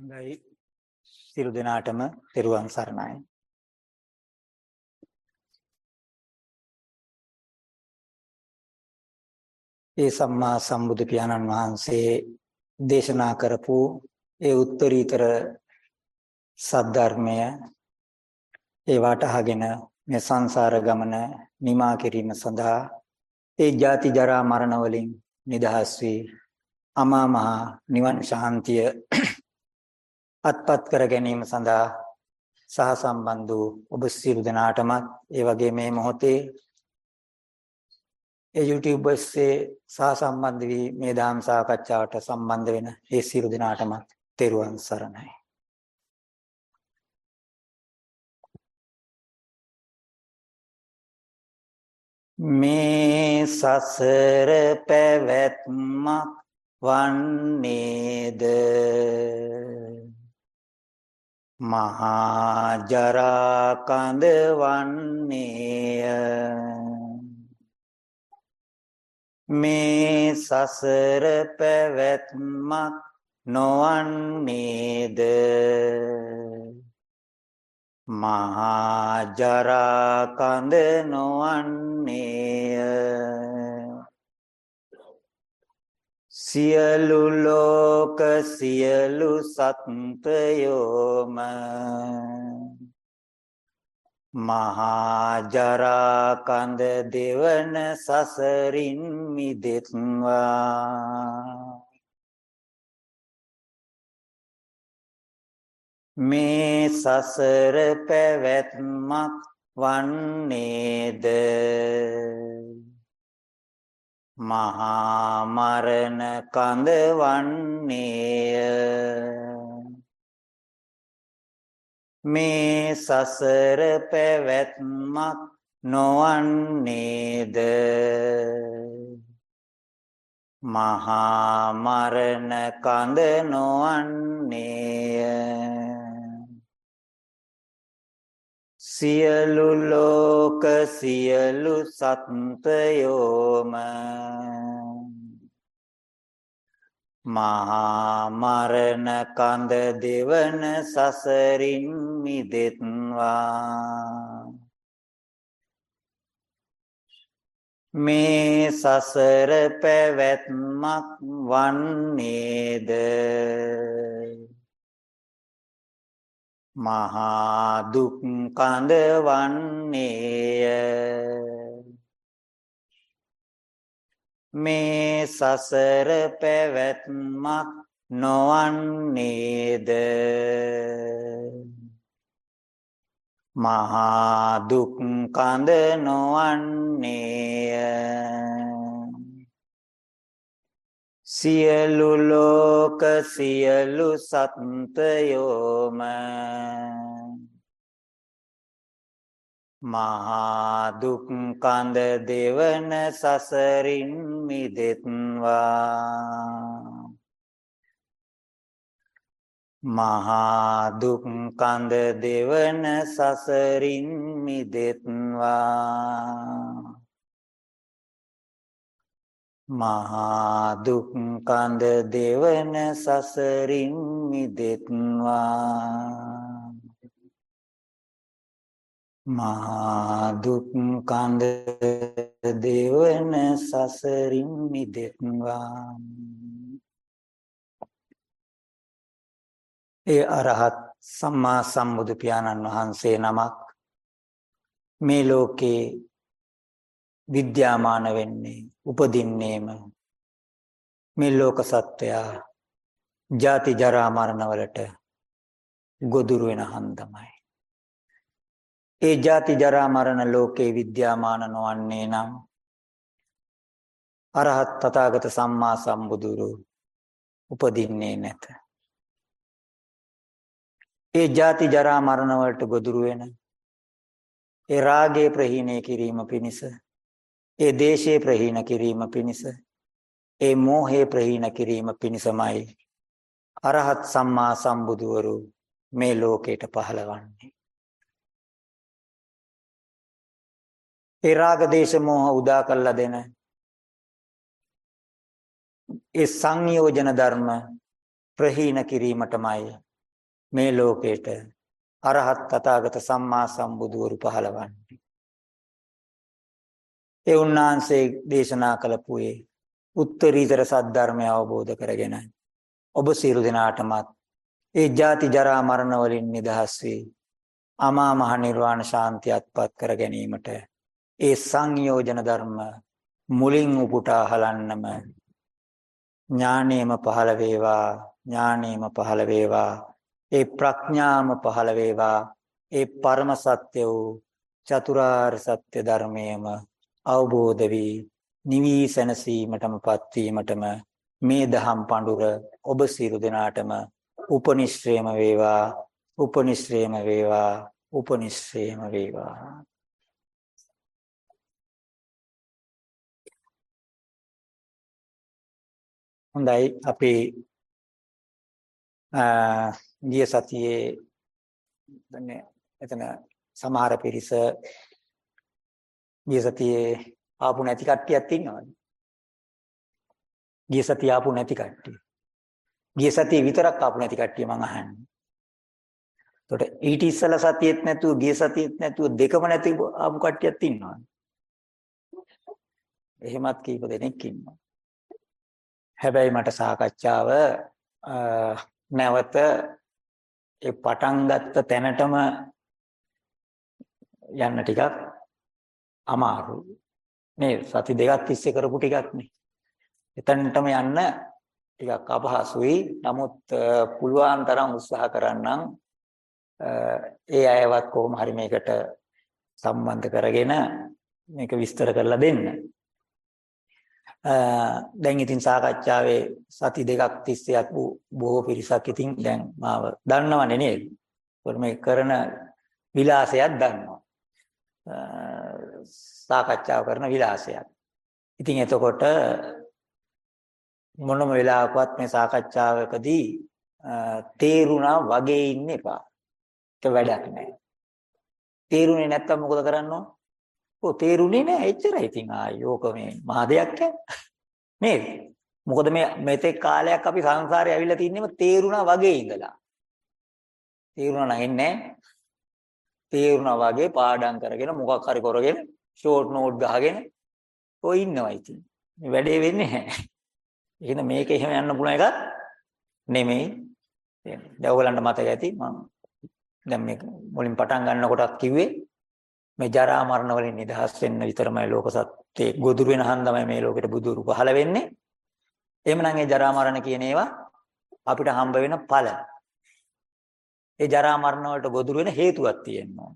හොඳයි සියලු දෙනාටම තෙරුවන් සරණයි. ඒ සම්මා සම්බුදු පියාණන් වහන්සේ දේශනා කරපු ඒ උත්තරීතර සද්ධර්මය ඒ වටහාගෙන මේ සංසාර ගමන නිමා කිරීම සඳහා ඒ ජාති ජරා මරණ වලින් නිදහස් වී අමා මහ නිවන් ශාන්තිය අත්පත් කර ගැනීම සඳහා සහ සම්බන්ධ වූ ඔබ සියලු දෙනාටමත් ඒ වගේ මේ මොහොතේ ඒ YouTube ඔස්සේ සහ සම්බන්ධ වී මේ ධම් සාකච්ඡාවට සම්බන්ධ වෙන ඒ සියලු දෙනාටමත් තෙරුවන් සරණයි. මේ සසර පැවැත්මක් වන්නේද මහා ජරා කඳ වන්නේය මේ සසර පැවැත්මක් නොවන්නේද? මහා ජරා කඳ නොවන්නේය. සියලු ලෝක සියලු සත්ත්වයෝම මහා ජරා කඳ දෙවන සසරින් මිදෙත්වා. මේ සසර පැවැත්මක් වන්නේද? මහා මරණ කඳ වන්නේය. මේ සසර පැවැත්මක් නොවන්නේද? මහා මරණ කඳ නොවන්නේය. සියලු ලෝක සියලු සත්ත්වයෝම මහා මරණ කඳ දෙවන සසරින් මිදෙත්වා. මේ සසර පැවැත්මක් වන්නේද? මහා දුක් කඳ වන්නේය මේ සසර පැවැත්මක් නොවන්නේද? මහා දුක් කඳ නොවන්නේය. සියලු ලෝක සියලු සත්ත්වයෝම මහා දුක් කඳ දෙවන සසරින් මිදෙත්වා. මහා දුක් කඳ දෙවන සසරින් මිදෙත්වා. මහා දුක් කඳ දෙවන සසරින් මිදෙත්වා. මහා දුක් කඳ දෙවන සසරින් මිදෙත්වා. ඒ අරහත් සම්මා සම්බුදු පියාණන් වහන්සේ නමක් මේ ලෝකේ විද්‍යාමාන වෙන්නේ උපදින්නේම මේ ලෝක සත්වයා ජාති ජරා මරණ වලට ගොදුරු වෙන හන්දමයි. ඒ ජාති ජරා මරණ ලෝකේ විද්‍යාමාන නොවන්නේ නම් අරහත් තථාගත සම්මා සම්බුදුරු උපදින්නේ නැත. ඒ ජාති ජරා මරණ වලට ගොදුරු වෙන ඒ රාගය ප්‍රහීණය කිරීම පිණිස ඒ දේශේ ප්‍රහීන කිරීම පිණිස ඒ මෝහේ ප්‍රහීන කිරීම පිණිසමයි අරහත් සම්මා සම්බුදුවරු මේ ලෝකයට පහළවන්නේ. ඒ රාග දේශ මෝහ උදා කළා දෙන ඒ සංයෝජන ධර්ම ප්‍රහීන කිරීමටමයි මේ ලෝකේට අරහත් තථාගත සම්මා සම්බුදුවරු පහළවන්නේ. ඒ උන්වහන්සේ දේශනා කළ පුයේ උත්තරීතර සද්ධර්මය අවබෝධ කරගෙන ඔබ සියලු දෙනාටමත් ඒ ජාති ජරා මරණ වලින් නිදහස් වී අමා මහ නිර්වාණ ශාන්තිය අත්පත් කර ගැනීමට ඒ සංයෝජන ධර්ම මුලින් උපුටා හලන්නම ඥානෙම පහළ වේවා ඥානෙම පහළ වේවා ඒ ප්‍රඥාම පහළ වේවා ඒ පරම සත්‍ය වූ චතුරාර්ය සත්‍ය ධර්මයේම අවබෝධ වී නිවි සැනසීමටමපත් වීමටම මේ දහම් පඬුර ඔබ සියලු දෙනාටම උපනිශ්‍රේම වේවා උපනිශ්‍රේම වේවා උපනිශ්‍රේම වේවා. හොඳයි අපි ගිය සතියේ දන්නේ එතන සමහර පිරිස ගිය සතියේ ආපු නැති කට්ටියක් ඉන්නවනේ. ගිය සතිය ආපු නැති කට්ටිය. ගිය සතියේ විතරක් ආපු නැති කට්ටිය මං අහන්නේ. එතකොට ඊට ඉස්සලා සතියෙත් නැතුව ගිය සතියෙත් නැතුව දෙකම නැති ආපු කට්ටියක් ඉන්නවනේ. එහෙමත් කීප දෙනෙක් ඉන්නවා. හැබැයි මට සාකච්ඡාව නැවත ඒ පටන් ගත්ත තැනටම යන්න ටිකක් අමාරුයි. මේ සති දෙකක් තිස්සේ කරපු ටිකක් නේ. එතනටම යන්න ටිකක් අපහසුයි. නමුත් පුළුවන් තරම් උත්සාහ කරන්නම් ඒ අයවත් කොහොම හරි මේකට සම්බන්ධ කරගෙන මේක විස්තර කරලා දෙන්න. දැන් ඉතින් සාකච්ඡාවේ සති දෙකක් තිස්සේ යපු බොහෝ පිරිසක් ඉතින් දැන් මාව දන්නවනේ නේද? මේ කරන විලාසයක් දන්නවා. සාකච්ඡාව කරන විලාසයක්. ඉතින් එතකොට මොනම වෙලාවකවත් මේ සාකච්ඡාවකදී තේරුණා වගේ ඉන්න එපා. ඒක වැඩක් නෑ. තේරුනේ නැත්තම් මොකද කරන්න ඕන? ඔව් තේරුනේ නෑ එච්චරයි. ඉතින් ආයෝක මේ මහා දෙයක් නේද? මොකද මේ මෙතෙක් කාලයක් අපි සංසාරේ ඇවිල්ලා තින්නේම තේරුණා වගේ ඉඳලා. තේරුණා නම් එන්නේ තේරුණා වගේ පාඩම් කරගෙන මොකක් හරි කරගෙන ෂෝට් නෝට් ගහගෙන ඔය ඉන්නවා ඉතින්. මේ වැඩේ වෙන්නේ නැහැ. එහෙනම් මේක එහෙම යන්න පුළුවන් එකක් නෙමෙයි. දැන් ඔයගලන්ට මතක ඇති මම දැන් මේක මුලින් පටන් ගන්නකොටත් කිව්වේ මේ ජරා මරණ වලින් නිදහස් වෙන්න විතරමයි ලෝක සත්‍යේ ගොදුරු වෙන හන්දමයි මේ ලෝකෙට බුදුරු පහළ වෙන්නේ. එහෙමනම් ඒ ජරා මරණ කියන ඒවා අපිට හම්බ වෙන ඵල. ඒ ජරා මරණ වලට ගොදුරු වෙන හේතුවක් තියෙනවා.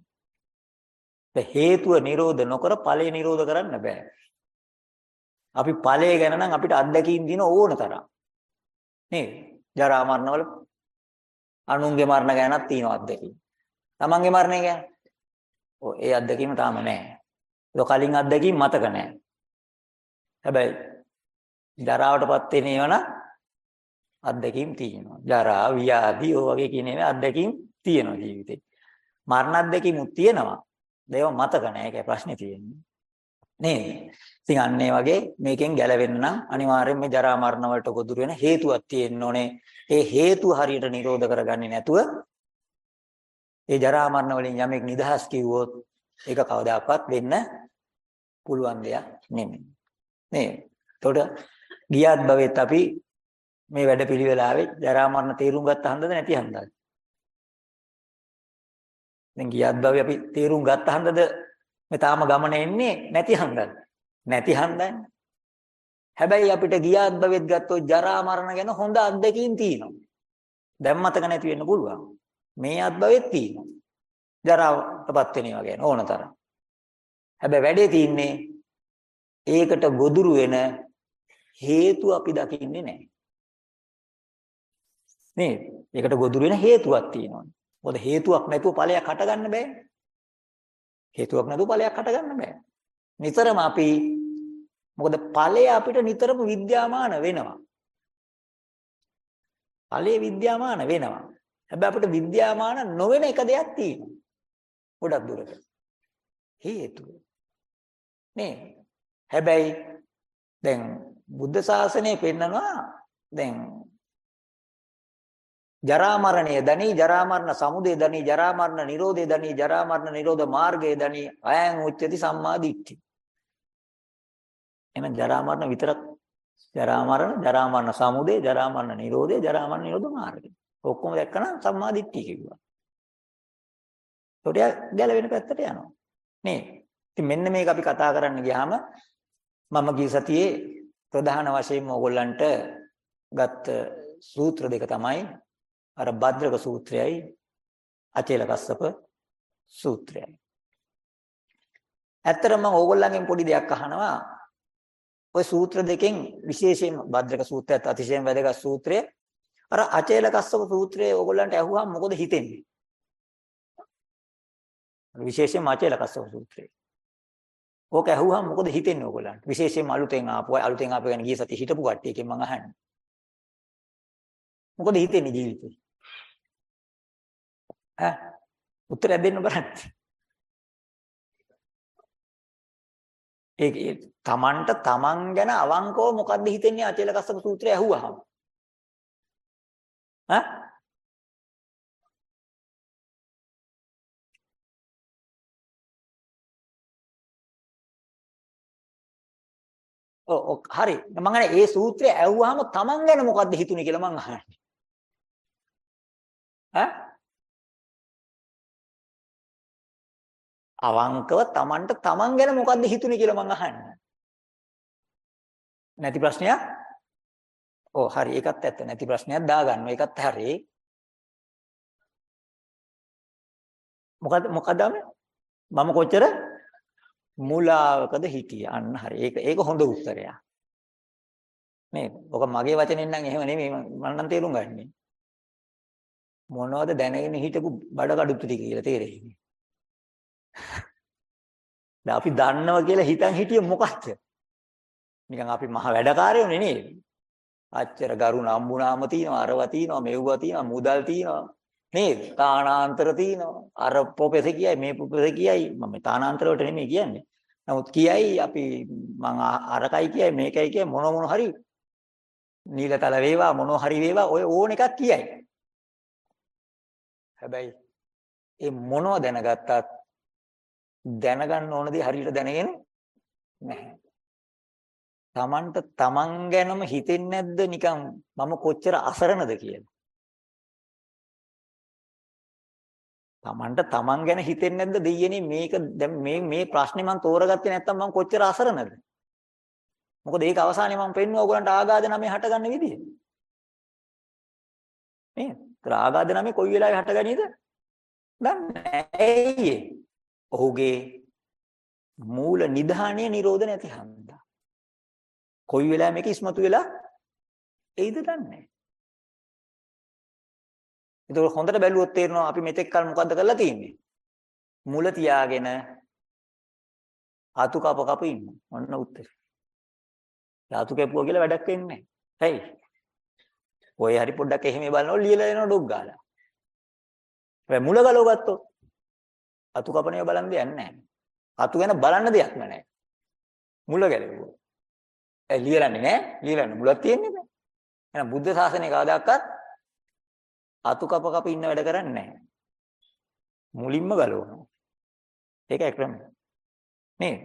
ඒ හේතුව නිරෝධ නොකර ඵලය නිරෝධ කරන්න බෑ. අපි ඵලය ගැන නම් අපිට අත්දැකීම් දින ඕන තරම්. නේද? ජරා මරණ වල අනුන්ගේ මරණ ගැනත් තියෙනවා අත්දැකීම්. තමන්ගේ මරණය ගැන. ඔය ඒ අත්දැකීම තාම නැහැ. ඒක කලින් අත්දැකීම් මතක නැහැ. හැබැයි ජරාවටපත් වෙන ඒවා අත්දැකීම් තියෙනවා. ජරා, ව්‍යාධි ඔය වගේ කියන ඒවා අත්දැකීම් තියෙනවා ජීවිතේ. මරණ අත්දැකීමුත් තියෙනවා. ඒව මතක නැහැ. ඒකයි ප්‍රශ්නේ තියෙන්නේ. නේද? ඉතින් අන්න ඒ වගේ මේකෙන් ගැලවෙන්න නම් අනිවාර්යෙන් මේ ජරා මරණ වලට ගොදුරු වෙන හේතුවක් තියෙන්න ඕනේ. ඒ හේතුව හරියට නිරෝධ කරගන්නේ නැතුව ඒ ජරා මරණ වලින් යමෙක් නිදහස් කිව්වොත් ඒක කවදාකවත් වෙන්න පුළුවන් දෙයක් නෙමෙයි. නේද? එතකොට ගියත් භවෙත් අපි මේ වැඩ පිළිවෙලාවේ ජරා මරණ තේරුම් ගත්ත හන්දද නැති හන්දද? දැන් ගියත් භවෙ අපි තේරුම් ගත්ත හන්දද මේ තාම ගමන එන්නේ නැති හන්දද? නැති හන්දන්නේ. හැබැයි අපිට ගියත් භවෙත් ගත්තොත් ජරා මරණ ගැන හොඳ අත්දැකීම් තියෙනවා. දැන් මතක නැති වෙන්න පුළුවන්. මේ අත්භවෙත් තියෙනවා. ජරාවටපත් වෙන ඒවා ගැන ඕන තරම්. හැබැයි වැඩේ තියෙන්නේ ඒකට ගොදුරු වෙන හේතු අපි දකින්නේ නැහැ. නේද? ඒකට ගොදුරු වෙන හේතුවක් තියෙනවා. මොකද හේතුවක් නැතුව ඵලයක් හටගන්න බෑ. හේතුවක් නැතුව ඵලයක් හටගන්න බෑ. නිතරම අපි මොකද ඵලය අපිට නිතරම විද්‍යාමාන වෙනවා. ඵලය විද්‍යාමාන වෙනවා. හැබැයි අපිට විද්‍යාමාන නොවන එක දෙයක් තියෙනවා. ගොඩක් දුරට. හේතුව. නේ. හැබැයි දැන් බුද්ධ ශාසනය පෙන්නනවා දැන් ජරා මරණය දනි ජරා මරණ සමුදය දනි ජරා මරණ නිරෝධය දනි ජරා මරණ නිරෝධ මාර්ගය දනි අයං උච්චති සම්මා දිට්ඨි. එහෙනම් ජරා මරණ විතරක් ජරා මරණ ජරා මරණ සමුදය ජරා මරණ නිරෝධය ජරා මරණ නිරෝධ මාර්ගය. ඔක්කොම දැක්කනම් සම්මා දිට්ඨිය කිව්වා. ඒකට ගැලවෙන පැත්තට යනවා. නේ? ඉතින් මෙන්න මේක අපි කතා කරන්න ගියාම මම ගිය සතියේ ප්‍රධාන වශයෙන්ම ඕගොල්ලන්ට ගත්ත සූත්‍ර දෙක තමයි අර භද්‍රක සූත්‍රයයි අචේල කස්සප සූත්‍රයයි. ඇත්තටම මම ඕගොල්ලන්ගෙන් පොඩි දෙයක් අහනවා. ওই සූත්‍ර දෙකෙන් විශේෂයෙන් භද්‍රක සූත්‍රයත් අතිශයින් වැදගත් සූත්‍රය. අර අචේල කස්සප සූත්‍රය ඕගොල්ලන්ට ඇහුවම මොකද හිතෙන්නේ? විශේෂයෙන්ම අචේල කස්සප සූත්‍රය. ඕක ඇහුවම මොකද හිතෙන්නේ ඕගොල්ලන්ට? විශේෂයෙන්ම අලුතෙන් ආපු අලුතෙන් ආපු ගැන ගිය සති හිටපු කට්ටියකින් මම අහන්නේ. මොකද හිතෙන්නේ ජීවිතේ? ඈ උත්තරයක් දෙන්න බලන්න. ඒ තමන්ට තමන් ගැන අවංකව මොකද්ද හිතෙන්නේ අචල කස්සප සූත්‍රය ඇහුවහම? ඈ ඔව් හරි මම ඒ සූත්‍රය ඇහුවාම තමන් ගැන මොකද්ද හිතුනේ කියලා මං අහන්නේ ඈ අවංකව Tamanට Taman ගැන මොකද්ද හිතුනේ කියලා මං අහන්නේ. නැති ප්‍රශ්නයක්? ඔව් හරි ඒකත් ඇත්ත නැති ප්‍රශ්නයක් දාගන්න. ඒකත් හරි. මොකද මොකද මම කොච්චර මුලාවකද හිටියේ අන්න හරි. ඒක ඒක හොඳ උත්තරයක්. මේ ඔක මගේ වචනෙන් නම් එහෙම නෙමෙයි මම නම් තේරුම් ගන්නේ. මොනවද දැනගෙන හිටපු බඩකඩුතු ටික කියලා තේරෙන්නේ. දැන් අපි දන්නවා කියලා හිතන් හිටියේ මොකක්ද? නිකන් අපි මහ වැඩකාරයෝනේ නේද? අච්චර ගරුණ අම්බුනාම තියනවා, අරව තියනවා, මෙව්ව තියනවා, මුදල් තියනවා. නේද? තානාන්තර තියනවා. අර පොපෙස කියයි, මේ පොපෙස කියයි. මම තානාන්තර වලට නෙමෙයි කියන්නේ. නමුත් කියයි අපි මං අරකයි කියයි මේකයි කියයි මොන මොන හරි නීලතල වේවා මොන හරි වේවා ඔය ඕන එකක් කියයි. හැබැයි ඒ මොනව දැනගත්තත් දැනගන්න ඕන දේ හරියට දැනගෙන නැහැ. Tamanට Taman ගැනම හිතෙන්නේ නැද්ද නිකන් මම කොච්චර අසරණද කියලා. Tamanට Taman ගැන හිතෙන්නේ නැද්ද දෙයියනේ මේක දැන් මේ මේ ප්‍රශ්නේ මම තෝරගත්තේ නැත්තම් මම කොච්චර අසරණද? මොකද ඒක අවසානයේ මම පෙන්නුවා ඔයගලන්ට ආගාද නමේ හටගන්න විදිය. නේද? ආගාද නමේ කොයි වෙලාවෙ හටගනීද? දන්නේ නැහැ. ඔහුගේ මූල නිධානයේ නිරෝධ නැති හන්දා. කොයි වෙලාවෙ මේක ඉස්මතු වෙලා එයිද දන්නේ නැහැ. ඒක හොඳට බැලුවොත් තේරෙනවා අපි මෙතෙක් කල මොකද්ද කරලා තියෙන්නේ? මුල තියාගෙන ආතු කප කප ඉන්න. ඔන්න උත්තරේ. ආතු කැපුවා කියලා වැඩක් වෙන්නේ නැහැ. හයි. ඔය හරි පොඩ්ඩක් එහෙම බලනකොට ලියලා එනවා ඩොග් ගාලා. හැබැයි මුල ගලව ගත්තොත් අතු කපණේ බලන් දෙයක් නැහැ. අතු ගැන බලන්න දෙයක් නැහැ. මුල ගැලෙවුවා. ඒ ලියලන්නේ නැහැ. ලියලන්නේ මුලක් තියෙන්නේ නැහැ. එහෙනම් බුද්ධ ශාසනය කවදාකවත් අතු කප කප ඉන්න වැඩ කරන්නේ නැහැ. මුලින්ම ගලවනවා. ඒකයි ක්‍රමය. නේද?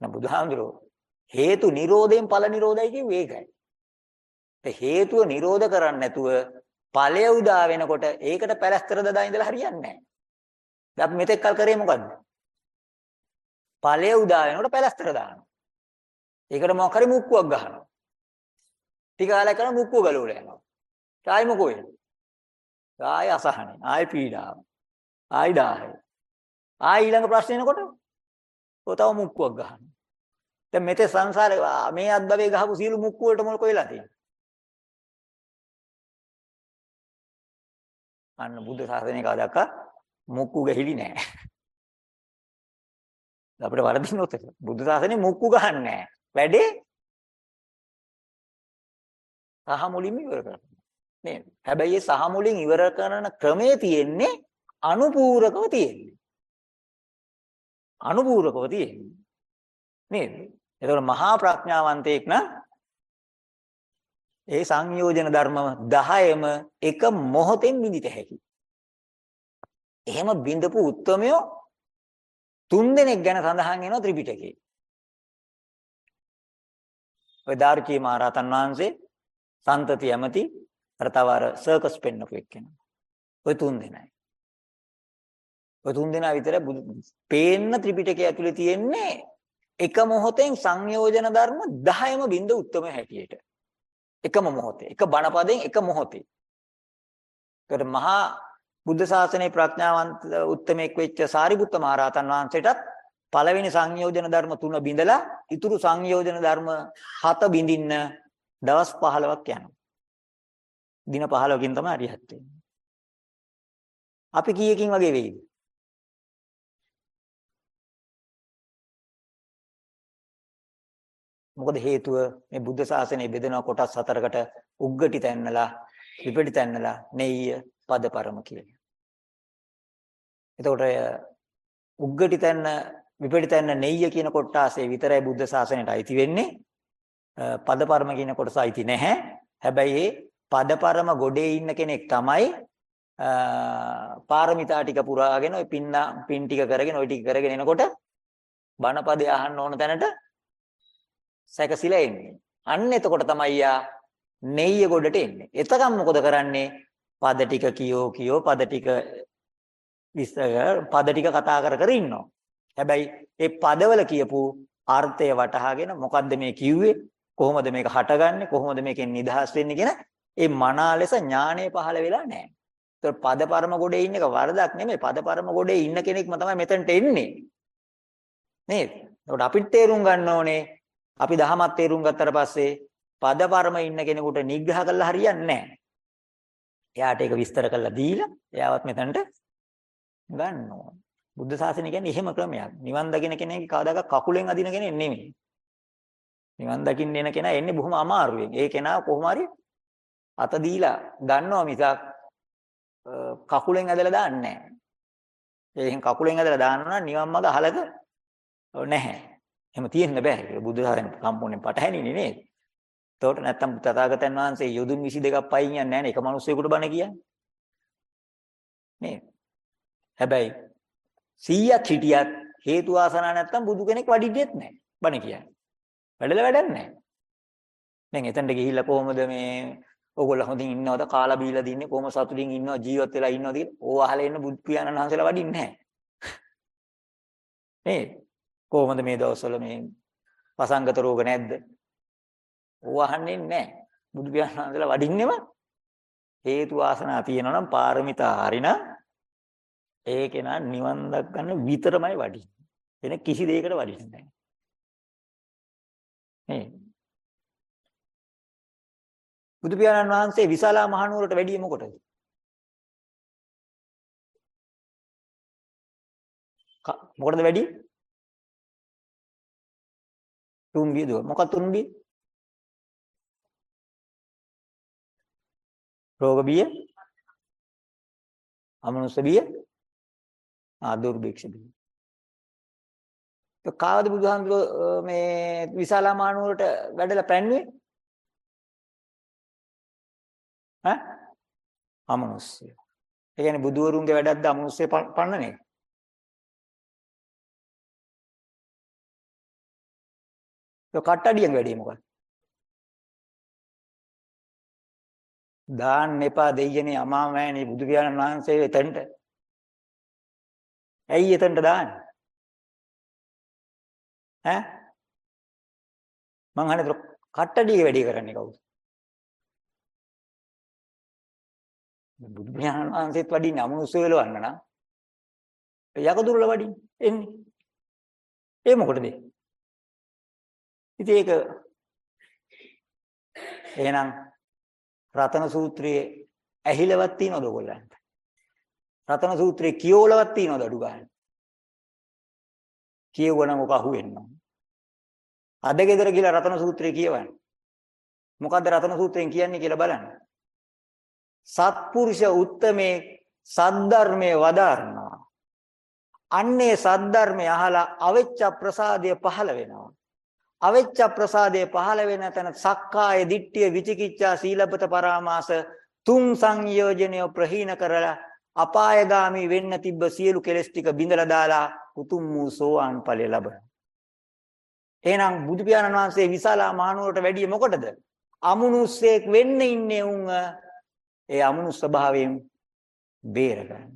නම් බුදුහාමුදුරෝ හේතු නිරෝධයෙන් ඵල නිරෝධයි කිව්වේ ඒකයි. ඒ හේතුව නිරෝධ කරන්නේ නැතුව ඵලය උදා වෙනකොට ඒකට පැලස්තර දදා ඉඳලා හරියන්නේ නැහැ. දැන් අපි මෙතෙක් කල් කරේ මොකද්ද? ඵලය උදා වෙනකොට පැලස්තර දානවා. ඒකට මොකක් හරි මුක්කුවක් ගහනවා. ටික කාලයක් කරන මුක්කුව ගලවලා යනවා. ආයි මොකෝ වෙන්නේ? ආයි අසහනේ, ආයි පීඩාව. ආයි ඩාහය. ආයි ඊළඟ ප්‍රශ්නේ එනකොට ඔය තව මුක්කුවක් ගහනවා. දැන් මෙතේ සංසාරේ මේ අද්දවේ ගහපු සියලු මුක්කු වලට මොකද වෙලා තියෙන්නේ? අන්න බුද්ධ ශාසනය කවදාක මුක්කු ගහිලි නෑ. අපිට වරදිනොත් බුදු සාසනේ මුක්කු ගහන්නේ නෑ. වැඩේ සහ මුලින්ම ඉවර කරනවා. නේද? හැබැයි ඒ සහ මුලින් ඉවර කරන ක්‍රමේ තියෙන්නේ අනුපූරකව තියෙන්නේ. අනුපූරකව තියෙන්නේ. නේද? එතකොට මහා ප්‍රඥාවන්තයෙක් නම් ඒ සංයෝජන ධර්ම 10ම එක මොහොතෙන් බිඳිත හැකි. එහෙම බිඳපු උත්මයෝ තුන් දෙනෙක් ගැන සඳහන් වෙනවා ත්‍රිපිටකේ. ඔය දාර්කී මහරහතන් වහන්සේ සන්තති යමති අර තව අර සර්කස් පෙන්නපු එක්කෙනා. ඔය තුන් දෙනයි. ඔය තුන් දෙනා විතර පේන්න ත්‍රිපිටකය ඇතුලේ තියෙන්නේ එක මොහොතෙන් සංයෝජන ධර්ම 10ම බින්ද උත්තරම හැටියට. එකම මොහොතේ. එක බණපදයෙන් එක මොහොතේ. ඒකට මහා බුද්ධ ශාසනයේ ප්‍රඥාවන්ත උත්තමෙක් වෙච්ච සාරිපුත්ත මහරහතන් වහන්සේටත් පළවෙනි සංයෝජන ධර්ම තුන බිඳලා ඉතුරු සංයෝජන ධර්ම හත බිඳින්න දවස් 15ක් යනවා. දින 15කින් තමයි අරිහත් වෙන්නේ. අපි කීයකින් වගේ වෙයිද? මොකද හේතුව මේ බුද්ධ ශාසනය බෙදෙන කොටස් හතරකට උග්ගටි තැන්නලා විපටි තැන්නලා නෙయ్య පදපරම කියලා. එතකොට උග්ගටි තැන්න විපටි තැන්න නෙయ్య කියන කොටාසේ විතරයි බුද්ධ ශාසනයට අයිති වෙන්නේ. පදපරම කියන කොටස අයිති නැහැ. හැබැයි පදපරම ගොඩේ ඉන්න කෙනෙක් තමයි පාරමිතා ටික පුරාගෙන ওই පින්න පින් ටික කරගෙන ওই ටික කරගෙන එනකොට බණපදේ අහන්න ඕන තැනට සැකසিলা එන්නේ. අන්න එතකොට තමයි යා නෙయ్య ගොඩට එන්නේ. එතකම් මොකද කරන්නේ? පද ටික කියෝ කියෝ පද ටික විස්තර පද ටික කතා කර කර ඉන්නවා. හැබැයි ඒ පදවල කියපු අර්ථය වටහාගෙන මොකද්ද මේ කිව්වේ? කොහොමද මේක හටගන්නේ? කොහොමද මේකෙන් නිදහස් වෙන්නේ කියන ඒ මනා ලෙස ඥාණය පහළ වෙලා නැහැ. ඒතර පදපරම ගොඩේ ඉන්න එක වරදක් නෙමෙයි. පදපරම ගොඩේ ඉන්න කෙනෙක්ම තමයි මෙතනට එන්නේ. නේද? ඒකට අපිට තේරුම් ගන්න ඕනේ අපි දහමත් තේරුම් ගත්තට පස්සේ පදපරම ඉන්න කෙනෙකුට නිග්‍රහ කළා හරියන්නේ නැහැ. එයාට ඒක විස්තර කරලා දීලා එයාවත් මෙතනට ගන්න ඕන. බුද්ධ ශාසනය කියන්නේ එහෙම ක්‍රමයක්. නිවන් දකින්න කෙනෙක්ගේ කවදාක කකුලෙන් අදින කෙනෙක් නෙමෙයි. නිවන් දකින්න එන කෙනා එන්නේ බොහොම අමාරුවෙන්. ඒ කෙනා කොහොම හරි අත දීලා ගන්නවා මිසක් කකුලෙන් ඇදලා දාන්නේ නැහැ. ඒ එහෙන් කකුලෙන් ඇදලා දානවා නම් නිවන් මඟ අහලක නැහැ. එහෙම තියෙන්න බෑ. බුදු දහම සම්පූර්ණයෙන් පටහැනිනේ නේද? එතකොට නැත්තම් තථාගතයන් වහන්සේ යොදුන් 22ක් පයින් යන්නේ නැහැ නේ. එක මිනිස්සෙකුට බණ කියන්නේ. නේද? හැබැයි 100ක් හිටියත් හේතු ආසනා නැත්තම් බුදු කෙනෙක් වඩින්නෙත් නැහැ. බණ කියන්නේ. වැඩල වැඩක් නැහැ. දැන් එතනට ගිහිල්ලා කොහොමද මේ ඕගොල්ලෝ හොඳින් ඉන්නවද කාලා බීලා දින්නේ කොහොම සතුටින් ඉන්නවද ජීවත් වෙලා ඉන්නවද කියලා ඕව අහලා ඉන්න බුදු පියාණන් වහන්සේලා වඩින්නේ නැහැ. නේද? කොහොමද මේ දවස්වල මේ වසංගත රෝග නැද්ද? ඕව අහන්නේ නැහැ. බුදු පියාණන් වහන්සේලා වඩින්නෙම හේතු වාසනා තියෙනවා නම් පාරමිතා හරිනම් ඒක නා නිවන් දක්ගන්න විතරමයි වඩින්නේ. වෙන කිසි දෙයකට වඩින්නේ නැහැ. නේ. බුදු පියාණන් වහන්සේ විශාලා මහනුවරට වැඩිය මොකටද? මොකටද වැඩි? තුන්බිය දුව. මොකක් තුන්බිය? රෝග බිය, අමනුෂ්‍ය බිය, ආ දුර්භික්ෂ බිය. ඒ කාවද බුදුහාමුදුරුවෝ මේ විශාලා මානුවරට වැඩලා පැන්නුවේ? ඈ? අමනුෂ්‍ය. ඒ කියන්නේ බුදුවරුන්ගේ වැඩක්ද අමනුෂ්‍ය පන්නන එක? ඒ කට්ටඩියෙන් වැඩි මොකක්ද? දාන්න එපා දෙයියනේ අමාමෑණී බුදු පියාණන් වහන්සේ එතනට. ඇයි එතනට දාන්නේ? ඈ? මං අහන්නේ කට්ටඩිය වැඩි කරන්නේ කවුද? බුදු පියාණන් වහන්සේත් වඩින්නේ අමනුෂ්‍ය වෙලවන්න නම් යකදුරල වඩින්නේ එන්නේ. ඒ මොකටද? ඉතින් ඒක එහෙනම් රතන සූත්‍රයේ ඇහිලවත් තියනවද ඔයගොල්ලන්ට? රතන සූත්‍රයේ කියෝලවත් තියනවද අඩු ගන්න? කියවනම් ඔක අහුවෙන්න. අද ගෙදර ගිහලා රතන සූත්‍රය කියවන්න. මොකද්ද රතන සූත්‍රයෙන් කියන්නේ කියලා බලන්න. සත්පුරුෂ උත්තමේ සද්ධර්මයේ වදාරනවා. අන්නේ සද්ධර්මය අහලා අවෙච්ච ප්‍රසාදය පහළ වෙනවා. අවෙච්ච ප්‍රසාදයේ පහළ වෙන තැන සක්කාය දිට්ඨිය විචිකිච්ඡා සීලබත පරාමාස තුන් සංයෝජනය ප්‍රහීන කරලා අපායগামী වෙන්න තිබ්බ සියලු කෙලෙස් ටික බිඳලා දාලා උතුම් වූ සෝවාන් ඵලය ලබන. එහෙනම් බුදු පියාණන් වහන්සේ විශාලා මහනුවරට වැඩිය මොකටද? අමනුස්සයෙක් වෙන්න ඉන්නේ උන් ඒ අමනුස්ස ස්වභාවයෙන් බේරගන්න.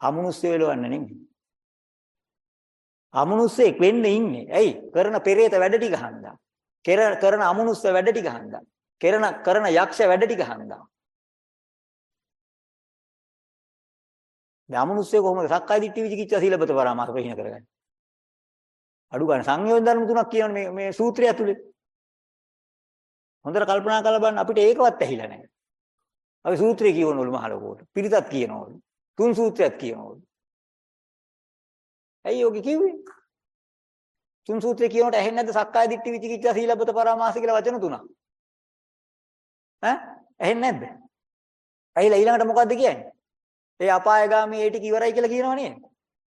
අමනුස්ස වෙලවන්න නෙමෙයි. අමනුස්සයෙක් වෙන්න ඉන්නේ. ඇයි? කරන පෙරේත වැඩ ටික හන්දා. කරන අමනුස්ස වැඩ ටික හන්දා. කරන කරන යක්ෂ වැඩ ටික හන්දා. දැන් අමනුස්සය කොහොමද සක්කාය දිට්ඨි විචිකිච්ඡා සීලබත පරාමාස ප්‍රහීන කරගන්නේ? අඩු ගන්න සංයෝජන ධර්ම තුනක් කියවනේ මේ මේ සූත්‍රය ඇතුලේ. හොඳට කල්පනා කරලා බලන්න අපිට ඒකවත් ඇහිලා නැහැ. අපි සූත්‍රය කියවනවලු මහලකෝට. පිරිතත් කියනවලු. තුන් සූත්‍රයක් කියනවලු. ඇයි යෝගි කිව්වේ? තුන් සූත්‍රය කියනකොට ඇහෙන්නේ නැද්ද සක්කාය දිට්ඨි විචිකිච්ඡා සීලබත පරාමාස කියලා වචන තුනක්? ඈ ඇහෙන්නේ නැද්ද? ඇහිලා ඊළඟට මොකද්ද කියන්නේ? ඒ අපායগামী ඒ ටික ඉවරයි කියලා කියනව නේද?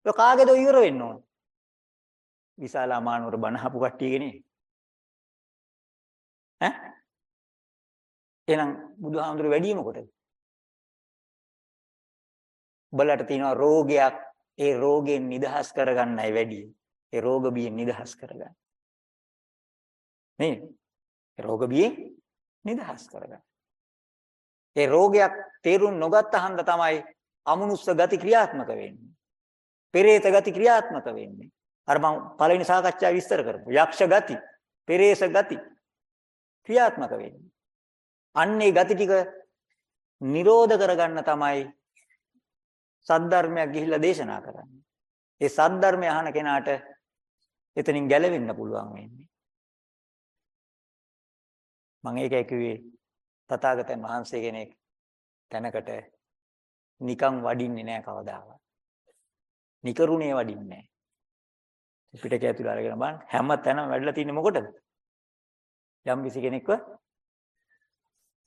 ඒක කාගේද ඉවර වෙන්න ඕන? විශාලා මානුවර බණහපු කට්ටියගේ ඈ? එහෙනම් බුදුහාමුදුරු වැඩි මොකටද? බලට තියෙනවා රෝගයක් ඒ රෝගයෙන් නිදහස් කරගන්නයි වැඩි. ඒ රෝග බියෙන් නිදහස් කරගන්න. නේ? රෝග බියෙන් නිදහස් කරගන්න. ඒ රෝගයක් තේරුම් නොගත්ත හන්ද තමයි අමනුස්ස ගති ක්‍රියාත්මක වෙන්නේ. පෙරේත ගති ක්‍රියාත්මක වෙන්නේ. අර මම පළවෙනි සාකච්ඡාවේ විස්තර කරපු යක්ෂ ගති, පෙරේස ගති ක්‍රියාත්මක වෙන්නේ. අන්නේ ගති ටික නිරෝධ කරගන්න තමයි සද්ධර්මයක් ගිහිල්ලා දේශනා කරන්නේ. ඒ සද්ධර්මය අහන කෙනාට එතනින් ගැලවෙන්න පුළුවන් වෙන්නේ. මම ඒකයි කිව්වේ තථාගතයන් වහන්සේ කෙනෙක් තැනකට නිකන් වඩින්නේ නැහැ කවදාවත්. නිකරුණේ වඩින්නේ නැහැ. පිටකය ඇතුළේ අරගෙන බලන්න හැම තැනම වැඩිලා තින්නේ මොකටද? යම් කිසි කෙනෙක්ව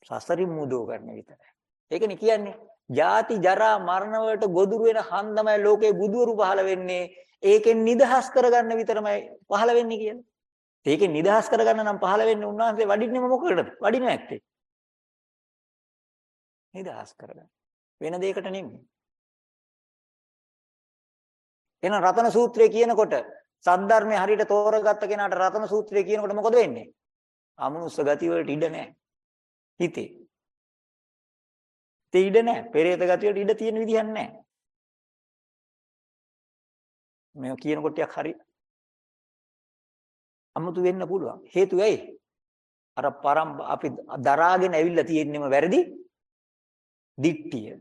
සසරින් මුදව ගන්න විතරයි. ඒකනේ කියන්නේ ජාති ජරා මරණ වලට ගොදුරු වෙන හන්දමයි ලෝකේ බුදුවරු පහළ වෙන්නේ. ඒකෙන් නිදහස් කරගන්න විතරමයි පහළ වෙන්නේ කියලා. ඒකෙන් නිදහස් කරගන්න නම් පහළ වෙන්නේ උන්වහන්සේ වඩින්නෙම මොකටද? වඩින ඇත්තේ. නිදහස් කරගන්න. වෙන දෙයකට නෙමෙයි. එහෙනම් රතන සූත්‍රය කියනකොට සද්ධර්මයේ හරියට තෝරගත්ත කෙනාට රතන සූත්‍රය කියනකොට මොකද වෙන්නේ? අමනුස්ස ගති වලට ඉඩ නැහැ. හිතේ. තේ ඉඩ නැහැ. පෙරේත ගති වලට ඉඩ තියෙන විදිහක් නැහැ. මේ කියනකොට ටිකක් හරි අමුතු වෙන්න පුළුවන්. හේතුව ඇයි? අර පරම් අපි දරාගෙන ඇවිල්ලා තියෙන්නම වැරදි දිට්ඨිය.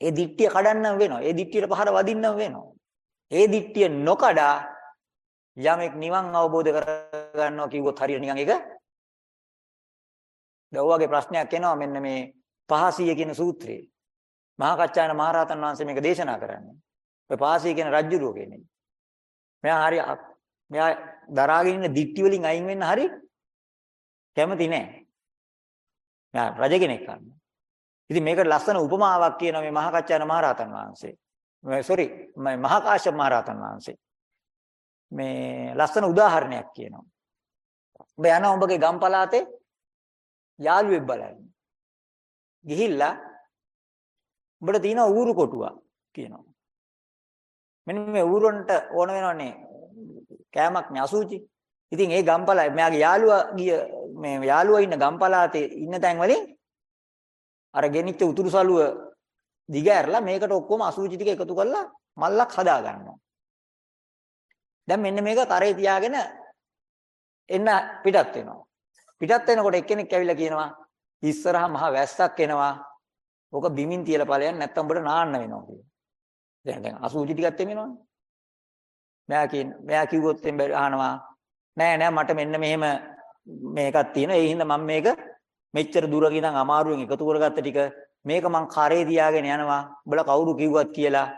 ඒ දිට්ඨිය කඩන්නම් වෙනවා. ඒ දිට්ඨියට පහර වදින්නම් වෙනවා. ඒ දිට්ඨිය නොකඩා යමෙක් නිවන් අවබෝධ කරගන්නවා කිව්වොත් හරියට නිකන් ඒක දව්වගේ ප්‍රශ්නයක් එනවා මෙන්න මේ පහසිය කියන සූත්‍රයේ. මහා කච්චායන මහරහතන් වහන්සේ මේක දේශනා කරන්නේ. ඔය පහසිය කියන රජ්ජුරුව කියන්නේ. මෙයා හරි මෙයා දරාගෙන ඉන්න දිට්ටි වලින් අයින් වෙන්න හරි කැමති නෑ. මෙයා රජ කෙනෙක් ගන්න. ඉතින් මේකට ලස්සන උපමාවක් කියනවා මේ මහා කච්චායන මහරහතන් වහන්සේ. සෝරි මේ මහා කාශ්‍යප මහරහතන් වහන්සේ. මේ ලස්සන උදාහරණයක් කියනවා. ඔබ යනවා ඔබගේ ගම් පළාතේ යාළුවෙක් බලන්න. ගිහිල්ලා උඹට තියෙන ඌරු කොටුවක් කියනවා. මෙන්න මේ ඌරුන්ට ඕන වෙනවනේ කෑමක් නේ අසුචි. ඉතින් ඒ ගම්පලා මෙයාගේ යාළුවා ගිය මේ යාළුවා ඉන්න ගම්පලාතේ ඉන්න තැන් වලින් අර ගෙනිච්ච උතුරු සලුව දිග ඇරලා මේකට ඔක්කොම අසුචි ටික එකතු කරලා මල්ලක් හදා ගන්නවා. දැන් මෙන්න මේක කරේ තියාගෙන එන්න පිටත් වෙනවා. පිටත් වෙනකොට එක්කෙනෙක් ඇවිල්ලා කියනවා ඉස්සරහා මහ වැස්සක් එනවා. ඕක බිමින් තියලා ඵලයන් නැත්තම් උඹට නාන්න වෙනවා කියලා. දැන් දැන් අසුචි ටිකත් එමෙනවනේ. මෙයා කියන මෙයා කිව්වොත් එම්බ අහනවා නෑ නෑ මට මෙන්න මෙහෙම මේකක් තියෙනවා. ඒ හින්දා මම මේක මෙච්චර දුරක ඉඳන් අමාරුවෙන් එකතු කරගත්ත ටික මේක මං කරේ තියාගෙන යනවා. උඹලා කවුරු කිව්වත් කියලා.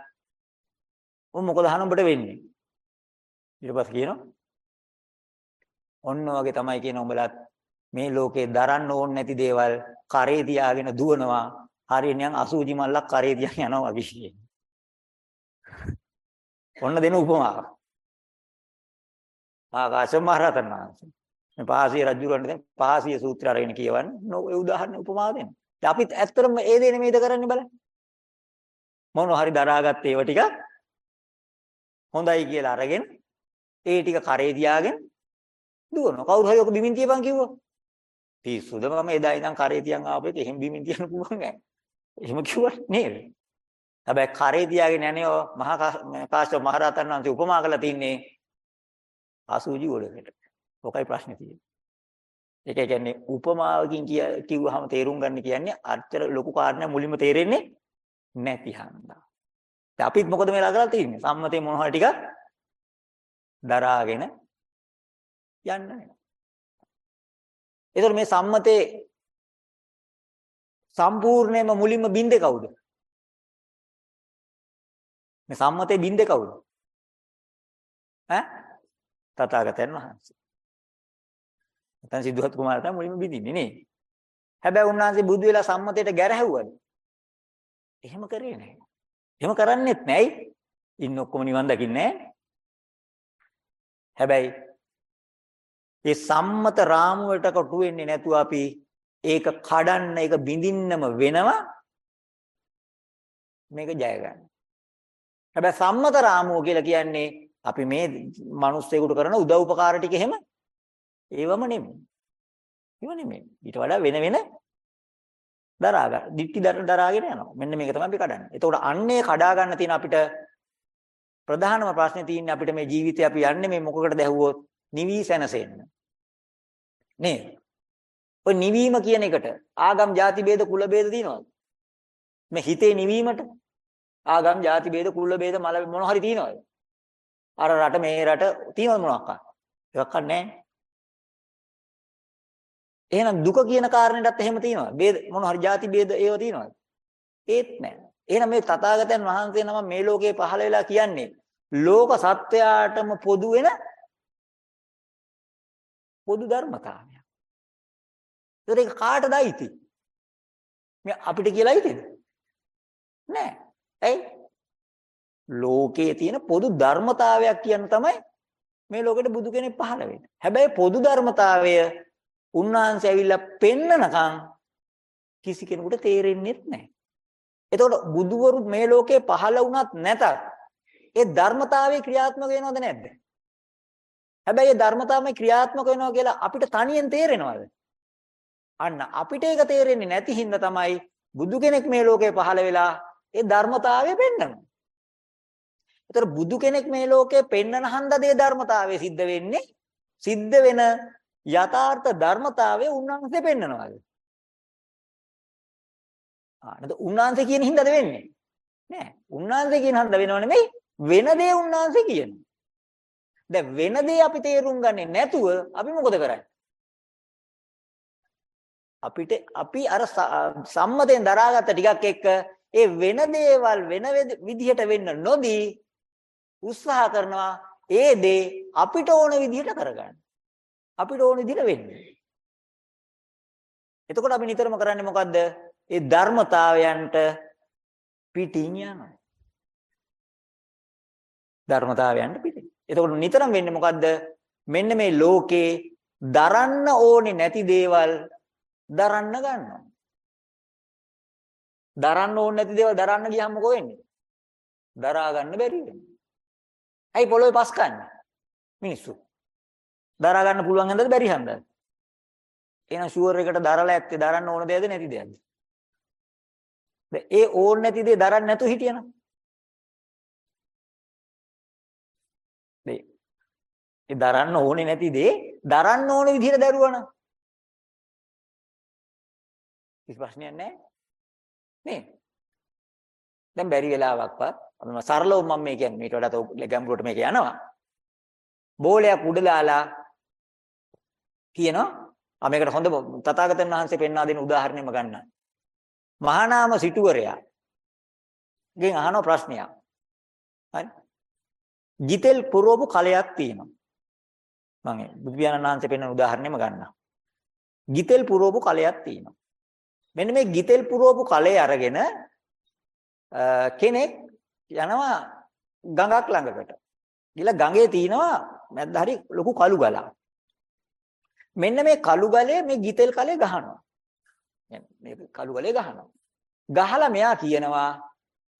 උන් මොකද අහන උඹට වෙන්නේ? ඊට පස්සේ කියනවා ඔන්න වගේ තමයි කියන උඹලත් මේ ලෝකේ දරන්න ඕනේ නැති දේවල් කරේ තියාගෙන දුවනවා. හරිය නිකන් අසූචි මල්ලක් කරේ තියාගෙන යනවා වගේ කියන්නේ. ඔන්න දෙන උපමාවක්. ආකාශ මහරතන් වහන්සේ. මේ පහසිය රජුරන්ට දැන් පහසිය සූත්‍රය අරගෙන කියවන්නේ ඒ උදාහරණ උපමා දෙන්න. දැන් අපිත් ඇත්තටම ඒ දේ නෙමෙයිද කරන්නේ බලන්න. මොන හරි දරාගත්ත ඒව ටික හොඳයි කියලා අරගෙන ඒ ටික කරේ තියාගෙන දුවනවා. කවුරු හරි ඔක බිමින් තියපන් කිව්වා. පිස්සුද මම එදා ඉඳන් කරේ තියන් ආපෙත් එහෙම බිමින් තියන්න පුළුවන් නෑ. එහෙම කිව්වා නේද? හැබැයි කරේ තියාගෙන යන්නේ මහා කාශ්‍යප මහ රහතන් වහන්සේ උපමා කරලා තින්නේ අසූචි ගොඩකට. ඔකයි ප්‍රශ්නේ තියෙන්නේ. ඒක කියන්නේ උපමාවකින් කිව්වහම තේරුම් ගන්න කියන්නේ අච්චර ලොකු කාරණා මුලින්ම තේරෙන්නේ නැති හන්දා. දැන් අපිත් මොකද මේලා කරලා තියෙන්නේ? සම්මතේ මොන හරි ටිකක් දරාගෙන යන්න වෙනවා. ඒතර මේ සම්මතේ සම්පූර්ණයෙන්ම මුලින්ම බින්දේ කවුද? මේ සම්මතේ බින්දේ කවුද? ඈ? තථාගතයන් වහන්සේ. නැත්නම් සිද්ධාර්ථ කුමාරයා තමයි මුලින්ම බින්දින්නේ නේ. හැබැයි උන්වහන්සේ බුදු වෙලා සම්මතයට ගැරහැව්වද? එහෙම කරේ නැහැ. එහෙම කරන්නේත් නැයි. ඉන්න ඔක්කොම නිවන් දකින්නේ හැබැයි ඒ සම්මත රාමුවට කොටු වෙන්නේ නැතුව අපි ඒක කඩන්න ඒක බිඳින්නම වෙනවා මේක ජය ගන්න. හැබැයි සම්මත රාමුව කියලා කියන්නේ අපි මේ මිනිස්සෙකුට කරන උදව් උපකාර ටික එහෙම ඒවම නෙමෙයි. ඒව නෙමෙයි. ඊට වඩා වෙන වෙන දරා ගන්න. දික්ටි දරාගෙන යනවා. මෙන්න මේක තමයි අපි කඩන්නේ. එතකොට අන්නේ කඩා ගන්න තියෙන අපිට ප්‍රධානම ප්‍රශ්නේ තියෙන්නේ අපිට මේ ජීවිතේ අපි යන්නේ මේ මොකකටද ඇහුවොත් නිවි සැනසෙන්න. නේද? ඔය නිවීම කියන එකට ආගම් ಜಾති ભેද කුල ભેද තියනවද? මේ හිතේ නිවීමට ආගම් ಜಾති ભેද කුල ભેද මල මොන හරි තියනවද? අර රට මේ රට තියනවද මොනවාක්ද? ඒවක් නැහැ. එහෙනම් දුක කියන කාරණයටත් එහෙම තියනවා. ભેද මොන හරි ಜಾති ભેද ඒව තියනවද? ඒත් නැහැ. එහෙනම් මේ තථාගතයන් වහන්සේ නම මේ ලෝකේ පහළ වෙලා කියන්නේ ලෝක සත්‍යයටම පොදු වෙන පොදු ධර්මතාවයක්. ඒක කාටද අයිති? මේ අපිට කියලා අයිතිද? නෑ. ඇයි? ලෝකයේ තියෙන පොදු ධර්මතාවයක් කියන තමයි මේ ලෝකෙට බුදු කෙනෙක් පහළ වෙන්නේ. හැබැයි පොදු ධර්මතාවය උන්වහන්සේ ඇවිල්ලා පෙන්නනකම් කිසි කෙනෙකුට තේරෙන්නේ නැහැ. එතකොට බුදුවරු මේ ලෝකේ පහළ වුණත් නැතත් ඒ ධර්මතාවයේ ක්‍රියාත්මක වෙනවද නැද්ද? හැබැයි ඒ ධර්මතාවයේ ක්‍රියාත්මක වෙනවා කියලා අපිට තනියෙන් තේරෙනවද? අන්න අපිට ඒක තේරෙන්නේ නැති හින්දා තමයි බුදු කෙනෙක් මේ ලෝකේ පහළ වෙලා ඒ ධර්මතාවය පෙන්වනවා. ඒතර බුදු කෙනෙක් මේ ලෝකේ පෙන්වන හන්දා දේ ධර්මතාවය සිද්ධ වෙන්නේ සිද්ධ වෙන යථාර්ථ ධර්මතාවය උන්වහන්සේ පෙන්නනවාද? ආ නේද උන්වහන්සේ කියන හින්දාද වෙන්නේ? නෑ. උන්වහන්සේ කියන හන්ද වෙනව නෙමෙයි වෙන දේ උන්වහන්සේ කියනවා. දැන් වෙන දේ අපි තේරුම් ගන්නේ නැතුව අපි මොකද කරන්නේ? අපිට අපි අර සම්මතෙන් දරාගත්ත ටිකක් එක්ක ඒ වෙන දේවල් වෙන විදිහට වෙන්න නොදී උත්සාහ කරනවා ඒ දේ අපිට ඕන විදිහට කරගන්න. අපිට ඕන විදිහට වෙන්නේ. එතකොට අපි නිතරම කරන්නේ මොකද්ද? ඒ ධර්මතාවයන්ට පිටින් යනවා. ධර්මතාවයන්ට පිටින්. එතකොට නිතරම වෙන්නේ මොකද්ද? මෙන්න මේ ලෝකේ දරන්න ඕනේ නැති දේවල් දරන්න ගන්නවා. දරන්න ඕනේ නැති දේවල් දරන්න ගියාම මොකෝ වෙන්නේ? දරා ගන්න බැරි වෙනවා. ඇයි පොළොවේ පස් කන්නේ? මිනිස්සු. දරා ගන්න පුළුවන් හන්දද බැරි හන්දද? එහෙනම් ෂුවර් එකට දරලා ඇත්තේ දරන්න ඕන දෙයක්ද නැති දෙයක්ද? දැන් ඒ ඕන නැති දේ දරන්න නැතුව හිටියනම් ඒ දරන්න ඕනේ නැති දේ දරන්න ඕන විදිහට දරුවනම් කිසි ප්‍රශ්නයක් නැහැ නේ දැන් බැරි වෙලාවක්වත් අපි සරලව මම මේ කියන්නේ මීට වඩා ගැඹුරට මේක යනවා බෝලයක් උඩ දාලා කියනවා ආ මේකට හොඳ තථාගතයන් වහන්සේ පෙන්වා දෙන උදාහරණයම ගන්න. මහානාම සිටුවරයා ගෙන් අහන ප්‍රශ්නයක්. හරි. ගිතෙල් පුරවපු කලයක් තියෙනවා. මම බුදු පියාණන් වහන්සේ පෙන්වන උදාහරණයම ගන්නම්. ගිතෙල් පුරවපු කලයක් තියෙනවා. මෙන්න මේ ගිතෙල් පුරවපු කලේ අරගෙන කෙනෙක් යනවා ගඟක් ළඟකට. ගිහලා ගඟේ තියෙනවා මැද්ද හරි ලොකු කළු ගලක්. මෙන්න මේ කළු ගලේ මේ ගිතෙල් කලේ ගහනවා. මේ කළු ගලේ ගහනවා. ගහලා මෙයා කියනවා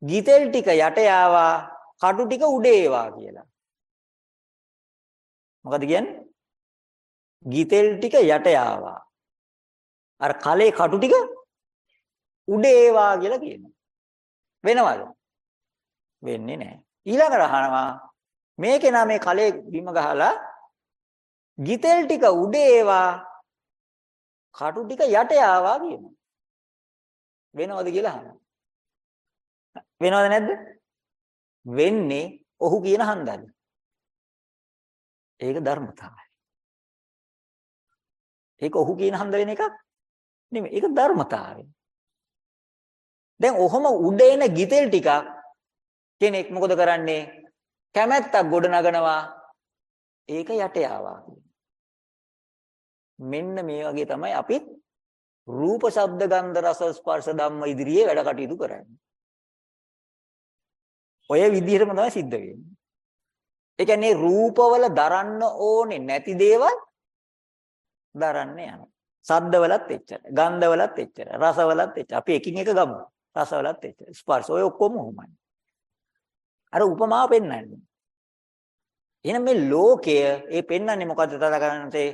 ගිතෙල් ටික යට යාවා කටු ටික උඩේ ඒවා කියලා. මොකද කියන්නේ? ගිතෙල් ටික යට යාවා. අර කලේ කටු ටික උඩේ ඒවා කියලා කියනවා. වෙනවද? වෙන්නේ නැහැ. ඊළඟට අහනවා මේකේ නම් මේ කලේ බිම ගහලා ගිතෙල් ටික උඩේ ඒවා කටු ටික යට ආවා කියනවා. වෙනවද කියලා අහනවා. වෙනවද නැද්ද? වෙන්නේ ඔහු කියන හන්දල්. ඒක ධර්මතාවය. ඒක ඔහු කියන හන්ද වෙන එකක් නෙමෙයි. ඒක ධර්මතාවය. දැන් ඔහොම උඩ එන ගිතෙල් ටිකක් කෙනෙක් මොකද කරන්නේ? කැමැත්තක් ගොඩ නගනවා. ඒක යට ආවා. මෙන්න මේ වගේ තමයි අපිත් රූප ශබ්ද ගන්ධ රස ස්පර්ශ ධම්ම ඉදිරියේ වැඩ කටයුතු කරන්නේ. ඔය විදිහටම තමයි සිද්ධ වෙන්නේ. ඒ කියන්නේ රූපවල දරන්න ඕනේ නැති දේවල් දරන්න යනවා. ශබ්දවලත් එච්චරයි. ගන්ධවලත් එච්චරයි. රසවලත් එච්චරයි. අපි එකින් එක ගමු. රසවලත් එච්චරයි. ස්පර්ශ ඔය ඔක්කොම උමයි. අර උපමාව පෙන්වන්නේ. එහෙනම් මේ ලෝකය ඒ පෙන්වන්නේ මොකද්ද තථාගතයන්සේ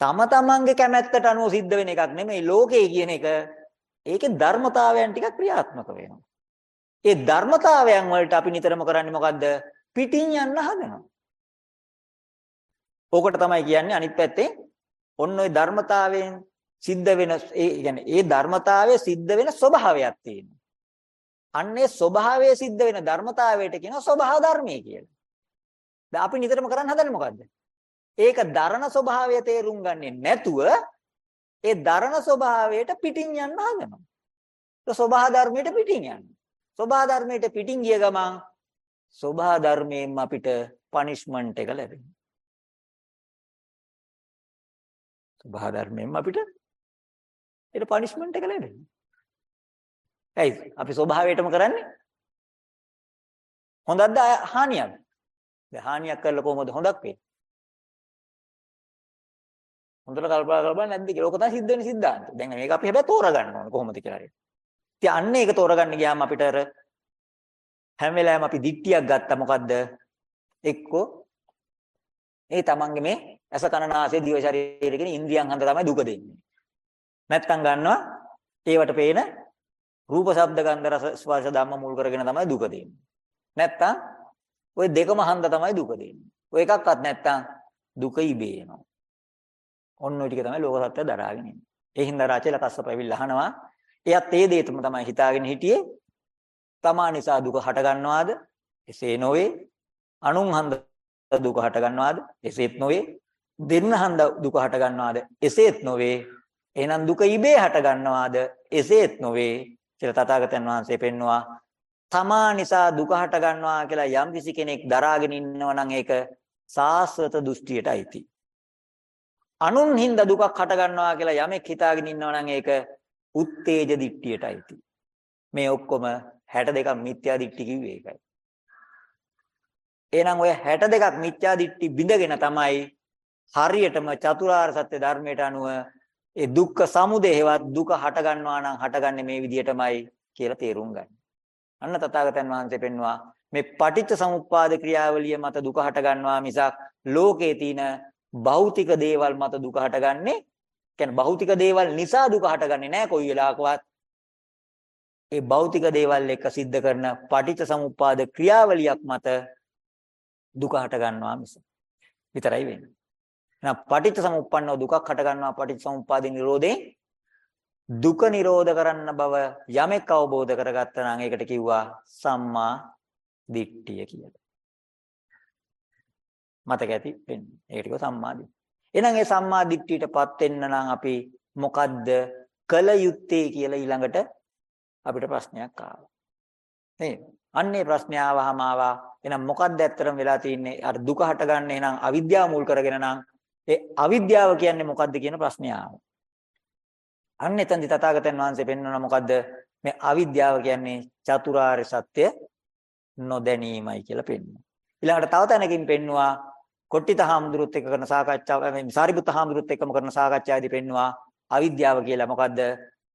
තම තමන්ගේ කැමැත්තට අනුව සිද්ධ වෙන එකක් නෙමෙයි ලෝකය කියන එක ඒකේ ධර්මතාවයන් ටිකක් ක්‍රියාත්මක වෙනවා. ඒ ධර්මතාවයන් වලට අපි නිතරම කරන්නේ මොකද්ද? පිටින් යන්න හදනවා. ඕකට තමයි කියන්නේ අනිත් පැත්තේ ඔන්න ඔය ධර්මතාවයෙන් සිද්ධ වෙන ඒ කියන්නේ ඒ ධර්මතාවයේ සිද්ධ වෙන ස්වභාවයක් තියෙනවා. අන්නේ ස්වභාවයේ සිද්ධ වෙන ධර්මතාවයට කියනවා ස්වභාව ධර්මයේ කියලා. දැන් අපි නිතරම කරන්න හදන්නේ මොකද්ද? ඒක දරණ ස්වභාවය තේරුම් ගන්නේ නැතුව ඒ දරණ ස්වභාවයට පිටින් යන්න හදනවා. ඒ ස්වභාව ධර්මයට පිටින් යන්න. ස්වභාව ධර්මයට පිටින් ගිය ගමන් ස්වභාව ධර්මයෙන්ම අපිට පනිෂ්මන්ට් එක ලැබෙනවා. ස්වභාව ධර්මයෙන්ම අපිට ඒක පනිෂ්මන්ට් එක ලැබෙනවා. ඇයි අපි ස්වභාවයටම කරන්නේ? හොඳක්ද හානියක්ද? දැන් හානියක් කරලා කොහොමද හොඳක් වෙන්නේ? හොඳට කල්පනා කරලා නැද්ද කියලා. ඕක තමයි සිද්ධ වෙන සිද්ධාන්ත. දැන් මේක අපි හැබැයි තෝරගන්න ඕනේ කොහොමද කියලා හරියට. ඉතින් අන්න ඒක තෝරගන්න ගියාම අපිට අර හැම වෙලාවෙම අපි දික්ටියක් ගත්තා මොකද්ද? එක්කෝ ඒ තමන්ගේ මේ ඇස කන නාසය දිව ශරීරය කියන ඉන්ද්‍රියන් හන්ද තමයි දුක දෙන්නේ. නැත්තම් ගන්නවා ඒවට පේන රූප ශබ්ද ගන්ධ රස ස්පර්ශ ධම්ම මුල් කරගෙන තමයි දුක දෙන්නේ. නැත්තම් ওই දෙකම හන්ද තමයි දුක දෙන්නේ. ඔය එකක්වත් නැත්තම් දුක ඉබේ එනවා. ඔන්න ඔය ටික තමයි ලෝක සත්‍ය දරාගෙන ඉන්නේ. ඒ හින්දා රාචල කස්සප ඇවිල්ලා අහනවා. එයත් ඒ දේතම තමයි හිතාගෙන හිටියේ. තමා නිසා දුක හට ගන්නවාද? එසේ නොවේ. අනුන් හන්ද දුක හට ගන්නවාද? එසේත් නොවේ. දෙන්න හන්ද දුක හට ගන්නවාද? එසේත් නොවේ. එහෙනම් දුක ඉබේ හට ගන්නවාද? එසේත් නොවේ. කියලා තථාගතයන් වහන්සේ පෙන්නවා. තමා නිසා දුක හට ගන්නවා කියලා යම් කිසි කෙනෙක් දරාගෙන ඉන්නවා නම් ඒක සාස්වත දෘෂ්ටියට අයිති. අනුන් හින්දා දුකක් හට ගන්නවා කියලා යමෙක් හිතාගෙන ඉන්නවා නම් ඒක උත්තේජ දිට්ඨියට අයිති. මේ ඔක්කොම 62ක් මිත්‍යා දිට්ඨි කිව්වේ ඒකයි. එහෙනම් ඔය 62ක් මිත්‍යා දිට්ඨි බිඳගෙන තමයි හරියටම චතුරාර්ය සත්‍ය ධර්මයට අනුව ඒ දුක්ඛ සමුදය හේවත් දුක හට ගන්නවා නම් හටගන්නේ මේ විදිහටමයි කියලා තේරුම් ගන්න. අන්න තථාගතයන් වහන්සේ පෙන්වුවා මේ පටිච්ච සමුප්පාද ක්‍රියාවලිය මත දුක හට ගන්නවා මිසක් ලෝකේ තියෙන භෞතික දේවල් මත දුක හටගන්නේ කියන්නේ භෞතික දේවල් නිසා දුක හටගන්නේ නැහැ කොයි වෙලාවකවත් ඒ භෞතික දේවල් එක්ක සිද්ධ කරන පටිච්ච සමුප්පාද ක්‍රියාවලියක් මත දුක හට ගන්නවා මිස විතරයි වෙන්නේ. එහෙනම් පටිච්ච සමුප්පන්නව දුකක් හට ගන්නවා පටිච්ච සමුප්පාදේ නිරෝධේ දුක නිරෝධ කරන්න බව යමෙක් අවබෝධ කරගත්තා නම් ඒකට කිව්වා සම්මා දිට්ඨිය කියලා. මතක ඇති වෙන්නේ. ඒකට කිව්වා සම්මා දිට්ඨිය. එහෙනම් ඒ සම්මා දිට්ඨියටපත් වෙන්න නම් අපි මොකද්ද කල යුත්තේ කියලා ඊළඟට අපිට ප්‍රශ්නයක් ආවා. නේද? අන්නේ ප්‍රශ්නය ආවහම ආවා. එහෙනම් මොකද්ද ඇත්තටම වෙලා තියෙන්නේ? අර දුක හටගන්න එහෙනම් අවිද්‍යාව මුල් කරගෙන නම් ඒ අවිද්‍යාව කියන්නේ මොකද්ද කියන ප්‍රශ්නය ආවා. අන්න එතනදි තථාගතයන් වහන්සේ පෙන්වනවා මොකද්ද? මේ අවිද්‍යාව කියන්නේ චතුරාර්ය සත්‍ය නොදැනීමයි කියලා පෙන්වනවා. ඊළඟට තව තැනකින් පෙන්වුවා කොට්ටිත හාමුදුරුවොත් එක්ක කරන සාකච්ඡාව මේ සාරිපුත්ත හාමුදුරුවොත් එක්කම කරන සාකච්ඡාවේදී පෙන්නවා අවිද්‍යාව කියලා මොකද්ද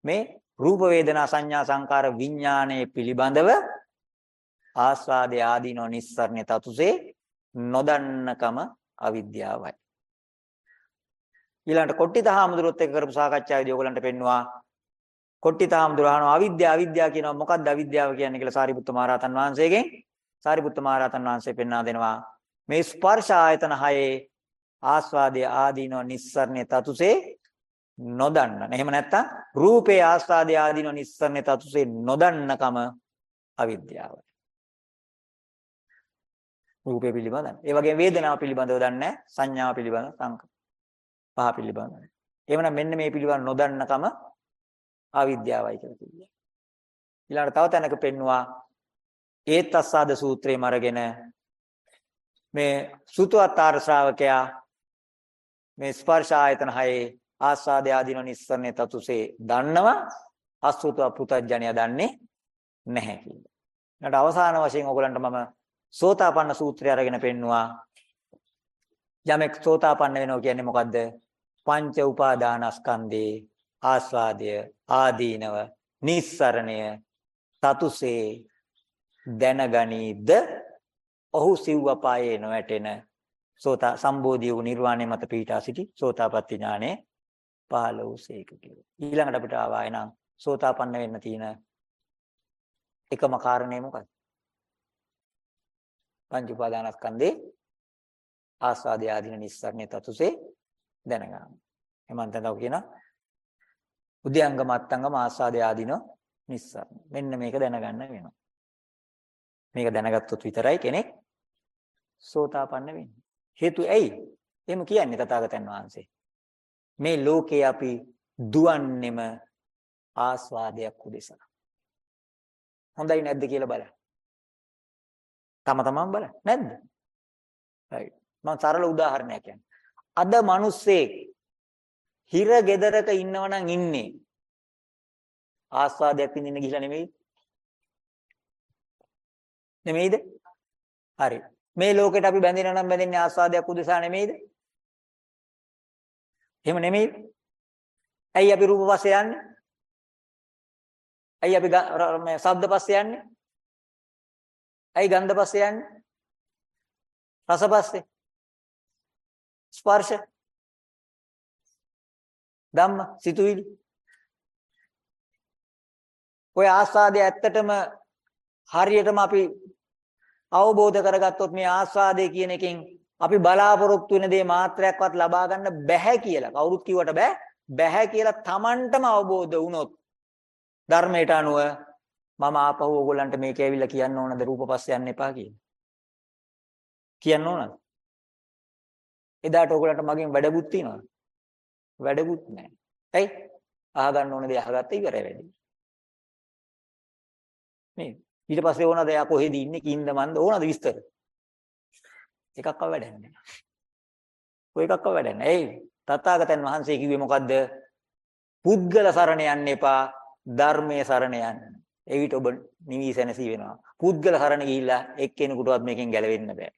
මේ රූප වේදනා සංඥා සංකාර විඥානයේ පිළිබඳව ආස්වාදයේ ආදීනෝ නිස්සරණේ තතුසේ නොදන්නකම අවිද්‍යාවයි. ඊළඟට කොට්ටිත හාමුදුරුවොත් එක්ක කරපු සාකච්ඡාවේදී ඔයගලන්ට පෙන්නවා කොට්ටිත හාමුදුරුවෝ අහනවා අවිද්‍යාව අවිද්‍යාව කියනවා මොකක්ද අවිද්‍යාව කියන්නේ? කියලා සාරිපුත්ත මහරහතන් වහන්සේගෙන් සාරිපුත්ත මහරහතන් වහන්සේ පෙන්වා දෙනවා. මේ ස්පර්ශ ආයතන හයේ ආස්වාදයේ ආදීනෝ නිස්සරණේ තතුසේ නොදන්නන. එහෙම නැත්නම් රූපේ ආස්වාදයේ ආදීනෝ නිස්සරණේ තතුසේ නොදන්නකම අවිද්‍යාවයි. රූපේ පිළිබඳව. ඒ වගේම වේදනාව පිළිබඳව දන්නේ සංඥාව පිළිබඳව සංක. පහ පිළිබඳව. එවනම් මෙන්න මේ පිළිබඳව නොදන්නකම අවිද්‍යාවයි කියලා කිව්වා. ඊළඟට තව තැනක පෙන්නවා ඒත් අස්සාද සූත්‍රයේම අරගෙන මේ සුතවතාර ශ්‍රාවකයා මේ ස්පර්ශ ආයතන හයේ ආස්වාද ආදීන නිස්සරණේ තතුසේ දන්නවා අසුතව පුතඥය දන්නේ නැහැ කියලා. ඊට අවසාන වශයෙන් ඔයගලන්ට මම සෝතාපන්න සූත්‍රය අරගෙන පෙන්නවා යමෙක් සෝතාපන්න වෙනවා කියන්නේ මොකද්ද? පංච උපාදානස්කන්ධේ ආස්වාදය ආදීනව නිස්සරණය තතුසේ දැනගනීද ඔහු සිව්වපායේ නොවැටෙන සෝතා සම්බෝධිය වූ නිර්වාණය මත පිහිටා සිටි සෝතාපට්ටි ඥානෙ පහළ වූසේක කියලා. ඊළඟට අපිට ආවාය නම් සෝතාපන්න වෙන්න තියෙන එකම කාරණේ මොකක්ද? පංච උපාදානස්කන්ධේ ආස්වාදය ආදීන නිස්සාරණේ තතුසේ දැනගන්න. එමන් තව කියන උද්‍යංග මත්තංගම ආස්වාදය ආදීන නිස්සාරණ. මෙන්න මේක දැනගන්න වෙනවා. මේක දැනගත්තොත් විතරයි කෙනෙක් සෝතාපන්න වෙන්නේ. හේතු ඇයි? එහෙම කියන්නේ තථාගතයන් වහන්සේ. මේ ලෝකේ අපි දුවන්නේම ආස්වාදයක් උදෙසා. හොඳයි නැද්ද කියලා බලන්න. තම තමන් බලන්න නැද්ද? right. මම සරල උදාහරණයක් කියන්නම්. අද මිනිස්සේ හිර ගෙදරක ඉන්නවනම් ඉන්නේ ආස්වාදයක් විඳින්න ගිහලා නෙමෙයි. නෙමෙයිද? හරි. මේ ලෝකෙට අපි බැඳෙනා නම් බැඳෙන්නේ ආස්වාදයක් උදෙසා නෙමෙයිද? එහෙම නෙමෙයිද? ඇයි අපි රූප පස්සේ යන්නේ? ඇයි අපි මේ ශබ්ද පස්සේ යන්නේ? ඇයි ගන්ධ පස්සේ යන්නේ? රස පස්සේ? ස්පර්ශ ධම්ම සිතුවිලි ඔය ආස්වාදය ඇත්තටම හරියටම අපි අවබෝධ කරගත්තොත් මේ ආස්වාදය කියන එකෙන් අපි බලාපොරොත්තු වෙන දේ මාත්‍රයක්වත් ලබා ගන්න බැහැ කියලා. කවුරුත් කිව්වට බෑ බැහැ කියලා Tamanටම අවබෝධ වුණොත් ධර්මයට අනුව මම ආපහු ඕගොල්ලන්ට මේක ඇවිල්ලා කියන්න ඕනද? රූපපස්ස යන්න එපා කියලා. කියන්න ඕනද? එදාට ඕගොල්ලන්ට මගෙන් වැඩකුත් තියනවද? වැඩකුත් නැහැ ඇයි? අහගන්න ඕන දේ අහගත්ත ඉවරයි වැඩි. නේද ඊට පස්සේ ඕනද? එයා කොහෙද ඉන්නේ? කින්ද මන්ද ඕනද විස්තර? එකක්ව වැඩක් නැහැ. ඔය එකක්ව වැඩක් නැහැ. ඒ තථාගතයන් වහන්සේ කිව්වේ මොකද්ද? පුද්ගල සරණ යන්න එපා ධර්මයේ සරණ යන්න. එවිට ඔබ නිවි සැනසී වෙනවා. පුද්ගල සරණ ගිහිල්ලා එක්කෙනෙකුටවත් මේකෙන් ගැලවෙන්න බෑ.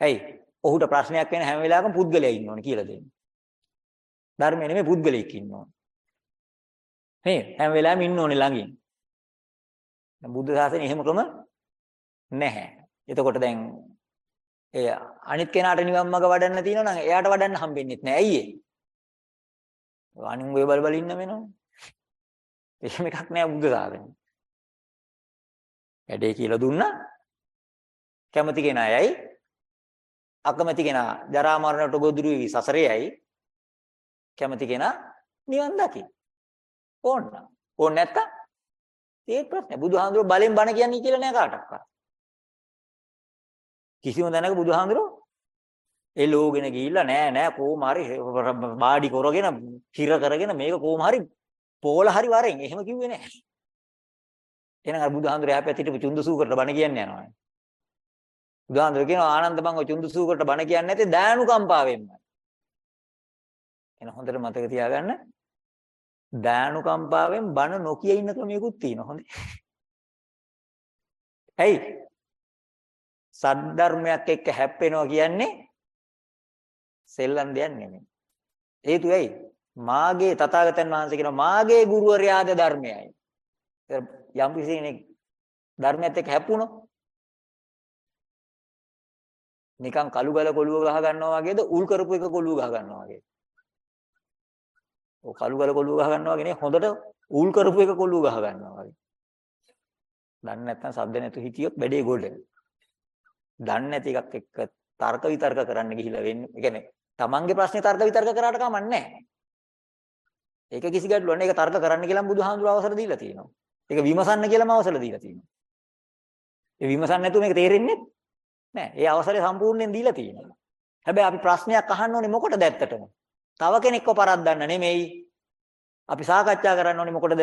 ඇයි? ඔහුට ප්‍රශ්නයක් වෙන හැම වෙලාවකම පුද්ගලයා ඉන්න ඕනේ කියලා දෙන්න. ධර්මයේ නෙමෙයි පුද්ගලෙක් ඉන්න ඕනේ. නේ හැම වෙලාවෙම ඉන්න ඕනේ ළඟින්. බුද්ධ ශාසනය එහෙම ක්‍රම නැහැ. එතකොට දැන් ඒ අනිත් කෙනාට නිවන් මඟ වඩන්න තියෙනවා නම් එයාට වඩන්න හම්බෙන්නේ නැහැ. ඇයි ඒ? අනින් ඔය බල බල ඉන්න වෙනවනේ. එහෙම එකක් නෑ බුද්ධ ශාසනය. වැඩේ කියලා දුන්නා. කැමති කෙනායයි අකමැති කෙනා ජරා මරණයට ගොදුරු වෙවි සසරේයි කැමති කෙනා නිවන් දකි. ඕන්න. ඕන්න නැත්තම් ඒ ප්‍රශ්නේ බුදුහාඳුරෝ බලෙන් බණ කියන්නේ කියලා නෑ කාටවත්. කිසිම දැනක බුදුහාඳුරෝ ඒ ලෝගෙන ගිහිල්ලා නෑ නෑ කොහොම හරි බාඩි කරගෙන හිර කරගෙන මේක කොහොම හරි පෝල හරි වරෙන් එහෙම කිව්වේ නෑ. එහෙනම් අර බුදුහාඳුරෝ එහා පැත්තේ හිටපු චුන්දසූකරට බණ කියන්න යනවා. බුදුහාඳුරෝ කියනවා ආනන්ද මං ඔය චුන්දසූකරට බණ කියන්නේ නැත්තේ දයානුකම්පාවෙන්ම. එන හොඳට මතක තියාගන්න දානුකම්පාවෙන් බන නොකිය ඉන්න ක්‍රමයකුත් තියෙනවා හොඳේ. ඇයි? සද්ධර්මයක් එක්ක හැප්පෙනවා කියන්නේ සෙල්ලම් දෙයක් නෙමෙයි. හේතුව ඇයි? මාගේ තථාගතයන් වහන්සේ කියන මාගේ ගුරුවරයාද ධර්මයයි. යම් කිසි කෙනෙක් ධර්මයත් එක්ක හැප්පුණොත් නිකන් කළු ගල කොළුව ගහ ගන්නවා වගේද උල් කරපු එක කොළුව ගහ ගන්නවා වගේ. ඔය කළු ගල කොළුව ගහ ගන්නවා වගේ නේ හොඳට උල් කරපු එක කොළුව ගහ ගන්නවා වගේ. දන්නේ නැත්නම් සද්ද නැතු හිටියොත් බැඩේ ගොඩ. දන්නේ නැති එකක් එක්ක තර්ක විතර්ක කරන්න ගිහිල්ලා වෙන්නේ. ඒ කියන්නේ තමන්ගේ ප්‍රශ්නේ තර්ක විතර්ක කරාට කමන්නේ නැහැ. ඒක කිසි ගැටලුවක් නැහැ. ඒක තර්ක කරන්න කියලා බුදුහාමුදුරුවෝ අවසර දීලා තියෙනවා. ඒක විමසන්න කියලාම අවසර දීලා තියෙනවා. ඒ විමසන්න නැතුව මේක තේරෙන්නේ නැහැ. ඒ අවසරය සම්පූර්ණයෙන් දීලා තියෙනවා. හැබැයි අපි ප්‍රශ්නයක් අහන්න ඕනේ මොකටද ඇත්තටම? තව කෙනෙක්ව පරද්දන්න නෙමෙයි. අපි සාකච්ඡා කරන්න ඕනේ මොකටද?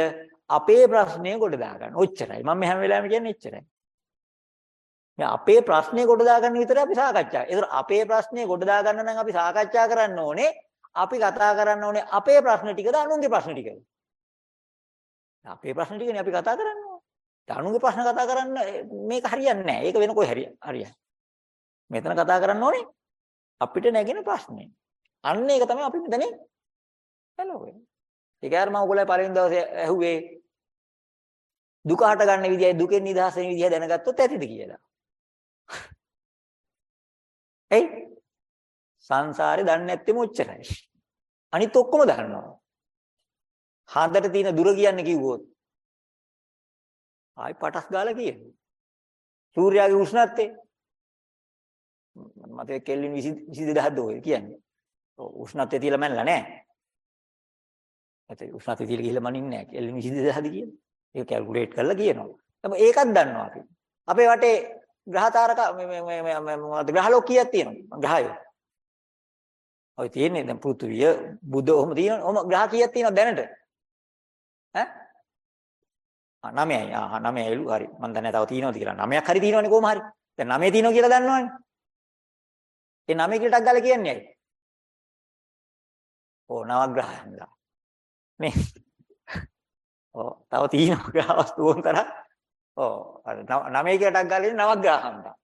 අපේ ප්‍රශ්නේ කොට දාගන්න. ඔච්චරයි. මම හැම වෙලාවෙම කියන්නේ එච්චරයි. මේ අපේ ප්‍රශ්නේ කොට දාගන්න විතරයි අපි සාකච්ඡා. ඒතර අපේ ප්‍රශ්නේ කොට දාගන්න නම් අපි සාකච්ඡා කරන්න ඕනේ. අපි කතා කරන්න ඕනේ අපේ ප්‍රශ්න ටිකද අනුන්ගේ ප්‍රශ්න ටිකද? අපේ ප්‍රශ්න ටිකනේ අපි කතා කරන්න ඕනේ. අනුන්ගේ ප්‍රශ්න කතා කරන්න මේක හරියන්නේ නැහැ. ඒක වෙන කොයි හරියන්නේ. මෙතන කතා කරන්න ඕනේ අපිට නැගෙන ප්‍රශ්නේ. අන්න ඒක තමයි අපි මෙතන hello ඒක අර මම ඔයගොල්ලෝ පළවෙනි දවසේ ඇහුවේ දුක හට ගන්න විදියයි දුකෙන් නිදහස් වෙන විදිය දැනගත්තොත් ඇතිද කියලා. එයි සංසාරේ දන්නේ නැත්තේ මොච්චරයි. අනිත් ඔක්කොම දන්නවා. හඳට තියෙන දුර කියන්නේ කිව්වොත් ආයි පටස් ගාලා කියනවා. සූර්යාගේ උෂ්ණත්වය මතක කෙල්වින් 22000ද ඔය කියන්නේ. උෂ්ණත්වය තියලා මැනලා නැහැ. ඇයි උෂ්ණත්වය තියලා ගිහලා මනින්නේ නැහැ. කෙල්වින් 22000ද කියන්නේ. ඒක කැල්කියුලේට් කරලා කියනවා. දැන් ඒකත් දන්නවා අපි. අපේ වටේ ග්‍රහ තාරක මේ මේ මේ මොකද ග්‍රහලෝක කීයක් තියෙනවද? ග්‍රහයෝ. ඔය තියෙන්නේ දැන් පෘථුවිය බුද ඔහොම තියෙනවා. ඔහොම ග්‍රහ කීයක් තියෙනවද දැනට? ඈ? ආ 9යි. ආ 9යිලු හරි. මම දන්නේ තව තියෙනවද කියලා. 9ක් හරි තියෙනවනේ කොහොම හරි. දැන් 9 තියෙනවා කියලා දන්නවනේ. ඒ 9 කියලා ටක් ගාලා කියන්නේ ඇයි? ඕ නවග්‍රහයන්ලා. නේ. ඔව් තව තියෙනවා ග්‍රහ වස්තු උන්තර. ඔව් අර 9 කියලා ටක් ගාලා ඉන්නේ නවග්‍රහයන්ලා.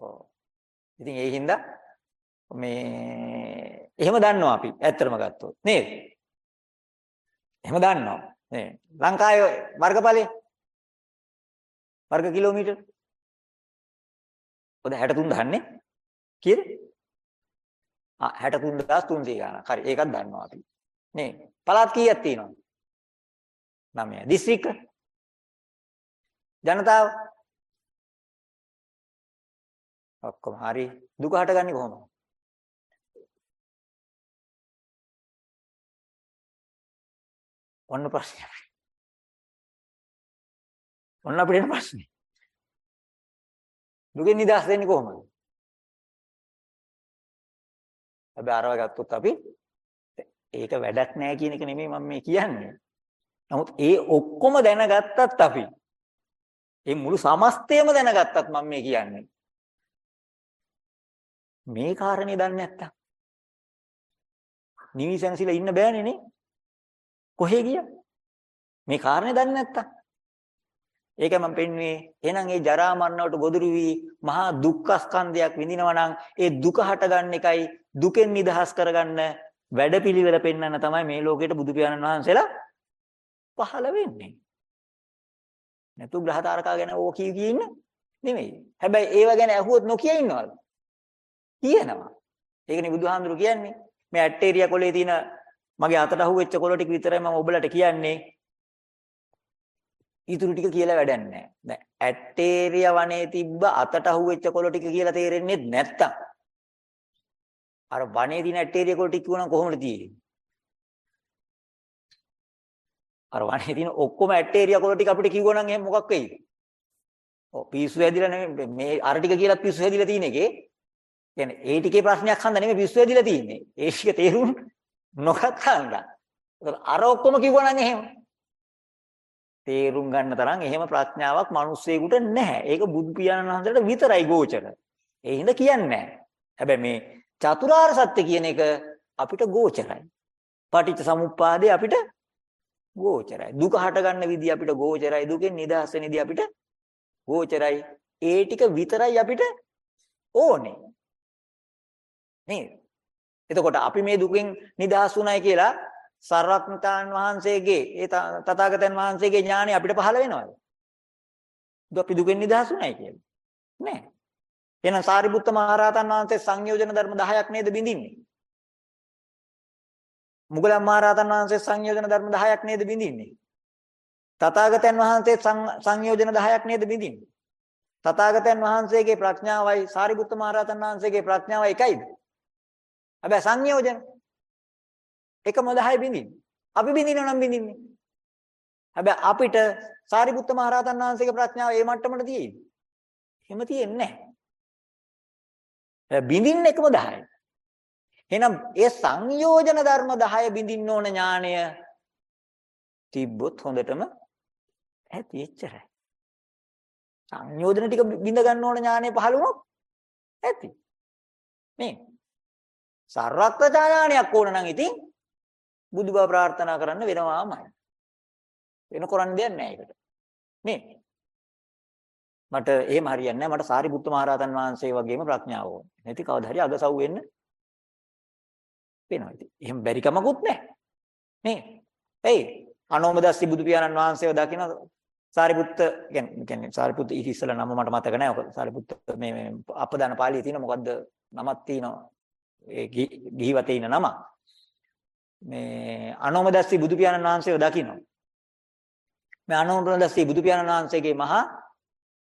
ඔව්. ඉතින් ඒ හින්දා මේ එහෙම දන්නවා අපි ඇත්තටම ගත්තොත් නේද? එහෙම දන්නවා. නේ. ලංකාවේ වර්ගඵලය වර්ග කිලෝමීටර් ඔද 63 දන්නේ කීයද? ආ 63300 ගානක්. හරි ඒකත් දන්නවා අපි. නේ. පළාත් කීයක් තියෙනවද? 9. දිස්ත්‍රික්ක? ජනතාව? ඔක්කොම හරි. දුක හටගන්නේ කොහොමද? ඔන්න ප්‍රශ්නේ. ඔන්න අපිට ප්‍රශ්නේ. දුකෙන් නිදහස් වෙන්නේ කොහොමද? හැබැයි අරව ගත්තොත් අපි ඒක වැඩක් නෑ කියන එක නෙමෙයි මම මේ කියන්නේ. නමුත් ඒ ඔක්කොම දැනගත්තත් අපි ඒ මුළු සමස්තයම දැනගත්තත් මම මේ කියන්නේ. මේ කාරණේ දන්නේ නැත්තම් නිවිසන්සිලා ඉන්න බෑනේ නේ. කොහේ ගියා? මේ කාරණේ දන්නේ නැත්තම් ඒක මම පෙන්වුවේ එහෙනම් ඒ ජරා මරණ වලට ගොදුරු වී මහා දුක්ඛ ස්කන්ධයක් විඳිනවා නම් ඒ දුක හටගන්න එකයි දුකෙන් නිදහස් කරගන්න වැඩපිළිවෙල පෙන්වන්න තමයි මේ ලෝකෙට බුදු පියාණන් වහන්සේලා පහළ වෙන්නේ. නැතු ග්‍රහ තාරකා ගැන ඕක කී කී ඉන්න නෙමෙයි. හැබැයි ඒව ගැන ඇහුවොත් නොකිය ඉන්නවද? කියනවා. ඒකනේ බුදුහාමුදුරු කියන්නේ. මේ ඇටේරියා කොලේ තියෙන මගේ අතට අහුවෙච්ච කොළ ටික විතරයි මම ඔබලට කියන්නේ. ඊටු ටික කියලා වැඩක් නැහැ. දැන් ඇටේරියා වනේ තිබ්බ අතට අහුවෙච්ච කොළ ටික කියලා තේරෙන්නේ නැත්තම් අර වනේ දින ඇටේරියා කොළ ටික කිව්වනම් කොහොමද තියෙන්නේ? අර වනේ දින ඔක්කොම ඇටේරියා කොළ ටික අපිට කිව්වනම් එහෙනම් මොකක් වෙයිද? ඔව් පිස්සු හැදිලා නෙමෙයි මේ අර ටික කියලා පිස්සු හැදිලා තියෙන එකේ කියන්නේ ඒ ටිකේ ප්‍රශ්නයක් හන්ද නෙමෙයි පිස්සු හැදිලා තියෙන්නේ. ඒ ටික තේරුම් නොගත් හන්දා. අර ඔක්කොම කිව්වනම් එහෙම තේරුම් ගන්න තරම් එහෙම ප්‍රඥාවක් මිනිස්සෙකුට නැහැ. ඒක බුදු පියාණන් වහන්සේට විතරයි ගෝචර. ඒ හින්දා කියන්නේ නැහැ. හැබැයි මේ චතුරාර්ය සත්‍ය කියන එක අපිට ගෝචරයි. පටිච්ච සමුප්පාදේ අපිට ගෝචරයි. දුක හට ගන්න විදිය අපිට ගෝචරයි. දුකෙන් නිදහස් වෙන විදිය අපිට ගෝචරයි. ඒ ටික විතරයි අපිට ඕනේ. නේද? එතකොට අපි මේ දුකෙන් නිදහස් වුණයි කියලා සර්වඥතාන් වහන්සේගේ ඒ තථාගතයන් වහන්සේගේ ඥාණය අපිට පහළ වෙනවද? අපි දුකෙන් නිදහස් වුණයි කියලා. නෑ. එහෙනම් සාරිපුත්ත මහරහතන් වහන්සේ සංයෝජන ධර්ම 10ක් නේද බින්දින්නේ? මුගලන් මහරහතන් වහන්සේ සංයෝජන ධර්ම 10ක් නේද බින්දින්නේ? තථාගතයන් වහන්සේ සංයෝජන 10ක් නේද බින්දින්නේ? තථාගතයන් වහන්සේගේ ප්‍රඥාවයි සාරිපුත්ත මහරහතන් වහන්සේගේ ප්‍රඥාවයි එකයිද? හැබැයි සංයෝජන එකම 10 බින්දින්නේ. අපි බින්දිනව නම් බින්දින්නේ. හැබැයි අපිට සාරිපුත්ත මහරහතන් වහන්සේගේ ප්‍රඥාව ඒ මට්ටමට තියෙයිද? එහෙම තියෙන්නේ නැහැ. බින්දින්න එකම 10යි. එහෙනම් ඒ සංයෝජන ධර්ම 10 බින්දින්න ඕන ඥාණය තිබ්බොත් හොඳටම ඇති එච්චරයි. සංයෝජන ටික බින්ද ගන්න ඕන ඥාණය පහළ වුණොත් ඇති. මේ සර්වත්ව ඥානයක් ඕන නම් ඉතින් බුදුබව ප්‍රාර්ථනා කරන්න වෙනවාමයි. වෙන කරන්න දෙයක් නැහැ ඒකට. මේ මට එහෙම හරියන්නේ නැහැ. මට සාරිපුත්ත මහරහතන් වහන්සේ වගේම ප්‍රඥාව ඕනේ. නැති කවදා හරි අගසව් වෙන්න වෙනවා ඉතින්. එහෙම බැරි කමකුත් නැහැ. නේ? එයි අනෝමදස්සි බුදු පියාණන් වහන්සේව දකින සාරිපුත්ත කියන්නේ සාරිපුත්ත ඊට ඉස්සෙල්ලා නම මට මතක නැහැ. ඔක සාරිපුත්ත මේ මේ අපදාන පාළියේ තියෙන මොකද්ද නමක් තියෙනවා. ඒ ගිහිවතේ ඉන්න නම. මේ අනෝමදස්සි බුදු පියාණන් වහන්සේව දකිනවා. මේ අනෝමදස්සි බුදු පියාණන් වහන්සේගේ මහා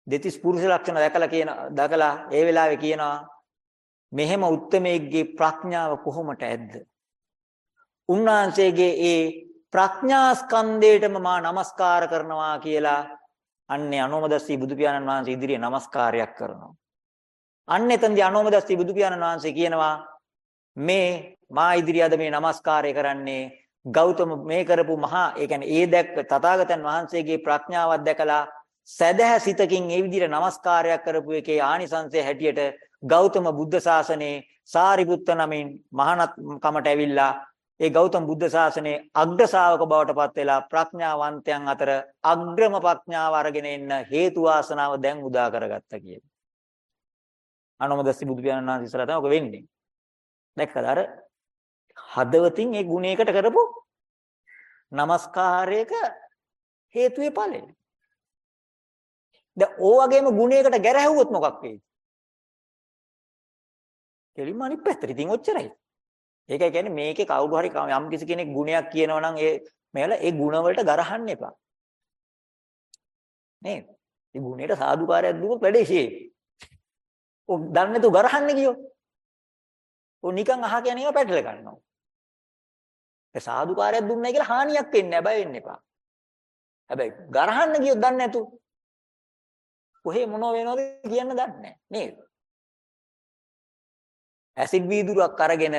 දෙතිස් පුරුෂ ලක්ෂණ දැකලා කියන දැකලා ඒ වෙලාවේ කියනවා මෙහෙම උත්මයේගේ ප්‍රඥාව කොහොමට ඇද්ද? උන්වහන්සේගේ ඒ ප්‍රඥා ස්කන්ධයටම මා নমස්කාර කරනවා කියලා අන්නේ අනෝමදස්සී බුදු පියාණන් වහන්සේ ඉදිරියේ নমස්කාරයක් කරනවා. අන්න එතෙන්දී අනෝමදස්සී බුදු පියාණන් වහන්සේ කියනවා මේ මා ඉදිරිය අද මේ নমස්කාරය කරන්නේ ගෞතම මේ කරපු මහා ඒ කියන්නේ ඒ දැක්ක තථාගතයන් වහන්සේගේ ප්‍රඥාවක් දැකලා සදහැ සිතකින් ඒ විදිහට নমස්කාරයක් කරපු එකේ ආනිසංසය හැටියට ගෞතම බුද්ධ ශාසනයේ සාරිපුත්ත නමින් මහානත් කමට ඇවිල්ලා ඒ ගෞතම බුද්ධ ශාසනයේ අග්‍ර ශාවක බවට පත් වෙලා ප්‍රඥාවන්තයන් අතර අග්‍රම ප්‍රඥාව අරගෙන එන්න හේතු වාසනාව දැන් උදා කරගත්තා කියලා. අනුමදස්සි බුදු පියාණන් වහන්සේ ඉස්සරහ තමයි ඔක වෙන්නේ. දැක්කද අර හදවතින් ඒ ගුණයකට කරපු নমස්කාරයක හේතුවේ ඵලය. දැන් ඕ වගේම ගුණයකට ගැරහැව්වොත් මොකක් වෙයිද? කෙලින්ම අනිත් පැත්තට. ඉතින් ඔච්චරයි. ඒකයි කියන්නේ මේකේ කවුරු හරි යම් කිසි කෙනෙක් ගුණයක් කියනවා නම් ඒ මෙයාලා ඒ ගුණ වලට ගරහන්න එපා. නේද? ඒ ගුණයට සාදුකාරයක් දුන්නොත් වැඩේ ෂේ. ඔය දන්නේ නැතුව ගරහන්න ගියෝ. ඔය නිකන් අහ කියන ඒවා පැටල ගන්නවා. ඒ සාදුකාරයක් දුන්නයි කියලා හානියක් වෙන්නේ නැහැ බය වෙන්න එපා. හැබැයි ගරහන්න ගියොත් දන්නේ නැතුව කොහේ මොනව වෙනවද කියන්න දන්නේ නැහැ නේද? ඇසිඩ් වීදුරුවක් අරගෙන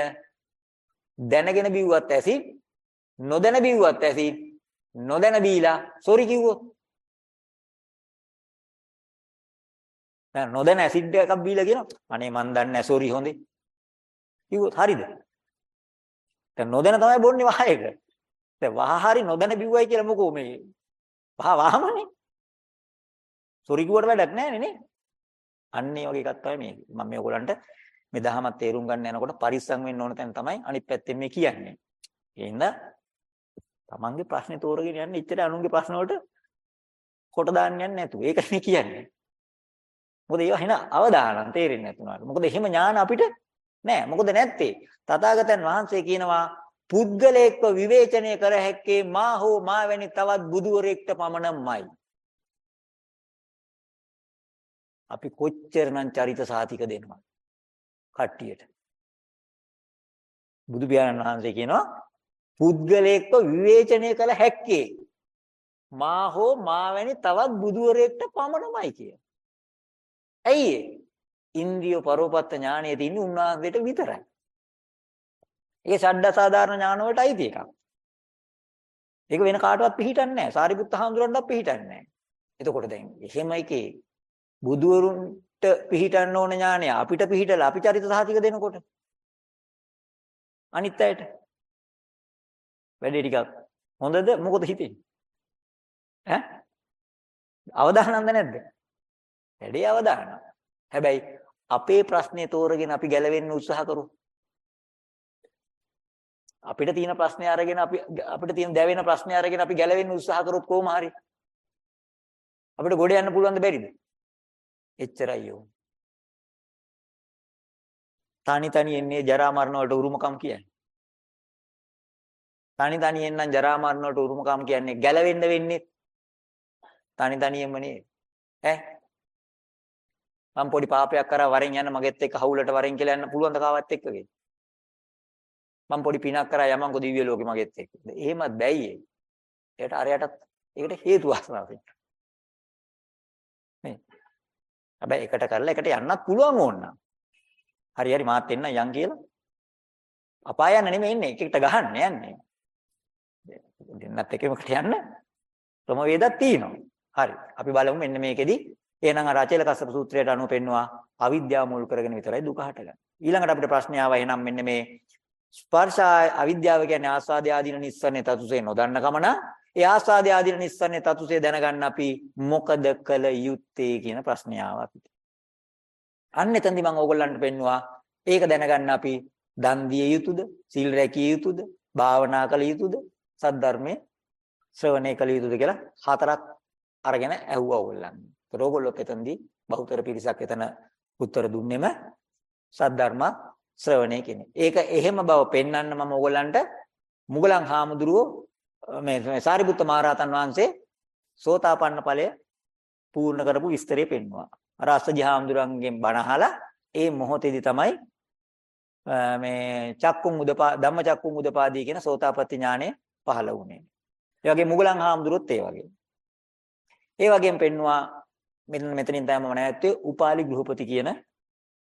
දැනගෙන බිව්වත් ඇසිඩ් නොදැන බිව්වත් ඇසිඩ් නොදැන බීලා සෝරි කිව්වොත්. දැන් නොදැන ඇසිඩ් එකක් බීලා කියනවා. අනේ මන් දන්නේ නැහැ සෝරි හොඳේ. කිව්වොත් හරිද? දැන් නොදැන තමයි බොන්නේ වහ එක. දැන් වහ හරි නොදැන බිව්වයි කියලා මොකෝ මේ වහ වහමනේ? සෝරි කිව්වට වැඩක් නැහැ නේ. අන්න ඒ වගේ එකක් තමයි මේක. මම මේ ඔයගලන්ට මේ දහමත් තේරුම් ගන්න යනකොට පරිස්සම් වෙන්න ඕන තැන තමයි අනිත් පැත්තෙන් මේ කියන්නේ. ඒ හින්දා තමන්ගේ ප්‍රශ්නේ තෝරගෙන යන්නේ ඉච්චර අනුන්ගේ ප්‍රශ්න වලට කොට දාන්න යන්නේ නැතුව. ඒකයි මේ කියන්නේ. මොකද ඒවා වෙන අවදානම් තේරෙන්නේ නැතුනාට. මොකද එහෙම ඥාන අපිට නෑ. මොකද නැත්තේ. තථාගතයන් වහන්සේ කියනවා පුද්ගලයෙක්ව විවේචනය කර හැක්කේ මා හෝ මා වැනි තවත් බුදුවරයෙක්ට පමණමයි. අපි කොච්චරනම් චරිත සාතික දෙනවද? කට්ටියට. බුදු පියාණන් වහන්සේ කියනවා පුද්ගලයෙක්ව විවේචනය කළ හැක්කේ මා හෝ මා වැනි තවත් බුදුවරයෙක්ට පමණමයි කිය. ඇයි ඒ? ඉන්ද්‍රිය පරෝපත්ත ඥානයේ තියෙන උන්වහන්සේට විතරයි. ඒක ෂඩ්ඩ සාධාරණ ඥාන වලට අයිති එකක්. ඒක වෙන කාටවත් පිළිහිටන්නේ නැහැ. සාරිපුත්ත හාමුදුරන්වත් පිළිහිටන්නේ නැහැ. එතකොට දැන් එහෙම එකේ බුදුවරුන් පිහිටන්න ඕන ඥානය අපිට පිහිටලා අපි චරිත සාහිතික දෙනකොට. අනිත් අයට වැඩේ ටිකක් හොඳද මොකද හිතෙන්නේ? ඈ? අවදානම්ද නැද්ද? වැඩේ අවදානම් හැබැයි අපේ ප්‍රශ්නේ තෝරගෙන අපි ගැලවෙන්න උත්සාහ කරමු අපිට තියෙන ප්‍රශ්නේ අරගෙන අපි අපිට තියෙන දැවෙන ප්‍රශ්නේ අරගෙන අපි ගැලවෙන්න උත්සාහ කරොත් කොහොම හරි. අපිට ගොඩ යන්න පුළුවන් බැරිද? එච්චරයි යෝ. තනි තනි එන්නේ ජරා මරණ වලට උරුමකම් කියන්නේ. තනි තනියෙන් නම් ජරා මරණ වලට උරුමකම් කියන්නේ ගැලවෙන්න වෙන්නේ තනි තනියෙන්ම නේ. ඈ මම පොඩි පාපයක් කරා වරෙන් යන මගෙත් එක්ක හවුලට වරෙන් කියලා යන්න පුළුවන් ද කාවත් එක්කගේ. මම පොඩි පිනක් කරා යමන්කෝ දිව්‍ය ලෝකෙ මගෙත් එක්ක. එහෙමත් බැයි ඒ. ඒකට අරයටත් ඒකට හේතු වාසනාවක් නේ. හැබැයි එකට කරලා එකට යන්නත් පුළුවන් ඕන නම්. හරි හරි මාත් එන්න යන් කියලා. අපාය යන්න නෙමෙයි ඉන්නේ. එක එකට ගහන්න යන්නේ. දෙන්නත් එකමකට යන්න ක්‍රම වේදක් තියෙනවා. හරි. අපි බලමු මෙන්න මේකෙදි එහෙනම් අර අචල කස්සප සූත්‍රයට අනුව පෙන්නවා අවිද්‍යාව මුල් කරගෙන විතරයි දුක හටගන්නේ. ඊළඟට අපිට ප්‍රශ්නය ආවා එහෙනම් මෙන්න මේ ස්පර්ශ අවිද්‍යාව කියන්නේ ආස්වාදය ආදීන නිස්සරණේ තතුසේ නොදන්න කම නා ඒ ආස්වාදය ආදීන නිස්සරණේ තතුසේ දැනගන්න අපි මොකද කළ යුත්තේ කියන ප්‍රශ්නය ආවා අපිට. අන්න එතනදි මම ඕගොල්ලන්ට පෙන්නවා ඒක දැනගන්න අපි දන් දිය යුතුද, සීල් රැකිය යුතුද, භාවනා කළ යුතුද, සද්ධර්මයේ ශ්‍රවණය කළ යුතුද කියලා හතරක් අරගෙන ඇහුවා ඕගොල්ලන්. ඒතර ඕගොල්ලෝ එතනදී බහුතර පිරිසක් එතන උත්තර දුන්නෙම සද්ධර්ම ශ්‍රවණය කියන්නේ. ඒක එහෙම බව පෙන්වන්න මම ඕගොල්ලන්ට මුගලන් හාමුදුරුවෝ මේ සාරිපුත්ත මහරහතන් වහන්සේ සෝතාපන්න ඵලය පූර්ණ කරපු විස්තරය පෙන්වුවා. අර අස්සජි හාමුදුරන්ගෙන් බණ අහලා ඒ මොහොතේදී තමයි මේ චක්කුම් උදපා ධම්ම චක්කුම් උදපාදී කියන සෝතාපට්ටි ඥානය පහළ වුණේ. ඒ වගේ මුගලන් හාමුදුරුවොත් ඒ වගේ. ඒ වගේම පෙන්නවා මෙතන මෙතනින් තමයි මම නැත්තේ උපාලි ගෘහපති කියන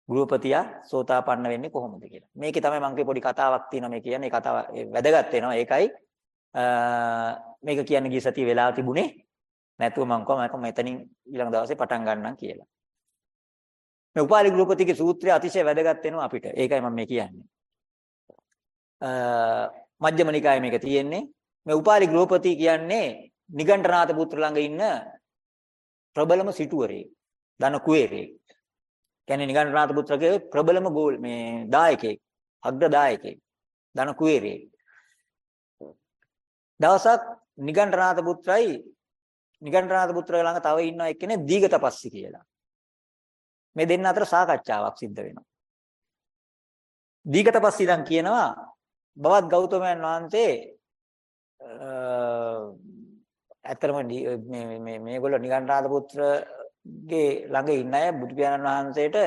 ගෘහපතියා සෝතාපන්න වෙන්නේ කොහොමද කියලා. මේකේ තමයි මම පොඩි කතාවක් තියෙනවා මේ කියන්නේ කතාව වැදගත් වෙනවා. ඒකයි මේක කියන්න ගිය සතිය වෙලා තිබුණේ නැතුව මම කොහොම මෙතනින් ඊළඟ දවසේ පටන් ගන්නම් කියලා. මේ උපාලි ගෘහපතිගේ සූත්‍රය අතිශය වැදගත් වෙනවා අපිට. ඒකයි මම මේ කියන්නේ. මජ්ක්‍ධිම නිකායේ මේක තියෙන්නේ. මේ උපාලි ගෘහපති කියන්නේ නිගණ්ඨනාථ පුත්‍ර ළඟ ඉන්න ප්‍රබලම සිටුවරේ ධන කුවේරේ කියන්නේ නිගණ්ඨනාථ පුත්‍රගේ ප්‍රබලම ගෝල් මේ දායකයෙක් අග්‍ර දායකයෙක් ධන කුවේරේ දවසක් නිගණ්ඨනාථ පුත්‍රයි නිගණ්ඨනාථ පුත්‍ර ළඟ තව ඉන්නවා එක්කෙනෙක් දීගතපස්සි කියලා මේ දෙන්න අතර සාකච්ඡාවක් සිද්ධ වෙනවා දීගතපස්සි දැන් කියනවා බවත් ගෞතමයන් වහන්සේ ඇත්තටම මේ මේ මේගොල්ලෝ නිගණ්ඨාත පුත්‍රගේ ළඟ ඉන්න අය බුදු පියාණන් වහන්සේට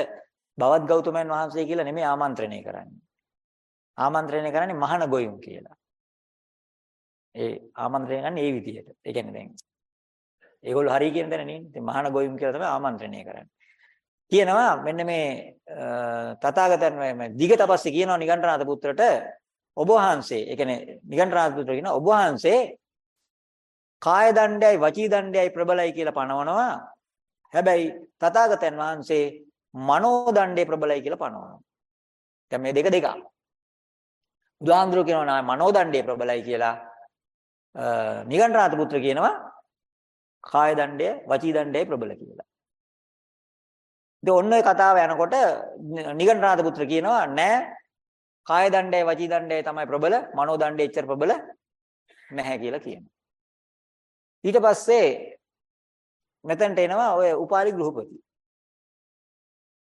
බවත් ගෞතමයන් වහන්සේ කියලා නෙමෙයි ආමන්ත්‍රණය කරන්නේ. ආමන්ත්‍රණය කරන්නේ මහාන ගොයුම් කියලා. ඒ ආමන්ත්‍රණය ගන්න ඒ විදිහට. ඒ කියන්නේ දැන් ඒගොල්ලෝ හරි කියන දේ නේ. ඉතින් මහාන ගොයුම් කියලා තමයි ආමන්ත්‍රණය කරන්නේ. කියනවා මෙන්න මේ තථාගතයන් මේ දිග තපස්සේ කියනවා නිගණ්ඨනාත පුත්‍රට ඔබ වහන්සේ ඒ කියන්නේ නිගණ්ඨනාත පුත්‍ර කියන ඔබ වහන්සේ කාය දණ්ඩයයි වචී දණ්ඩයයි ප්‍රබලයි කියලා පනවනවා. හැබැයි තථාගතයන් වහන්සේ මනෝ දණ්ඩේ ප්‍රබලයි කියලා පනවනවා. දැන් මේ දෙක දෙක. බුදුහාඳුර කියනවා නා මනෝ දණ්ඩේ ප්‍රබලයි කියලා. නිගණ්ඨනාථ පුත්‍ර කියනවා කාය දණ්ඩය වචී දණ්ඩයයි ප්‍රබල කියලා. ඉතින් ඔන්න ඔය කතාව යනකොට නිගණ්ඨනාථ පුත්‍ර කියනවා නෑ කාය දණ්ඩයයි වචී දණ්ඩයයි තමයි ප්‍රබල මනෝ දණ්ඩය එච්චර ප්‍රබල නැහැ කියලා කියනවා. ඊට පස්සේ මෙතනට එනවා ඔය උපාලි ගෘහපති.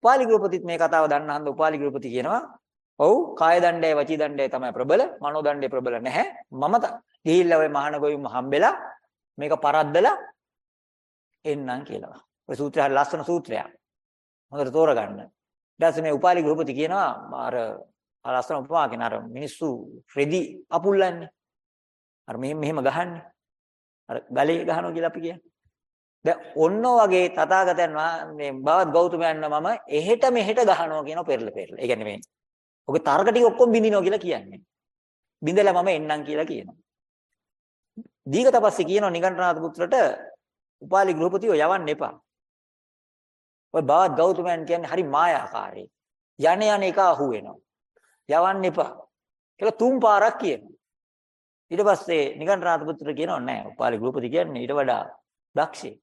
උපාලි ගෘහපතිත් මේ කතාව දන්න හන්ද උපාලි ගෘහපති කියනවා ඔව් කාය දණ්ඩය වචී දණ්ඩය තමයි ප්‍රබල මනෝ දණ්ඩය ප්‍රබල නැහැ මම ගිහිල්ලා ඔය මහාන ගොයුම හම්බෙලා මේක පරද්දලා එන්නම් කියලා. ඔය සූත්‍රය හරි ලස්සන සූත්‍රයක්. හොඳට තෝරගන්න. ඊට පස්සේ මේ උපාලි ගෘහපති කියනවා අර ලස්සන උපමාකින් අර මිනිස්සු රෙදි අපුල්ලන්නේ. අර මෙහෙම මෙහෙම ගහන්නේ. අර ගලේ ගහනවා කියලා අපි කියන්නේ. දැන් ඔන්න වගේ තථාගතයන් මේ බවත් ගෞතමයන් මම එහෙට මෙහෙට ගහනවා කියන පෙරල පෙරල. ඒ කියන්නේ මේ ඔගේ තර්ක ටික ඔක්කොම බින්දිනවා කියලා කියන්නේ. බින්දලා මම එන්නම් කියලා කියනවා. දීගත පස්සේ කියනවා නිගණ්ඨනාථ පුත්‍රට උපාලි ගෘහපතිව යවන්න එපා. ඔය බවත් ගෞතමයන් කියන්නේ හරි මායාකාරී. යන යන එක අහු වෙනවා. යවන්න එපා. කියලා තුන් පාරක් කියනවා. ඊට පස්සේ නිගණ්ඨනාථ පුත්‍ර කියනවා නෑ උපාලි ගෘහපති කියන්නේ ඊට වඩා දක්ෂේ.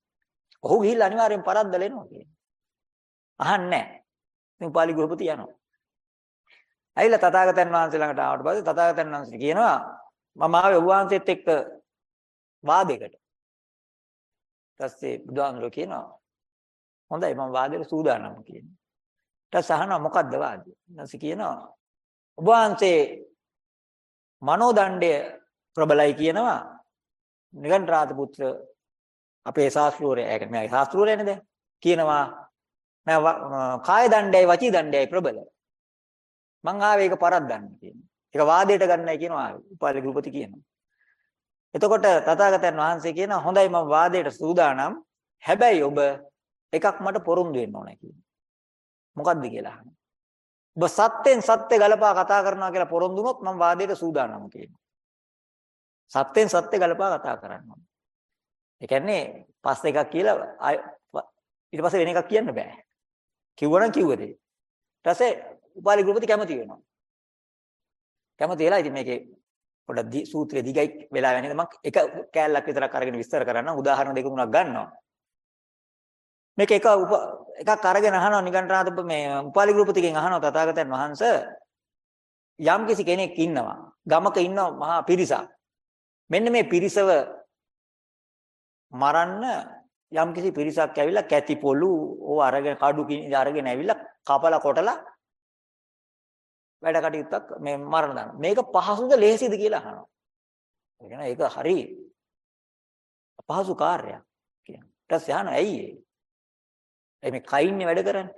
ඔහු ගිහිල්ලා අනිවාර්යෙන් පරද්දල එනවා කියන්නේ. අහන්නේ නෑ. ඉතින් උපාලි ගෘහපති යනවා. ඇවිල්ලා තථාගතයන් වහන්සේ ළඟට ආවට පස්සේ තථාගතයන් වහන්සේ කියනවා මම ආවේ ඔබ වහන්සේත් එක්ක වාදයකට. ඊපස්සේ බුදුහාමුදුරුවෝ කියනවා හොඳයි මම වාදයට සූදානම් කියනවා. ඊට සහනවා මොකද්ද වාදය? ඊට කියනවා ඔබ වහන්සේ මනෝදණ්ඩය ප්‍රබලයි කියනවා නිගණ්ඨරාත පුත්‍ර අපේ ශාස්ත්‍රෝරය ඒක මේ ශාස්ත්‍රෝරයනේ දැන් කියනවා නෑ කාය දණ්ඩයයි වචී දණ්ඩයයි ප්‍රබල මං ආවේ ඒක පරද්දන්න කියනවා ඒක වාදයට ගන්නයි කියනවා උපාලි ගෘහපති කියනවා එතකොට තථාගතයන් වහන්සේ කියනවා හොඳයි මම වාදයට සූදානම් හැබැයි ඔබ එකක් මට පොරොන්දු වෙන්න ඕනේ කියනවා මොකද්ද කියලා අහනවා ඔබ සත්‍යෙන් සත්‍ය ගලපා කතා කරනවා කියලා පොරොන්දු වුණොත් මම වාදයට සූදානම් කියනවා. සත්‍යෙන් සත්‍ය ගලපා කතා කරනවා. ඒ කියන්නේ පස් එකක් කියලා ඊට පස්සේ වෙන එකක් කියන්න බෑ. කිව්වනම් කිව්වද? ඊට පස්සේ උපාලි ගෘහපති කැමති වෙනවා. කැමති වෙලා ඉතින් මේකේ පොඩක් සූත්‍රයේ දිගයි වෙලා යන්නේ මම එක කෑල්ලක් විතරක් අරගෙන විස්තර කරන්නම් උදාහරණ දෙක තුනක් ගන්නවා. මේක එක එකක් අරගෙන අහනවා. නිගණ්ඨනාත මේ උපාලි ගෘහපතිගෙන් අහනවා තථාගතයන් වහන්සේ. යම් කිසි කෙනෙක් ඉන්නවා. ගමක ඉන්නවා මහා පිරිසක්. මෙන්න මේ පිරිසව මරන්න යම් කිසි පිරිසක් ඇවිල්ලා කැටි පොළු ඕව අරගෙන කඩු අරගෙන ඇවිල්ලා කපලා කොටලා වැඩ කටයුත්තක් මේ මරණ දාන මේක පහසුද ලේසිද කියලා අහනවා ඒ කියන්නේ ඒක හරි අපහසු කාර්යයක් කියනවා ඊට පස්සේ අහනවා ඇයි ඒ ඒ මේ කයින්නේ වැඩ කරන්නේ.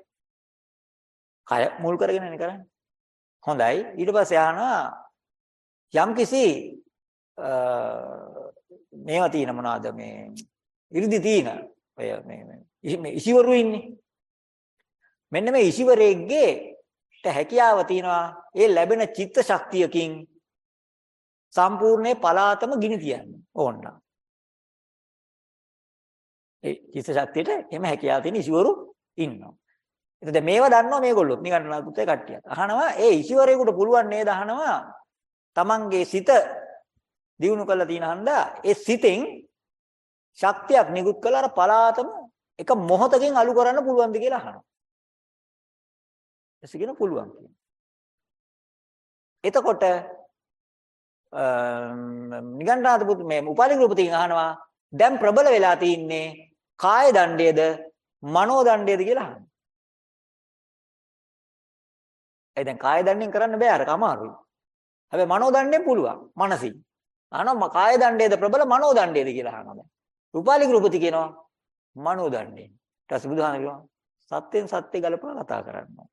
කය මුල් කරගෙනනේ කරන්නේ. හොඳයි. ඊට පස්සේ අහනවා යම්කිසි මේවා තියෙන මොනවද මේ 이르දි තියෙන ඔය මේ මේ ඉසිවරු ඉන්නේ. මෙන්න මේ ඉසිවරේගේ හැකියාව තියෙනවා ඒ ලැබෙන චිත්ත ශක්තියකින් සම්පූර්ණේ පලාතම ගිනි තියන්නේ ඕන්නම්. ඒ චිත්ත ශක්තියට එහෙම හැකියාව තියෙන ඉසිවරු ඉන්නවා. එතකොට මේවා දන්නවා මේගොල්ලොත් නිකන් නාකුත්තේ කට්ටියක්. අහනවා ඒ ඉසිවරයෙකුට පුළුවන් නේද අහනවා තමන්ගේ සිත දියුණු කරලා තියෙන හන්දා ඒ සිතෙන් ශක්තියක් නිකුත් කළා අර පලාතම එක මොහොතකින් අලු කරන්න පුළුවන්ද කියලා අහනවා. එසේ කියන පුළුවන් කියනවා. එතකොට නිගණ්ඨාත පුත් මේ උපාලි ගෘහපතිගෙන් අහනවා දැන් ප්‍රබල වෙලා තින්නේ කාය දණ්ඩයේද මනෝ දණ්ඩයේද කියලා අහනවා. ඒ දැන් කාය දණ්ඩෙන් කරන්න බෑ අරක අමාරුයි. හැබැයි මනෝ දණ්ඩෙන් පුළුවන්. මනසින්. අහනවා කාය දණ්ඩයේද ප්‍රබල මනෝ දණ්ඩයේද කියලා අහනවා දැන්. රූපාලි ගෘහපති කියනවා මනෝ දණ්ඩෙන්. ඊට පස්සේ බුදුහාම කියනවා සත්‍යෙන් සත්‍ය ගලපලා කතා කරනවා.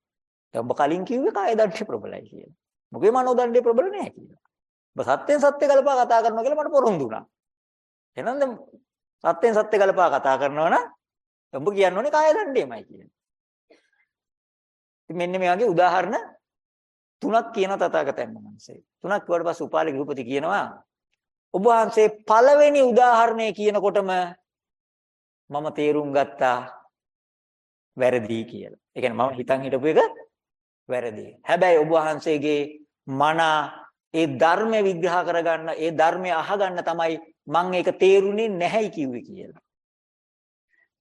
දැන් ඔබ කලින් කිව්වේ කාය දණ්ඩේ ප්‍රබලයි කියලා. මොකේ මනෝ දණ්ඩේ ප්‍රබල නෑ කියලා. ඔබ සත්‍යෙන් සත්‍ය ගලපා කතා කරනවා කියලා මට පොරොන්දු වුණා. එහෙනම් දැන් සත්‍යෙන් සත්‍ය ගලපා කතා කරනවා නම් ඔබ කියන්න ඕනේ කාය දණ්ඩේමයි කියන්නේ. ඉතින් මෙන්න මේ වගේ උදාහරණ තුනක් කියන තථාගතයන් වහන්සේ. තුනක් කිව්වට පස්සේ උපාලි ගෘහපති කියනවා ඔබ වහන්සේ පළවෙනි උදාහරණය කියනකොටම මම තේරුම් ගත්තා වැරදි කියලා. ඒ කියන්නේ මම හිතන් හිටපු එක වැරදි. හැබැයි ඔබ වහන්සේගේ මන ඒ ධර්ම විග්‍රහ කරගන්න, ඒ ධර්මය අහගන්න තමයි මම ඒක තේරුනේ නැහැයි කිව්වේ කියලා.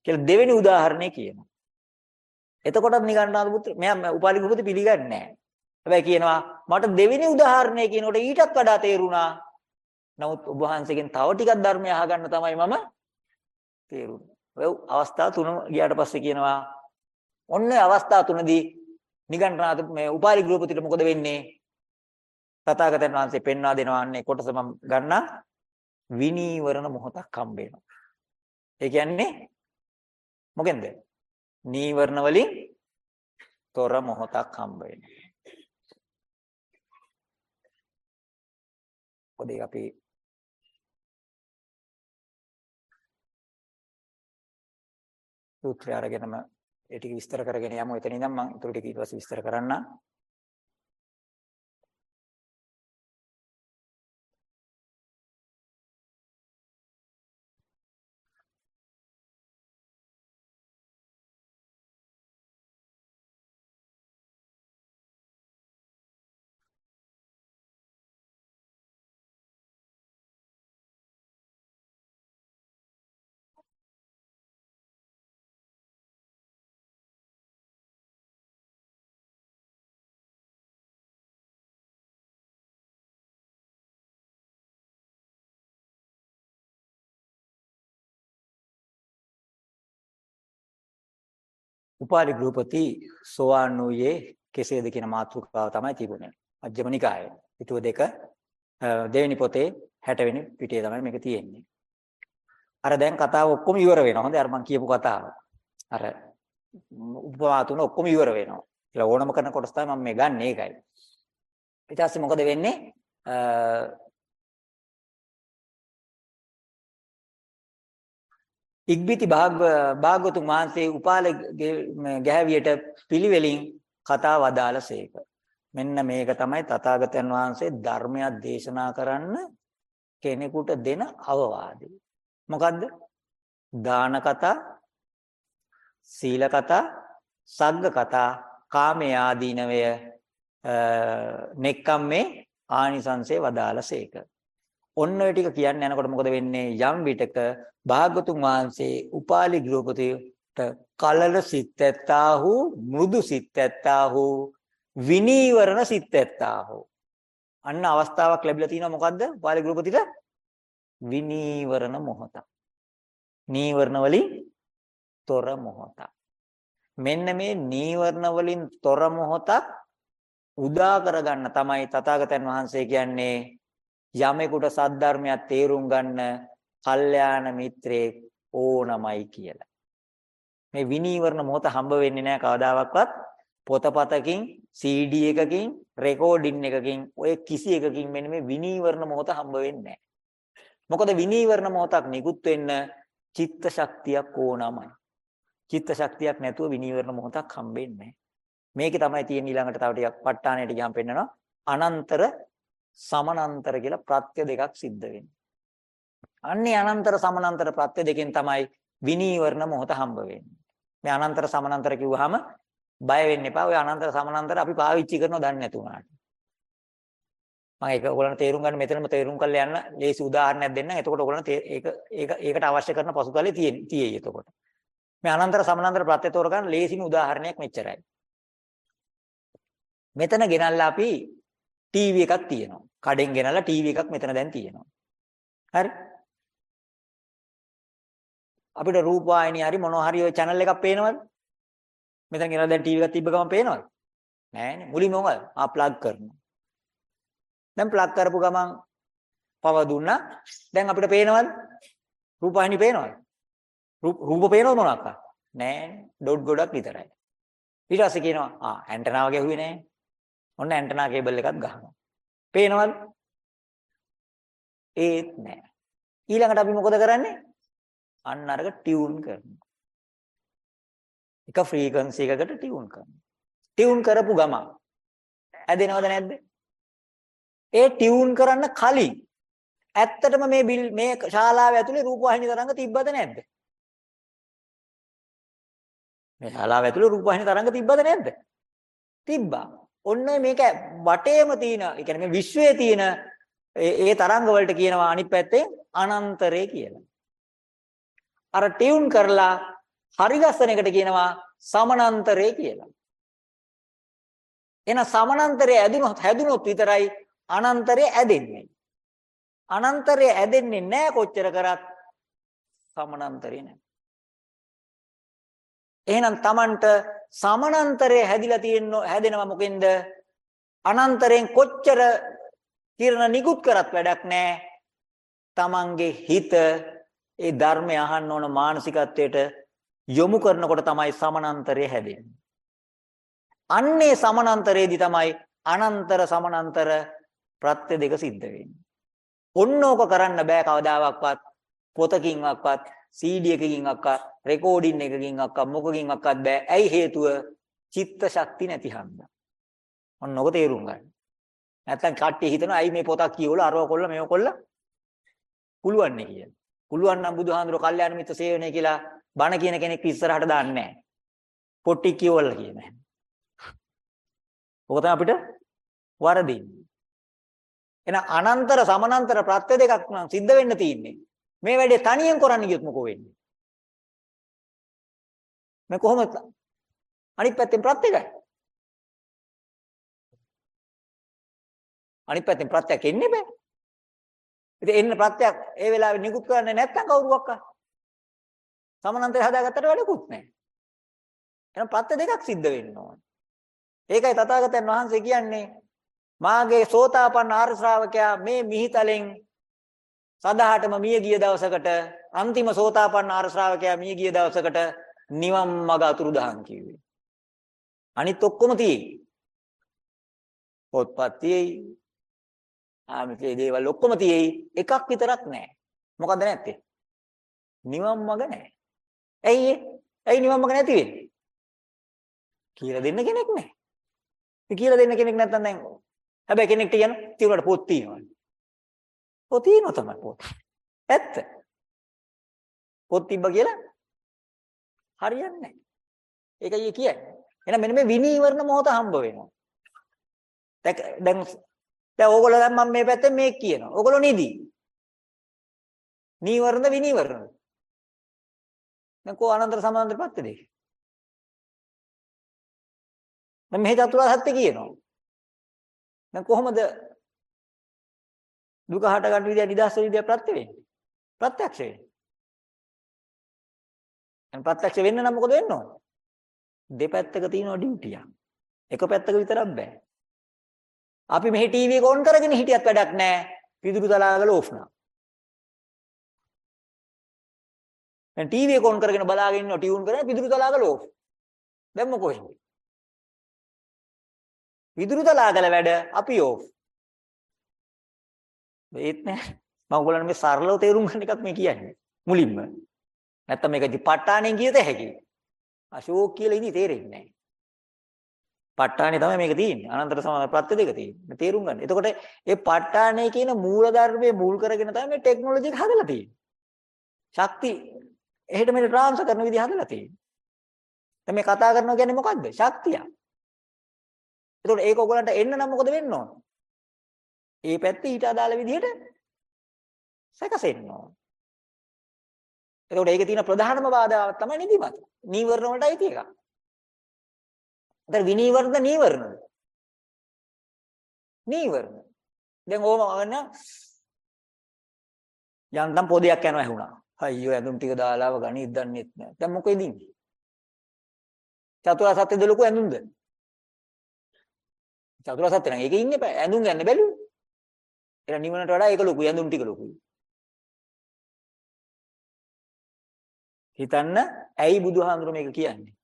කියලා දෙවෙනි උදාහරණේ කියනවා. එතකොටත් නිගණ්ඨනාථ පුත්‍ර මෙයා උපාලි ගෘහපති පිළිගන්නේ නැහැ. හැබැයි කියනවා මට දෙවෙනි උදාහරණය කියනකොට ඊටත් වඩා තේරුණා. නමුත් ඔබ වහන්සේගෙන් තව ටිකක් ධර්මය අහගන්න තමයි මම තේරුනේ. ඔය අවස්ථා තුන ගියාට පස්සේ කියනවා ඔන්න අවස්ථා තුනදී නිගණ්ඨනාථ මේ උපාලි ගෘහපතිට මොකද වෙන්නේ? තථාගතයන් වහන්සේ පෙන්වා දෙනවා අන්නේ කොටස මම ගන්නා විනීවරණ මොහොතක් හම්බ වෙනවා. ඒ කියන්නේ මොකෙන්ද? නීවරණ වලින් තොර මොහොතක් හම්බ වෙනවා. පොඩි අපි සූත්‍රය අරගෙනම ඒ ටික විස්තර කරගෙන යමු. එතන ඉඳන් මම ඊටු ටික ඊට පස්සේ විස්තර කරන්නම්. උපාලි ගෘහපති සෝවාන් වූයේ කෙසේද කියන මාතෘකාව තමයි තිබුණේ. මජ්ක්‍ධිම නිකායේ. පිටුව දෙක දෙවෙනි පොතේ 60 වෙනි පිටේ තමයි මේක තියෙන්නේ. අර දැන් කතාව ඔක්කොම ඉවර වෙනවා. හොඳයි අර මම කියපු කතාව. අර උපමා තුන ඔක්කොම ඉවර වෙනවා. කියලා ඕනම කරන කොටස තමයි මම මේ ගන්න ඒකයි. ඊට පස්සේ මොකද වෙන්නේ? ඉක්බිති භාග්‍යතුන් වහන්සේ උපාල ගැහැවියට පිළිවෙලින් කතා වදාළසේක. මෙන්න මේක තමයි තථාගතයන් වහන්සේ ධර්මයක් දේශනා කරන්න කෙනෙකුට දෙන අවවාදය. මොකද්ද? දාන කතා, සීල කතා, සග්ග කතා, කාමයේ ආදීනවය නෙක්කම්මේ ආනිසංසේ වදාළසේක. ඔන්න ඔය ටික කියන්න යනකොට මොකද වෙන්නේ? යම් විටක භාගතුන් වහන්සේ උපාලි ගෘහපතිට කලල සිත් ඇත්තාහු, මෘදු සිත් ඇත්තාහු, විනීවරණ සිත් ඇත්තාහු. අන්න අවස්ථාවක් ලැබිලා තිනවා මොකද්ද? උපාලි ගෘහපතිට විනීවරණ මොහොත. නීවරණ වලින් තොර මොහොතක්. මෙන්න මේ නීවරණ වලින් තොර මොහොතක් උදා කරගන්න තමයි තථාගතයන් වහන්සේ කියන්නේ යමෙකුට සද්ධර්මයක් තේරුම් ගන්න කල්යාණ මිත්‍රයෙක් ඕනමයි කියලා. මේ විනීවරණ මොහොත හම්බ වෙන්නේ නැහැ කවදාවත් පොතපතකින් CD එකකින් රෙකෝඩින් එකකින් ඔය කිසි එකකින් මෙන්න මේ විනීවරණ මොහොත හම්බ වෙන්නේ නැහැ. මොකද විනීවරණ මොහොතක් නිකුත් වෙන්න චිත්ත ශක්තියක් ඕනමයි. චිත්ත ශක්තියක් නැතුව විනීවරණ මොහොතක් හම්බෙන්නේ මේකේ තමයි තියෙන ඊළඟට තව ටිකක් ප ဋ ාණයට ගියාම පෙන්නනවා අනන්තර සමනන්තර කියලා ප්‍රත්‍ය දෙකක් සිද්ධ වෙන්නේ. අන්නේ අනන්තර සමනන්තර ප්‍රත්‍ය දෙකෙන් තමයි විනීවරණ මොහොත හම්බ වෙන්නේ. මේ අනන්තර සමනන්තර කිව්වහම බය වෙන්න එපා. ඔය අනන්තර සමනන්තර අපි පාවිච්චි කරනව දන්නේ නැතු උනාට. මම ඒක ඔයගොල්ලන්ට තේරුම් ගන්න මෙතනම තේරුම් කරලා යන්න ලේසි උදාහරණයක් දෙන්නම්. එතකොට ඔයගොල්ලන්ට ඒක ඒක ඒකට අවශ්‍ය කරන පසුතලෙ තියෙයි එතකොට. මේ අනන්තර සමානතර ප්‍රත්‍ය තෝරගන්න ලේසිම උදාහරණයක් මෙච්චරයි. මෙතන ගෙනල්ලා අපි ටීවී එකක් තියෙනවා. කඩෙන් ගෙනල්ලා ටීවී එකක් මෙතන දැන් තියෙනවා. හරි? අපිට රූපවාහිනිය හරි මොනවා හරි ওই channel එකක් පේනවද? මෙතන ගෙනල්ලා දැන් ටීවී එකක් තිබ්බ ගමන් පේනවද? නෑනේ. මුලින්ම මොකද? ආ ප්ලග් කරනවා. දැන් ප්ලග් කරපු ගමන් පව දුන්නා. දැන් අපිට පේනවද? රූපවාහිනිය පේනවද? රූප පේනවද මොනක්ද? නෑ ඩොට් ගොඩක් විතරයි. ඊට පස්සේ කියනවා ආ ඇන්ටනා වගේ ඇහුවේ නෑ. ඔන්න ඇන්ටනා කේබල් එකක් ගහනවා. පේනවද? ඒත් නෑ. ඊළඟට අපි මොකද කරන්නේ? අන්න අරක ටියුන් කරනවා. එක ෆ්‍රීකවන්සි එකකට ටියුන් කරනවා. ටියුන් කරපු ගමන් ඇදෙනවද නැද්ද? ඒ ටියුන් කරන්න කලින් ඇත්තටම මේ මේ ශාලාව ඇතුලේ රූපවාහිනී තරංග තිබ්බද නැද්ද? මේ ශාලාව ඇතුළේ රූපවාහිනී තරංග තිබ්බද නැද්ද? තිබ්බා. ඔන්න මේක වටේම තියෙන, ඒ කියන්නේ මේ විශ්වයේ තියෙන ඒ තරංග වලට කියනවා අනිත් පැත්තේ අනන්තරය කියලා. අර ටියුන් කරලා හරි ගස්සන එකට කියනවා සමානන්තරය කියලා. එහෙනම් සමානන්තරය ඇදුනොත් හැදුනොත් විතරයි අනන්තරය ඇදෙන්නේ. අනන්තරය ඇදෙන්නේ නැහැ කොච්චර කරත් සමානන්තරය නැහැ. එහෙනම් Tamanට සමානන්තරය හැදිලා තියෙන හැදෙනවා මොකෙන්ද? අනන්තරයෙන් කොච්චර කිරණ නිකුත් කරත් වැඩක් නැහැ. Tamanගේ හිත ඒ ධර්මය අහන්න ඕන මානසිකත්වයට යොමු කරනකොට තමයි සමානන්තරය හැදෙන්නේ. අන්නේ සමානන්තරයේදී තමයි අනන්තර සමානන්තර ප්‍රත්‍ය දෙක සිද්ධ වෙන්නේ. ඔන්නෝක කරන්න බෑ කවදාවත් පොතකින්වත් CD එකකින් අක්කා රෙකෝඩින් එකකින් අක්කා මොකකින් අක්කත් බෑ. ඇයි හේතුව? චිත්ත ශක්ති නැති හන්දා. ඔන්න ඔක තේරුම් ගන්න. නැත්තම් කට්ටිය හිතනවා ඇයි මේ පොතක් කියවලා අරව කොල්ල මේව කොල්ල පුළුවන් නේ කියලා. පුළුවන් නම් බුදුහාඳුර කල්යාණ මිත්‍ර සේවනය කියලා බණ කියන කෙනෙක් ඉස්සරහට දාන්නේ නැහැ. පොට්ටි කියවලා කියන. ඔක තමයි අපිට වරදින්නේ. එහෙනම් අනන්තර සමානන්තර ප්‍රත්‍ය දෙකක් නම් සිද්ධ වෙන්න තියෙන්නේ. මේ වැඩේ තනියෙන් කරන්න ගියොත් මොකෝ වෙන්නේ? මේ කොහොමද අනිත් පැත්තෙන් ප්‍රත්‍යකයි. අනිත් පැත්තෙන් ප්‍රත්‍යක් එන්නේ බෑ. ඉතින් එන්න ප්‍රත්‍යක් ඒ වෙලාවේ නිකුත් කරන්නේ නැත්නම් කවුරුවක්ක? සමනන්තය හදාගත්තට වැඩකුත් නැහැ. එහෙනම් ප්‍රත්‍ය දෙකක් සිද්ධ වෙන්න ඕන. ඒකයි තථාගතයන් වහන්සේ කියන්නේ මාගේ සෝතාපන්න ආර්ය ශ්‍රාවකයා මේ මිහිතලෙන් සදාහටම මිය ගිය දවසකට අන්තිම සෝතාපන්න ආර්ය ශ්‍රාවකයා මිය ගිය දවසකට නිවන් මඟ අතුරුදහන් කිව්වේ. අනිත් ඔක්කොම තියෙයි. පොත්පත් තියෙයි. ආමිකේ දේවල් ඔක්කොම තියෙයි. එකක් විතරක් නැහැ. මොකද නැත්තේ? නිවන් මඟ නැහැ. ඇයි ඇයි නිවන් මඟ නැති වෙන්නේ? කියලා දෙන්න කෙනෙක් නැහැ. ඒ කියලා දෙන්න කෙනෙක් නැත්නම් දැන් හැබැයි කෙනෙක්ට කියන තියුණාට පොත් තියෙනවා. පොත් තියෙනවා තමයි පොත්. ඇත්ත. පොත් තිබ්බ කියලා හරියන්නේ නැහැ. ඒකයි කියන්නේ. එහෙනම් මෙන්න මේ විනීවරණ මොහොත හම්බ වෙනවා. දැන් දැන් ඕගොල්ලෝ දැන් මම මේ පැත්තෙන් මේක කියනවා. ඕගොල්ලෝ නිදි. නීවරණ විනීවරණ. දැන් කෝ අනන්තර සමාන්තර පැත්තේ දෙක. දැන් මෙහි චතුරාර්ය සත්‍ය කියනවා. දැන් කොහොමද දුක හට ගන්න විදිය නිදහස් වෙන විදිය ප්‍රත්‍ය වෙන්නේ? ප්‍රත්‍යක්ෂ වෙන්නේ. දැන් ප්‍රත්‍යක්ෂ වෙන්න නම් මොකද වෙන්න ඕන? දෙපැත්තක තියෙනවා ඩියුටියක්. එක පැත්තක විතරක් බෑ. අපි මෙහි ටීවී එක ඔන් කරගෙන හිටියත් වැඩක් නැහැ. පිදුරු තලාගල ඕෆ් නා. දැන් ටීවී එක ඔන් කරගෙන බලාගෙන ඉන්නවා ටියුන් කරගෙන පිදුරු තලාගල ඕෆ්. දැන් මොකෝ වෙන්නේ? පිදුරු තලාගල වැඩ අපි ඕෆ්. ඒත් නෑ. මම ඔයගොල්ලන්ට මේ සරලව තේරුම් ගන්න එකක් මේ කියන්නේ. මුලින්ම. නැත්තම් මේක දිපට්ටාණෙන් කියත හැකියි. අශෝක් කියලා ඉදි තේරෙන්නේ නැහැ. ප ဋ ාණේ තමයි මේක තියෙන්නේ. අනන්තර සමාන ප්‍රත්‍ය දෙක තියෙන්නේ. තේරුම් ගන්න. එතකොට මේ ප ဋ ාණේ කියන මූල ධර්මයේ මූල කරගෙන තමයි මේ ටෙක්නොලොජි එක හදලා තියෙන්නේ. ශක්ති එහෙට මෙහෙට ට්‍රාන්ස්ෆර් කරන විදිහ හදලා තියෙන්නේ. දැන් මේ කතා කරනවා කියන්නේ මොකද්ද? ශක්තිය. එතකොට ඒක ඔයගලන්ට එන්න නම් මොකද වෙන්න ඕන? ඒ පැත්තේ ඊට අදාළ විදිහට සැකසෙන්න ඕන. එතකොට ඒකේ තියෙන ප්‍රධානම බාධාවක් තමයි නිදිමත. නීවරණ වලට අයිති එකක්. ඒතර විනීවරණ නීවරණ. නීවරණ. දැන් ඕම ගන්න යන්තම් පොදයක් යනවා ඇහුණා. අයියෝ ඇඳුම් ටික දාලාව ගණිත් දන්නෙත් නෑ. දැන් මොකෙද ඉන්නේ? චතුරාර්ය සත්‍ය දෙලුකෝ ඇඳුම්ද? චතුරාර්ය සත්‍ය නම් ඒකේ ඉන්නේ ඇඳුම් ගන්න බැලුවේ. එහෙනම් නිවනට වඩා ඒක ලොකුයි ඇඳුම් ටික ලොකුයි. හිතන්න ඇයි බුදුහාමුදුරු මේක කියන්නේ?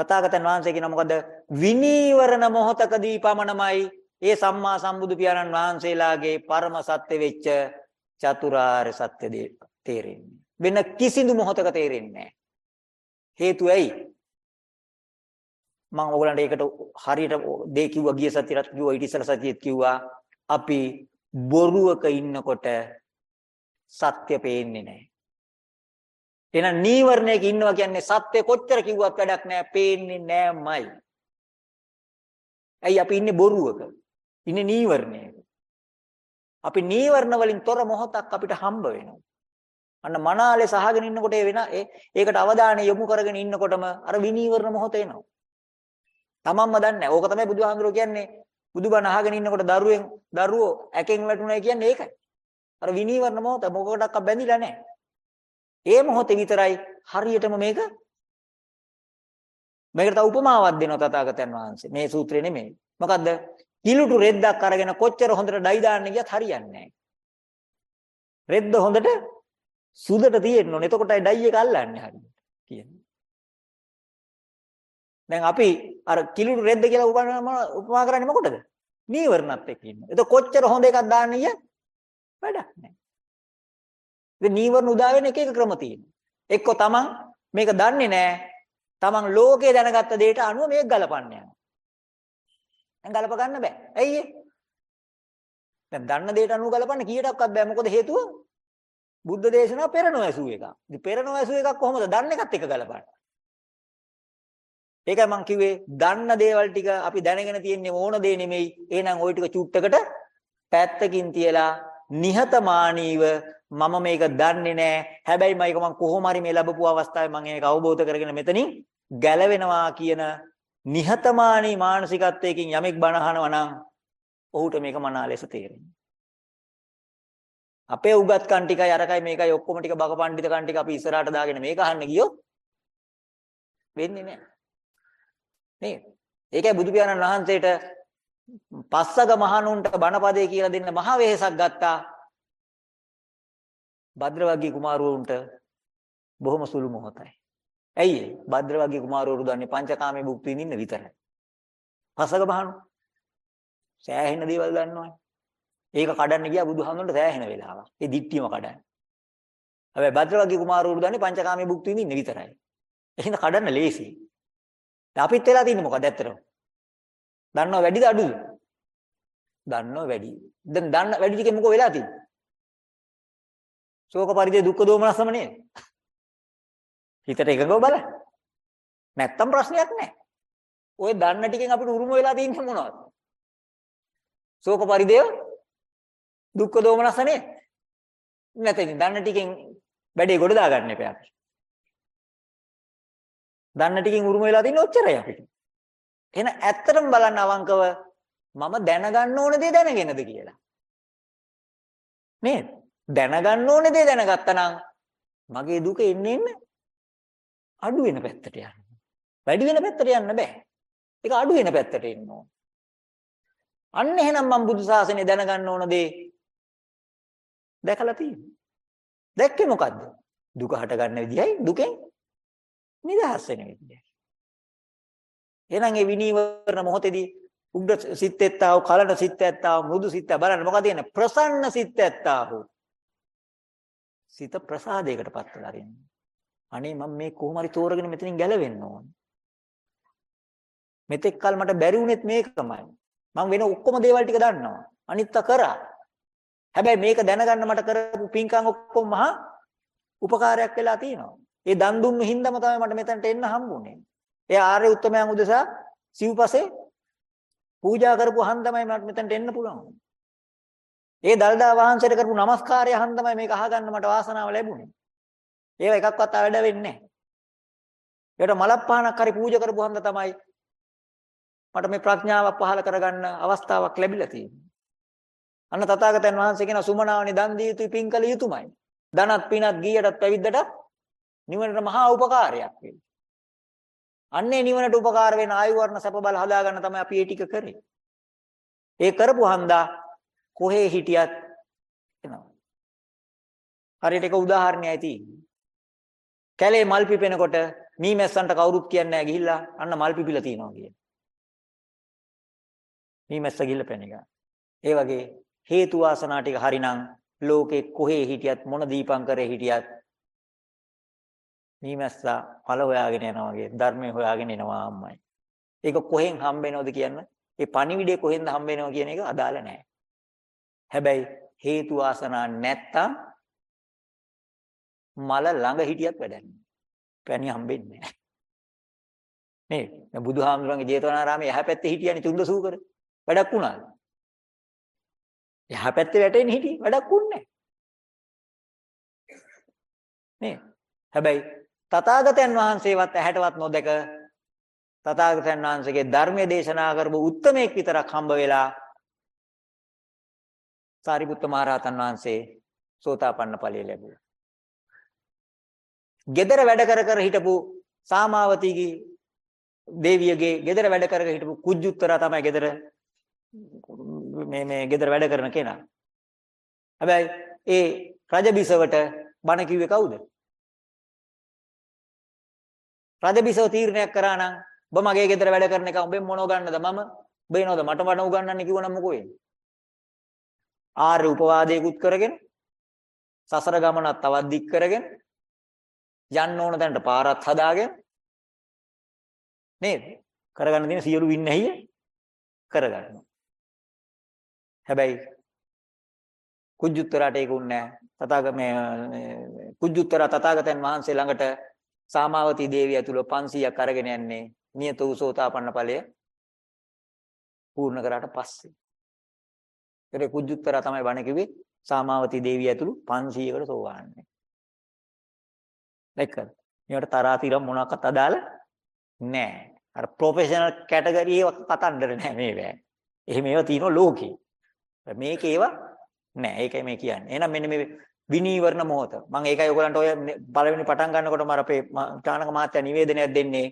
තථාගතයන් වහන්සේ කියන මොකද? විනීවරණ මොහතකදී පමණමයි ඒ සම්මා සම්බුදු පියාණන් වහන්සේලාගේ පරම සත්‍ය වෙච්ච චතුරාර්ය සත්‍ය තේරෙන්නේ. වෙන කිසිදු මොහතක තේරෙන්නේ නැහැ. හේතුව ඇයි? මම ඕගලන්ට ඒකට හරියට දේ කිව්වා ගිය සතියේත් කිව්වා ඊට ඉස්සර සතියේත් කිව්වා අපි බොරුවක ඉන්නකොට සත්‍ය පේන්නේ නැහැ. එහෙනම් නීවරණයක ඉන්නවා කියන්නේ සත්‍ය කොච්චර කිව්වත් වැඩක් නැහැ, පේන්නේ නැමයි. ඇයි අපි ඉන්නේ බොරුවක? ඉන්නේ නීවරණයක. අපි නීවරණ වලින් තොර මොහොතක් අපිට හම්බ වෙනවා. අන්න මනාලේ සහගෙන ඉන්නකොට ඒ වෙන ඒකට අවධානය යොමු කරගෙන ඉන්නකොටම අර විනීවරණ මොහොත එනවා. තමන්ම දන්නේ නැහැ. ඕක තමයි බුදුහාමුදුරුවෝ කියන්නේ. බුදුබණ අහගෙන ඉන්නකොට දරුවෙන් දරුවෝ ඇකෙන් වැටුණා කියන්නේ ඒකයි. අර විනීවරණ මොහොත මොකකටක් බැඳිලා නැහැ. ඒ මොහොතේ විතරයි හරියටම මේක මේකට තව උපමාවක් දෙනවා තථාගතයන් වහන්සේ. මේ සූත්‍රේ නෙමෙයි. මොකද්ද? කිලුටු රෙද්දක් අරගෙන කොච්චර හොඳට ඩයි දාන්න ගියත් හරියන්නේ නැහැ. රෙද්ද හොඳට සුදට තියෙන්න ඕනේ. එතකොටයි ඩයි එක අල්ලන්නේ හරියට. කියන්නේ. දැන් අපි අර කිලුටු රෙද්ද කියලා උපමා කරන්නේ මොකටද? නීවරණත් එක්ක ඉන්න. ඒක කොච්චර හොඳ එකක් දාන්න ගියත් වැඩක් නැහැ. ඉතින් නීවරණ උදා වෙන එක එක ක්‍රම තියෙනවා. එක්ක තමන් මේක දන්නේ නැහැ. තමන් ලෝකේ දැනගත්ත දෙයට අනුව මේක ගලපන්න යනවා. දැන් ගලප ගන්න බෑ. ඇයි ඒ? දැන් දන්න දෙයට අනුව ගලපන්න කීයටවත් බෑ. මොකද හේතුව? බුද්ධ දේශනාව පෙර නොඇසූ එක. ඉතින් පෙර නොඇසූ එකක් කොහොමද දන්න එකත් එක ගලපන්නේ? ඒකයි මම කිව්වේ දන්න දේවල් ටික අපි දැනගෙන තියෙන්නේ ඕන දේ නෙමෙයි. එහෙනම් ওই ටික චුට්ටකට පැත්තකින් තියලා නිහතමානීව මම මේක දන්නේ නැහැ. හැබැයි මේක මම කොහොම හරි මේ ලැබපු අවස්ථාවේ මම මේක අවබෝධ කරගෙන මෙතනින් ගැලවෙනවා කියන නිහතමානී මානසිකත්වයකින් යමෙක් බනහනවා නම් ඔහුට මේක මනා ලෙස තේරෙනවා. අපේ උගත්කම් ටිකයි අරකයි මේකයි ඔක්කොම ටික බක පඬිතකම් ටික අපි ඉස්සරහට දාගෙන මේක අහන්න ගියොත් වෙන්නේ නැහැ. නේද? ඒකයි බුදු පියාණන් වහන්සේට පස්සක මහණුන්ට බණපදේ කියලා දෙන්න මහ වෙහෙසක් ගත්තා. භද්‍රවග්ගී කුමාරවරුන්ට බොහොම සුළු මොහොතයි. ඇයි ඒ? භද්‍රවග්ගී කුමාරවරු දන්නේ පංචකාමයේ භුක්ති විඳින්න විතරයි. පස්සක මහණු සෑහෙන දේවල් දන්නවනේ. ඒක කඩන්න ගියා බුදුහාමුදුරන්ට සෑහෙන වෙලාවක්. ඒ දිට්ඨියම කඩන්න. හැබැයි භද්‍රවග්ගී කුමාරවරු දන්නේ පංචකාමයේ භුක්ති විඳින්න විතරයි. එහෙනම් කඩන්න ලේසි. අපිත් වෙලා තින්නේ මොකද ඇත්තටම? දන්නව වැඩිද අඩුද? දන්නව වැඩි. දැන් දන්න වැඩි ටිකේ මොකෝ වෙලා තියෙන්නේ? ශෝක පරිදේ දුක්ඛ දෝමනසම නේද? හිතට එකගව බලන්න. නැත්තම් ප්‍රශ්නයක් නැහැ. ඔය දන්න ටිකෙන් අපිට උරුම වෙලා තියෙන්නේ මොනවද? ශෝක පරිදේව දුක්ඛ දෝමනස නේද? නැත්නම් දන්න ටිකෙන් වැඩේ ගොඩ දාගන්න එපා අපි. දන්න ටිකෙන් උරුම වෙලා තියෙන්නේ ඔච්චරයි අපිට. එහෙනම් ඇත්තටම බලන්න අවංකව මම දැනගන්න ඕන දේ දැනගෙනද කියලා. නේද? දැනගන්න ඕන දේ දැනගත්තා නම් මගේ දුක එන්නේ එන්නේ අඩු වෙන පැත්තට යනවා. වැඩි වෙන පැත්තට යන්න බෑ. ඒක අඩු වෙන පැත්තට එන්න ඕන. අන්න එහෙනම් මම බුදු සාසනේ දැනගන්න ඕන දේ දැකලා තියෙනවා. දැක්කේ මොකද්ද? දුක හට ගන්න විදිහයි දුකෙන් නිදහස් වෙන විදිහයි. එහෙනම් ඒ විනීවරණ මොහොතේදී උග්‍ර සිත් ඇත්තා වූ කලන සිත් ඇත්තා වූ මෘදු සිත් බලන්න මොකද කියන්නේ ප්‍රසන්න සිත් ඇත්තා වූ සිත ප්‍රසාදයකට පත් වෙලා ඉන්නේ. අනේ මම මේ කොහොම හරි තෝරගෙන මෙතනින් ගැලවෙන්න ඕන. මෙතෙක් කල මට බැරි වුණෙත් මේකමයි. මම වෙන ඔක්කොම දේවල් ටික දන්නවා. අනිත්ත කරා. හැබැයි මේක දැනගන්න මට කරපු පින්කම් ඔක්කොම මහා උපකාරයක් වෙලා තියෙනවා. ඒ දන් දුන්නු හින්දාම තමයි මට මෙතනට එන්න හම්බුනේ. ඒ ආර්ය උත්තමයන් උදෙසා සිව්පසේ පූජා කරපු හන්ද තමයි මට මෙතනට එන්න පුළුවන්. ඒ දල්දා වහන්සේට කරපු নমස්කාරය හන්ද තමයි මේක අහගන්න මට වාසනාව ලැබුණේ. ඒව එකක්වත් වැඩ වෙන්නේ නැහැ. ඒකට මලක් පහනක් හරි පූජා කරපු හන්ද තමයි මට මේ ප්‍රඥාව පහල කරගන්න අවස්ථාවක් ලැබිලා තියෙන්නේ. අන්න තථාගතයන් වහන්සේ කියන සුමනාවනි දන් දිය යුතුයි පින් කළ යුතුයමයි. ධනත් පිනත් ගියටත් පැවිද්දට නිවනට මහා උපකාරයක් වෙයි. අන්නේ නිවනට උපකාර වෙන ආයු වර්ණ සැප බල හදාගන්න තමයි අපි මේ ටික කරේ. ඒ කරපු හන්දා කොහේ හිටියත් එනවා. හරියට එක උදාහරණයක් තියෙන්නේ. කැලේ මල් පිපෙනකොට මීමැස්සන්ට කවුරුත් කියන්නේ නැහැ ගිහිල්ලා අන්න මල් පිපිලා තියෙනවා කියන. මීමැස්ස ගිහිල්ලා පැනික. ඒ වගේ හේතු වාසනා ටික හරිනම් ලෝකේ කොහේ හිටියත් මොන දීපංකරේ හිටියත් මීමැස්සා ඵල හොයාගෙන යනවා වගේ ධර්මය හොයාගෙන එනවා අම්මයි. ඒක කොහෙන් හම්බෙනවද කියන්න? ඒ පණිවිඩය කොහෙන්ද හම්බෙනව කියන එක අදාළ නැහැ. හැබැයි හේතු වාසනා නැත්තම් මල ළඟ හිටියත් වැඩක් නෑ. පැණි හම්බෙන්නේ නෑ. නේ දැන් බුදුහාමුදුරන්ගේ ජේතවනාරාමයේ එහා පැත්තේ හිටියනේ තුන්ද සූකර. වැඩක් වුණාද? එහා පැත්තේ වැටෙන්නේ හිටියේ වැඩක් වුණේ නෑ. හැබැයි තථාගතයන් වහන්සේවත් ඇහැටවත් නොදක තථාගතයන් වහන්සේගේ ධර්මයේ දේශනා කරපු උත්තමයෙක් විතරක් හම්බ වෙලා සාරිපුත්ත මහරහතන් වහන්සේ සෝතාපන්න ඵලය ලැබුවා. gedara වැඩ කර කර හිටපු සාමාවතීගේ දේවියගේ gedara වැඩ කර කර හිටපු කුජුත්තර තමයි gedara මේ මේ gedara වැඩ කරන කෙනා. හැබැයි ඒ රජබිසවට බණ කිව්වේ කවුද? රජබිසව තීරණයක් කරා නම් ඔබ මගේ ගෙදර වැඩ කරන එක උඹෙන් මොනව ගන්නද මම ඔබ එනවද මට වඩා උගන්නන්න කිව්වනම් මොකෝ වෙන්නේ ආර්ය උපවාදයකුත් කරගෙන සසර ගමනක් තවත් දික් කරගෙන යන්න ඕන තැනට පාරත් හදාගෙන නේද? කරගන්න තියෙන සියලු වින්නැහිය කරගන්නවා. හැබැයි කුජුත්තරට ඒක උන්නේ නැහැ තථාගත මේ කුජුත්තර තථාගතයන් වහන්සේ ළඟට සාමාවතී දේවිය ඇතුළු 500ක් අරගෙන යන්නේ නියත වූ සෝතාපන්න ඵලය පූර්ණ කරාට පස්සේ. ඒකේ කුජුත්තර තමයි බණ කිව්වේ සාමාවතී දේවිය ඇතුළු 500කට සෝවාන්නේ. දැක්කද? මේවට තරාතිර මොනවාක්වත් අදාළ නැහැ. අර ප්‍රොෆෙෂනල් කැටගරි ඒවා කතන්දර නැහැ මේ බෑ. එහෙම ඒවා තියෙනවා ලෝකේ. මේක ඒවා නැහැ. ඒකයි මේ කියන්නේ. එහෙනම් මෙන්න මේ විනීවරණ මොහොත. මම ඒකයි ඔයගලන්ට ඔය පළවෙනි පටන් ගන්නකොටම අර අපේ චානක මහත්තයා නිවේදනයක් දෙන්නේ.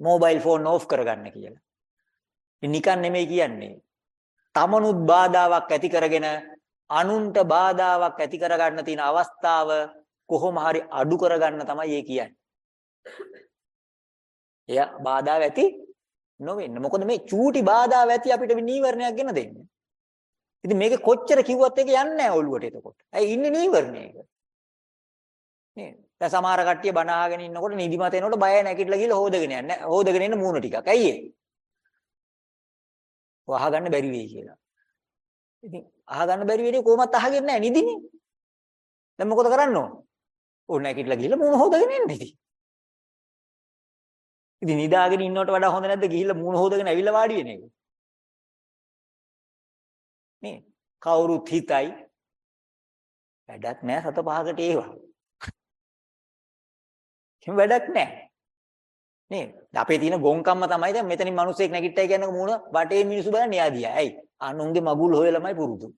මොබයිල් ෆෝන් ඕෆ් කරගන්න කියලා. නිකන් නෙමෙයි කියන්නේ. තමනුත් බාධාවක් ඇති කරගෙන අනුන්ට බාධාවක් ඇති කරගන්න තියෙන අවස්ථාව කොහොම හරි අඩු කරගන්න තමයි ඒ කියන්නේ. එය බාධාව ඇති නොවෙන්න. මොකද මේ චූටි බාධාව ඇති අපිට නීවරණයක් ගෙන දෙන්නේ. ඉතින් මේක කොච්චර කිව්වත් ඒක යන්නේ නැහැ ඔළුවට එතකොට. ඇයි ඉන්නේ නීවරණයක. නේද? දැන් සමහර කට්ටිය බණ අහගෙන ඉන්නකොට නිදිමත එනකොට බය නැගිටලා ගිහලා හොදගෙන යන්නේ. හොදගෙන ඉන්න මූණ ටිකක්. ඇයි ඒ? වහගන්න බැරි වෙයි කියලා. ඉතින් අහගන්න බැරි වෙන්නේ කොහොමත් අහගෙන නැහැ නිදිනේ. දැන් මොකද කරන්න ඕන? ඕන නැගිටලා ගිහලා මූණ හොදගෙන ඉන්න ඉතින්. ඉතින් නිදාගෙන ඉන්නවට වඩා හොඳ නැද්ද ගිහිල්ලා මූණ හොදගෙන ඇවිල්ලා වාඩි වෙන එක? නේ කවුරුත් හිතයි වැඩක් නෑ සත පහකට ඒවා. කිම වැඩක් නෑ. නේ අපේ තියෙන ගොංකම්ම තමයි දැන් මෙතනින් මිනිස්සෙක් නැගිට්ටයි කියනක මූණ වටේ මිනිස්සු බලන්නේ න්යාදියා. ඇයි? අනුන්ගේ මගුල් හොයලාමයි පුරුදු.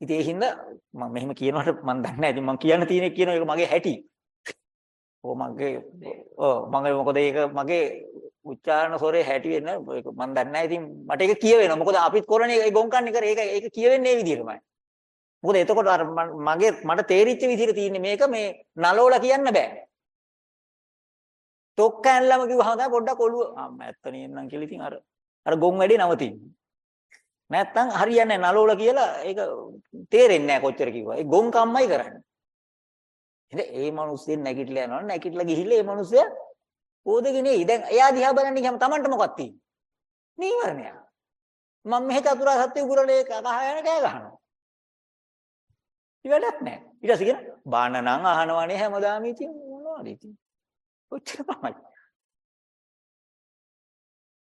ඉතින් ඒ හින්දා මම මෙහෙම කියනකොට මම දන්නේ නැහැ. ඉතින් මම කියන්න තියෙන එක කියන එක මගේ හැටි. ඔව් මගේ ඔව් මගේ මොකද ඒක මගේ උච්චාරණ සොරේ හැටි වෙන ඒක මම දන්නේ නැහැ. ඉතින් මට ඒක කියවෙනවා. මොකද අපිත් කරන්නේ ඒ ගොංකන්නේ කර ඒක ඒක කියවෙන්නේ ඒ විදිහටමයි. මොකද එතකොට අර මගේ මට තේරිච්ච විදිහට තියෙන්නේ මේක මේ නලෝලා කියන්න බෑ. තොක්කැන්ලම කිව්වහම තමයි පොඩ්ඩක් ඔළුව අම්ම ඇත්තනේ එන්නම් කියලා ඉතින් අර අර ගොන් වැඩේ නවතින්නේ. නැත්තම් හරියන්නේ නලෝලා කියලා ඒක තේරෙන්නේ නැහැ කොච්චර කිව්වා. ඒ ගොන් කම්මයි කරන්නේ. ඉතින් ඒ මිනිස්සෙන් නැගිටලා යනවා නැගිටලා ගිහිල්ලා ඒ මිනිස්සයා ඕදගෙන එයි. දැන් එයා දිහා බලන්නේ ගියාම Tamanට මොකක්ද තියෙන්නේ? නීවරණය. මම මෙහෙ චතුරාර්ය සත්‍ය උගුරලේ කහ යන කෑ ගහනවා. ඉවඩක් නැහැ. ඊට පස්සේ කියන බාන නම් අහනවනේ හැමදාම ඉතින් මොනවද ඉතින්. ඔච්චර තමයි.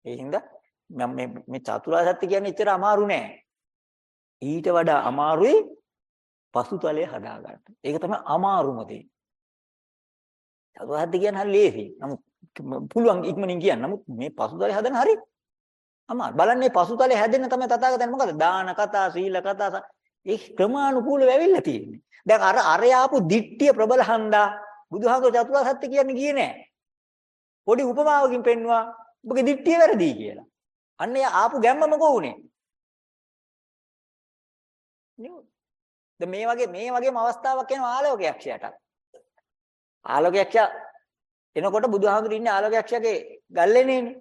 ඒ හින්දා මම මේ මේ චතුරාර්ය සත්‍ය කියන්නේ එච්චර අමාරු නෑ. ඊට වඩා අමාරුයි පසුතලය හදාගන්න. ඒක තමයි අමාරුම දේ. චතුරාර්ය සත්‍ය කියන්නේ හරි ලේසි. නමුත් පුළුවන් ඉක්මනින් කියන්න. නමුත් මේ පසුතලය හදන්න හරි අමාරු. බලන්න මේ පසුතලය හැදෙන්න තමයි තථාගතයන් මොකද? දාන කතා, සීල කතා ඒ ක්‍රමානුකූලව ඇවිල්ලා තියෙන්නේ. දැන් අර අර ආපු දිට්ඨිය ප්‍රබල හන්දා බුදුහාමුදුර චතුරාර්ය සත්‍ය කියන්නේ ගියේ නෑ. පොඩි උපමාවකින් පෙන්නවා ඔබගේ දිට්ඨිය වැරදි කියලා. අන්න එයා ආපු ගැම්ම මොකෝ උනේ? නේ මේ වගේ මේ වගේම අවස්ථාවක් එනවා ආලෝකයක්ෂයට. ආලෝකයක්ෂ එනකොට බුදුහාමුදුරු ඉන්නේ ආලෝකයක්ෂගේ ගල්ලේනේනේ.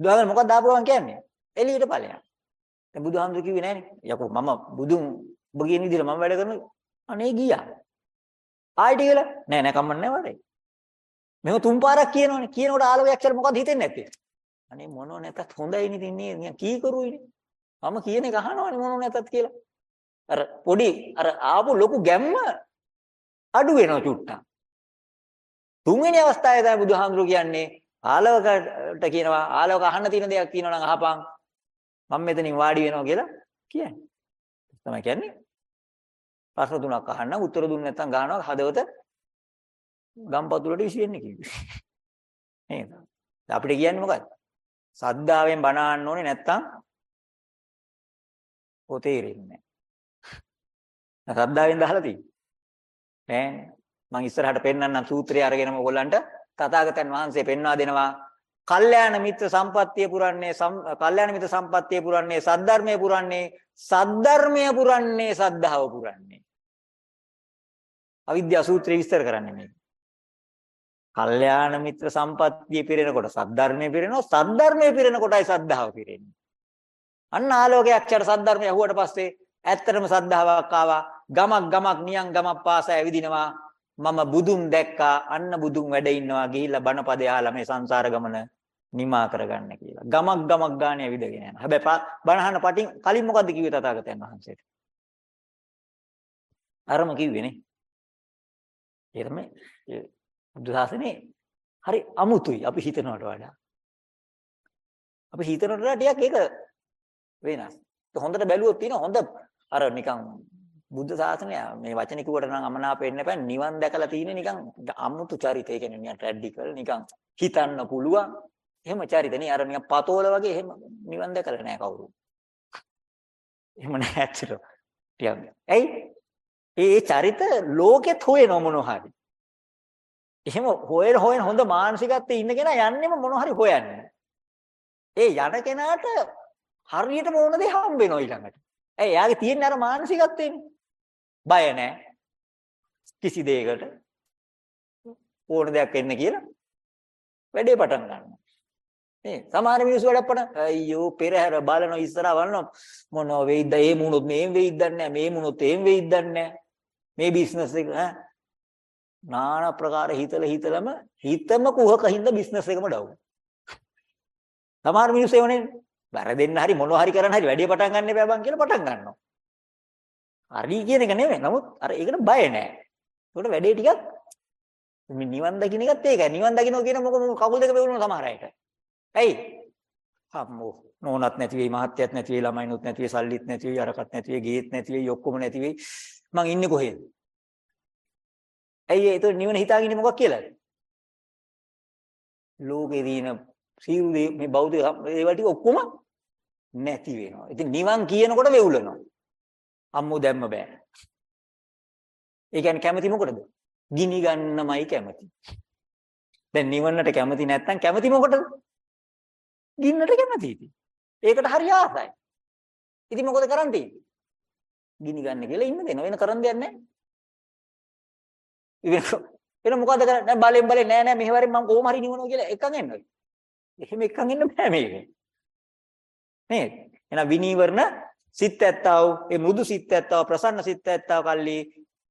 බුදුහාමුදුරු මොකක්ද ආපුවම කියන්නේ? එළියට ඵලයක්. දැන් බුදුහාමුදුරු කිව්වේ නෑනේ. යකෝ මම බුදුන් ඔබ කියන විදිහට මම වැඩ කරනවා. අනේ ගියා. ආයෙ ටිකල නෑ නෑ කම්මන්නේ නෑ වරේ. මෙව තුන් පාරක් කියනවනේ. කියනකොට ආලෝකයක්ෂර මොකද්ද හිතෙන්නේ නැත්තේ? අනේ මොනෝ නැතත් හොඳයිනේ ඉතින් නේ නිකන් කී කරුයිනේ. මම කියන එක අහනවනේ මොනෝ නැතත් කියලා. අර පොඩි අර ආපු ලොකු ගැම්ම අඩු වෙනවා චුට්ටක්. තුන්වෙනි අවස්ථාවේ තමයි බුදුහාමුදුරු කියන්නේ ආලෝකයට කියනවා ආලෝක අහන්න තියෙන දෙයක් තියෙනවා නම් අහපන් මම මෙතනින් වාඩි වෙනවා කියලා කියන්නේ. තමයි කියන්නේ. ප්‍රශ්න තුනක් අහන්න උත්තර දුන්නේ නැත්නම් ගන්නවා හදවත ගම්පතුලට විසියෙන්නේ කිව්වේ. නේද? අපිට කියන්නේ මොකක්ද? සද්ධාවෙන් බණ අහන්න ඕනේ නැත්තම් පොතේරෙන්නේ නැහැ. සද්ධාවෙන් දහලා තියෙන්නේ. නෑනේ. මම ඉස්සරහට පෙන්නන්නම් සූත්‍රය අරගෙනම ඔයගොල්ලන්ට තථාගතයන් වහන්සේ පෙන්වා දෙනවා. කල්යාණ මිත්‍ර සම්පත්තිය පුරන්නේ කල්යාණ මිත්‍ර සම්පත්තිය පුරන්නේ සද්ධර්මයේ පුරන්නේ සද්ධර්මයේ පුරන්නේ සද්ධාව පුරන්නේ. අවිද්‍යා සූත්‍රය විස්තර කරන්නේ මේක. කල්යාණ මිත්‍ර සම්පත්තිය පිරෙනකොට සද්ධර්මයේ පිරෙනවා සද්ධර්මයේ පිරෙන කොටයි සද්ධාව පිරෙන්නේ. අන්න ආලෝකයක් චර සද්ධර්මය ඇහුවට පස්සේ ඇත්තටම සද්ධාාවක් ආවා. ගමක් ගමක් නියං ගමක් පාසා ඇවිදිනවා. මම බුදුන් දැක්කා. අන්න බුදුන් වැඩ ඉන්නවා ගිහිල්ලා බණපදේ ආලා මේ සංසාර ගමන නිමා කරගන්න කියලා. ගමක් ගමක් ගානේ ඇවිදගෙන යනවා. හැබැයි බණහන පටින් කලින් මොකද්ද කිව්වේ තථාගතයන් වහන්සේට? අරම කිව්වේනේ. ඒ තමයි බුදු සාසනේ හරි අමුතුයි අපි හිතනවට වඩා. අපි හිතනට වඩා ටිකක් ඒක වෙනස්. හොඳට බැලුවොත් තියෙන හොඳ අර නිකන් බුද්ධ ශාසනය මේ වචන කිව්වට නම් අමනාප වෙන්න එපා නිවන් දැකලා තියෙන නිකන් අමුතු චරිතය කියන්නේ නිකන් රැඩිකල් නිකන් හිතන්න පුළුවන් එහෙම චරිත නේ අර නිකන් පතෝල වගේ එහෙම නිවන් දැකලා නෑ කවුරු. එහෙම නෑ ඇත්තට. ටිකක්. ඇයි? ඒ චරිත ලෝකෙත් හොයන මොනවා හරි. එහෙම හොයන හොයන හොඳ මානසිකත්වයේ ඉන්න කෙනා යන්නෙම මොන හරි හොයන්න. ඒ යන කෙනාට හරියටම ඕන දේ හම්බ වෙනවා ඊළඟට. ඒ එයාගේ තියෙන අර මානසිකත්වේනේ. බය නැහැ. කිසි දෙයකට ඕන දෙයක් එන්න කියලා වැඩේ පටන් ගන්නවා. නේ සමහර මිනිස්සු වැඩක් පටන් අයියෝ පෙරහැර බලන ඉස්සරහ බලන මොනව වෙයිද ඒ මුණොත් මේ වෙයිද නැහැ මේ මුණොත් එහෙම වෙයිද නැහැ මේ බිස්නස් එක ඈ নানা ප්‍රකාර හිතල හිතලම හිතම කුහක හින්දා බිස්නස් එකම ඩවුන්. සමහර මිනිස්සු එවනේ වැරදෙන්න හරි මොනවා හරි කරන්න හරි වැඩි පටන් ගන්න එපා බං කියලා පටන් ගන්නවා. හරි කියන එක නෙමෙයි. නමුත් අර ඒකට බය නැහැ. ඒකට වැඩේ ටිකක් නිවන් දකින්න එකත් ඒකයි. නිවන් දකින්න කියන මොකද කකුල් දෙක පෙවුනවා සමහර අයට. ඇයි? හම්මෝ නෝනත් නැති වෙයි මහත්යත් නැති වෙයි ළමයිනුත් නැති වෙයි සල්ලිත් නැති වෙයි අරකට නැති වෙයි ගේත් නැති වෙයි ඔක්කොම නැති වෙයි. මං ඉන්නේ කොහෙද? ඇයි ඒක නිවන හිතාගෙන ඉන්නේ මොකක් කියලාද? ලෝකේ දින සියලු මේ බෞද්ධ ඒවා ටික ඔක්කොම නැති වෙනවා. ඉතින් නිවන් කියනකොට වෙවුලනවා. අම්මෝ දැම්ම බෑ. ඒ කියන්නේ කැමති මොකටද? ගිනි ගන්නමයි කැමති. දැන් නිවන්නට කැමති නැත්නම් කැමති මොකටද? ගින්නට කැමති ඉතින්. ඒකට හරි ආසයි. ඉතින් මොකද කරන්න තියෙන්නේ? ගිනි ගන්න කියලා ඉන්න දෙන වෙන කරන් දෙයක් නැහැ. වෙන මොකද කරන්නේ? බලෙන් බලෙන් නෑ නෑ මෙහෙවරින් මම කොහොම හරි නිවනවා කියලා එකන් එන්න. එහෙම එකන් එන්න බෑ මේක. නේද? එහෙනම් විනීවරණ සිත් ඇත්තව, ඒ මෘදු සිත් ඇත්තව, ප්‍රසන්න සිත් ඇත්තව කල්ලි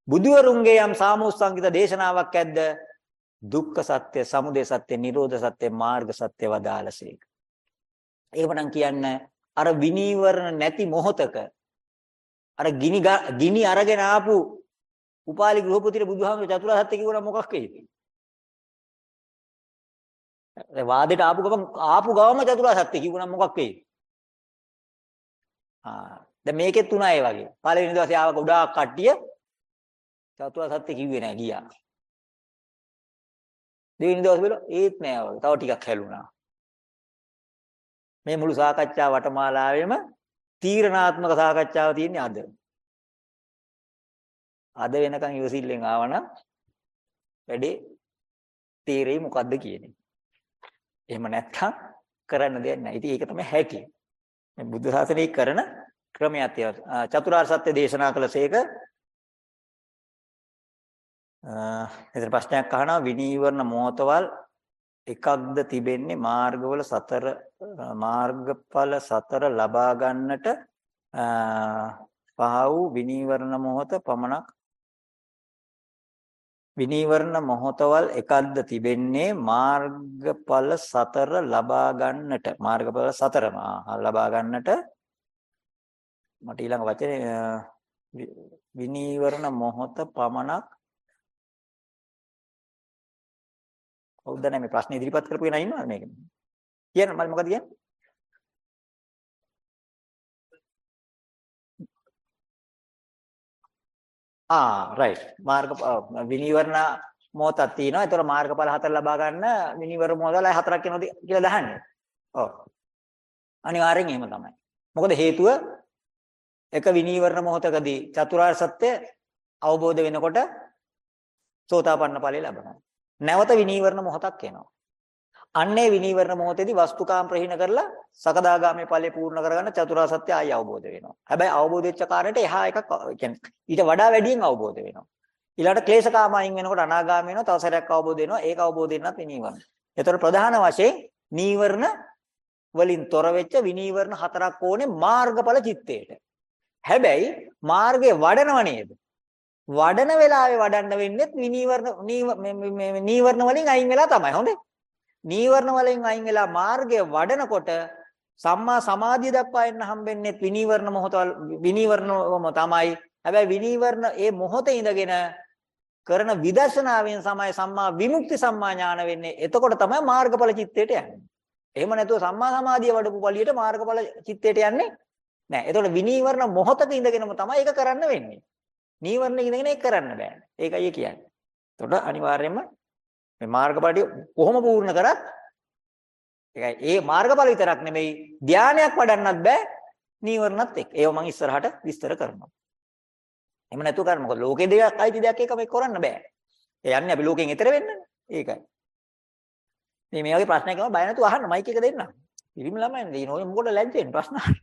බුදුවරුන්ගේ යම් සාමෝස්සංගිත දේශනාවක් ඇද්ද? දුක්ඛ සත්‍ය, සමුදය සත්‍ය, නිරෝධ සත්‍ය, මාර්ග සත්‍ය වදාළසේක. ඒවනම් කියන්න අර විනීවරණ නැති මොහතක අර ගිනි ගිනි අරගෙන ආපු උපාලි ගෘහපතිට බුදුහාමුදුර චතුරාර්ය සත්‍ය කිව්වනම් මොකක් වෙයිද? ඒ වාදෙට ආපු ගමන් ආපු ගවම චතුරාර්ය සත්‍ය කිව්වනම් මොකක් වෙයිද? ආ දැන් මේකෙත් තුනයි වගේ. පළවෙනි දවසේ ආව ගොඩාක් කට්ටිය චතුරාර්ය සත්‍ය කිව්වේ නැහැ ගියා. දෙවෙනි දවසේ බැලුවා ඒත් නෑ වගේ. තව ටිකක් හැලුණා. මේ මුළු සාකච්ඡා වටමාලාවෙම තීරණාත්මක සාකච්ඡාව තියෙන්නේ අද. අද වෙනකන් ඉවසිල්ලෙන් ආවනම් වැඩේ තීරෙයි මොකද්ද කියන්නේ. එහෙම නැත්නම් කරන්න දෙයක් නැහැ. ඉතින් ඒක තමයි හැටි. මේ බුද්ධ ශාසනය කරන ක්‍රමයක් තියෙනවා. චතුරාර්ය සත්‍ය දේශනා කළසේක එතන ප්‍රශ්නයක් අහනවා විනීවරණ මොහතවල් එකක්ද තිබෙන්නේ මාර්ගවල සතර මාර්ගඵල සතර ලබා ගන්නට පහ වූ විනීවරණ මොහත පමණක් විනීවරණ මොහොතවල් එකක්ද තිබෙන්නේ මාර්ගඵල සතර ලබා ගන්නට? මාර්ගඵල සතරම. ලබා ගන්නට. මට ඊළඟ වචනේ විනීවරණ මොහොත පමණක්. කවුද මේ ප්‍රශ්නේ ඉදිරිපත් කරපු කෙනා ඉන්නවද මේක කියන්න මම මොකද කියන්නේ? Ah, ආ රයිට් මාර්ග විනීවරණ මොහොතක් තියෙනවා. ඒතර මාර්ගඵල හතර ලබා ගන්න විනීවර මොහොතලයි හතරක් වෙනවද කියලා දහන්නේ. ඔව්. අනිවාර්යෙන් එහෙම තමයි. මොකද හේතුව එක විනීවරණ මොහොතකදී චතුරාර්ය සත්‍ය අවබෝධ වෙනකොට සෝතාපන්න ඵලය ලැබෙනවා. නැවත විනීවරණ මොහොතක් එනවා. අන්නේ විනීවරණ මොහොතේදී වස්තුකාම් ප්‍රහීන කරලා සකදාගාමී ඵලය පූර්ණ කරගන්න චතුරාර්ය සත්‍ය ආයි අවබෝධ වෙනවා. හැබැයි අවබෝධ වෙච්ච කාරණයට එහා එකක් කියන්නේ ඊට වඩා වැඩියෙන් අවබෝධ වෙනවා. ඊළඟට ක්ලේශකාම අයින් වෙනකොට අනාගාමී වෙනවා. තව සැරයක් අවබෝධ වෙනවා. ඒක අවබෝධ වෙන්නත් විනීවරණ. ඒතර ප්‍රධාන වශයෙන් නීවරණ වලින් තොර වෙච්ච විනීවරණ හතරක් ඕනේ මාර්ගඵල චිත්තේට. හැබැයි මාර්ගයේ වඩනව නේද? වඩන වෙලාවේ වඩන්න වෙන්නේ විනීවරණ නීවරණ වලින් අයින් වෙලා තමයි. හොඳේ. නීවරණ වලින් අයින් වෙලා මාර්ගය වඩනකොට සම්මා සමාධිය දක්වා එන්න හම්බෙන්නේ විනීවරණ මොහොතවල විනීවරණම තමයි. හැබැයි විනීවරණ ඒ මොහොතේ ඉඳගෙන කරන විදර්ශනාවෙන් තමයි සම්මා විමුක්ති සම්මා ඥාන වෙන්නේ. එතකොට තමයි මාර්ගඵල චිත්තයට යන්නේ. එහෙම නැතුව සම්මා සමාධිය වඩපු පළියට මාර්ගඵල චිත්තයට යන්නේ නැහැ. එතකොට විනීවරණ මොහොතක ඉඳගෙනම තමයි ඒක කරන්න වෙන්නේ. නීවරණ ඉඳගෙන ඒක කරන්න බෑ. ඒකයි කියන්නේ. එතකොට අනිවාර්යයෙන්ම මේ මාර්ගඵලටි කොහොම පූර්ණ කරත් ඒකයි ඒ මාර්ගඵල විතරක් නෙමෙයි ධානයක් වඩන්නත් බෑ නීවරණත් එක්ක. ඒව මම ඉස්සරහට විස්තර කරනවා. එහෙම නැතුව කරන්න මොකද ලෝකේ දෙයක් අයිති දෙයක් එක මේ කරන්න බෑ. ඒ යන්නේ අපි ලෝකෙන් එතර වෙන්නනේ. ඒකයි. මේ මේ වගේ ප්‍රශ්නයක් ගම බය නැතුව අහන්න මයික් එක දෙන්න. පිරිමි ළමයි නේ නෝ මොකටද ලැජ්ජෙන්නේ ප්‍රශ්න අහන්න.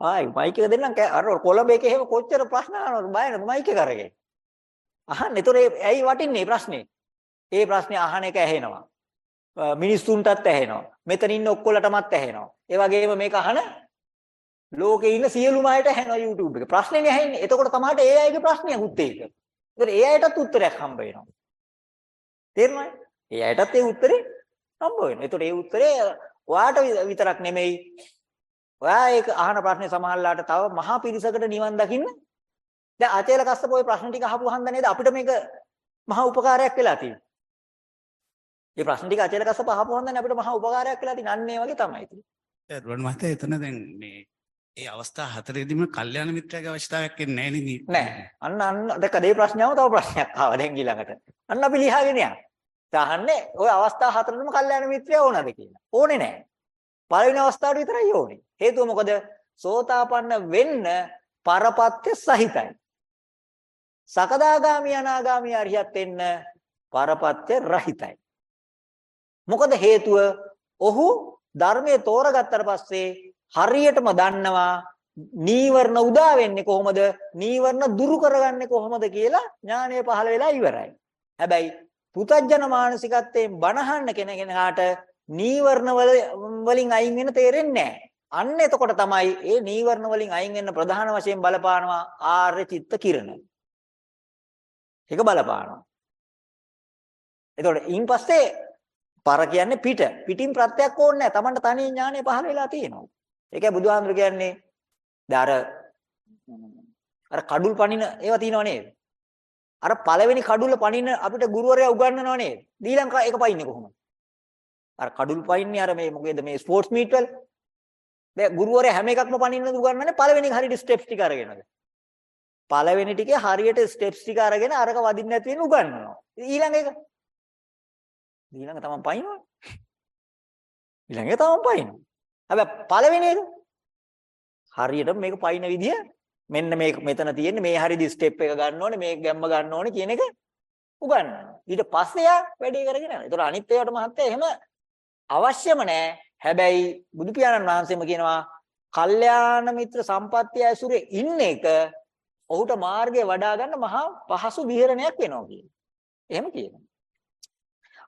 ආයි මයික් එක දෙන්නම් අර කොළඹ එකේ එහෙම කොච්චර ප්‍රශ්න අහනවද බය නැතුව මයික් එක අරගෙන. අහන්න. ඒතොර ඇයි වටින්නේ ප්‍රශ්නේ? ඒ ප්‍රශ්නේ අහන එක ඇහෙනවා. මිනිස්සුන්ටත් ඇහෙනවා. මෙතන ඉන්න ඔක්කොලටමත් ඇහෙනවා. ඒ වගේම මේක අහන ලෝකේ ඉන්න සියලුම අයට ඇහෙනවා YouTube එක. ප්‍රශ්නේ ඇහෙන්නේ. එතකොට තමයි ඒ අයගේ ප්‍රශ්නයකුත් ඒක. ඒතර ඒ අයටත් උත්තරයක් හම්බ වෙනවා. තේරුණාද? ඒ අයටත් ඒ උත්තරේ හම්බ වෙනවා. ඒතකොට ඒ උත්තරේ ඔයාට විතරක් නෙමෙයි. ඔයා ඒක අහන ප්‍රශ්නේ සමහරලාට තව මහා පිරිසකට නිවන් දකින්න දැන් ආචේල කස්සප ওই ප්‍රශ්න ටික අහපු හන්ද නේද අපිට මේක මහා උපකාරයක් වෙලා තියෙන්නේ. මේ ප්‍රශ්න ටික ආචේල කස්සප අහපු හන්දනේ අපිට මහා උපකාරයක්. අන්න ඒ වගේ තමයි. ඒ රුවන් මහත්තයා එතන දැන් මේ ඒ අවස්ථා හතරේදීම කල්යාණ මිත්‍රයාගේ අවශ්‍යතාවයක් එන්නේ නැහැ නේද? අන්න අන්න දැක්ක දේ ප්‍රශ්නයම තව ප්‍රශ්නයක් ආවා දැන් ඊළඟට. අන්න අපි ලියාගෙන යනවා. තහන්නේ ওই අවස්ථා හතරෙම කල්යාණ මිත්‍රයා ඕනද කියලා. ඕනේ නෑ. පළවෙනි අවස්ථාවට විතරයි ඕනේ. හේතුව මොකද? සෝතාපන්න වෙන්න පරපත්‍ය සහිතයි. සකදාගාමි අනාගාමි අරියත් වෙන්න පරපත්‍ය රහිතයි. මොකද හේතුව ඔහු ධර්මයේ තෝරගත්තට පස්සේ හරියටම දන්නවා නීවරණ උදා වෙන්නේ කොහොමද නීවරණ දුරු කරගන්නේ කොහොමද කියලා ඥානය පහළ වෙලා ඉවරයි. හැබැයි පුතජන මානසිකත්වයෙන් බනහන්න කෙනෙකුට නීවරණ වලින් අයින් වෙන්න තේරෙන්නේ නැහැ. අන්න එතකොට තමයි මේ නීවරණ වලින් අයින් වෙන්න ප්‍රධාන වශයෙන් බලපානවා ආර්ය චිත්ත කිරණ. ඒක බලපානවා. එතකොට ඊන් පස්සේ පර කියන්නේ පිට. පිටින් ප්‍රත්‍යක් ඕනේ නැහැ. Tamanට තනි ඥානය පහළ වෙලා තියෙනවා. ඒකයි බුදුහාමුදුරු කියන්නේ දැන් අර අර කඩුල් පනින ඒවා තියෙනව නේද? අර පළවෙනි කඩුල පනින අපිට ගුරුවරයා උගන්වනව නේද? දී ලංකා ඒක පයින්නේ කොහොමද? අර කඩුල් පයින්නේ අර මේ මොකේද මේ ස්පෝර්ට්ස් මීට් වල. දැන් ගුරුවරයා හැම එකක්ම පනින්න උගන්වන්නේ පළවෙනි හරියට ස්ටෙප්ස් ටික අරගෙනද? පළවෙනි ටිකේ හරියට ස්ටෙප්ස් ටික අරගෙන අරක වදින්න නැති වෙන උගන්වනවා. ඊළඟ එක ඊළඟ තමන් පයින්නවා. ඊළඟ එක තමන් පයින්නවා. හැබැයි පළවෙනි එක හරියට මේක පයින්න විදිය මෙන්න මේක මෙතන තියෙන්නේ මේ හරියදී ස්ටෙප් එක ගන්න ඕනේ මේක ගැම්ම ගන්න ඕනේ කියන එක උගන්වනවා. ඊට පස්සේ යා වැඩේ කරගෙන යනවා. ඒතකොට අනිත් ඒවාට මහත්තයා එහෙම අවශ්‍යම නැහැ. හැබැයි බුදු පියාණන් වහන්සේම කියනවා කල්යාණ මිත්‍ර සම්පත්තිය ඇසුරේ ඉන්න එක ඔහුට මාර්ගය වඩා ගන්න මහා පහසු විහරණයක් වෙනවා කියන. එහෙම කියනවා.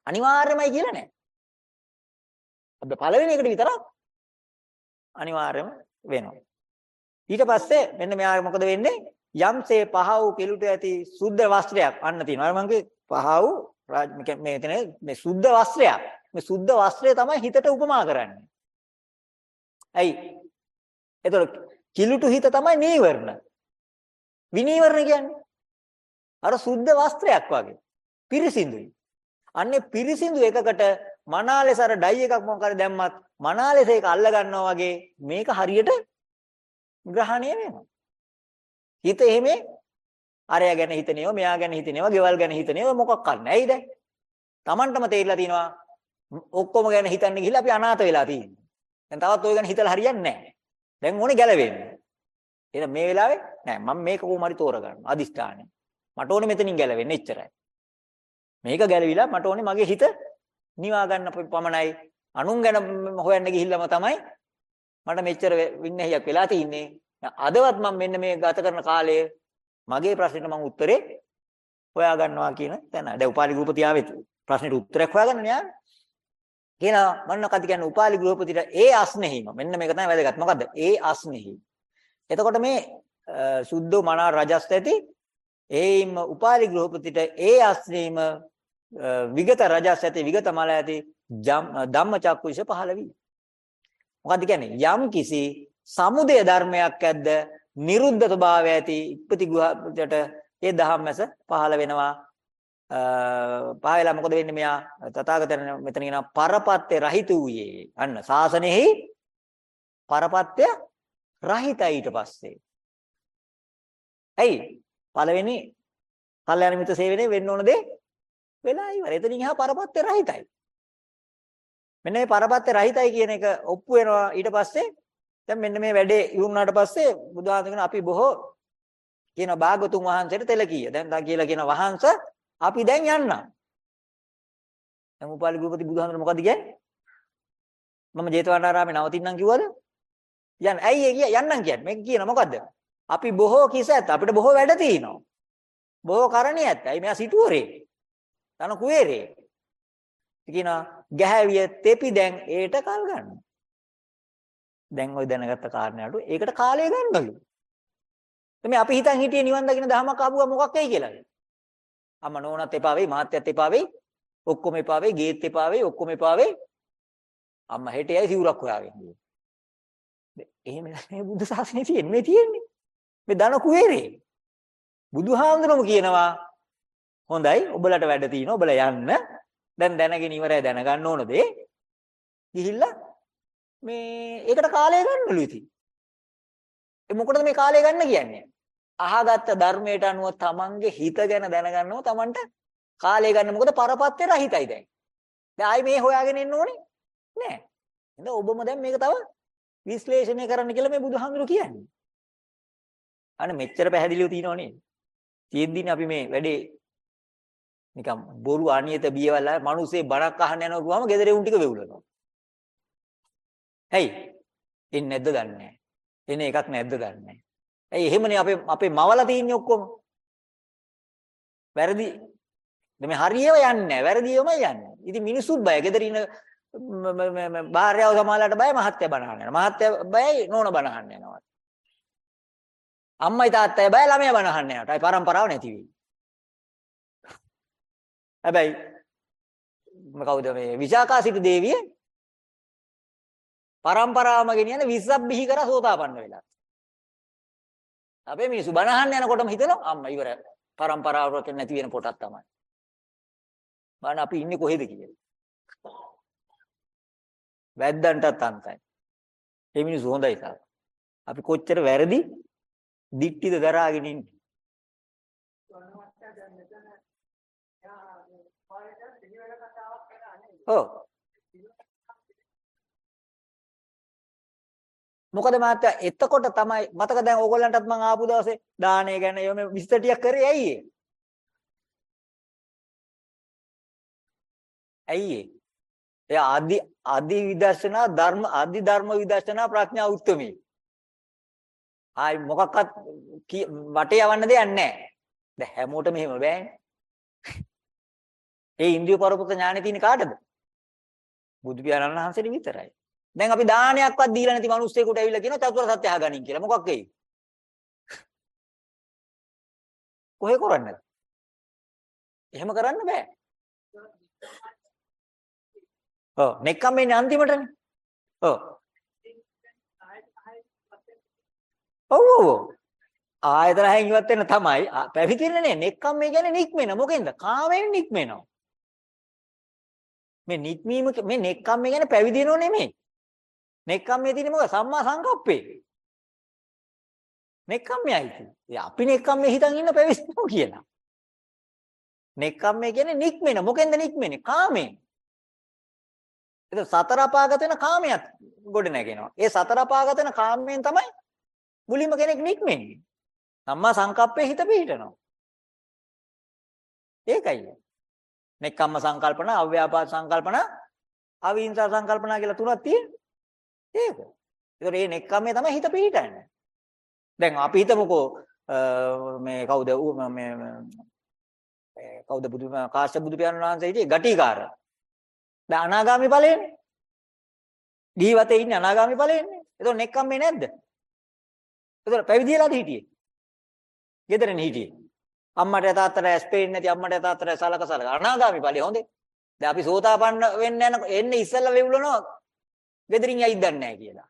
අනිවාර්යමයි කියලා නෑ. අපි පළවෙනි එකට විතරක් අනිවාර්යම වෙනවා. ඊට පස්සේ මෙන්න මෙයා මොකද වෙන්නේ? යම්සේ පහ වූ කෙලුට ඇති සුද්ධ වස්ත්‍රයක් අන්න තියෙනවා. අර මංගේ පහ වූ මේ එතන මේ සුද්ධ වස්ත්‍රයක්. මේ සුද්ධ වස්ත්‍රය තමයි හිතට උපමා කරන්නේ. ඇයි? එතකොට කිලුටු හිත තමයි නීවරණ. විනීවරණ කියන්නේ අර සුද්ධ වස්ත්‍රයක් වගේ. පිරිසිදුයි. අන්නේ පිරිසිදු එකකට මනාලෙස අර ඩයි එකක් මොකක් හරි දැම්මත් මනාලෙස ඒක අල්ල ගන්නවා වගේ මේක හරියට ග්‍රහණය වෙනවා. හිත එහෙම අරයා ගැන හිතනේව මෙයා ගැන හිතනේව ගෙවල් ගැන හිතනේව මොකක් කරන්නේ. ඇයිද? Tamanටම තේරිලා තිනවා ඔක්කොම ගැන හිතන්න ගිහිල්ලා අපි අනාථ වෙලා තියෙනවා. දැන් තවත් ඔය ගැන හිතලා හරියන්නේ නැහැ. දැන් ඕනේ ගැලවෙන්න. එහෙනම් මේ වෙලාවේ නෑ මම මේක කොහොම හරි තෝරගන්නවා අදිෂ්ඨානය. මට ඕනේ මෙතනින් ගැලවෙන්න එච්චරයි. මේක ගැලවිලා මට ඕනේ මගේ හිත නිවා ගන්න පමණයි. අනුන් ගැන හොයන්න ගිහිල්ලාම තමයි මට මෙච්චර වින්නහියක් වෙලා තින්නේ. අදවත් මම මෙන්න මේ ගත කරන කාලයේ මගේ ප්‍රශ්නෙට මම උත්තරේ හොයා ගන්නවා කියන තැන. දැන් උපාලි ගෘහපතියාවේ ප්‍රශ්නෙට උත්තරයක් හොයාගන්න නේ කියනවා මම මොකක්ද කියන්නේ උපාලි ගෘහපතිට ඒ අස්නෙහිම මෙන්න මේක තමයි වැදගත්. මොකද්ද? ඒ අස්නෙහි. එතකොට මේ සුද්ධ මනා රජස් ඇති ඒයිම උපාලි ගෘහපතිට ඒ අස්නෙහිම විගත රජස් ඇති විගත මල ඇති ධම්මචක්කුෂ පහළ වී. මොකද්ද කියන්නේ? යම් කිසි සමුදය ධර්මයක් ඇද්ද නිරුද්ධ ස්වභාවය ඇති ඉපති ගුහට ඒ ධම්මස පහළ වෙනවා. පහළලා මොකද වෙන්නේ මෙයා තථාගතයන් මෙතන කියනවා පරපත්‍ය රහිත වූයේ. අන්න සාසනෙහි පරපත්‍ය රහිතයි ඊට පස්සේ. ඇයි? පළවෙනි කල්යාණ මිත්‍ර සේවනයේ වෙන්න ඕන දේ වෙලා ඉවර. එතනින් එහා පරපත්‍ය රහිතයි. මෙන්න මේ පරපත්‍ය රහිතයි කියන එක ඔප්පු වෙනවා ඊට පස්සේ දැන් මෙන්න මේ වැඩේ ඉවුණාට පස්සේ බුදුහාම අපි බොහෝ කියන භාගතුන් වහන්සේට තෙල කීය. දැන් තා කියලා කියන වහන්ස අපි දැන් යන්නම්. දැන් උපාලි ගෘහපති බුදුහාමුදුර මොකද කියන්නේ? මම ජේතවනාරාමේ නවතින්නම් කිව්වද? යන්න. ඇයි ඒ කිය යන්නම් කියන්නේ? මේක කියන මොකද්ද? අපි බොහෝ කිසත් අපිට බොහෝ වැඩ තියෙනවා. බොහෝ කරණියත්. ඇයි මෙයා සිටුවරේ? තන කුවේරේ. කියන ගැහැවිය තෙපි දැන් ඒට කල් ගන්නවා. දැන් ওই දැනගත්ත කාරණයට ඒකට කාලය ගන්නලු. එමේ අපි හිතන් හිටියේ නිවන් දකින්න දහමක් ආපුවා මොකක් වෙයි කියලා. අම්මා නෝනත් එපා වෙයි මාත්‍යත් එපා වෙයි ඔක්කොම එපා වෙයි ගේත් එපා වෙයි ඔක්කොම එපා වෙයි අම්මා හෙටයයි සිවුරක් හොයාගෙන ගියේ. එහෙම මේ බුදු සාසනේ තියෙන්නේ මේ තියෙන්නේ. මේ ධන කුවේරේ. බුදුහාමුදුරුවෝ කියනවා හොඳයි ඔබලට වැඩ තියෙනවා ඔබලා යන්න. දැන් දැනගෙන ඉවරයි දැනගන්න ඕන දේ. ගිහිල්ලා මේ ඒකට කාලය ගන්නලු ඉතින්. ඒ මොකටද මේ කාලය ගන්න කියන්නේ? අහගත්ත ධර්මයට අනුව තමන්ගේ හිත ගැන දැනගන්නව තමන්ට කාලය ගන්න මොකද පරපත්තේ රහිතයි දැන්. දැන් ආයි මේ හොයාගෙන ඉන්න ඕනේ නෑ. එහෙනම් ඔබම දැන් මේක තව විශ්ලේෂණය කරන්න කියලා මේ බුදුහාමුදුරු කියන්නේ. අනේ මෙච්චර පැහැදිලිව තියෙනව නේද? තියෙද්දිනේ අපි මේ වැඩේ නිකම් බොරු අනියත බියවල මිනිස්සේ බණක් අහන්න යනවා ගුවම ගෙදර උන් ටික වෙවුලනවා. ඇයි? එන්නේ නැද්ද දන්නේ නැහැ. එන්නේ එකක් නැද්ද දන්නේ නැහැ. ඇයි එහෙමනේ අපේ අපේ මවලා තියන්නේ ඔක්කොම. වැරදි. මේ හරියව යන්නේ නැහැ. වැරදිවම යන්නේ. ඉතින් මිනිස්සුත් බය. ගෙදර ඉන්න භාර්යාව සමාලලට බය මහත්ය බනහන්න යනවා. මහත්ය බයයි නෝන බනහන්න යනවා. අම්මයි තාත්තයි බය ළමයා බනහන්න යනවා. ඒ පරම්පරාව නැති වෙයි. හැබැයි කවුද මේ විශාකාසිත දේවිය පරම්පරාවම ගෙනියන 20ක් බිහි කරා සෝතාපන්න වෙලා. අපේ මිනිස්සු බනහන්න යනකොටම හිතනවා අම්මා ඉවර පරම්පරාවට නැති වෙන පොටක් තමයි. බලන්න අපි ඉන්නේ කොහෙද කියලා. වැද්දන්ටත් අන්තයි. මේ මිනිස්සු හොඳයි තාම. අපි කොච්චර වැරදි දික්ටිද දරාගෙන ඉන්නේ. ඔව්. මොකද මාත්‍යා එතකොට තමයි මතක දැන් ඕගොල්ලන්ටත් මම ආපු දවසේ දාහනේ ගැන යොම විස්තර ටිකක් කරේ ඇයි ඒ? ඇයි ඒ? ඒ ආදි ආදි විදර්ශනා ධර්ම ආදි ධර්ම විදර්ශනා ප්‍රඥා උත්තුමී. ආයි මොකක්වත් වටේ යවන්න දෙයක් නැහැ. දැන් හැමෝටම එහෙම බෑනේ. ඒ ඉන්ද්‍රිය පරපත ඥානෙ තියෙන කාටද? බුදු පියාණන් වහන්සේට විතරයි. දැන් අපි දානයක්වත් දීලා නැති මිනිස්සෙකුට ඇවිල්ලා කියනවා චතුරාර්ය සත්‍ය අහගනින් කියලා. මොකක් වෙයි? කොහේ කරන්නද? එහෙම කරන්න බෑ. ඔව් නෙක්කම් එන්නේ අන්තිමටනේ. ඔව්. ඔව් ඔව්. ආයතන හයෙන් ඉවත් වෙන තමයි පැවිදින්නේ නේ. නෙක්කම් මේ කියන්නේ නික්මෙන. මොකෙන්ද? කාමයෙන් නික්මෙනවා. මේ නික්මීම මේ නෙක්කම් මේ කියන්නේ පැවිදිනෝ නෙමෙයි. නෙක්කම් මේ තියෙන්නේ මොකද? සම්මා සංකප්පේ. නෙක්කම්යයි තියෙන්නේ. අපි නෙක්කම් මේ හිතන් ඉන්න පැවිදිනෝ කියලා. නෙක්කම් මේ කියන්නේ නික්මෙන. මොකෙන්ද නික්මෙන්නේ? කාමයෙන්. ඒක සතර අපාගත වෙන කාමයක් ගොඩ නැගෙනවා. ඒ සතර අපාගත වෙන කාමයෙන් තමයි මුලින්ම කෙනෙක් නික්මෙන්නේ. සම්මා සංකප්පේ හිත පිහිටනවා. ඒකයි. නෙක්ඛම්ම සංකල්පන, අව්‍යාපාද සංකල්පන, අවිහිංසා සංකල්පන කියලා තුනක් තියෙනවා. ඒක. ඒතකොට මේ නෙක්ඛම්මේ තමයි හිත පිහිටන්නේ. දැන් අපි හිතමුකෝ මේ කවුද මේ කවුද බුදු කාශ්‍යප බුදු පියාණන් වහන්සේ හිටියේ ගටිකාර. දැන් අනාගාමි ඵලයේනේ. දීවතේ ඉන්නේ අනාගාමි ඵලයේනේ. ඒතකොට නෙක්ඛම්මේ නැද්ද? ඒතකොට පැවිදිලාද හිටියේ? ගෙදරනේ හිටියේ. අම්මට තාත්තට ඇස් පේන්නේ නැති අම්මට තාත්තට සලක සලක අනාගාමි ඵලෙ හොඳේ. දැන් අපි සෝතාපන්න වෙන්න යන එන්නේ ඉස්සෙල්ලා වෙවුලනවා. ගෙදරින් යයිද දන්නේ නැහැ කියලා.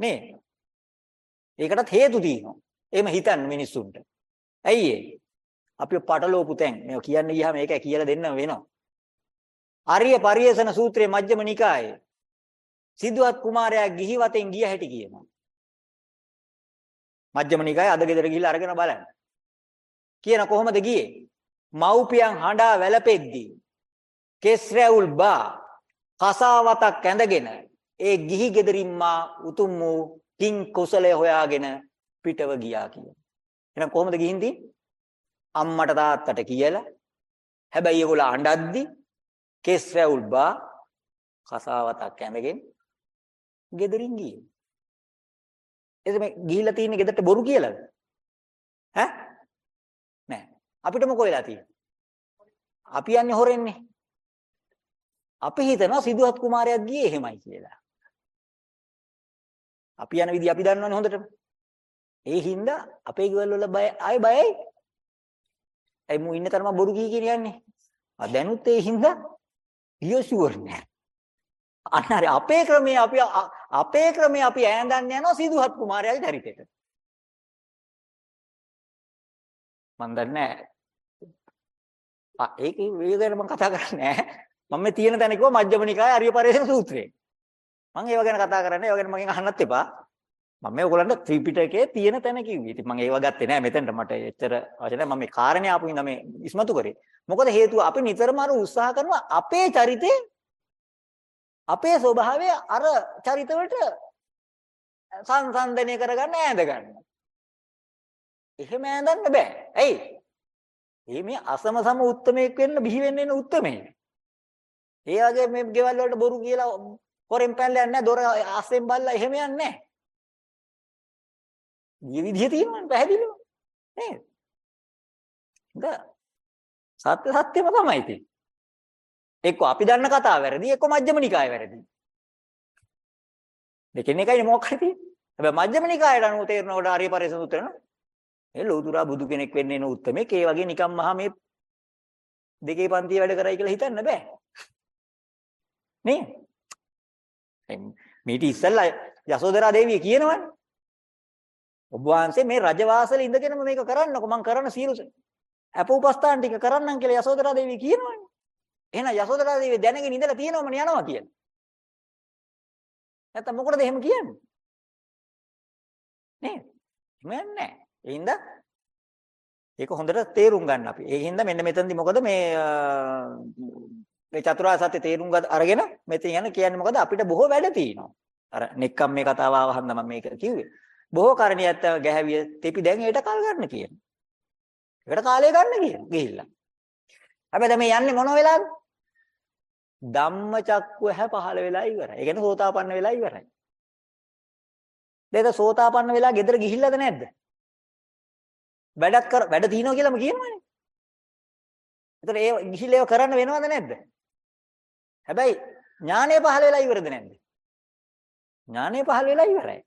නේ. ඒකටත් හේතු තියෙනවා. එහෙම හිතන්න මිනිස්සුන්ට. ඇයි ඒ? අපි පටලෝපු තැන් මේ කියන්න ගියාම ඒක කියලා දෙන්න වෙනවා. ආර්ය පරියසන සූත්‍රයේ මජ්ක්‍ධිම නිකායේ සිද්ධාත් කුමාරයා ගිහි වතෙන් ගිය හැටි කියනවා. මජ්ක්‍ධිම නිකායේ අද ගෙදර ගිහිල්ලා අරගෙන බලන්න. කියන කොහොමද ගියේ? මව්පියන් හඬා වැළපෙද්දී කෙස් රැවුල් බා කසාවතක් ඇඳගෙන ඒ ගිහි ගෙදරින් මා උතුම් වූ පින් කුසලය හොයාගෙන පිටව ගියා කියන. එහෙනම් කොහොමද ගිහින්දී? අම්මට තාත්තට කියලා හැබැයි ඒගොල්ලෝ අඬද්දි කෙස් රැවුල් බා කසාවතක් ඇඳගෙන ගෙදරින් ගියේ. එතෙ මේ ගිහිල්ලා තියෙන ගෙදරට බොරු කියලාද? ඈ? නෑ. අපිට මොකෝ වෙලා තියෙන්නේ? අපි යන්නේ හොරෙන්නේ. අපි හිතනවා සිදුහත් කුමාරයාත් ගියේ එහෙමයි කියලා. අපි යන විදිහ අපි දන්නවනේ හොඳටම. ඒ හින්දා අපේ ගෙවල් වල බය ආයෙ බයයි. ඒ මු ඉන්න තරම බොරු කී කියන යන්නේ. ආ දැනුත් ඒ හින්දා පියසුවර් නෑ. අන්න අපේ ක්‍රමයේ අපි අපේ ක්‍රමයේ අපි ඈඳන්න යනවා සිදුහත් කුමාරයාගේ චරිතෙට. මන් දන්නේ ආ ඒක ඒ ගැන මම කතා කරන්නේ නෑ. මම මේ තියෙන තැන කිව්වා මජ්ක්‍ධිම නිකායේ අරිය පරිශන සූත්‍රය. මම ඒව ගැන කතා කරන්නේ ඒව ගැන මගෙන් අහන්නත් එපා. මම මේ ඔයගලන්ට ත්‍රිපිටකයේ තියෙන තැන කිව්වේ. ඉතින් මම ඒව ගත්තේ නෑ මෙතනට මට එච්චර අවශ්‍ය නෑ. මම මේ කාරණේ ආපු ඉඳන් මේ ඉස්මතු කරේ. මොකද හේතුව අපි නිතරම අර උත්සාහ කරනවා අපේ චරිතේ අපේ ස්වභාවය අර චරිත වලට සංසන්දනය කරගන්න ඈඳ ගන්න. එහෙම ඈඳන්න බෑ. ඇයි? මේ මේ අසම සම උත්මයෙක් වෙන්න බිහි වෙන්න එන උත්මයෙක්. ඒ වගේ මේ ගෙවල් වලට බොරු කියලා හොරෙන් පැනලා යන්නේ නැහැ. දොර අස්සෙන් බල්ලා එහෙම යන්නේ නැහැ. මේ විදිහ තියෙනවනේ පැහැදිලිව. නේද? ද සත්‍ය සත්‍යම තමයි තියෙන්නේ. එක්ක අපි දන්න කතාව වැරදි, එක්ක මජ්ක්‍ධිම නිකාය වැරදි. දෙකෙන් එකයි මොකක් හරි තියෙන්නේ. හැබැයි මජ්ක්‍ධිම නිකායට අනුව තේරෙනකොට ආර්ය පරිසන උත්තරන ඒ ලෞතුරා බුදු කෙනෙක් වෙන්න එන උත්මේ ඒ වගේ නිකම් මහා මේ දෙකේ පන්තිය වැඩ කරයි කියලා හිතන්න බෑ. නේ? මේටි ඉස්සල්ලා යසෝදරා දේවිය කියනවනේ. ඔබ වහන්සේ මේ රජවාසලේ ඉඳගෙනම මේක කරන්නකො මං කරන සියලු අප උපස්ථාන ටික කරන්නම් කියලා යසෝදරා දේවිය කියනවනේ. එහෙනම් යසෝදරා දේවිය දැනගෙන ඉඳලා තියෙනවමනේ යනවා කියලා. නැත්තම් මොකටද එහෙම කියන්නේ? නේද? එහෙම නැහැ. ඒ හින්දා ඒක හොඳට තේරුම් ගන්න අපි. ඒ හින්දා මෙන්න මෙතනදී මොකද මේ මේ චතුරාර්ය සත්‍ය තේරුම් ගන්න අරගෙන මෙතන යන කියන්නේ මොකද අපිට බොහෝ වැඩ තියෙනවා. අර නෙක්කම් මේ කතාව ආවහන්ද මම මේක කිව්වේ. බොහෝ කරණියත් ගැහැවිය තෙපි දැන් ඒට කල් ගන්න කියන. ඒකට කාලය ගන්න කියන ගිහිල්ලා. හැබැයි දැන් මේ යන්නේ මොන වෙලාවද? ධම්මචක්කුව හැ පහළ වෙලා ඉවරයි. ඒ කියන්නේ සෝතාපන්න වෙලා ඉවරයි. දැන් සෝතාපන්න වෙලා ගෙදර ගිහිල්ලාද නැද්ද? වැඩක් කර වැඩ තියනවා කියලාම කියනවනේ. එතකොට ඒ ගිහිල්ලා ඒව කරන්න වෙනවද නැද්ද? හැබැයි ඥානය පහළ වෙලා ඉවරද නැද්ද? ඥානය පහළ වෙලා ඉවරයි.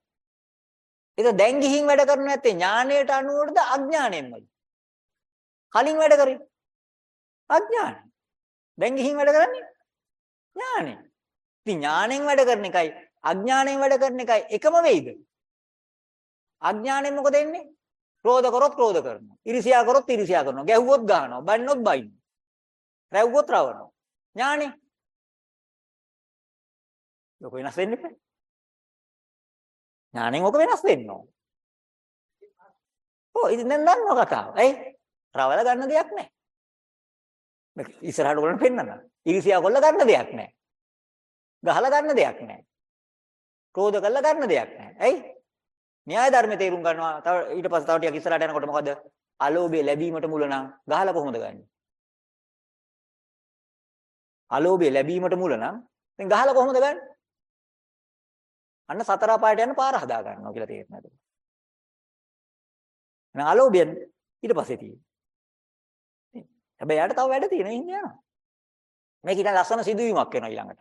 ඒක දැන් ගිහින් වැඩ කරන්නේ නැත්තේ ඥානයට අනුවද අඥාණයෙන්මද? කලින් වැඩ කරේ අඥානෙ. දැන් ගිහින් වැඩ කරන්නේ ඥානෙ. ඉතින් ඥාණයෙන් වැඩ කරන එකයි අඥාණයෙන් වැඩ කරන එකයි එකම වෙයිද? අඥාණයෙන් මොකද වෙන්නේ? ක්‍රෝධ කරොත් ක්‍රෝධ කරනවා. ඉරිසියා කරොත් ඉරිසියා කරනවා. ගැහුවොත් ගහනවා. බන්නොත් බයිනවා. රැව්වොත් රවනවා. ඥානෙ. ලොකු වෙනස් වෙන්නේ නැහැ. ඥාණයෙන් ඔක වෙනස් වෙන්න ඕන. ඔව් ඉතින් දැන් දන්නවා කතාව. ඇයි? රවල ගන්න දෙයක් නැහැ. මේක ඉස්සරහට උගලන් පෙන්නන්න. ඉරිසියා කොල්ල ගන්න දෙයක් නැහැ. ගහලා ගන්න දෙයක් නැහැ. ක්‍රෝධ කළා ගන්න දෙයක් නැහැ. ඇයි? න්‍යාය ධර්මයේ තේරුම් ගන්නවා. තව ඊට පස්සේ තව ටිකක් ඉස්සරහට යනකොට මොකද? අලෝභය ලැබීමට මුල නම් ගහලා කොහොමද ගන්නේ? අලෝභය ලැබීමට මුල නම් දැන් ගහලා කොහොමද ගන්නේ? අන්න සතර පායට යන පාර හදා ගන්නවා කියලා තේරෙනවද? එහෙනම් අලෝභයෙන් ඊට පස්සේ තියෙන්නේ. හැබැයි යාට තව වැඩ තියෙන ඉන්නේ යනවා. මේක ඊට ලස්සන සිදුවීමක් වෙනවා ඊළඟට.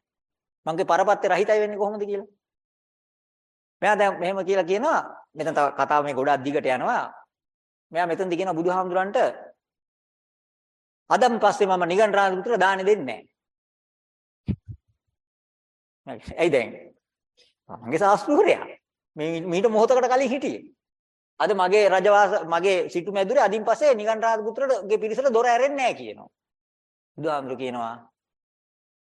මංගේ පරපත්තේ රහිතයි වෙන්නේ කොහොමද කියලා. මෙයා දැන් මෙහෙම කියලා කියනවා මෙතන තව කතාව මේ ගොඩක් දිගට යනවා. මෙයා මෙතනදී කියනවා බුදුහාමුදුරන්ට අදන් පස්සේ මම නිගණ්ඨාන පුත්‍ර දාන්නේ දෙන්නේ නැහැ. ඇයි දැන්? මගේ ශාස්ත්‍රූරයා. මේ මීට මොහොතකට කලින් හිටියේ. අද මගේ රජවාස මගේ සිටු මැදුරේ අදින් පස්සේ නිගණ්ඨාන පුත්‍රගේ පිරිසට දොර ඇරෙන්නේ නැහැ කියනවා. බුදුහාමුදුරු කියනවා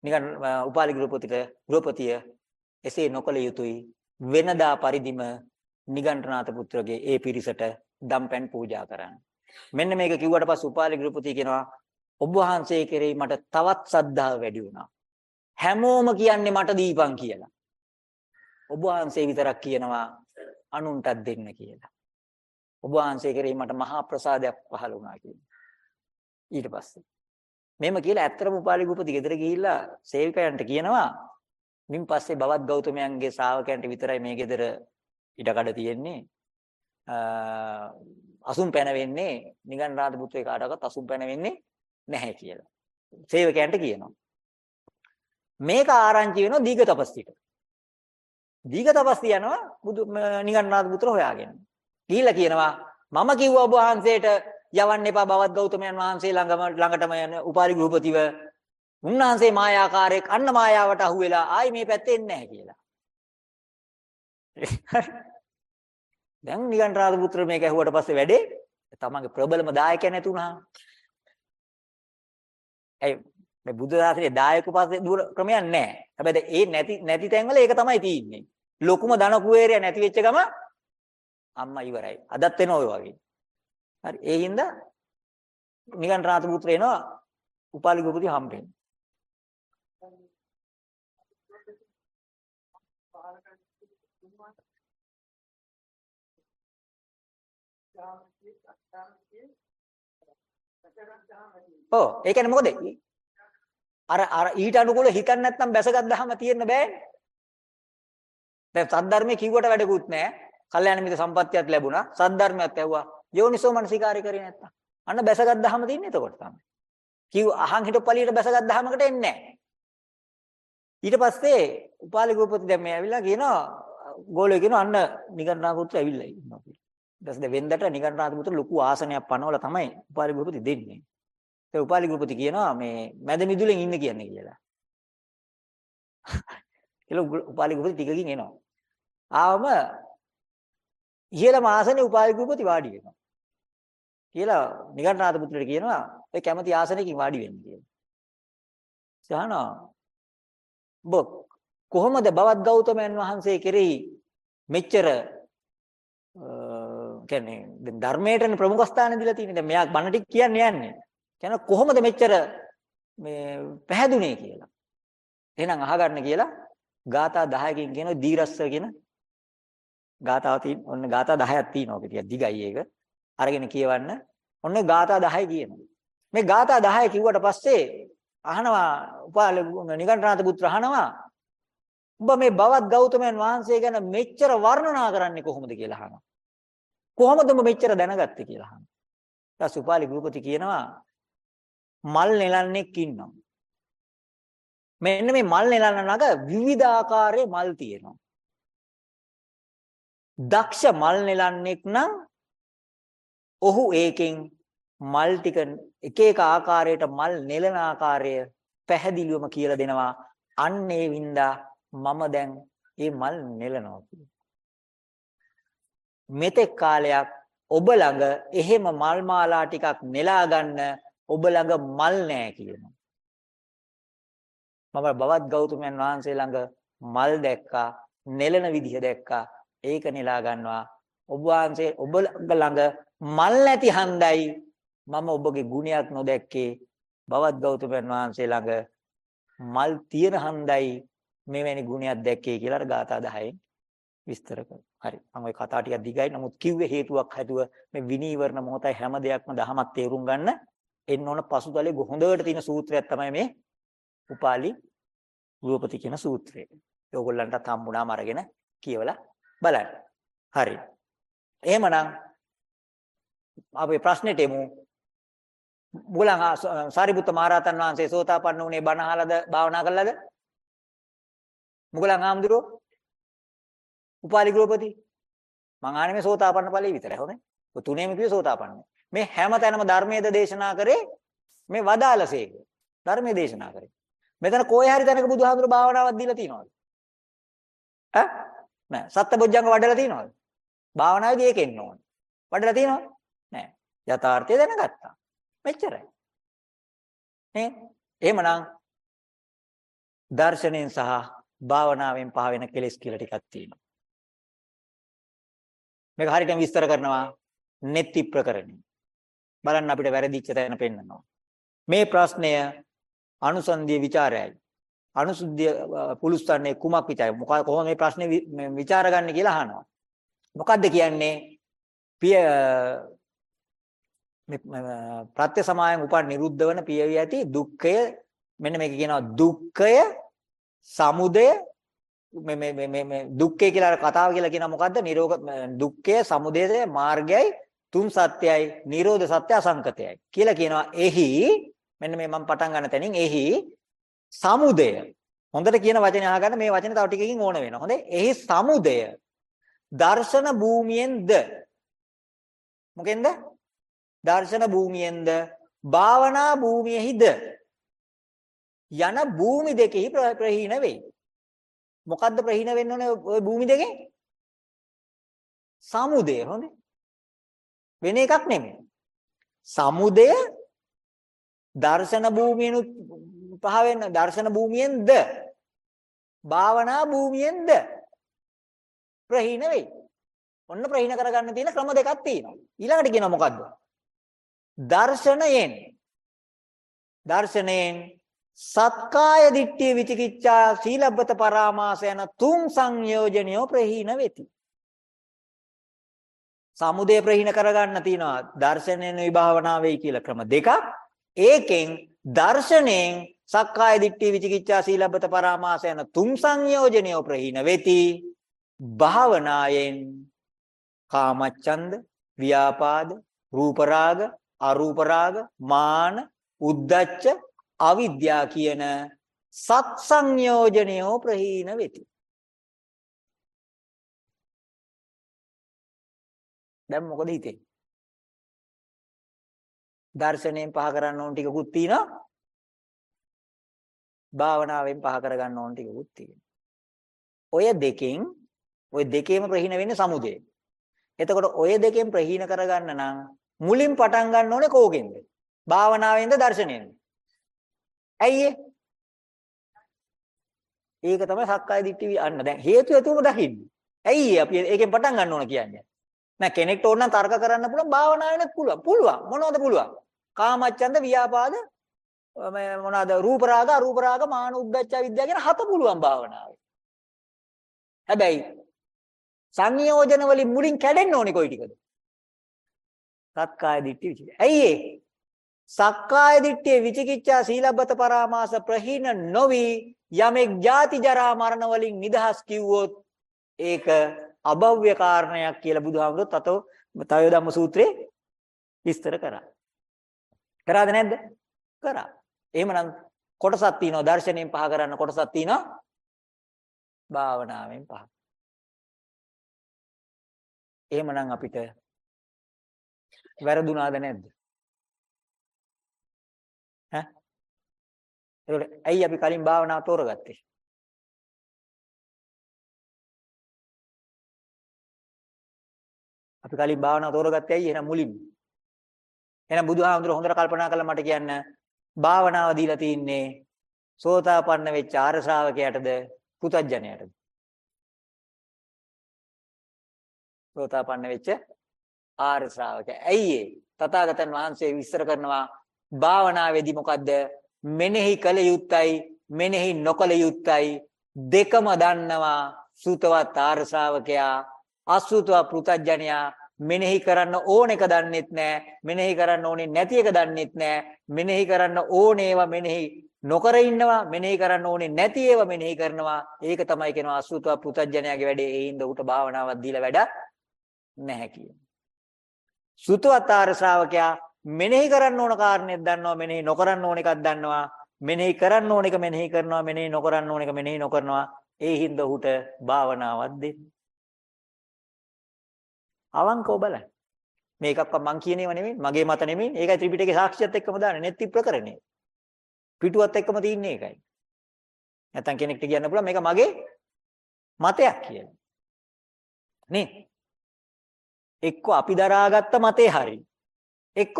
නිකන් උපාලි ගෘහපතිට ගෘහපතිය එසේ නොකළ යුතුයි වෙනදා පරිදිම නිගණ්ඨනාත පුත්‍රගේ ඒ පිරිසට දම්පැන් පූජා කරන්න. මෙන්න මේක කිව්වට පස්සේ උපාලි ගෘහපති කියනවා ඔබ වහන්සේ කෙරෙහි මට තවත් සද්ධාව වැඩි වුණා. හැමෝම කියන්නේ මට දීපන් කියලා. ඔබ වහන්සේ විතරක් කියනවා අනුන්ටත් දෙන්න කියලා. ඔබ වහන්සේ කෙරෙහි මට මහා ප්‍රසාදයක් පහළ වුණා කියලා. ඊට පස්සේ මෙහෙම කියලා ඇත්තටම උපාලි ගෘහපති ගෙදර ගිහිල්ලා සේවිකයන්ට කියනවා මින් පස්සේ බවත් ගෞතමයන්ගේ ශ්‍රාවකයන්ට විතරයි මේ ගෙදර ඉඩකඩ තියෙන්නේ. අසුම් පැන වෙන්නේ නිගණ්ඨනාථ පුත්‍රේ කාටවත් අසුම් පැන වෙන්නේ නැහැ කියලා. සේවකයන්ට කියනවා. මේක ආරංචි වෙනවා දීඝ තපස්සිට. දීඝ තපස්සිය යනවා බුදු නිගණ්ඨනාථ පුත්‍ර හොයාගෙන. ගිහිල්ලා කියනවා මම කිව්වා ඔබ වහන්සේට යවන්න එපා බවත් ගෞතමයන් වහන්සේ ළඟම ළඟටම යන උපාලි ගෘහපතිව උන්වහන්සේ මායාකාරයෙක් අන්න මායාවට අහු වෙලා ආයි මේ පැත්තේ එන්නේ නැහැ කියලා. දැන් නිගණ්ඨනාථ පුත්‍ර මේක ඇහුවට පස්සේ වැඩේ තමන්ගේ ප්‍රබලම දායකයා නැති වුණා. ඒ මේ බුද්ධ දාසනේ දායක පස්සේ දුර ක්‍රමයක් නැහැ. හැබැයි ඒ නැති නැති තැන්වල ඒක තමයි තියෙන්නේ. ලොකුම ධන කුවේරය නැති වෙච්ච ගම අම්මා ඉවරයි. අදත් වෙන ඔය වගේ. හරි. ඒ හින්දා නිගණ්ඨනාථ පුත්‍ර එනවා උපාලි ගුපති හම්බෙන්නේ. ඔව් ඒ කියන්නේ මොකද අර අර ඊට අනුකූල හිතන්නේ නැත්නම් බැසගත්තාම තියෙන්න බෑනේ දැන් සද්ධර්මයේ කිව්වට වැඩකුත් නැහැ කල්යාණ මිත්‍ර සම්පත්තියක් ලැබුණා සද්ධර්මයක් ඇහුවා යෝනිසෝ මනසිකාරය කරේ නැත්නම් අන්න බැසගත්තාම තින්නේ එතකොට තමයි කිව් අහන් හිටපු පළියට බැසගත්තාමකට එන්නේ නැහැ ඊට පස්සේ උපාලි ගෝපති දැන් මේ ඇවිල්ලා කියනවා ගෝලයා කියනවා අන්න නිගණ්ඨනා පුත්‍ර ඇවිල්ලා ඉන්නවා කියලා ඊට පස්සේ වෙන්දට නිගණ්ඨනාථ පුත්‍ර ලොකු ආසනයක් පනවලා තමයි උපාලි ගෘහපති දෙන්නේ. ඒ උපාලි ගෘහපති කියනවා මේ මැද මිදුලෙන් ඉන්න කියන්නේ කියලා. කියලා උපාලි ගෘහපති ටිකකින් එනවා. ආවම ඉහළම ආසනේ උපාලි ගෘහපති වාඩි වෙනවා. කියලා නිගණ්ඨනාථ පුත්‍රට කියනවා ඔය කැමති ආසනයකින් වාඩි වෙන්න කියලා. සහනා ඔබ කොහොමද බවත් ගෞතමයන් වහන්සේ කෙරෙහි මෙච්චර කියන්නේ දැන් ධර්මයටනේ ප්‍රමුඛ ස්ථාන දීලා තියෙන්නේ. දැන් මෙයා බණ ටික කියන්නේ යන්නේ. කියන කොහොමද මෙච්චර මේ පැහැදුනේ කියලා. එහෙනම් අහගන්න කියලා ගාථා 10කින් කියන දීරස්ස කියන ගාථාව තියෙන ඔන්න ගාථා 10ක් තියෙනවා. ඔක ටික දිගයි ඒක. අරගෙන කියවන්න. ඔන්න ගාථා 10 කියනවා. මේ ගාථා 10 කිව්වට පස්සේ අහනවා උපාල නිගණ්ඨනාථ පුත්‍ර අහනවා ඔබ මේ බවත් ගෞතමයන් වහන්සේ ගැන මෙච්චර වර්ණනා කරන්නේ කොහොමද කියලා අහනවා. කොහොමද ඔබ මෙච්චර දැනගත්තේ කියලා අහනවා. ඊට සුපාලි ගෘහපති කියනවා මල් නෙලන්නෙක් ඉන්නවා. මෙන්න මේ මල් නෙලන්න නග විවිධාකාරයේ මල් තියෙනවා. දක්ෂ මල් නෙලන්නෙක් නම් ඔහු ඒකෙන් මල් ටික එක එක ආකාරයට මල් නෙලන ආකාරය පැහැදිලිවම කියලා දෙනවා. අන්න ඒ වින්දා මම දැන් මේ මල් නෙලනවා මෙතෙක් කාලයක් ඔබ ළඟ එහෙම මල් මාලා ටිකක් නෙලා ගන්න ඔබ ළඟ මල් නැහැ කියනවා. මම බවත් ගෞතමයන් වහන්සේ ළඟ මල් දැක්කා, නෙලන විදිහ දැක්කා. ඒක නෙලා ගන්නවා. ඔබ වහන්සේ ඔබ ළඟ මල් නැති හන්දයි මම ඔබගේ ගුණයක් නොදැක්කේ. බවත් ගෞතමයන් වහන්සේ ළඟ මල් තියෙන හන්දයි මෙවැනි ගුණයක් දැක්කේ කියලා අර ගාථා 10න් විස්තර කරනවා. හරි. මම ওই කතා ටිකක් දිගයි. නමුත් කිව්වේ හේතුවක් හැදුව මේ විනීවරණ මොහොතයි හැම දෙයක්ම දහමත් තේරුම් ගන්න එන්න ඕන පසුතලයේ හොඳට තියෙන සූත්‍රයක් තමයි මේ උපාලි ගෘහපති කියන සූත්‍රය. ඒ ඕගොල්ලන්ටත් හම්බුණාම අරගෙන කියවලා බලන්න. හරි. එහෙමනම් අපි ප්‍රශ්නෙට එමු. මුලං සාරිපුත්ත මහරහතන් වහන්සේ සෝතාපන්න වුණේ බණ අහලාද භාවනා කළාද? මුගලන් ආම්දුරෝ උපාලි ගෘහපති මං ආන්නේ මේ සෝතාපන්න ඵලයේ විතරයි හොඳයි. ඔය තුනේම කිව්වේ සෝතාපන්න. මේ හැම තැනම ධර්මයේද දේශනා කරේ මේ වදාළසේක. ධර්මයේ දේශනා කරේ. මෙතන කොහේ හරි තැනක බුදුහාමුදුර භාවනාවක් දීලා තියෙනවද? ඈ? නෑ. සත්බොජ්ජංග වඩලා තියෙනවද? භාවනාවේදී ඒක එන්න ඕනේ. වඩලා තියෙනවද? නෑ. යථාර්ථය දැනගත්තා. මෙච්චරයි. නේ? එහෙමනම් දර්ශනයෙන් සහ භාවනාවෙන් පහ වෙන කෙලෙස් කියලා ටිකක් තියෙනවා. මේක හරියටම විස්තර කරනවා නෙත්ති ප්‍රකරණය. බලන්න අපිට වැරදිච්ච තැන පෙන්නනවා. මේ ප්‍රශ්නය අනුසන්ධිය ਵਿਚාරයයි. අනුසුද්ධිය පුලුස්තන්නේ කුමක් විචාරය? මොකද කොහොම මේ ප්‍රශ්නේ විචාර ගන්න කියලා අහනවා. මොකද්ද කියන්නේ? පිය මේ ප්‍රත්‍ය සමායන් උපන් නිරුද්ධ වන පියවි ඇති දුක්ඛය මෙන්න මේක කියනවා දුක්ඛය සමුදය මේ මේ මේ මේ දුක්ඛය කියලා කතාව කියලා කියනවා මොකද්ද? නිරෝග දුක්ඛය සමුදය මාර්ගයයි තුන් සත්‍යයයි නිරෝධ සත්‍ය අසංකතයයි කියලා කියනවා. එහි මෙන්න මේ මම පටන් ගන්න තැනින් එහි සමුදය. හොඳට කියන වචනේ අහගන්න. මේ වචනේ තව ටිකකින් ඕන වෙනවා. හොඳේ එහි සමුදය. දර්ශන භූමියෙන්ද? මොකෙන්ද? දර්ශන භූමියෙන්ද භාවනා භූමියෙහිද යන භූමි දෙකෙහි ප්‍රහීන වෙයි. මොකද්ද ප්‍රහීන වෙන්න ඕනේ ওই භූමි දෙකෙන්? සමුදය හොඳේ. වෙන එකක් නෙමෙයි. සමුදය දර්ශන භූමියනුත් පහ වෙන්න දර්ශන භූමියෙන්ද භාවනා භූමියෙන්ද ප්‍රහීන වෙයි. ඔන්න ප්‍රහීන කරගන්න තියෙන ක්‍රම දෙකක් තියෙනවා. ඊළඟට කියනවා මොකද්ද? දර්ශනයෙන් දර්ශනයෙන් සත්කාය දිට්ඨිය විචිකිච්ඡා සීලබ්බත පරාමාස යන තුන් සංයෝජනියෝ ප්‍රහීන වෙති. සමුදය ප්‍රහීන කරගන්න තියෙනවා දර්ශනයෙන් විභාවනා වෙයි කියලා ක්‍රම දෙකක්. ඒකෙන් දර්ශනයෙන් සක්කාය දිට්ඨිය විචිකිච්ඡා සීලබ්බත පරාමාස යන තුන් සංයෝජනියෝ ප්‍රහීන වෙති. භාවනායෙන් කාමච්ඡන්ද ව්‍යාපාද රූප රාග අරූප රාග මාන උද්දච්ච අවිද්‍යා කියන සත් සංයෝජනයෝ ප්‍රහීන වෙති. දැන් මොකද හිතෙන්නේ? දර්ශනයෙන් පහ කරන්න ඕන ටිකකුත් තියෙනවා. භාවනාවෙන් පහ කරගන්න ඕන ටිකකුත් තියෙනවා. ඔය දෙකෙන් ඔය දෙකේම ප්‍රහීන වෙන්නේ සමුදේ. එතකොට ඔය දෙකෙන් ප්‍රහීන කරගන්න නම් මුලින් පටන් ගන්න ඕනේ කෝකෙන්ද? භාවනාවෙන්ද දර්ශනයෙන්ද? ඇයි ඒක තමයි සක්කාය දිට්ඨිය අන්න දැන් හේතු හේතුම දකින්න. ඇයි අපි ඒකෙන් පටන් ගන්න ඕන කියන්නේ? නෑ කෙනෙක්ට ඕන නම් තර්ක කරන්න පුළුවන් භාවනාවෙන්ත් පුළුවන්. පුළුවන්. මොනවද පුළුවන්? කාමච්ඡන්ද ව්‍යාපාද මොනවාද රූප රාග අරූප රාග මාන උද්දච්ච විද්‍යාව කියන හත පුළුවන් භාවනාවේ. හැබැයි සංයෝජන වලින් මුලින් කැඩෙන්න ඕනේ කොයි ටිකද? සක්කාය දිට්ඨිය විචිකිච්ඡා. ඇයි ඒ? සක්කාය දිට්ඨිය විචිකිච්ඡා සීලබ්බත පරාමාස ප්‍රහීන නොවි යමෙක් ජාති ජරා මරණ වලින් නිදහස් කිව්වොත් ඒක අභව්‍ය කාරණයක් කියලා බුදුහාමුදුරුවෝ තතෝ තවය ධම්ම සූත්‍රයේ විස්තර කරා. කරාද නැද්ද? කරා. එහෙමනම් කොටසක් තියෙනවා දර්ශනයෙන් පහ කරන්න කොටසක් තියෙනවා භාවනාවෙන් පහ. එහෙමනම් අපිට වැරදුනාද නැද්ද? ඈ? ඒකට ඇයි අපි කලින් භාවනාව තෝරගත්තේ? අපි කලින් භාවනාව තෝරගත්තේ ඇයි එහෙනම් මුලින්ම? එහෙනම් බුදුහාමුදුර හොඳට කල්පනා කරලා මට කියන්න භාවනාව දීලා තින්නේ සෝතාපන්න වෙච්ච ආර්ය ශ්‍රාවකයාටද පුතඥයාටද? සෝතාපන්න වෙච්ච ආර්ය ශ්‍රාවකයා. ඇයි ඒ? තථාගතයන් වහන්සේ විස්තර කරනවා භාවනාවේදී මොකද්ද? මෙනෙහි කළ යුත්තයි මෙනෙහි නොකළ යුත්තයි දෙකම දන්නවා සූතවත් ආර්ය ශ්‍රාවකයා අසූතව පෘතජ්ජනයා මෙනෙහි කරන්න ඕන එක දන්නෙත් නෑ මෙනෙහි කරන්න ඕනේ නැති එක දන්නෙත් නෑ මෙනෙහි කරන්න ඕනේවා මෙනෙහි නොකර ඉන්නවා මෙනෙහි කරන්න ඕනේ නැති ඒවා මෙනෙහි කරනවා ඒක තමයි කියනවා අසූතව පෘතජ්ජනයාගේ වැඩේ ඒ හින්දා උට භාවනාවක් දීලා වැඩක් නැහැ කියන. සුතවතාර ශ්‍රාවකයා මෙනෙහි කරන්න ඕන කාරණයක් දන්නවා මෙනෙහි නොකරන්න ඕන එකක් දන්නවා මෙනෙහි කරන්න ඕන එක මෙනෙහි කරනවා මෙනෙහි නොකරන්න ඕන එක මෙනෙහි නොකරනවා ඒ හින්දා ඔහුට භාවනාවක් දෙන්න. අවංකව බලන්න. මේකක්වත් මං කියන ඒවා නෙමෙයි මගේ මත නෙමෙයි ඒකයි ත්‍රිපිටකේ සාක්ෂියත් එක්කම දාන්නේ නෙත්ති ප්‍රකරණේ. පිටුවත් එක්කම තියන්නේ ඒකයි. නැත්තම් කෙනෙක්ට කියන්න පුළුවන් මේක මගේ මතයක් කියලා. නේ? එක්ක අපි දරාගත්ත මතේ හරි. එක්ක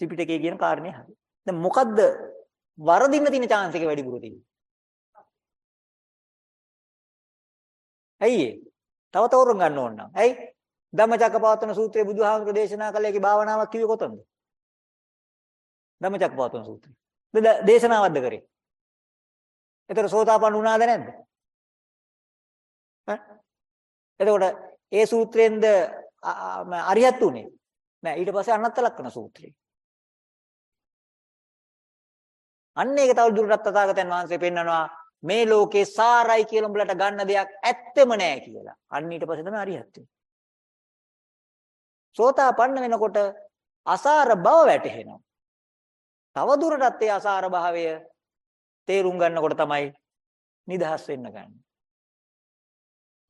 ත්‍රිපිටකයේ කියන කාරණේ හරි. දැන් මොකද්ද වරදින්න තියෙන chance එක වැඩිපුර තියෙන්නේ? ඇයි ඒ? තව තවරම් ගන්න ඕන නම්. ඇයි? ධම්මචක්කපවත්තන සූත්‍රයේ බුදුහාමුදුරු දේශනා කළ එකේ භාවනාවක් කිව්වේ කොතනද? ධම්මචක්කපවත්තන සූත්‍රය. දේශනාවක්ද කරේ? ඒතර සෝතාපන්න වුණාද නැද්ද? ඈ? එතකොට ඒ සූත්‍රයෙන්ද අරියත් උනේ. නෑ ඊට පස්සේ අනත්ත ලක්ෂණ සූත්‍රය. අන්න ඒක තව දුරටත් තථාගතයන් වහන්සේ පෙන්නනවා මේ ලෝකේ සාරයි කියලා උඹලට ගන්න දෙයක් ඇත්තෙම නෑ කියලා. අන්න ඊට පස්සේ තමයි අරියත් වෙන්නේ. සෝතාපන්න වෙනකොට අසාර බව වැටහෙනවා. තව දුරටත් ඒ අසාර භාවය තේරුම් ගන්නකොට තමයි නිදහස් වෙන්න ගන්න.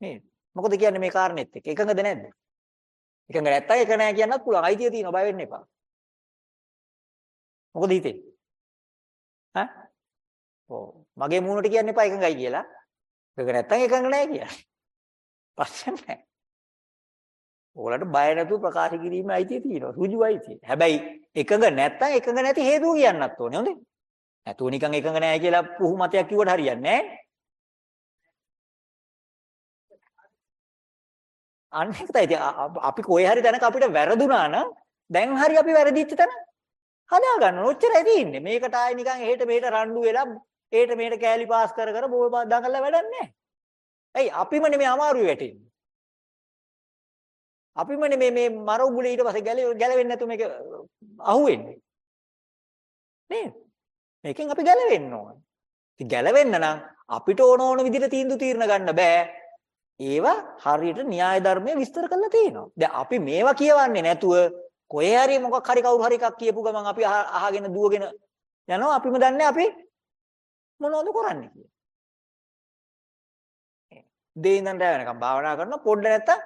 නේද? මොකද කියන්නේ මේ කාරණෙත් එක්ක එකඟද නැද්ද? එකඟ නැත්තම් එක නෑ කියන්නත් පුළුවන්. අයිතිය තියෙනවා බය වෙන්න එපා. මොකද හිතෙන්නේ? ඈ? ඔව්. මගේ මූණට කියන්න එපා එකඟයි කියලා. එකඟ නැත්තම් එකඟ නෑ කියලා. ප්‍රශ්න නෑ. ඕගලන්ට බය නැතුව ප්‍රකාශ කිරීමේ අයිතිය තියෙනවා. ඍජු අයිතිය. හැබැයි එකඟ නැත්තම් එකඟ නැති හේතුව කියන්නත් ඕනේ. හොඳේ. නැතුව නිකන් එකඟ නැහැ කියලා පුහු මතයක් කිව්වට හරියන්නේ නැහැ. අන්න ඒක තමයි. අපි කොහේ හරි තැනක අපිට වැරදුනා නම් දැන් හරි අපි වැරදිච්ච තැන හදා ගන්න ඕච්චරයි තියෙන්නේ. මේකට ආයේ නිකන් එහෙට මෙහෙට රණ්ඩු වෙලා එහෙට මෙහෙට කෑලි පාස් කර කර බෝල් දඟලලා වැඩක් නැහැ. ඇයි අපිම නෙමෙයි අමාරුවේ වැටෙන්නේ. අපිම නෙමෙයි මේ මර උගුලේ ඊට පස්සේ ගැලවෙන්නේ නැතු මේක අහුවෙන්නේ. නේද? මේකෙන් අපි ගැලවෙන්න ඕනේ. ඉතින් ගැලවෙන්න නම් අපිට ඕන ඕන විදිහට තීන්දුව తీරන ගන්න බෑ. ඒවා හරියට න්‍යාය ධර්මයේ විස්තර කරලා තියෙනවා. දැන් අපි මේවා කියවන්නේ නැතුව කොහේ හරි මොකක් හරි කවුරු හරි එකක් කියපු ගමන් අපි අහගෙන දුවගෙන යනවා අපිම දන්නේ අපි මොනවද කරන්නේ කියලා. දේ ඉඳන් රැ වෙනකම් භාවනා කරන පොඩ්ඩ නැත්තම්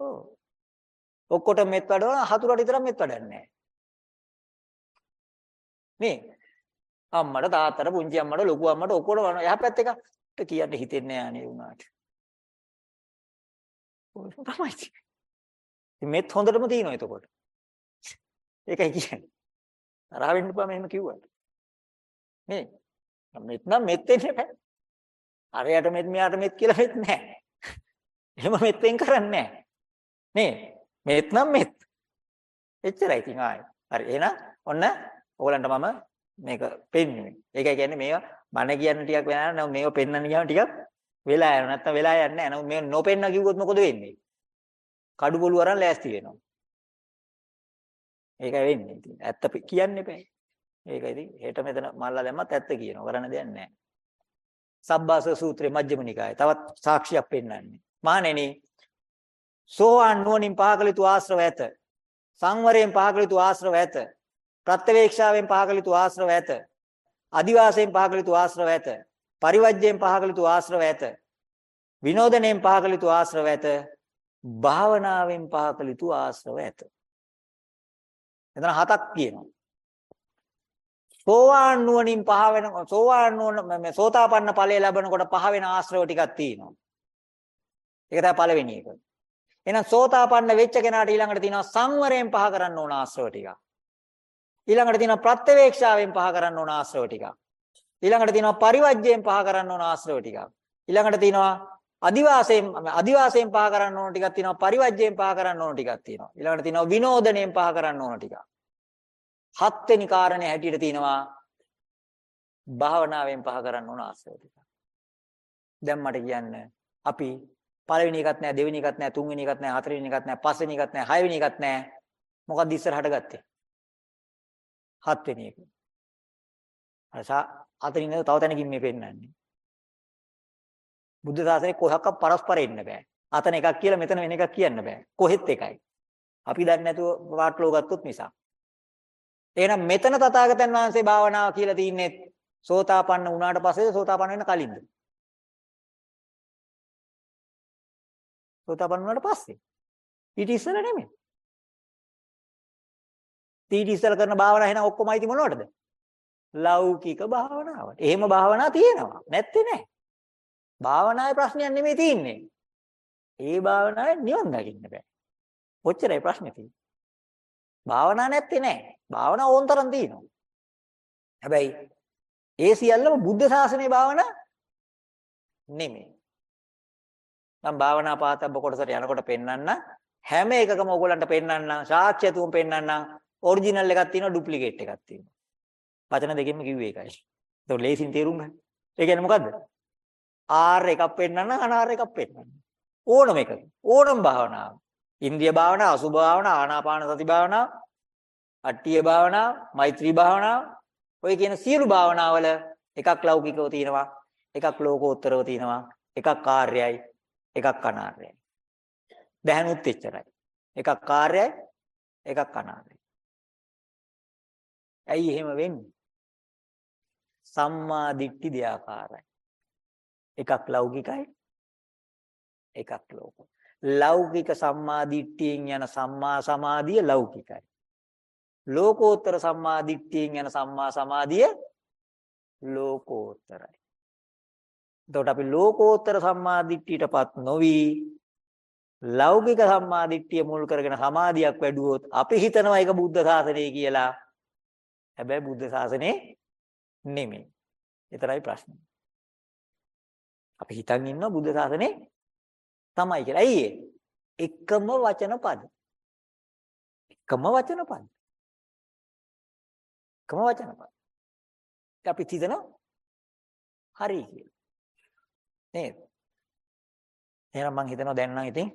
ඔව් ඔක්කොට මෙත් වඩවන හතුරට විතරක් මෙත් වඩන්නේ නැහැ. නේ අම්මට තාත්තට පුංචි අම්මට ලොකු අම්මට ඔක්කොට වන එහා පැත්තේ එකට කියන්න හිතෙන්නේ නැහැ අනේ උනාට. ඔය තමයි. මෙත් හොඳටම තියෙනවා එතකොට. ඒකයි කියන්නේ. තරහ වෙන්න බෑ මෙහෙම කිව්වට. නේ? මෙත් නම් මෙත් වෙන්නේ නැහැ. අරයට මෙත් මෙයාට මෙත් කියලා මෙත් නැහැ. එහෙම මෙත් වෙන් කරන්නේ නැහැ. නේ? මෙත් නම් මෙත්. එච්චරයි ඉතින් ආයේ. හරි එහෙනම් ඔන්න ඕගලන්ට මම මේක පෙන්නුවේ. ඒකයි කියන්නේ මේවා බණ කියන්න ටිකක් වෙනවා නම් මේව පෙන්වන්න ගියාම ටිකක් වෙලා යනවා. නැත්තම් වෙලා යන්නේ නැහැ. නමුත් මේ නොපෙන්න කිව්වොත් මොකද වෙන්නේ? කඩු බොළු අරන් ලෑස්ති වෙනවා. ඒකයි වෙන්නේ ඉතින්. ඇත්ත කියන්න එපා. ඒක ඉතින් හෙට මෙතන මල්ලා දැම්මත් ඇත්ත කියනවා. කරන්න දෙයක් නැහැ. සබ්බාස සූත්‍රයේ මජ්ක්‍ධිම නිකායේ තවත් සාක්ෂියක් පෙන්වන්නේ. මහණෙනි සෝවාන් නුවණින් පහකලිතු ආශ්‍රව ඇත. සංවරයෙන් පහකලිතු ආශ්‍රව ඇත. ප්‍රත්‍යවේක්ෂාවෙන් පහකලිතු ආශ්‍රව ඇත. අදිවාසයෙන් පහකලිතු ආශ්‍රව ඇත. පරිවර්ජයෙන් පහකලිතු ආශ්‍රව ඇත. විනෝදනයෙන් පහකලිතු ආශ්‍රව ඇත. භාවනාවෙන් පහකලිතු ආශ්‍රව ඇත. එතන හතක් කියනවා. සෝවාන් නුවණින් පහ වෙන සෝවාන් නුවණ මේ සෝතාපන්න ඵලය ලැබනකොට පහ වෙන ආශ්‍රව ටිකක් තියෙනවා. ඒක තමයි පළවෙනි එක. එහෙනම් සෝතාපන්න වෙච්ච කෙනාට ඊළඟට තියෙනවා සංවරයෙන් පහ කරන්න ඕන ආශ්‍රව ටිකක්. ඊළඟට තියෙනවා ප්‍රත්‍යවේක්ෂාවෙන් පහ කරන්න ඕන ආශ්‍රව ටිකක්. ඊළඟට තියෙනවා පරිවර්ජයෙන් පහ කරන්න ඕන ආශ්‍රව ටිකක්. ඊළඟට තියෙනවා අදිවාසයෙන් අදිවාසයෙන් පහ කරන්න ඕන ටිකක් තියෙනවා පරිවර්ජයෙන් පහ කරන්න ඕන ටිකක් තියෙනවා. ඊළඟට තියෙනවා විනෝදණයෙන් පහ කරන්න ඕන ටිකක්. හත්වෙනි කාරණේ හැටියට තියෙනවා භාවනාවෙන් පහ කරන්න ඕන ආශ්‍රව ටික. දැන් මට කියන්න අපි පළවෙනි එකත් නැහැ දෙවෙනි එකත් නැහැ තුන්වෙනි එකත් නැහැ හතරවෙනි එකත් නැහැ පස්වෙනි එකත් නැහැ හයවෙනි එකත් නැහැ මොකක්ද ඉස්සරහට ගත්තේ හත්වෙනි එක අර අතනින් තව තැනකින් මේ පෙන්නන්නේ බුද්ධ ශාසනය කොහොක්ක පරස්පර ඉන්න බෑ අතන එකක් කියලා මෙතන වෙන එකක් කියන්න බෑ කොහෙත් එකයි අපි දන්නේ නැතුව වාට්ලෝ ගත්තොත් නිසා එහෙනම් මෙතන තථාගතයන් වහන්සේ භාවනාව කියලා තින්නේ සෝතාපන්න වුණාට පස්සේ සෝතාපන්න වෙන්න කලින්ද? සෝතාපන්න වුණාට පස්සේ. ඊට ඉස්සෙල්ල නෙමෙයි. ඊට ඉස්සෙල්ල කරන භාවනාව එහෙනම් ඔක්කොමයි ති මොනවටද? ලෞකික භාවනාවට. එහෙම භාවනා තියෙනවා. නැත්තේ නෑ. භාවනාවේ ප්‍රශ්නයක් නෙමෙයි තියෙන්නේ. ඒ භාවනාවේ නිවන් දකින්න බෑ. ඔච්චරයි ප්‍රශ්නේ තියෙන්නේ. භාවනා නැත්තේ නෑ. භාවනා ඕන්තරම් තියෙනවා. හැබැයි ඒ සියල්ලම බුද්ධ ශාසනයේ භාවනා නෙමෙයි. මම භාවනා පාතබ්බ කොටසට යනකොට පෙන්වන්න හැම එකකම ඕගොල්ලන්ට පෙන්වන්න සාක්ෂියතුම් පෙන්වන්න ඔරිජිනල් එකක් තියෙනවා ඩුප්ලිකේට් එකක් තියෙනවා. වචන දෙකෙන්ම කිව්වේ ඒකයි. ඒක ලේසින් තේරුම් ගන්න. ඒ කියන්නේ මොකද්ද? R එකක් පෙන්වන්න අනාර එකක් පෙන්වන්න. ඕනම එකක. ඕනම භාවනාවක්. ඉන්ද්‍රිය භාවනාව, අසුභ භාවනාව, ආනාපාන සති භාවනාව, අට්ඨිය භාවනාව, මෛත්‍රී භාවනාව, ඔය කියන සියලු භාවනාවල එකක් ලෞකිකව තියෙනවා, එකක් ලෝකෝත්තරව තියෙනවා, එකක් කාර්යයි, එකක් අනාර්යයි. දැහනුත් එච්චරයි. එකක් කාර්යයි, එකක් අනාර්යයි. ඇයි එහෙම වෙන්නේ? සම්මා දිට්ඨි දෙආකාරයි. එකක් ලෞකිකයි, එකක් ලෝකෝ. ලෞකික සම්මා දිට්ඨියෙන් යන සම්මා සමාධිය ලෞකිකයි. ලෝකෝත්තර සම්මා දිට්ඨියෙන් යන සම්මා සමාධිය ලෝකෝත්තරයි. එතකොට අපි ලෝකෝත්තර සම්මා දිට්ඨියටපත් නොවි ලෞකික සම්මා දිට්ඨිය මුල් කරගෙන සමාධියක් වැඩුවොත් අපි හිතනවා ඒක බුද්ධ ශාසනය කියලා. හැබැයි බුද්ධ ශාසනේ නෙමෙයි. ඒතරයි ප්‍රශ්නේ. අපි හිතන් ඉන්නවා බුද්ධ ශාසනේ තමයි කියලා. ඇයි එකම වචන පද. එකම වචන පද. එකම වචන පද. අපි හිතනවා හරි කියලා. නේද? එහෙනම් මං හිතනවා දැන් නම් ඉතින්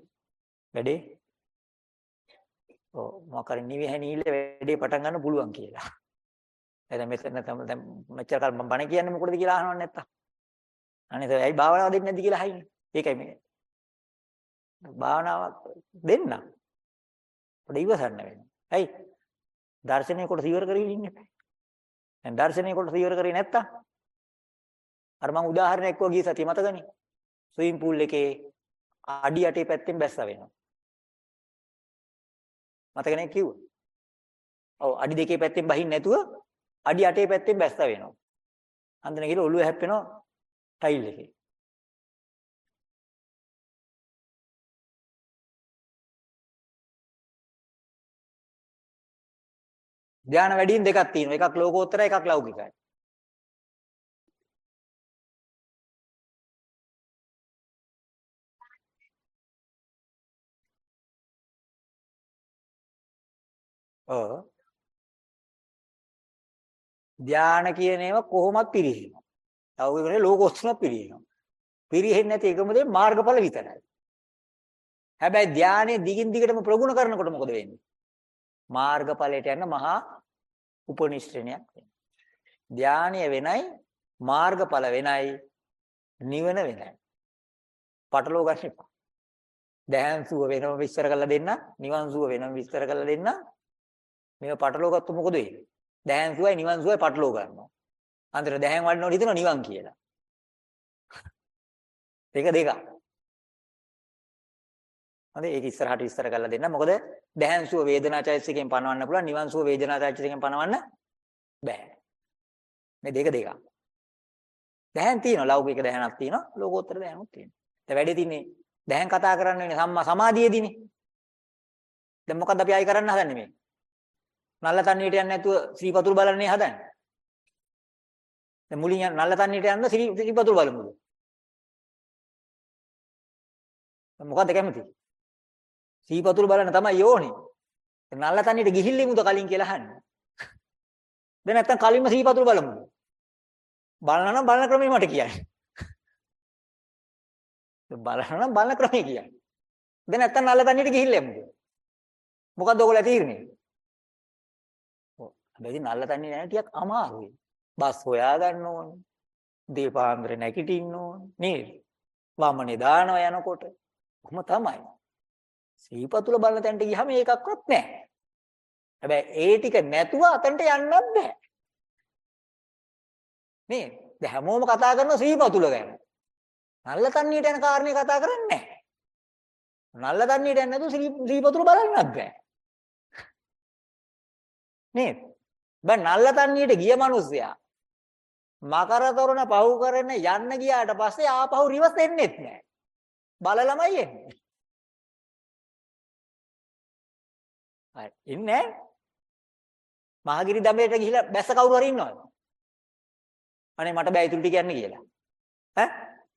වැඩේ ඔව් මොකක් හරි නිවිහැනීල වැඩේ පටන් ගන්න පුළුවන් කියලා. දැන් මෙතන තමයි දැන් මෙච්චර කල් මම බණ කියන්නේ මොකටද කියලා අහනව නැත්තම්. අනේ ඒ ඇයි භාවනාව දෙන්නේ නැද්ද කියලා අහින්නේ. ඒකයි මේ. භාවනාවක් දෙන්න. පොඩි ඉවසන්න වෙනවා. ඇයි? දර්ශනය කොට ඉවර කරගෙන ඉන්නේ නැහැ. දැන් දර්ශනය කොට ඉවර කරේ නැත්තම් අර මම උදාහරණයක් වගේ සතිය මතකනේ. ස්විමින් pool එකේ අඩි යටේ පැත්තෙන් බැස්සා වෙනවා. මතකනේ කිව්වා. ඔව් අඩි දෙකේ පැත්තෙන් බහින්න නැතුව අඩි 8 පැත්තෙන් බැස්ස වෙනවා. අන්දන ගිහලා ඔළුව හැප්පෙනවා ටයිල් එකේ. ධාන වැඩිින් දෙකක් තියෙනවා. එකක් ලෝකෝත්තරයි එකක් ලෞකිකයි. ඔව් ධාන කියන ඒවා කොහොමත් පිරිහෙනවා. ලෞකිකනේ ලෝකෝත්සව පිරිහෙනවා. පිරිහෙන්නේ නැති එකම දේ මාර්ගඵල විතරයි. හැබැයි ධානයේ දිගින් දිගටම ප්‍රගුණ කරනකොට මොකද වෙන්නේ? මාර්ගඵලයට යන මහා උපනිශ්‍රණයක් වෙනවා. ධානය වෙනයි මාර්ගඵල වෙනයි නිවන වෙනයි. පටලව ගන්න එපා. දැහන් සුව වෙනම විස්තර කරලා දෙන්න, නිවන් සුව වෙනම විස්තර කරලා දෙන්න. මේව පටලව ගත්තොත් මොකද වෙන්නේ? දැහැන් සුවයි නිවන් සුවයි පටලව ගන්නවා. අන්තර දැහැන් වඩනකොට හිතනවා නිවන් කියලා. ඒක දෙක. හරි ඒක ඉස්සරහට විස්තර කරලා දෙන්න. මොකද දැහැන් සුව වේදනා චෛතසිකයෙන් පනවන්න පුළුවන් නිවන් සුව වේදනා චෛතසිකයෙන් පනවන්න බෑ. මේ දෙක දෙක. දැහැන් තියෙනවා ලෞකික දැහැනක් තියෙනවා ලෝකෝත්තර දැහැනුත් තියෙනවා. දැන් වැඩේ තින්නේ දැහැන් කතා කරන්න වෙන්නේ සම්මා සමාධියේදීනේ. දැන් මොකද්ද අපි ආයි කරන්න හදන්නේ මේ? නල්ල තන්නියට යන්නේ නැතුව ශ්‍රීපතුරු බලන්නේ හදන්නේ. දැන් මුලින් යන නල්ල තන්නියට යන්න ශ්‍රීපතුරු බලමුද? මොකද්ද කැමති? ශ්‍රීපතුරු බලන්න තමයි ඕනේ. නල්ල තන්නියට ගිහිල්ලිමුද කලින් කියලා අහන්නේ. දැන් නැත්තම් කලින්ම ශ්‍රීපතුරු බලමුද? බලනවා නම් බලන ක්‍රමය මට කියන්න. බලනවා නම් බලන ක්‍රමය කියන්න. දැන් නැත්තම් නල්ල තන්නියට ගිහිල්ලෙමුද? මොකද්ද ඔයගොල්ලෝ තීරණය? හැබැයි නල්ල තන්නේ නැහැ ටිකක් අමාරුයි. බස් හොයා ගන්න ඕනේ. දීපාන්දර නැගිටින්න ඕනේ. නේද? වමනේ දානවා යනකොට. කොහොම තමයි. සීපතුල බලන තැනට ගියාම ඒකක්වත් නැහැ. හැබැයි ඒ ටික නැතුව අතන්ට යන්නත් බෑ. නේද? දැන් හැමෝම කතා කරන සීපතුල ගැන. නල්ල තන්නියට යන කාරණේ කතා කරන්නේ නැහැ. නල්ල තන්නියට යන්නේ නැතුව සීපතුල බලන්නත් බෑ. නේද? බෑ නල්ල තන්නියට ගිය මිනිස්සයා මකර තොරණ පහු කරන යන්න ගියාට පස්සේ ආපහු රිවර්ස් එන්නෙත් නෑ. බලලමයි එන්නේ. හරි. ඉන්නේ මහගිරි දඹේට ගිහිලා බැස්ස කවුරු හරි ඉන්නවද? අනේ මට බෑ ඉතුරු ටික යන්න කියලා. ඈ?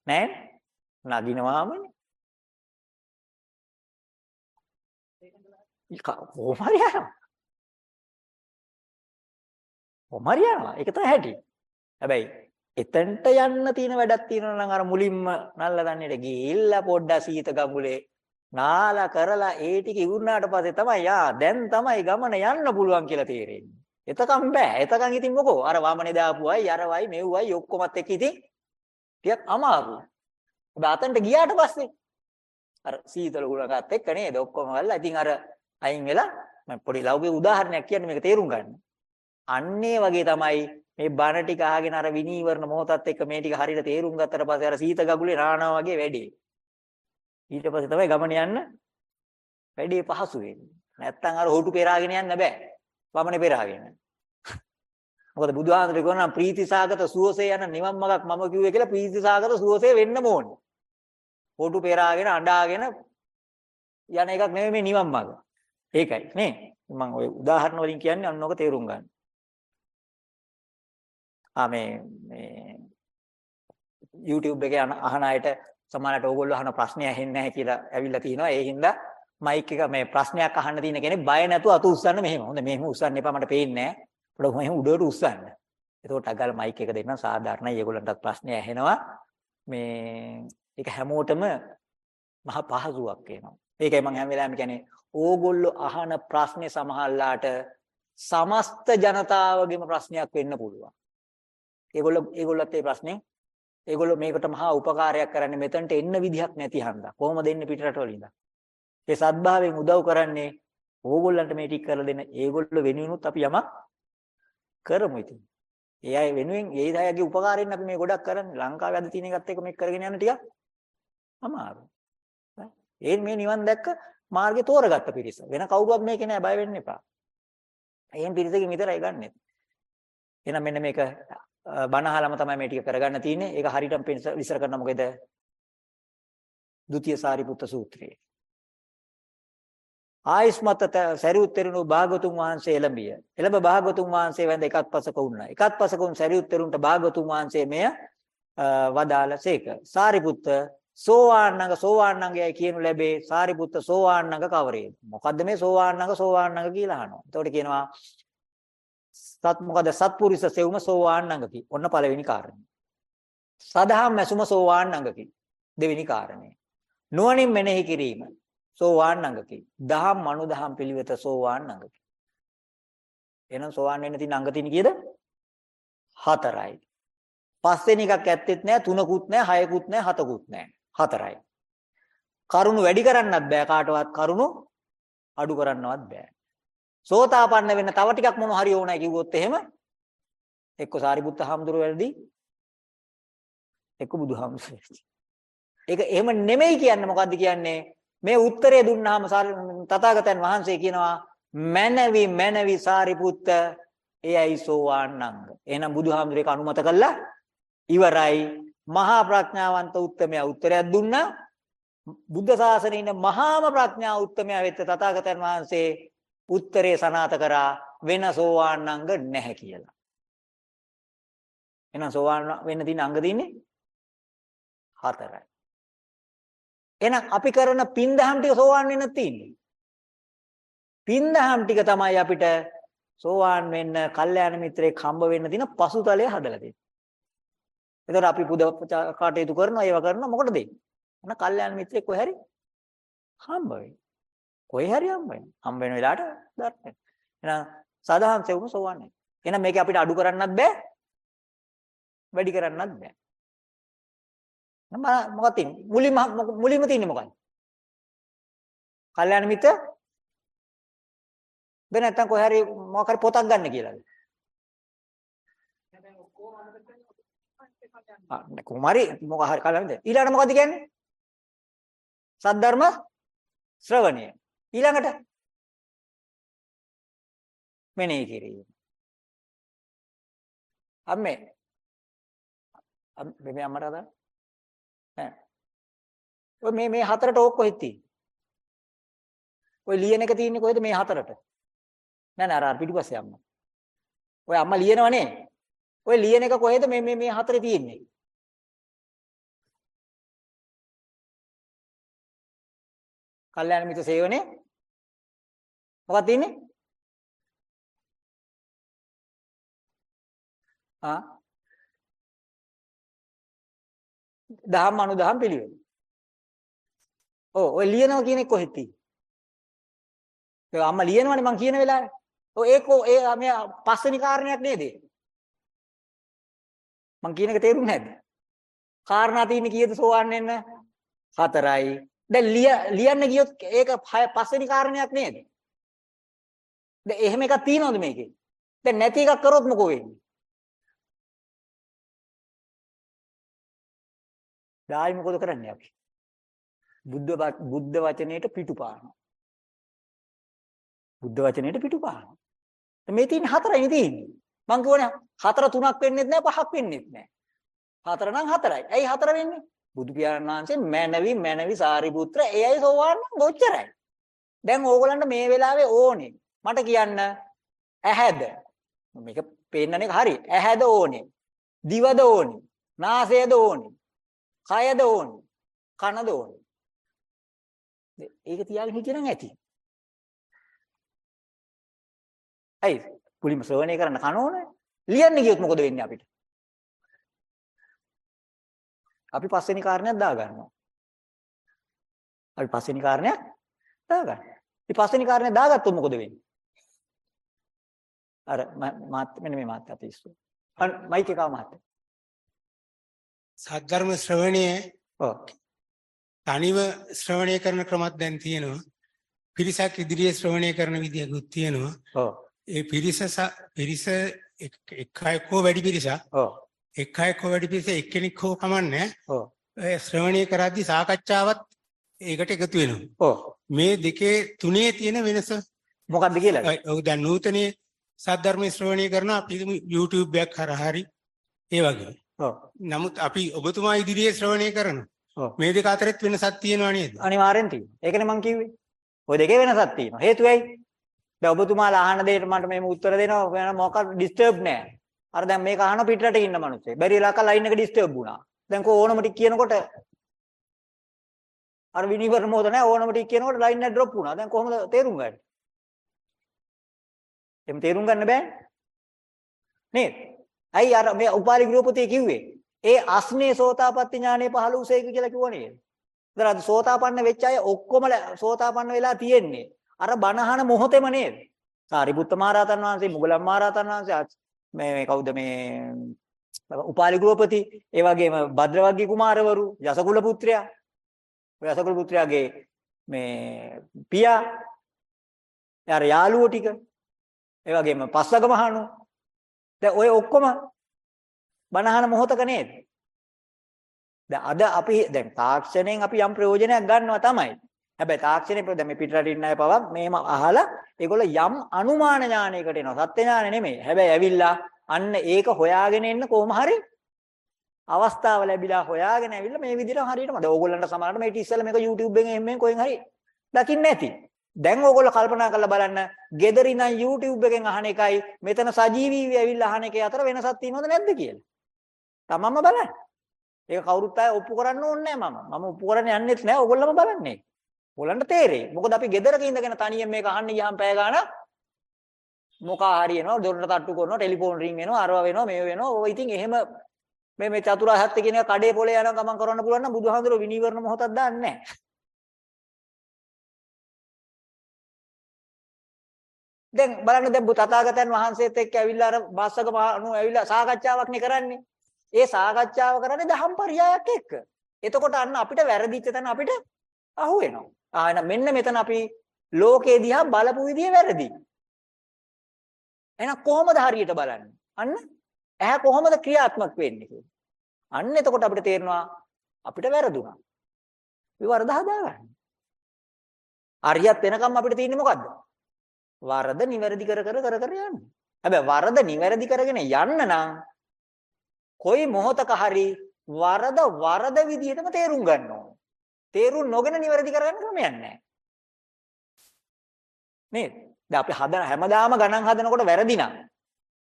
නෑ. නගිනවාමනේ. කොහොම හරි යනවා. කොහොම හරි යනවා. ඒක තමයි හැටි. හැබැයි එතනට යන්න තියෙන වැඩක් තියෙනවා නම් අර මුලින්ම නල්ල දන්නේට ගිහිල්ලා පොඩ්ඩක් සීත ගඟුලේ නාලා කරලා ඒ ටික ඉවුරුනාට පස්සේ තමයි යා දැන් තමයි ගමන යන්න පුළුවන් කියලා තේරෙන්නේ. එතකම් බෑ. එතකම් ඉතින් මොකෝ අර වමනේ දාපුවයි අරවයි මෙව්වයි ඔක්කොමත් එක්ක ඉතින් ටිකක් අමාරුයි. හැබැයි අතන්ට ගියාට පස්සේ අර සීතල උලකත් එක්ක නේද ඔක්කොම වල්ලා ඉතින් අර අයින් වෙලා මම පොඩි ලෞකික උදාහරණයක් කියන්නේ මේක තේරුම් ගන්න. අන්නේ වගේ තමයි මේ බණ ටික අහගෙන අර විනීවරණ මොහොතත් එක්ක මේ ටික හරියට තේරුම් ගත්තට පස්සේ අර සීත ගගුලේ රාණා වගේ වැඩේ. ඊට පස්සේ තමයි ගමන යන්න වැඩේ පහසු වෙන්නේ. නැත්තම් අර හොටු පෙරාගෙන යන්න බෑ. වමනේ පෙරාගෙන. මොකද බුදුහාමුදුරේ කියනවා ප්‍රීතිසාගත සුවසේ යන නිවන් මාර්ගක් මම කිව්වේ කියලා ප්‍රීතිසාගත සුවසේ වෙන්න ඕනේ. හොටු පෙරාගෙන අඬාගෙන යන එකක් නෙමෙයි මේ නිවන් මාර්ග. ඒකයි නේ. මම ওই උදාහරණ වලින් කියන්නේ අන්න ඔක තේරුම් ගන්න. ආ මේ මේ YouTube එකේ අහන අයට සමහරවිට ඕගොල්ලෝ අහන ප්‍රශ්නය ඇහෙන්නේ නැහැ කියලා ඇවිල්ලා තිනවා. ඒ හින්දා මයික් එක මේ ප්‍රශ්නයක් අහන්න තියෙන කෙනෙක් බය නැතුව අත උස්සන්න මෙහෙම. හොඳ මෙහෙම උස්සන්න එපා මට පේන්නේ නැහැ. පොඩ මෙහෙම උඩට උස්සන්න. එතකොට අගල මයික් එක දෙන්න සාධාරණයි. ඒගොල්ලන්ටත් ප්‍රශ්නය ඇහෙනවා. මේ ඒක හැමෝටම මහ පහසුවක් වෙනවා. ඒකයි මම හැම වෙලාවෙම කියන්නේ ඕගොල්ලෝ අහන ප්‍රශ්නේ සමහරලාට සමස්ත ජනතාවගේම ප්‍රශ්නයක් වෙන්න පුළුවන්. ඒගොල්ලෝ ඒගොල්ලොත් ඒ ප්‍රශ්නේ ඒගොල්ලෝ මේකට මහා උපකාරයක් කරන්නේ මෙතනට එන්න විදිහක් නැති හන්දා. කොහොමද එන්නේ පිටරට වලින්ද? ඒ සත්භාවයෙන් උදව් කරන්නේ ඕගොල්ලන්ට මේ ටික කරලා දෙන්න. ඒගොල්ලෝ වෙනුවෙනුත් අපි යමක් කරමු ඉතින්. ඒ අය වෙනුවෙන් ඒ අයගේ උපකාරයෙන් අපි මේ ගොඩක් කරන්නේ. ලංකාවේ අද තියෙන එකත් එක්ක මේක කරගෙන යන ටික අමාරුයි. ඒ මේ නිවන් දැක්ක මාර්ගේ තෝරගත්ත පිරිස. වෙන කවුරුවත් මේකේ නෑ බය වෙන්න එපා. එහෙන් පිරිසකින් විතරයි ගන්නෙ. එහෙනම් මෙන්න මේක බණහලම තමයි මේ ටික කරගන්න තියෙන්නේ. ඒක හරියටම විස්තර කරන මොකද? ဒုတိ ය සාරිපුත්ත සූත්‍රයේ. ආයස්මත් සරියුත් තෙරුණු භාගතුන් වහන්සේ එළඹිය. එළඹ භාගතුන් වහන්සේ වැඳ එකත් පසක වුණා. එකත් පසක වුන් සරියුත් තෙරුන්ට භාගතුන් වහන්සේ මෙය වදාළසේක. සාරිපුත්ත සෝවාන්නංග සෝවාන්නංගයයි කියනු ලැබේ. සාරිපුත්ත සෝවාන්නංග කවරේද? මොකද්ද මේ සෝවාන්නංග සෝවාන්නංග කියලා අහනවා. එතකොට කියනවා සත් මොකද සත්පුරුෂ සෙවුම සෝවාන් අංගකි. ඔන්න පළවෙනි කාරණය. සදහම් මැසුම සෝවාන් අංගකි. දෙවෙනි කාරණය. නුවණින් මෙනෙහි කිරීම සෝවාන් අංගකි. දහම් මනුදහම් පිළිවෙත සෝවාන් අංගකි. එහෙනම් සෝවාන් වෙන්න තියෙන අංග තියෙන කීයද? හතරයි. පස්වෙනි එකක් ඇත්තෙත් නෑ, තුනකුත් නෑ, හයකුත් නෑ, හතකුත් නෑ. හතරයි. කරුණු වැඩි කරන්නත් බෑ කාටවත් කරුණු අඩු කරන්නවත් බෑ. සෝතාපන්න වෙන්න තව ටිකක් මොන හරි ඕනයි කිව්වොත් එහෙම එක්ක සාරිපුත්ත හාමුදුරුවෝ වැඩි එක්ක බුදුහාමුදුරුවෝ ඒක එහෙම නෙමෙයි කියන්නේ මොකද්ද කියන්නේ? මේ උත්තරය දුන්නාම තථාගතයන් වහන්සේ කියනවා මනවි මනවි සාරිපුත්ත එයයි සෝවාන්නංග. එහෙනම් බුදුහාමුදුරුවෝ ඒක අනුමත කළා ඉවරයි. මහා ප්‍රඥාවන්ත උත්තමයා උත්තරයක් දුන්නා. බුද්ධ ශාසනයේ ඉන්න මහාම ප්‍රඥා උත්තමයා වෙත්ත තථාගතයන් වහන්සේ උත්තරේ සනාත කරා වෙන සෝවාන් අංග නැහැ කියලා. එහෙනම් සෝවාන් වෙන්න තියෙන අංග දින්නේ හතරයි. එහෙනම් අපි කරන පින්දහම් ටික සෝවාන් වෙන්න තියෙන්නේ. පින්දහම් ටික තමයි අපිට සෝවාන් වෙන්න, කල්යාණ මිත්‍රයෙක් හම්බ වෙන්න දින පසුතලය හදලා දෙන්නේ. එතකොට අපි පුද කටයුතු කරනවා, ඒව කරනවා මොකටද? අන්න කල්යාණ මිත්‍රයෙක් කොහේ හරි හම්බ වෙයි. කොහේ හරි හම්බ වෙනවා. හම්බ වෙන වෙලාවට දර්ශනය. එහෙනම් සදාහන් සෙවුම සෝවන්නේ. එහෙනම් මේක අපිට අඩු කරන්නත් බෑ. වැඩි කරන්නත් බෑ. මම මොකක්ද තියෙන්නේ? මුලින්ම මුලින්ම තියෙන්නේ මොකක්ද? කල්යාණ මිත්‍ර දැන් නැත්තම් කොහේ හරි මොකක් හරි පොතක් ගන්න කියලාද? කුමාරි මොකක් හරි කල්යාණ මිත්‍ර. ඊළඟට මොකද කියන්නේ? සද්ධර්ම ශ්‍රවණය. ඊළඟට මෙනෙහි කිරීම. අම්මේ මේ අම්මට අද ඈ ඔය මේ මේ හතරට ඕක කොහෙද තියෙන්නේ? ඔය ලියන එක තියෙන්නේ කොහෙද මේ හතරට? නෑ නෑ අර පිටිපස්සේ අම්මා. ඔය අම්මා ලියනවනේ. ඔය ලියන එක කොහෙද මේ මේ මේ හතරේ තියෙන්නේ? කල්යාණ මිත්‍ර සේවනේ මොකක්ද තියෙන්නේ? ආ දහම් අනුදහම් පිළිවෙල. ඔව් ඔය ලියනවා කියන එක කොහෙද තියෙන්නේ? ඒ අම්මා ලියනවනේ මං කියන වෙලාවේ. ඔය ඒක ඒ මේ පස්වෙනි කාරණයක් නේද? මං කියන එක තේරුම් නැද්ද? කාරණා තියෙන්නේ කීයද සෝවන් වෙන්න? හතරයි. දැන් ලියන්න ගියොත් ඒක පස්වෙනි කාරණයක් නේද? දැන් එහෙම එකක් තියනවද මේකේ? දැන් නැති එකක් කරොත් මොකෝ වෙන්නේ? ඩායි මොකද කරන්නේ අපි? බුද්ධ බුද්ධ වචනේට පිටුපානවා. බුද්ධ වචනේට පිටුපානවා. මේ තියෙන හතරයි තියෙන්නේ. මං කියවනේ හතර තුනක් වෙන්නෙත් නැහැ පහක් වෙන්නෙත් නැහැ. හතර නම් හතරයි. ඇයි හතර වෙන්නේ? බුදු පියාණන් වහන්සේ මැනවි මැනවි සාරිපුත්‍ර එයයි සෝවාන් නම් ඔච්චරයි. දැන් ඕගොල්ලන්ට මේ වෙලාවේ ඕනේ. මට කියන්න ඇහැද? මේක පේන්නන එක හරි. ඇහැද ඕනේ. දිවද ඕනේ. නාසයද ඕනේ. කයද ඕනේ. කනද ඕනේ. ඒක තියාගෙන හිටියනම් ඇති. ඇයි? කුලිම ශ්‍රවණය කරන්න කන ඕනේ. ලියන්න ගියොත් මොකද වෙන්නේ අපිට? අපි පස්වෙනි කාරණයක් දා ගන්නවා. අපි පස්වෙනි කාරණයක් දා ගන්නවා. ඉතින් පස්වෙනි කාරණේ දාගත්තොත් මොකද වෙන්නේ? අර මාත් මෙන්න මේ මාත් අත ඉස්සු. අන් මයික් එක මාත්. සද්ධර්ම ශ්‍රවණය ඔව්. තනිව ශ්‍රවණය කරන ක්‍රමත් දැන් තියෙනවා. පිරිසක් ඉදිරියේ ශ්‍රවණය කරන විදියකුත් තියෙනවා. ඔව්. ඒ පිරිස පිරිස එක් අයෙක් හෝ වැඩි පිරිසක් ඔව්. එක් අයෙක් හෝ වැඩි පිරිස එක්කෙනෙක් හෝ කමන්නේ. ඔව්. ඒ ශ්‍රවණය කරද්දී සාකච්ඡාවත් ඒකට එකතු වෙනවා. ඔව්. මේ දෙකේ තුනේ තියෙන වෙනස මොකක්ද කියලා? ඔව් දැන් නූතනයේ සද්ධර්ම ශ්‍රවණය කරන අපි YouTube එකක් හරහා හරි ඒ වගේ. නමුත් අපි ඔබතුමා ඉදිරියේ ශ්‍රවණය කරනවා. මේ දෙක අතරෙත් වෙනසක් තියෙනවා නේද? අනිවාර්යෙන් තියෙනවා. ඒකනේ මං කිව්වේ. ওই දෙකේ වෙනසක් තියෙනවා. හේතුව ඇයි? දැන් ඔබතුමාලා අහන දෙයට මට මේම උත්තර දෙනවා වෙන මොකක් ඩිස්ටර්බ් නෑ. අර දැන් මේක අහන පිටරට ඉන්න මිනිස්සේ. බැරි වෙලාවක ලයින් එක ඩිස්ටර්බ් වුණා. දැන් කො ඕනම ටික කියනකොට අර විනිවර මොහොත නෑ ඕනම ටික කියනකොට ලයින් එක ඩ්‍රොප් වුණා. දැන් කොහොමද තේරුම් ගන්නේ? එම් තේරුම් ගන්න බෑනේ. නේද? ඇයි අර මේ උපාලි ගෘහපතිය කිව්වේ? ඒ අස්නේ සෝතාපට්ටි ඥානෙ පහළ උසේක කියලා කිව්ව නේද? ඒතර අද සෝතාපන්න වෙච්ච අය ඔක්කොම සෝතාපන්න වෙලා තියෙන්නේ. අර බණහන මොහොතේම නේද? සාරිපුත්ත මහරහතන් වහන්සේ, මුගලන් මහරහතන් වහන්සේ මේ මේ කවුද මේ උපාලි ගෘහපති, ඒ වගේම භද්‍රවග්ගී කුමාරවරු, යසකුල පුත්‍රයා. ඔය යසකුල පුත්‍රයාගේ මේ පියා යාර යාළුවෝ ටික ඒ වගේම පස්වග මහණු දැන් ඔය ඔක්කොම බණහන මොහොතක නේද? දැන් අද අපි දැන් තාක්ෂණයෙන් අපි යම් ප්‍රයෝජනයක් ගන්නවා තමයි. හැබැයි තාක්ෂණේ දැන් මේ පිටරටින් ඉන්න අය පවා මේම අහලා ඒගොල්ලෝ යම් අනුමාන ඥානයකට එනවා. සත්‍ය ඥානෙ නෙමෙයි. හැබැයි ඇවිල්ලා අන්න ඒක හොයාගෙන එන්න කොහොම හරි අවස්ථාව ලැබිලා හොයාගෙන ඇවිල්ලා මේ විදිහට හරියටම. දැන් ඕගොල්ලන්ට සමහරට මේ ඉතින් මේක YouTube එකෙන් එහෙම කොහෙන් හරි දකින්න නැති දැන් ඕගොල්ලෝ කල්පනා කරලා බලන්න gedari නම් YouTube එකෙන් අහන එකයි මෙතන සජීවීව ඇවිල්ලා අහන එකේ අතර වෙනසක් තියෙනවද නැද්ද කියලා? තමන්ම බලන්න. ඒක කවුරුත් අය ඔප්පු කරන්න ඕනේ නැහැ මම. මම ඔප්පු කරන්න යන්නෙත් නැහැ ඕගොල්ලෝම බලන්නේ ඕගොල්ලන්ට තේරෙයි. මොකද අපි ගෙදරක ඉඳගෙන තනියෙන් මේක අහන්න ගියාම පැය ගාන මොකා හරියනවා දොරට තට්ටු කරනවා ටෙලිෆෝන් රින් වෙනවා අරව වෙනවා මේව වෙනවා. ඔය ඉතින් එහෙම මේ මේ චතුරාර්ය සත්‍ය කියන එක කඩේ පොලේ යන ගමන් කරන්න පුළුවන් නම් බුදුහාඳුර විනීවරණ මොහොතක් දාන්නේ නැහැ. දැන් බලන්න දැන් තථාගතයන් වහන්සේත් එක්ක ඇවිල්ලා අර බස්සක මහණු ඇවිල්ලා සාකච්ඡාවක් නේ කරන්නේ. ඒ සාකච්ඡාව කරන්නේ දහම් පරයයක් එක්ක. එතකොට අන්න අපිට වැරදිච්ච තැන අපිට අහු වෙනවා. ආ එහෙනම් මෙන්න මෙතන අපි ලෝකේ දිහා බලපු විදිය වැරදි. එහෙනම් කොහොමද හරියට බලන්නේ? අන්න ඇහැ කොහොමද ක්‍රියාත්මක වෙන්නේ කියලා. අන්න එතකොට අපිට තේරෙනවා අපිට වැරදුනා. අපි වරද හදාගන්න. හරියත් වෙනකම් අපිට තියෙන්නේ මොකද්ද? වරද නිවැරදි කර කර කර කර යන්න. හැබැයි වරද නිවැරදි කරගෙන යන්න නම් කොයි මොහොතක හරි වරද වරද විදිහටම තේරුම් ගන්න ඕනේ. තේරුම් නොගෙන නිවැරදි කරගන්න ක්‍රමයක් නැහැ. නේද? දැන් අපි හදන හැමදාම ගණන් හදනකොට වැරදි නම්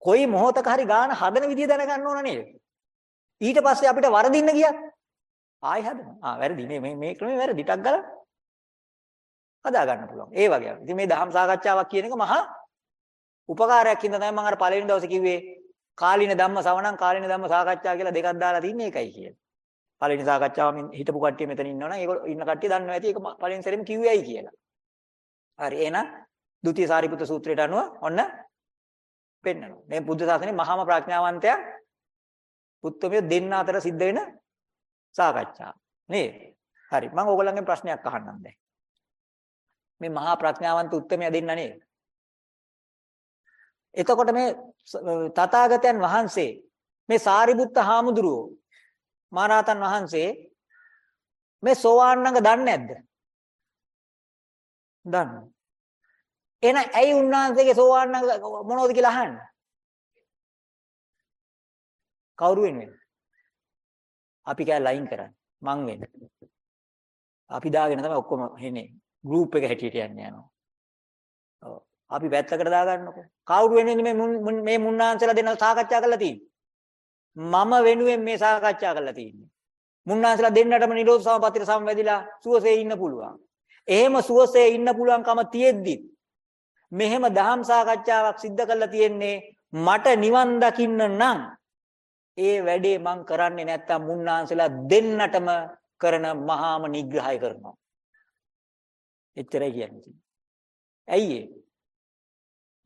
කොයි මොහොතක හරි ගාන හදන විදිය දැනගන්න ඕන නේද? ඊට පස්සේ අපිට වරදින්න ගියා. ආයි හදනවා. ආ වැරදි. මේ මේ මේ ක්‍රමේ වැරදි. ටක් ගාලා හදා ගන්න පුළුවන්. ඒ වගේ. ඉතින් මේ දහම් සාකච්ඡාවක් කියන එක මහා උපකාරයක් හින්දා තමයි මම අර පළවෙනි දවසේ කිව්වේ කාලින ධම්ම සවණං කාලින ධම්ම සාකච්ඡා කියලා දෙකක් දාලා තින්නේ ඒකයි කියලා. පළවෙනි සාකච්ඡාවෙම හිටපු කට්ටිය මෙතන ඉන්නවනම් ඒගොල්ලෝ ඉන්න කට්ටිය දන්නවා ඇති ඒක පළවෙනි සැරේම කිව්වේ ඇයි කියලා. හරි එහෙනම් ဒုတိ ය සාරිපුත්‍ර සූත්‍රයට අනුව ඔන්න පෙන්නනවා. මේ බුද්ධ ශාසනයේ මහාම ප්‍රඥාවන්තයා උත්තමය දෙන්න අතර සිද්ධ වෙන සාකච්ඡා. නේද? හරි මම ඕගොල්ලන්ගෙන් ප්‍රශ්නයක් අහන්නම් දැන්. මේ මහා ප්‍රඥාවන්ත උත්තමය දෙන්න නේද? එතකොට මේ තථාගතයන් වහන්සේ මේ සාරිපුත්ත හාමුදුරුවෝ මහරහතන් වහන්සේ මේ සෝවාන් අංග දන්නේ නැද්ද? දන්නවා. එහෙනම් ඇයි උන්වහන්සේගේ සෝවාන් අංග මොනවද කියලා අහන්නේ? කවුරු වෙනුවෙන්ද? අපි කෑ ලයින් කරන්නේ. මං වෙන්න. අපි දාගෙන තමයි ඔක්කොම එන්නේ. ගෲප් එක හැටියට යන්නේ යනවා. ඔව්. අපි පැත්තකට දාගන්නකො. කවුරු වෙනුවෙන්ද මේ මේ මුන්නාන්සලා දෙන්න සාකච්ඡා කරලා තියෙන්නේ? මම වෙනුවෙන් මේ සාකච්ඡා කරලා තියෙන්නේ. මුන්නාන්සලා දෙන්නටම නිරෝධ සමපත්තියට සමවැදිලා සුවසේ ඉන්න පුළුවන්. එහෙම සුවසේ ඉන්න පුළුවන්කම තියෙද්දි මෙහෙම දහම් සාකච්ඡාවක් සිද්ධ කරලා තියෙන්නේ මට නිවන් දකින්න නම් ඒ වැඩේ මං කරන්නේ නැත්තම් මුන්නාන්සලා දෙන්නටම කරන මහාම නිග්‍රහය කරනවා. එච්චරයි කියන්නේ. ඇයි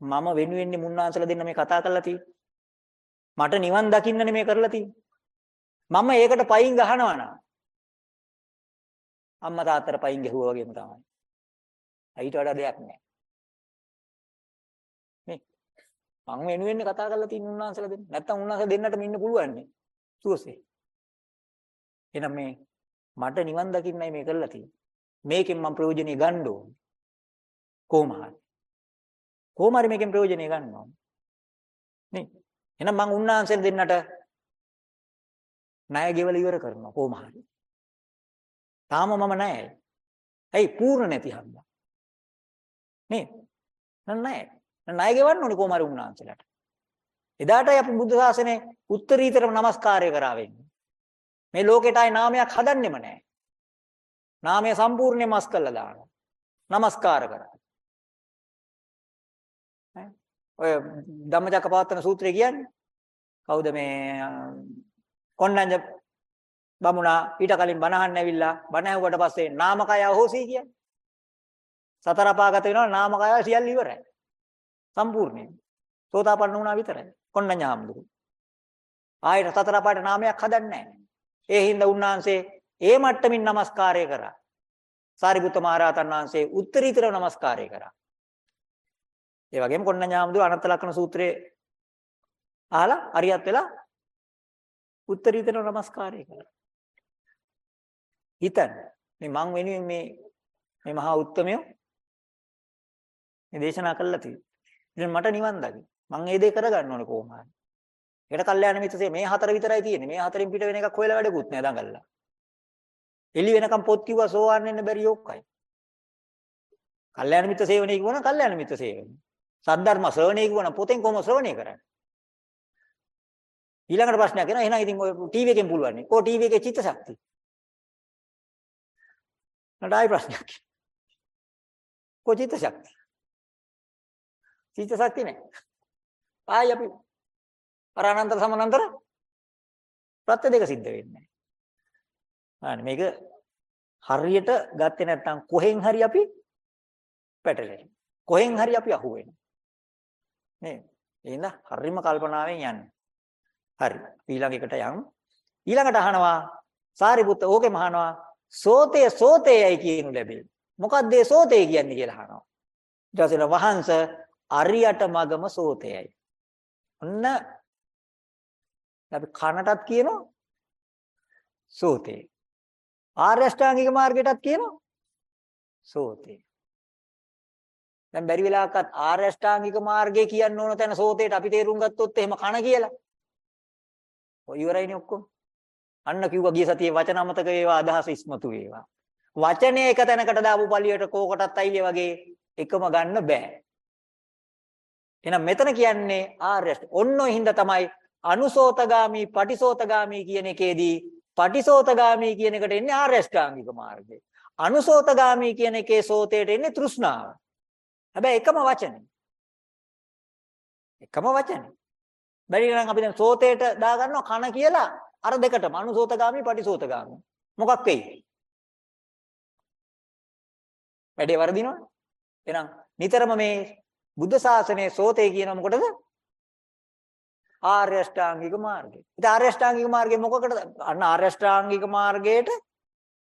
මම වෙනුවෙන්නේ මුන්නාන්සලා දෙන්න මේ කතා කරලා තියෙන්නේ. මට නිවන් දකින්න නෙමෙයි කරලා තියෙන්නේ. මම ඒකට පයින් ගහනවා නා. අම්මා තාත්තට පයින් ගැහුවා වගේම තමයි. ඊට වඩා දෙයක් නැහැ. මං වෙනුවෙන් කතා කරලා තියෙන උන්වහන්සේලා දෙන්න. නැත්තම් උන්වහන්සේ දෙන්නටම ඉන්න පුළුවන් නේ. සුවසේ. එහෙනම් මේ මට නිවන් දකින්නයි මේ කරලා තියෙන්නේ. මේකෙන් මම ප්‍රයෝජනෙ ගන්න ඕනේ. කොහොම හරි. කොහොම හරි මේකෙන් ප්‍රයෝජනෙ ගන්න ඕනේ. නේ? එහෙනම් මං උන්වහන්සේ දෙන්නට ණය ගෙවල ඉවර කරනවා කොහොම හරි. තාම මම ණයයි. ඇයි පූර්ණ නැති හන්දා. නේ? නෑ ණය ගෙවන්න ඕනේ කොහොම හරි උන්වහන්සේලාට. එදාටයි අපි බුද්ධ ශාසනයේ උත්තරීතරම নমස්කාරය කරා වෙන්නේ. මේ ලෝකෙට ආයි නාමයක් හදන්නෙම නැහැ. නාමය සම්පූර්ණයෙන්ම මස් කළා දානවා. নমස්කාර කරා. ඔය ධම්මචක්කපවත්තන සූත්‍රය කියන්නේ කවුද මේ කොණ්ණඤ්ඤ බමුණා ඊට කලින් බණහන්න ඇවිල්ලා බණ ඇහුවට පස්සේ නාමකය අහෝසි කියන්නේ. සතර අපාගත වෙනවා නාමකය සියල්ල ඉවරයි. සම්පූර්ණයෙන්. සෝතාපන්න වුණා විතරයි. කොණ්ණඤාම්දුරු. ආයෙත් සතර පාට නාමයක් හදන්නේ නැහැ. ඒ හින්දා උන්වහන්සේ ඒ මට්ටමින් নমස්කාරය කරා. සාරිපුත්ත මහරහතන් වහන්සේ උත්තරීතරව নমස්කාරය කරා. ඒ වගේම කොණ්ණ ඥාමදුර අනත්ත ලක්ෂණ සූත්‍රයේ අහලා අරියත් වෙලා උත්තරීතරව নমස්කාරය කරා. හිතන්න මේ මං වෙනුවෙන් මේ මේ මහා උත්මය මේ දේශනා කළා තියෙන්නේ. ඉතින් මට නිවන් දකින්න. මං ඒ දේ කරගන්න ඕනේ කොහොම හරි. ඒකට කල්යාණ මිත්‍රසේ මේ හතර විතරයි තියෙන්නේ. මේ හතරින් පිට වෙන එකක් හොයලා වැඩකුත් නෑ දඟලලා. එළි වෙනකම් පොත් කිව්වා සෝවන් වෙන්න බැරි යොක්කයි. කල්යාණ මිත්‍ර සේවනයේ කිව්වනම් කල්යාණ මිත්‍ර සේවනය. සද්ධර්ම ශ්‍රවණයේ කිව්වනම් පොතෙන් කොහොම ශ්‍රවණය කරන්නේ? ඊළඟට ප්‍රශ්නයක් එනවා. එහෙනම් ඉතින් ඔය ටීවී එකෙන් පුළුවන් නේ. කො ටීවී එකේ චිත්ත ශක්තිය. නඩායි ප්‍රශ්නයක්. කො චිත්ත ශක්තිය. චිත්ත ශක්තිය නැහැ. ආයි අපි අර අනන්තර සමානතර ප්‍රත්‍ය දෙක සිද්ධ වෙන්නේ නැහැ. මේක හරියට ගත්තේ නැත්නම් කොහෙන් හරි අපි පැටලෙනවා. කොහෙන් හරි අපි අහුවෙනවා. නේ? එහෙනම් හරිම කල්පනාවෙන් යන්න. හරි. ඊළඟ එකට යමු. ඊළඟට අහනවා සාරිපුත්ත ඕකේ මහනවා සෝතේ සෝතේයයි කියනු ලැබේ. මොකක්ද ඒ සෝතේ කියන්නේ කියලා අහනවා. ඊට පස්සේ වහන්ස අරියට මගම සෝතයයි. ඔන්න අපි කනටත් කියනවා සෝතේ. ආර්ය අෂ්ටාංගික මාර්ගයටත් කියනවා සෝතේ. දැන් බැරි වෙලාවකත් ආර්ය අෂ්ටාංගික මාර්ගය කියන්න ඕන තැන සෝතේට අපි තේරුම් ගත්තොත් එහෙම කන කියලා. ඔය ඉවරයිනේ ඔක්කොම. අන්න කිව්වා ගිය සතියේ වචන අමතක වේවා අදහස ඉස්මතු වේවා. වචනේ එක තැනකට දාපු පළියට කෝකටත් අයිලේ වගේ එකම ගන්න බෑ. එහෙනම් මෙතන කියන්නේ ආර්ය අෂ්ට. ඔන්න ඔය හින්දා තමයි අනුසෝතගාමි, පටිසෝතගාමි කියන එකේදී පටිසෝතගාමි කියන එකට එන්නේ ආර්ය අෂ්ටාංගික මාර්ගය. අනුසෝතගාමි කියන එකේ සෝතයට එන්නේ තෘෂ්ණාව. හැබැයි එකම වචනේ. එකම වචනේ. බැරි නම් අපි දැන් සෝතේට දාගන්නවා කන කියලා අර දෙකටම අනුසෝතගාමි පටිසෝතගාමි. මොකක් වෙයි? වැඩේ වර්ධිනවනේ. එහෙනම් නිතරම මේ බුද්ධ ශාසනයේ සෝතේ කියන මොකටද? ආර්ය අෂ්ටාංගික මාර්ගය. ඉතින් ආර්ය අෂ්ටාංගික මාර්ගය මොකකටද? අන්න ආර්ය අෂ්ටාංගික මාර්ගයට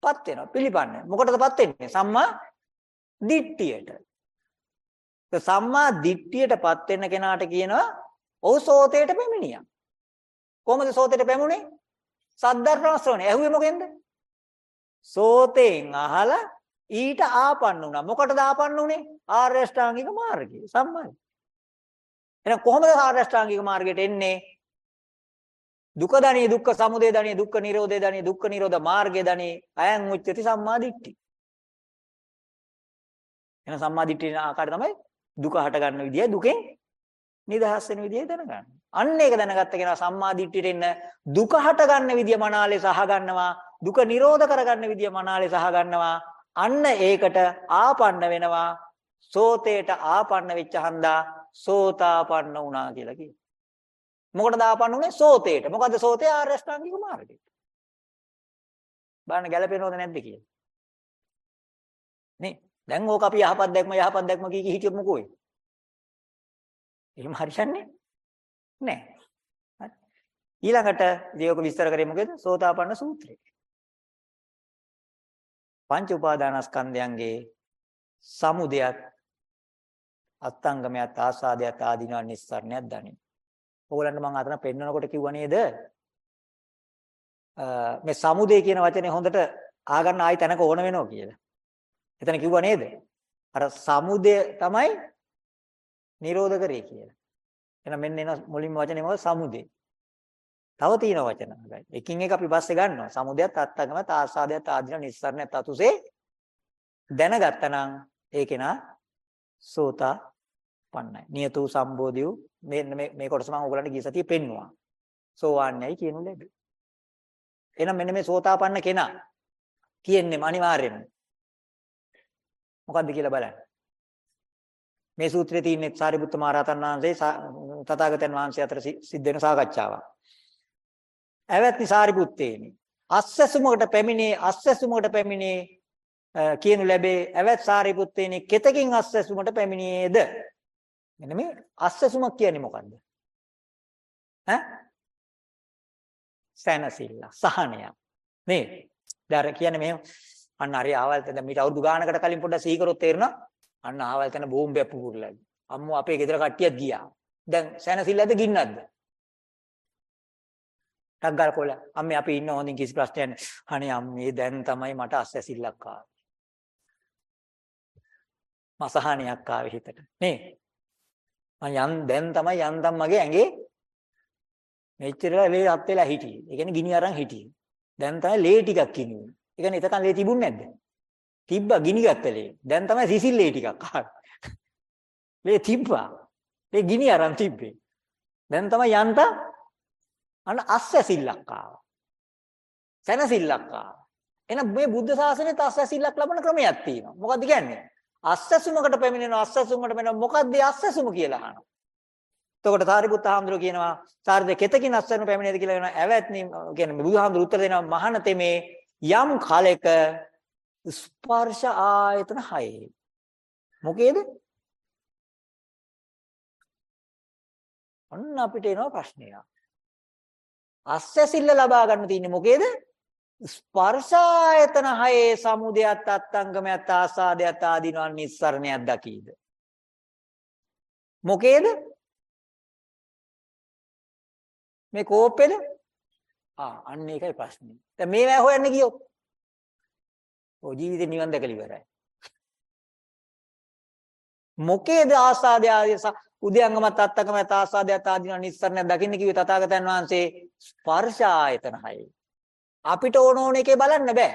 පත් වෙනවා. පිළිපන්නේ. මොකටදපත් වෙන්නේ? සම්මා දිට්ඨියට. ඒ සම්මා දිට්ඨියටපත් වෙන්න කෙනාට කියනවා ඔව් සෝතේට පැමිණියා. කොහොමද සෝතේට පැමුණේ? සද්ධර්ම ශ්‍රවණය. ඇහුවේ මොකෙන්ද? සෝතෙන් අහලා ඊට ආපන්න වුණා. මොකටද ආපන්න උනේ? ආර්ය අෂ්ටාංගික මාර්ගය. සම්මයි. එහෙනම් කොහොමද ආර්ය අෂ්ටාංගික මාර්ගයට එන්නේ? දුක දණී දුක්ඛ සමුදය දණී දුක්ඛ නිරෝධය දණී දුක්ඛ නිරෝධ මාර්ගය දණී අයං උච්චති සම්මා දිට්ඨි. එහෙනම් සම්මා දිට්ඨියේ ආකාරය තමයි දුක හට ගන්න විදිය දුකෙන් නිදහස් වෙන විදිය දැනගන්න. අන්න ඒක දැනගත්ත කෙනා සම්මා දිට්ඨියට එන්න දුක හට ගන්න විදිය මනාලේ සහ ගන්නවා දුක නිරෝධ කරගන්න විදිය මනාලේ සහ ගන්නවා අන්න ඒකට ආපන්න වෙනවා සෝතේට ආපන්න වෙච්ච හන්දා සෝතාපන්න වුණා කියලා කියනවා. මොකටද ආපන්න උනේ සෝතේට. මොකද්ද සෝතේ ආර්ය අෂ්ටාංගික මාර්ගය. බලන්න ගැලපෙනවද නැද්ද කියලා. නේ දැන් ඕක අපි යහපත් දැක්ම යහපත් දැක්ම කී කී හිටියොත් මොකෝ වෙයි? එහෙම හරියන්නේ නැහැ. හරි. ඊළඟට දේවක විස්තර කරේ මොකද? සෝතාපන්න සූත්‍රය. පංච උපාදානස්කන්ධයන්ගේ සමුදයත් අත්ංගමයට ආසාදයට ආදීනව නිස්සරණයක් දනින්න. ඕගලන්ට මම අතන පෙන්නකොට කිව්වා නේද? මේ සමුදය කියන වචනේ හොඳට ආගන්න ආයි තැනක ඕන වෙනවා කියලා. එතන කිව්වා නේද? අර සමුදය තමයි නිරෝධ කරේ කියලා. එහෙනම් මෙන්න එන මුලින්ම වචනේ මොකද? සමුදය. තව තියෙන වචන. එකින් එක අපි පස්සේ ගන්නවා. සමුදයත් අත්තගම තාසාදයත් ආදීන නිස්සරණයත් අතුසේ දැනගත්තා නම් ඒකේ නා සෝතා පන්නයි. නියතු සම්බෝධියු මේ මේ කොටස මම ඔයගලන්ට ගිය සතියේ පෙන්නුවා. සෝවාන්‍යයි කියනු ලැබේ. එහෙනම් මෙන්න මේ සෝතාපන්න කෙනා කියන්නේම අනිවාර්යෙන්ම මොකද්ද කියලා බලන්න. මේ සූත්‍රයේ තියෙන සාරිපුත්ත මහ රහතන් වහන්සේ තථාගතයන් වහන්සේ අතර සිද්ධ වෙන සාකච්ඡාවක්. ඇවැත්නි සාරිපුත්තේනි අස්සසුමකට පැමිණේ අස්සසුමකට පැමිණේ කියනු ලැබේ ඇවැත් සාරිපුත්තේනි කෙතකින් අස්සසුමකට පැමිණියේද මෙන්න මේ අස්සසුමක් කියන්නේ මොකද්ද ඈ සැනසෙල්ල සහනය මේ දැන් කියන්නේ මේ අන්න හරි ආවල් තැන මීට අවුරුදු ගානකට කලින් පොඩ්ඩක් සිහි කරොත් තේරෙනවා අන්න ආවල් තැන බෝම්බයක් පුපුරලා අම්මෝ අපේ ගෙදර කට්ටියත් ගියා දැන් සැනසෙල්ලද ගින්නක්ද ටග්ගල් කොල අම්මේ අපි ඉන්න හොඳින් කිසි ප්‍රශ්නයක් නැහැ. අනේ අම්මේ දැන් තමයි මට අස්සැසිල්ලක් ආවේ. මසහානියක් ආවේ හිතට. නේ? මං යන් දැන් තමයි යන්තම් මගේ ඇඟේ මෙච්චර ලේ රත් වෙලා හිටියේ. ඒ කියන්නේ ගිනි අරන් හිටියේ. දැන් තමයි ලේ ටිකක් කිනුනේ. ඒ කියන්නේ එතකන් ලේ තිබුණේ නැද්ද? තිබ්බා ගිනි ගත්ත ලේ. දැන් තමයි සිසිල් ලේ ටිකක් ආවේ. ලේ තිබ්බා. ලේ ගිනි අරන් තිබ්බේ. දැන් තමයි යන්තම් අන්න අස්සැසිල්ලක් ආවා. සැනසෙල්ලක් ආවා. එහෙනම් මේ බුද්ධ ශාසනයේ අස්සැසිල්ලක් ලබන ක්‍රමයක් තියෙනවා. මොකද්ද කියන්නේ? අස්සැසුමකට පැමිණෙන අස්සැසුමකට මෙන්න මොකද්ද අස්සැසුම කියලා අහනවා. එතකොට සාරිපුත්ත හාමුදුරුවෝ කියනවා සාරිද කෙතකින් අස්සැසුම පැමිණෙද කියලා කියනවා. ඇවැත්නි කියන්නේ බුදුහාමුදුරු උත්තර දෙනවා මහානතේ මේ යම් කාලයක ස්පර්ශ ආයතන හයේ. මොකේද? අන්න අපිට එනවා ප්‍රශ්නයක්. අස්සසිල්ල ලබා ගන්න තියෙන්නේ මොකේද? ස්පර්ශායතන හයේ සමුදයත් අත්ංගමයත් ආසාදයත් ආදීනවන් නිස්සරණයක් දකීද? මොකේද? මේ කෝපෙද? ආ අන්න ඒකයි ප්‍රශ්නේ. දැන් මේවා හොයන්න ගියොත් ඔය ජීවිතේ නිවන් දැකලා ඉවරයි. මොකේද ආසාදය උද්‍යංගමත් අත්තකමත් ආසාදයට ආදීන නිස්සරණ දකින්න කිව්වේ තථාගතයන් වහන්සේ ස්පර්ශ ආයතන හයයි. අපිට ඕන ඕන එකේ බලන්න බෑ.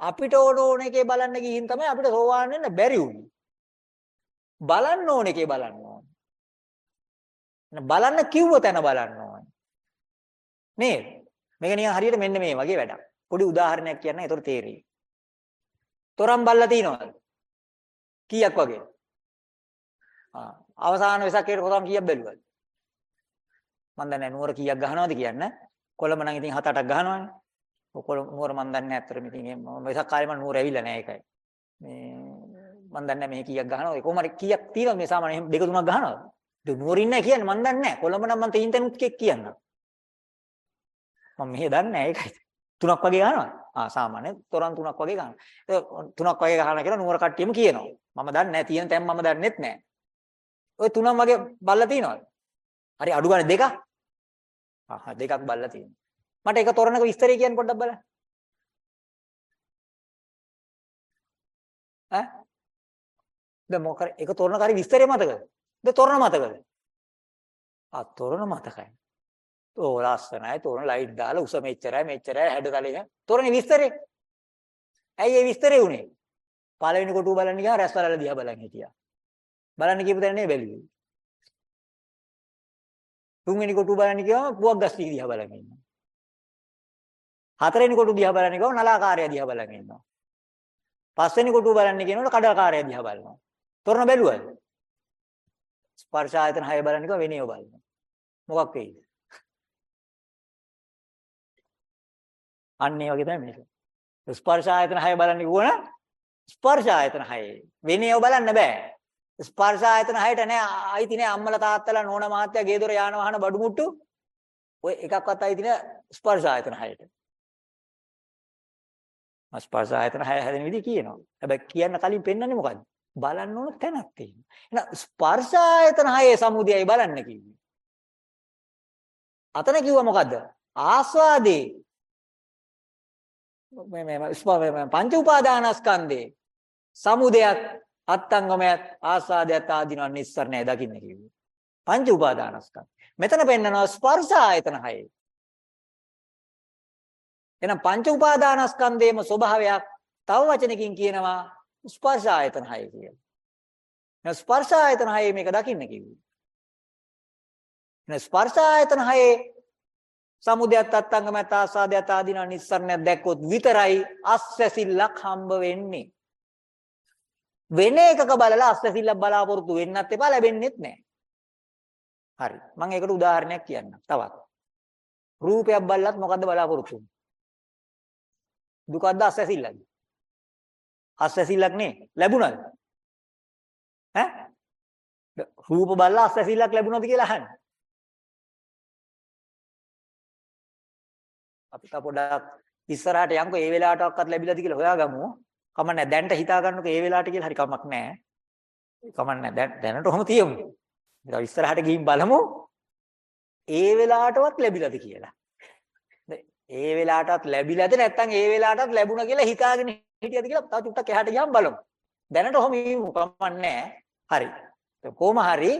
අපිට ඕන ඕන එකේ බලන්න ගිහින් තමයි අපිට සෝවාන් වෙන්න බැරි වුනේ. බලන්න ඕන එකේ බලන්න ඕන. බලන්න කිව්ව තැන බලන්න ඕන. නේද? මේක නිකන් හරියට මෙන්න මේ වගේ වැඩක්. පොඩි උදාහරණයක් කියන්න ඒතකොට තේරෙයි. තොරම් බල්ලා තියනවද? කීයක් වගේ? ආ අවසාන වෙසක් ඒකට කොතම් කීයක් බැලුවද? මම දන්නේ නුවර කීයක් ගහනවද කියන්න. කොළඹ නම් ඉතින් 7-8ක් ගහනවනේ. ඔය කොළඹ නුවර මම දන්නේ නැහැ අත්‍තරම ඉතින් මම වෙසක් කාලේ මම නුවර ඇවිල්ලා නැහැ ඒකයි. මේ මම දන්නේ නැහැ මෙහි කීයක් ගහනවද. කොහොම හරි කීයක් තියෙනවද මේ සාමාන්‍ය එහෙම දෙක තුනක් ගහනවද? ඒ නුවරින් නැහැ කියන්නේ මම දන්නේ නැහැ. කොළඹ නම් මම තීන් තනුත් කෙක් කියන්නම්. මම මෙහෙ දන්නේ නැහැ ඒකයි. තුනක් වගේ ගහනවා. ආ සාමාන්‍ය තොරන් තුනක් වගේ ගහනවා. ඒ තුනක් වගේ ගහනවා කියලා නුවර කට්ටියම කියනවා. මම දන්නේ නැහැ තියෙන තැන් මම දන්නෙත් නැහැ. ඔය තුනක් වගේ බල්ලා තියනවද? හරි අඩු ගානේ දෙකක්. ආහ් දෙකක් බල්ලා තියෙනවා. මට එක තොරණක විස්තරය කියන්න පොඩ්ඩක් බලන්න. ඈ? දැන් මොකක් හරි එක තොරණක හරි විස්තරය මතකද? දැන් තොරණ මතකද? ආ තොරණ මතකයි. ඕ ලස්සනයි තොරණ ලයිට් දාලා උස මෙච්චරයි මෙච්චරයි හැඩතලෙ. තොරණේ විස්තරේ. ඇයි ඒ විස්තරේ උනේ? පළවෙනි කොටුව බලන්න ගියා රැස් වලල දිහා බලන් හිටියා. බලන්න කියපු තැන නේ බැලුවේ. තුන්වෙනි කොටුව බලන්න ගියාම පුවක් ගස් ටික දිහා බලන් ඉන්නවා. හතරවෙනි කොටුව දිහා බලන්න ගියාම නලාකාරය දිහා බලන් ඉන්නවා. පස්වෙනි කොටුව බලන්න කියනකොට කඩකාරය දිහා බලනවා. තොරණ බැලුවද? ස්පර්ශ ආයතන හය බලන්න කිව්වා වෙනියව බලනවා. මොකක් වෙයිද? අන්න ඒ වගේ තමයි මේක. ස්පර්ශ ආයතන හය බලන්න කිව්වනම් ස්පර්ශ ආයතන හයේ වෙනියව බලන්න බෑ. ස්පර්ශ ආයතන හයට නෑ අයිති නෑ අම්මලා තාත්තලා නෝනා මහත්තයා ගේ දොර යාන වාහන බඩු මුට්ටු ඔය එකක්වත් අයිති නෑ ස්පර්ශ ආයතන හයට. ස්පර්ශ ආයතන හය හැදෙන විදිහ කියනවා. හැබැයි කියන්න කලින් පෙන්වන්නේ මොකද්ද? බලන්න ඕන තැනක් තියෙනවා. එහෙනම් ස්පර්ශ ආයතන හයේ සමුදයයි බලන්න කිව්වේ. අතන කිව්වා මොකද්ද? ආස්වාදේ මේ මේ පංච උපාදානස්කන්ධේ සමුදයක් අත්ංගමයක් ආස්වාදයක් ආදීනව නිස්සරණය දකින්න කිව්වේ. පංච උපාදානස්කන්ධ. මෙතන පෙන්නනවා ස්පර්ශ ආයතන හයේ. එහෙනම් පංච උපාදානස්කන්ධේම ස්වභාවයක් තව වචනකින් කියනවා ස්පර්ශ ආයතන හය කියලා. එහෙනම් ස්පර්ශ ආයතන හයේ මේක දකින්න කිව්වේ. එහෙනම් ස්පර්ශ ආයතන හයේ සමුදයත් අත්ංගමත් ආසාදයට ආදීන නිස්සරණයක් දැක්කොත් විතරයි අස්වැසිල්ලක් හම්බ වෙන්නේ. වෙන එකක බලලා අස්වැසිල්ලක් බලාපොරොත්තු වෙන්නත් එපා ලැබෙන්නෙත් නැහැ. හරි. මම ඒකට උදාහරණයක් කියන්නම්. තවත්. රූපයක් බල්ලත් මොකද්ද බලාපොරොත්තු වෙන්නේ? දුකක්ද අස්වැසිල්ලක්ද? අස්වැසිල්ලක් නේ. ලැබුණාද? ඈ? රූප බල්ලා අස්වැසිල්ලක් ලැබුණාද කියලා අහන්නේ. අපි තා පොඩක් ඉස්සරහට යන්කෝ ඒ වෙලාවටවත් ලැබිලාද කියලා හොයාගමු. කමක් නැහැ. දැන්ට හිතා ගන්නකෝ ඒ වෙලාවට කියලා හරි කමක් නැහැ. කමක් නැහැ. දැන් දැනට ඔහම තියමු. ඊට ඉස්සරහට ගිහින් බලමු. ඒ වෙලාවටවත් ලැබිලාද කියලා. ඒ වෙලාවටත් ලැබිලාද නැත්නම් ඒ වෙලාවටත් ලැබුණා කියලා හිතාගෙන හිටියද කියලා තව චුට්ටක් එහාට ගියාම බලමු. දැනට ඔහම ඉමු කමක් නැහැ. හරි. කොහොම හරි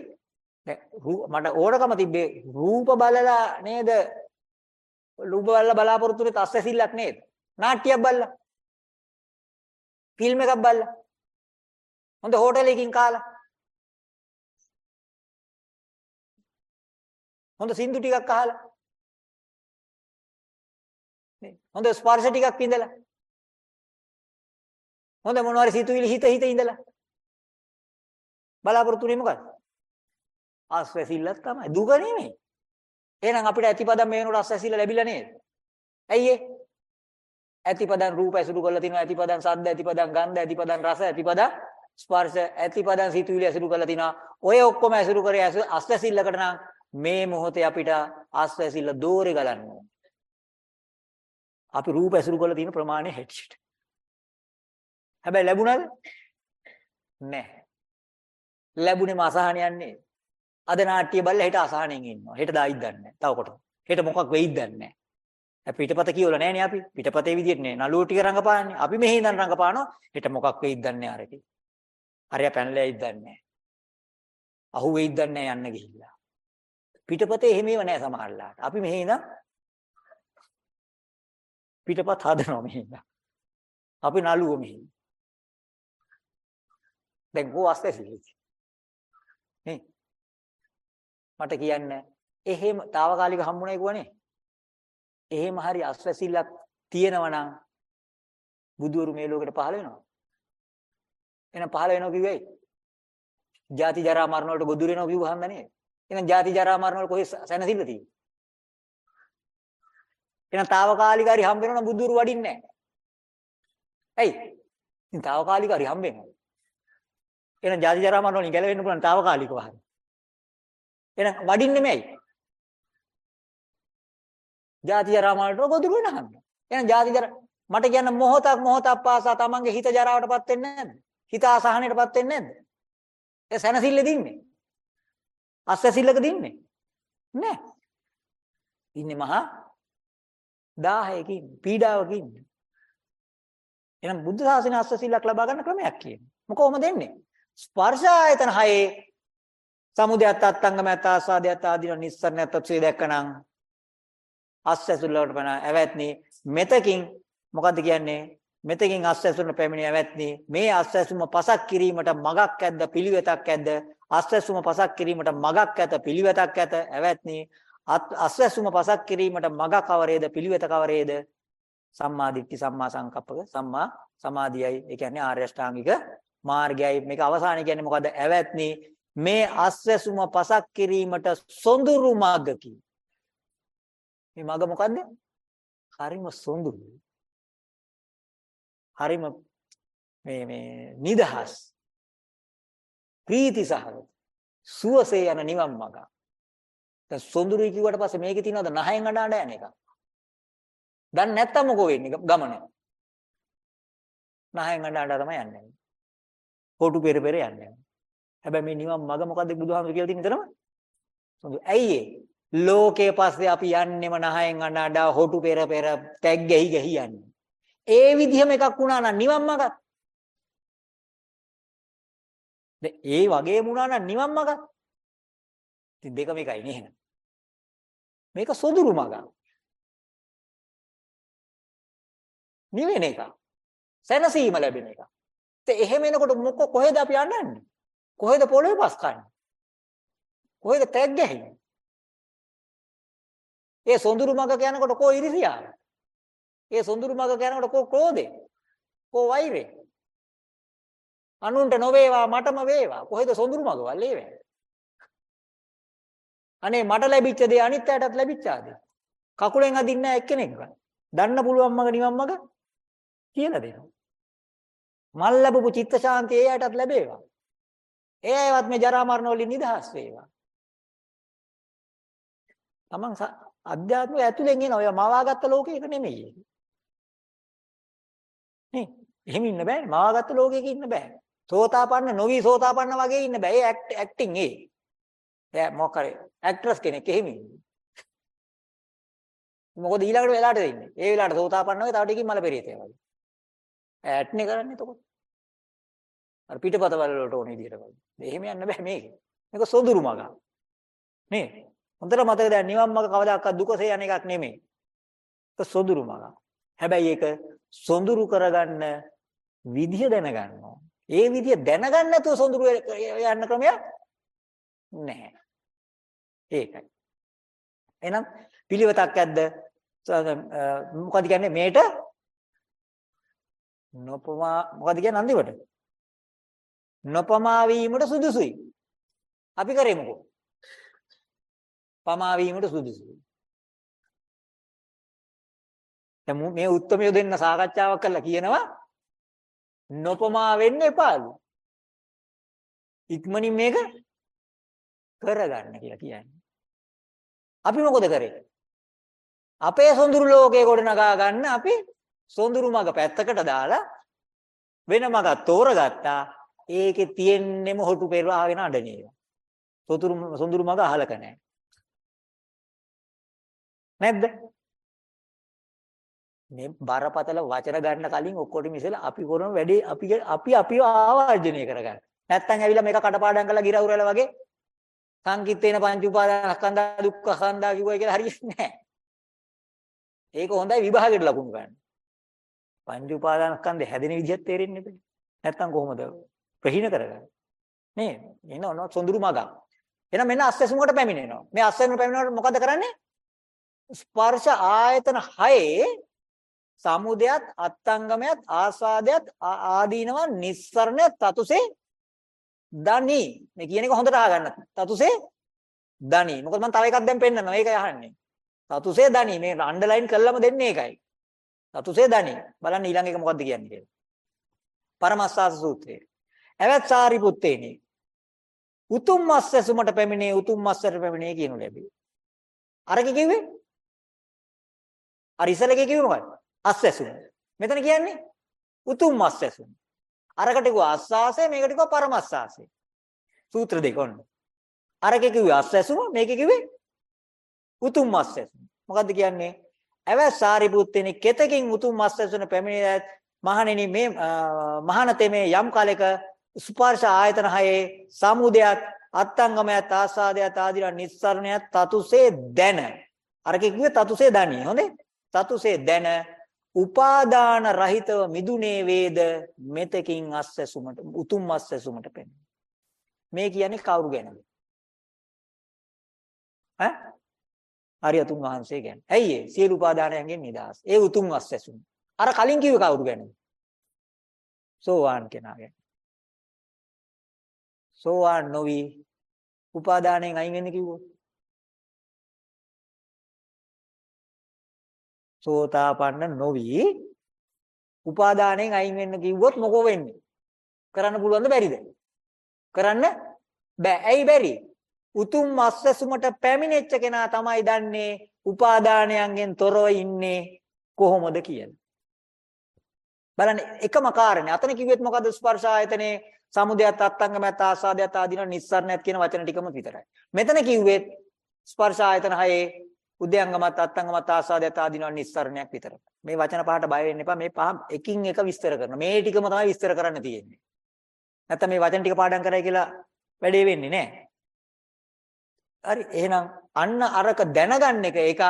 මට ඕනකම තිබ්බේ රූප බලලා නේද රූප බලලා බලාපොරොත්තු වෙන්නේ තස්සසිල්ලක් නේද? නාට්‍යයක් බලලා. ෆිල්ම් එකක් බලලා. හොඳ හෝටලයකින් කාලා. හොඳ සින්දු ටිකක් අහලා. නේ හොඳ ස්පර්ශ ටිකක් විඳලා. හොඳ මොනවාරි සිතුවිලි හිත හිත ඉඳලා. බලාපොරොත්තු වෙන්නේ මොකක්ද? ආස්වැසිල්ලක් තමයි. දුක නෙමෙයි. එහෙනම් අපිට ඇතිපදම් මේ වෙනකොට අස්වැසිල්ල ලැබිලා නේද? ඇයි ඒ? ඇතිපදම් රූප ඇසුරු කරලා තිනවා ඇතිපදම් ශබ්ද ඇතිපදම් ගන්ධ ඇතිපදම් රස ඇතිපදම් ස්පර්ශ ඇතිපදම් සිතුවිලි ඇසුරු කරලා තිනවා. ඔය ඔක්කොම ඇසුරු කරේ අස්වැසිල්ලකට නම් මේ මොහොතේ අපිට ආස්වැසිල්ල දෝරේ ගලන්න ඕන. අපි රූප ඇසුරු කරලා තියෙන ප්‍රමාණය හැටියට. හැබැයි ලැබුණාද? නැහැ. ලැබුණේම අසහනයක් නේ. අද නාට්‍ය බලලා හෙට අසහනෙන් ඉන්නවා. හෙට දායිත් දන්නේ නැහැ. තව කොට. හෙට මොකක් වෙයිද දන්නේ නැහැ. අපි පිටපත කියවලා නැහනේ අපි. පිටපතේ විදියට නේ නළුවෝ ටික රංගපාන්නේ. අපි මෙහි ඉඳන් රංගපානවා. හෙට මොකක් වෙයිද දන්නේ නැහැ අරකේ. හරිය පැනලයිද දන්නේ නැහැ. අහු වෙයිද දන්නේ නැහැ යන්න ගිහිල්ලා. පිටපතේ එහෙමේව නැහැ සමහරලාට. අපි මෙහි ඉඳන් පිටපත් හදනවා මෙහි ඉඳන්. අපි නළුවෝ මෙහි. දැන් ගෝ අස්තැසිලි. නේ මට කියන්න එහෙම తాවකාලික හම්බුනේ කිව්වනේ. එහෙම හරි අස්වැසිල්ලක් තියෙනවා නම් බුදුවරු මේ ලෝකෙට පහළ වෙනවා. එහෙනම් පහළ වෙනවා කිව්වේ ඇයි? ජාති ජරා මරණ වලට ගොදුරු වෙනවා කිව්වහම නේද? එහෙනම් ජාති ජරා මරණ වල කොහේ සැනසෙල්ල තියෙන්නේ? එහෙනම් తాවකාලික හරි හම්බ වෙනවනම් බුදුවරු වඩින්නේ නැහැ. ඇයි? ඉතින් తాවකාලික හරි හම්බ වෙනවා. එහෙනම් ජාති ජරා මරණ වලින් ගැලවෙන්න පුළුවන් తాවකාලිකව හරි. එහෙනම් වඩින්නේ නැමෙයි. ජාති ජරා මරණ වල ගොදුරු වෙනහම. එහෙනම් ජාති ජරා මට කියන්න මොහොතක් මොහොතක් පාසා තමන්ගේ හිත ජරාවටපත් වෙන්නේ නැද්ද? හිත අසහනයටපත් වෙන්නේ නැද්ද? ඒ සැනසille දින්නේ. අස්සසිල්ලක දින්නේ. නෑ. ඉන්නේ මහා 1000කින් පීඩාවකින්. එහෙනම් බුද්ධ ශාසනය අස්සසිල්ලක් ලබා ගන්න ක්‍රමයක් කියනවා. මොකෝම දෙන්නේ? ස්පර්ශ ආයතන හයේ සමුදයත් අත්ංගමයත් ආස්වාදයත් ආදීන නිස්සරණයත් ඔස්සේ දැක්කනම් අස්සසිල්ල වලට බන ඇවැත්නි. මෙතකින් මොකද්ද කියන්නේ? මෙතකින් අස්සසුන පැමිණි ඇවැත්නි. මේ අස්සසුම පසක් කිරීමට මගක් ඇද්ද පිළිවෙතක් ඇද්ද? අස්සසුම පසක් කිරීමට මගක් ඇත පිළිවෙතක් ඇත ඇවැත්නි. අස්සසුම පසක් කිරීමට මග කවරේද පිළිවෙත කවරේද? සම්මා දිට්ඨි සම්මා සංකප්පක සම්මා සමාධියයි. ඒ කියන්නේ ආර්ය අෂ්ටාංගික මාර්ගයයි. මේක අවසානය කියන්නේ මොකද්ද? ඇවැත්නි. මේ අස්සසුම පසක් කිරීමට සොඳුරු මාර්ගකි මේ මග මොකද්ද හරිම සොඳුරුයි හරිම මේ මේ නිදහස් ප්‍රීති සහගත සුවසේ යන නිවන් මඟ. දැන් සොඳුරුයි කිව්වට පස්සේ මේකේ තියෙනවද නහයෙන් අඬ යන එක? දැන් නැත්තම් මොකෝ වෙන්නේ ගමන? නහයෙන් අඬ අඬ තමයි යන්නේ. කොටු පෙර පෙර යන්නේ. හැබැයි මේ නිවන් මඟ මොකද්ද බුදුහාමුදුරු කියලා තියෙන විතරම? සොඳු. ඇයි ඒ? ලෝකේ පස්සේ අපි යන්නෙම නහයෙන් අඬ අඬ හොටු පෙර පෙර තැග් ගැහි ගැහි යන්නේ. ඒ විදිහම එකක් වුණා නම් නිවන් මඟ. දැන් ඒ වගේම වුණා නම් නිවන් මඟ. ඉතින් දෙකම එකයි නේ එහෙනම්. මේක සොදුරු මඟ. නිවෙන එක. සැනසීම ලැබෙන එක. ඉතින් එහෙම එනකොට මොක කොහෙද අපි යන්නේ? කොහෙද පොළවේ පස් කන්නේ? කොහෙද තැග් ගැහෙන්නේ? ඒ සොඳුරු මඟ කියනකොට කෝ ඉරිසියාව? ඒ සොඳුරු මග කරනකොට කෝ ක්‍රෝධේ? කෝ වෛරේ? අනුන්ට නොවේවා මටම වේවා. කොහෙද සොඳුරු මගවල් ඒවැ? අනේ මට ලැබිච්ච දේ අනිත් අයටත් ලැබිච්චාද? කකුලෙන් අදින්න නැහැ එක්කෙනෙක්වත්. දන්න පුළුවන් මග නිවන් මග කියලා දෙනවා. මල් ලැබපු චිත්ත ශාන්තිය ඒ අයටත් ලැබේවා. ඒ අයවත් මේ ජරා මරණ වලින් නිදහස් වේවා. තමන් අධ්‍යාත්මික ඇතුලෙන් එන ඔය මවාගත්ත ලෝකයක නෙමෙයි. නේ? එහෙම ඉන්න බෑනේ මවාගත්ත ලෝකයක ඉන්න බෑ. සෝතාපන්න නොවි සෝතාපන්න වගේ ඉන්න බෑ. ඒ ඇක්ටිං ඒ. එයා මොකක් හරි ඇක්ට්‍රස් කෙනෙක් එහෙම ඉන්නේ. මොකද ඊළඟට වෙලාට දෙන්නේ ඒ වෙලාවට සෝතාපන්න වෙයි තව ටිකකින් මල පෙරියතේ වගේ ඇට්නේ කරන්නේ එතකොට. අර පිටපත වලට ඕන විදියට වගේ එහෙම යන්න බෑ මේක. මේක සොඳුරු මග නේ? හොඳට මතක දැන් නිවන් මඟ කවදාකවත් දුකසේ යන එකක් නෙමෙයි ඒක සොඳුරු මග හැබැයි ඒක සොඳුරු කරගන්න විදිය දැනගන්නවා. ඒ විදිය දැනගන්න නැතුව සොඳුරු යන්න ක්‍රමයක් නැහැ. ඒකයි. එහෙනම් පිළිවෙතක් ඇද්ද? මොකද කියන්නේ මේට නොපමා මොකද කියන්නේ අන්තිමට? නොපමා වීමට සුදුසුයි. අපි කරේමුකෝ. පමා වීමට සුදුසුයි. දැන් මේ උත්තරමිය දෙන්න සාකච්ඡාවක් කරලා කියනවා නොපමා වෙන්න එපාලු. ඉක්මනින් මේක කරගන්න කියලා කියන්නේ. අපි මොකද කරේ? අපේ සොඳුරු ලෝකේ ගොඩ නගා ගන්න අපි සොඳුරු මග පැත්තකට දාලා වෙන මගක් තෝරගත්තා. ඒකේ තියෙන්නෙම හොටු පෙරවාගෙන අඬනේ. සොඳුරු සොඳුරු මග අහලක නැහැ. නැද්ද? මේ බරපතල වචන ගන්න කලින් ඔක්කොටම ඉස්සෙල්ලා අපි කරන වැඩේ අපි අපි අපිව ආවර්ජනය කරගන්න. නැත්තම් ඇවිල්ලා මේක කටපාඩම් කරලා ගිරවුරල වගේ සංකිටේන පංච උපාදානස්කන්ධා දුක්ඛ සන්දා කිව්වයි කියලා හරියන්නේ නැහැ. ඒක හොඳයි විභාගෙට ලකුණු ගන්න. පංච උපාදානස්කන්ධේ හැදෙන විදිහත් තේරෙන්නේ නැහැ. නැත්තම් කොහොමද ප්‍රහීන කරගන්නේ? නේ එන ඔන්න සොඳුරු මගක්. එහෙනම් මෙන්න අස්සසුමකට පැමිණෙනවා. මේ අස්සසුමකට පැමිණෙනකොට මොකද කරන්නේ? ස්පර්ශ ආයතන 6 සමුදයත් අත්ංගමයත් ආස්වාදයත් ආදීනව නිස්සරණ තතුසේ දනි මේ කියන එක හොඳට අහගන්න තතුසේ ධනි. මොකද මම තව එකක් දැන් පෙන්නනවා. ඒකයි අහන්නේ. සතුසේ ධනි. මේ අන්ඩර්ලයින් කළාම දෙන්නේ ඒකයි. සතුසේ ධනි. බලන්න ඊළඟ එක මොකද්ද කියන්නේ කියලා. පරමස්සාස සූත්‍රය. එවත් සාරිපුත්තේනි. උතුම් මස්සසුමට පැමිණේ උතුම් මස්සට පැමිණේ කියනු ලැබේ. අරක කිව්වේ? අර ඉසලගේ කිව්වේ මොකක්ද? අස්සසුම. මෙතන කියන්නේ උතුම් මස්සසුම. අරකට කිව්වා අස්සාසය මේකට කිව්වා පරමස්සාසය. සූත්‍ර දෙක ඔන්න. අරකේ කිව්වේ අස්සසුම මේකේ කිව්වේ උතුම් මස්සසුම. මොකද්ද කියන්නේ? ඇවැස් සාරිපුත්තෙනි කෙතකින් උතුම් මස්සසුන පැමිණියත් මහණෙනි මේ මහානතේ මේ යම් කාලයක ස්පර්ශ ආයතන හයේ සමුදයත් අත්ංගමයත් ආසාදයත් ආදීන නිස්සරණයත් තතුසේ දැන අර කිව්වේ තතුසේ දණිය හොඳේ තතුසේ දැන උපාදාන රහිතව මිදුනේ වේද මෙතකින් අස්සසුමට උතුම් අස්සසුමට පෙනේ. මේ කියන්නේ කවුරු ගැනද? ඈ? ආර්යතුන් වහන්සේ ගැන. ඇයි ඒ? සියලු උපාදානයන්ගෙන් නිදහස්. ඒ උතුම් අස්සසුම. අර කලින් කිව්වේ කවුරු ගැනද? සෝවාන් කෙනා ගැන. සෝවාන් නොවි. උපාදානයෙන් අයින් වෙන්න කිව්වොත්? සෝතාපන්න නොවි. උපාදානයෙන් අයින් වෙන්න කිව්වොත් මොකෝ වෙන්නේ? කරන්න පුළුවන්ද බැරිද? කරන්න බෑ. ඇයි බැරි? උතුම් අස්සසුමට පැමිණෙච්ච කෙනා තමයි දන්නේ උපාදානයන්ගෙන් තොරව ඉන්නේ කොහොමද කියලා. බලන්න එකම කාරණේ. අතන කිව්වෙත් මොකද්ද ස්පර්ශ ආයතනේ? සමුදයත් අත්ංගමත් ආසාදයත් ආදීන නිස්සරණයත් කියන වචන ටිකම විතරයි. මෙතන කිව්වෙත් ස්පර්ශ ආයතන හයේ උද්‍යංගමත් අත්ංගමත් ආසාදයත් ආදීන නිස්සරණයක් විතරයි. මේ වචන පහට බය වෙන්න එපා. මේ පහ එකින් එක විස්තර කරනවා. මේ ටිකම තමයි විස්තර කරන්න තියෙන්නේ. නැත්නම් මේ වචන ටික පාඩම් කරයි කියලා වැඩේ වෙන්නේ නැහැ. හරි එහෙනම් අන්න අරක දැනගන්න එක එකක්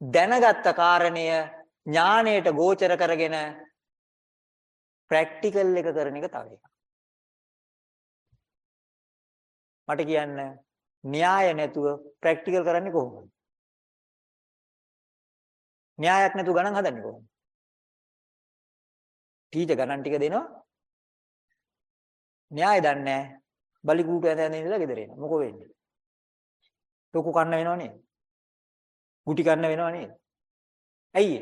දැනගත්ත කාරණය ඥාණයට ගෝචර කරගෙන ප්‍රැක්ටිකල් එක කරන එක තව එකක්. මට කියන්න න්‍යාය නැතුව ප්‍රැක්ටිකල් කරන්නේ කොහොමද? න්‍යායක් නැතුව ගණන් හදන්නේ කොහොමද? ටීචර් ගණන් ටික දෙනවා. න්‍යාය දන්නේ නැහැ. බලි කූටු ඇඳ ඇඳ ඉඳලා ගෙදර එනවා. මොකෝ වෙන්නේ? ලොකු කන්න වෙනව නේද? ගුටි කන්න වෙනව නේද? ඇයි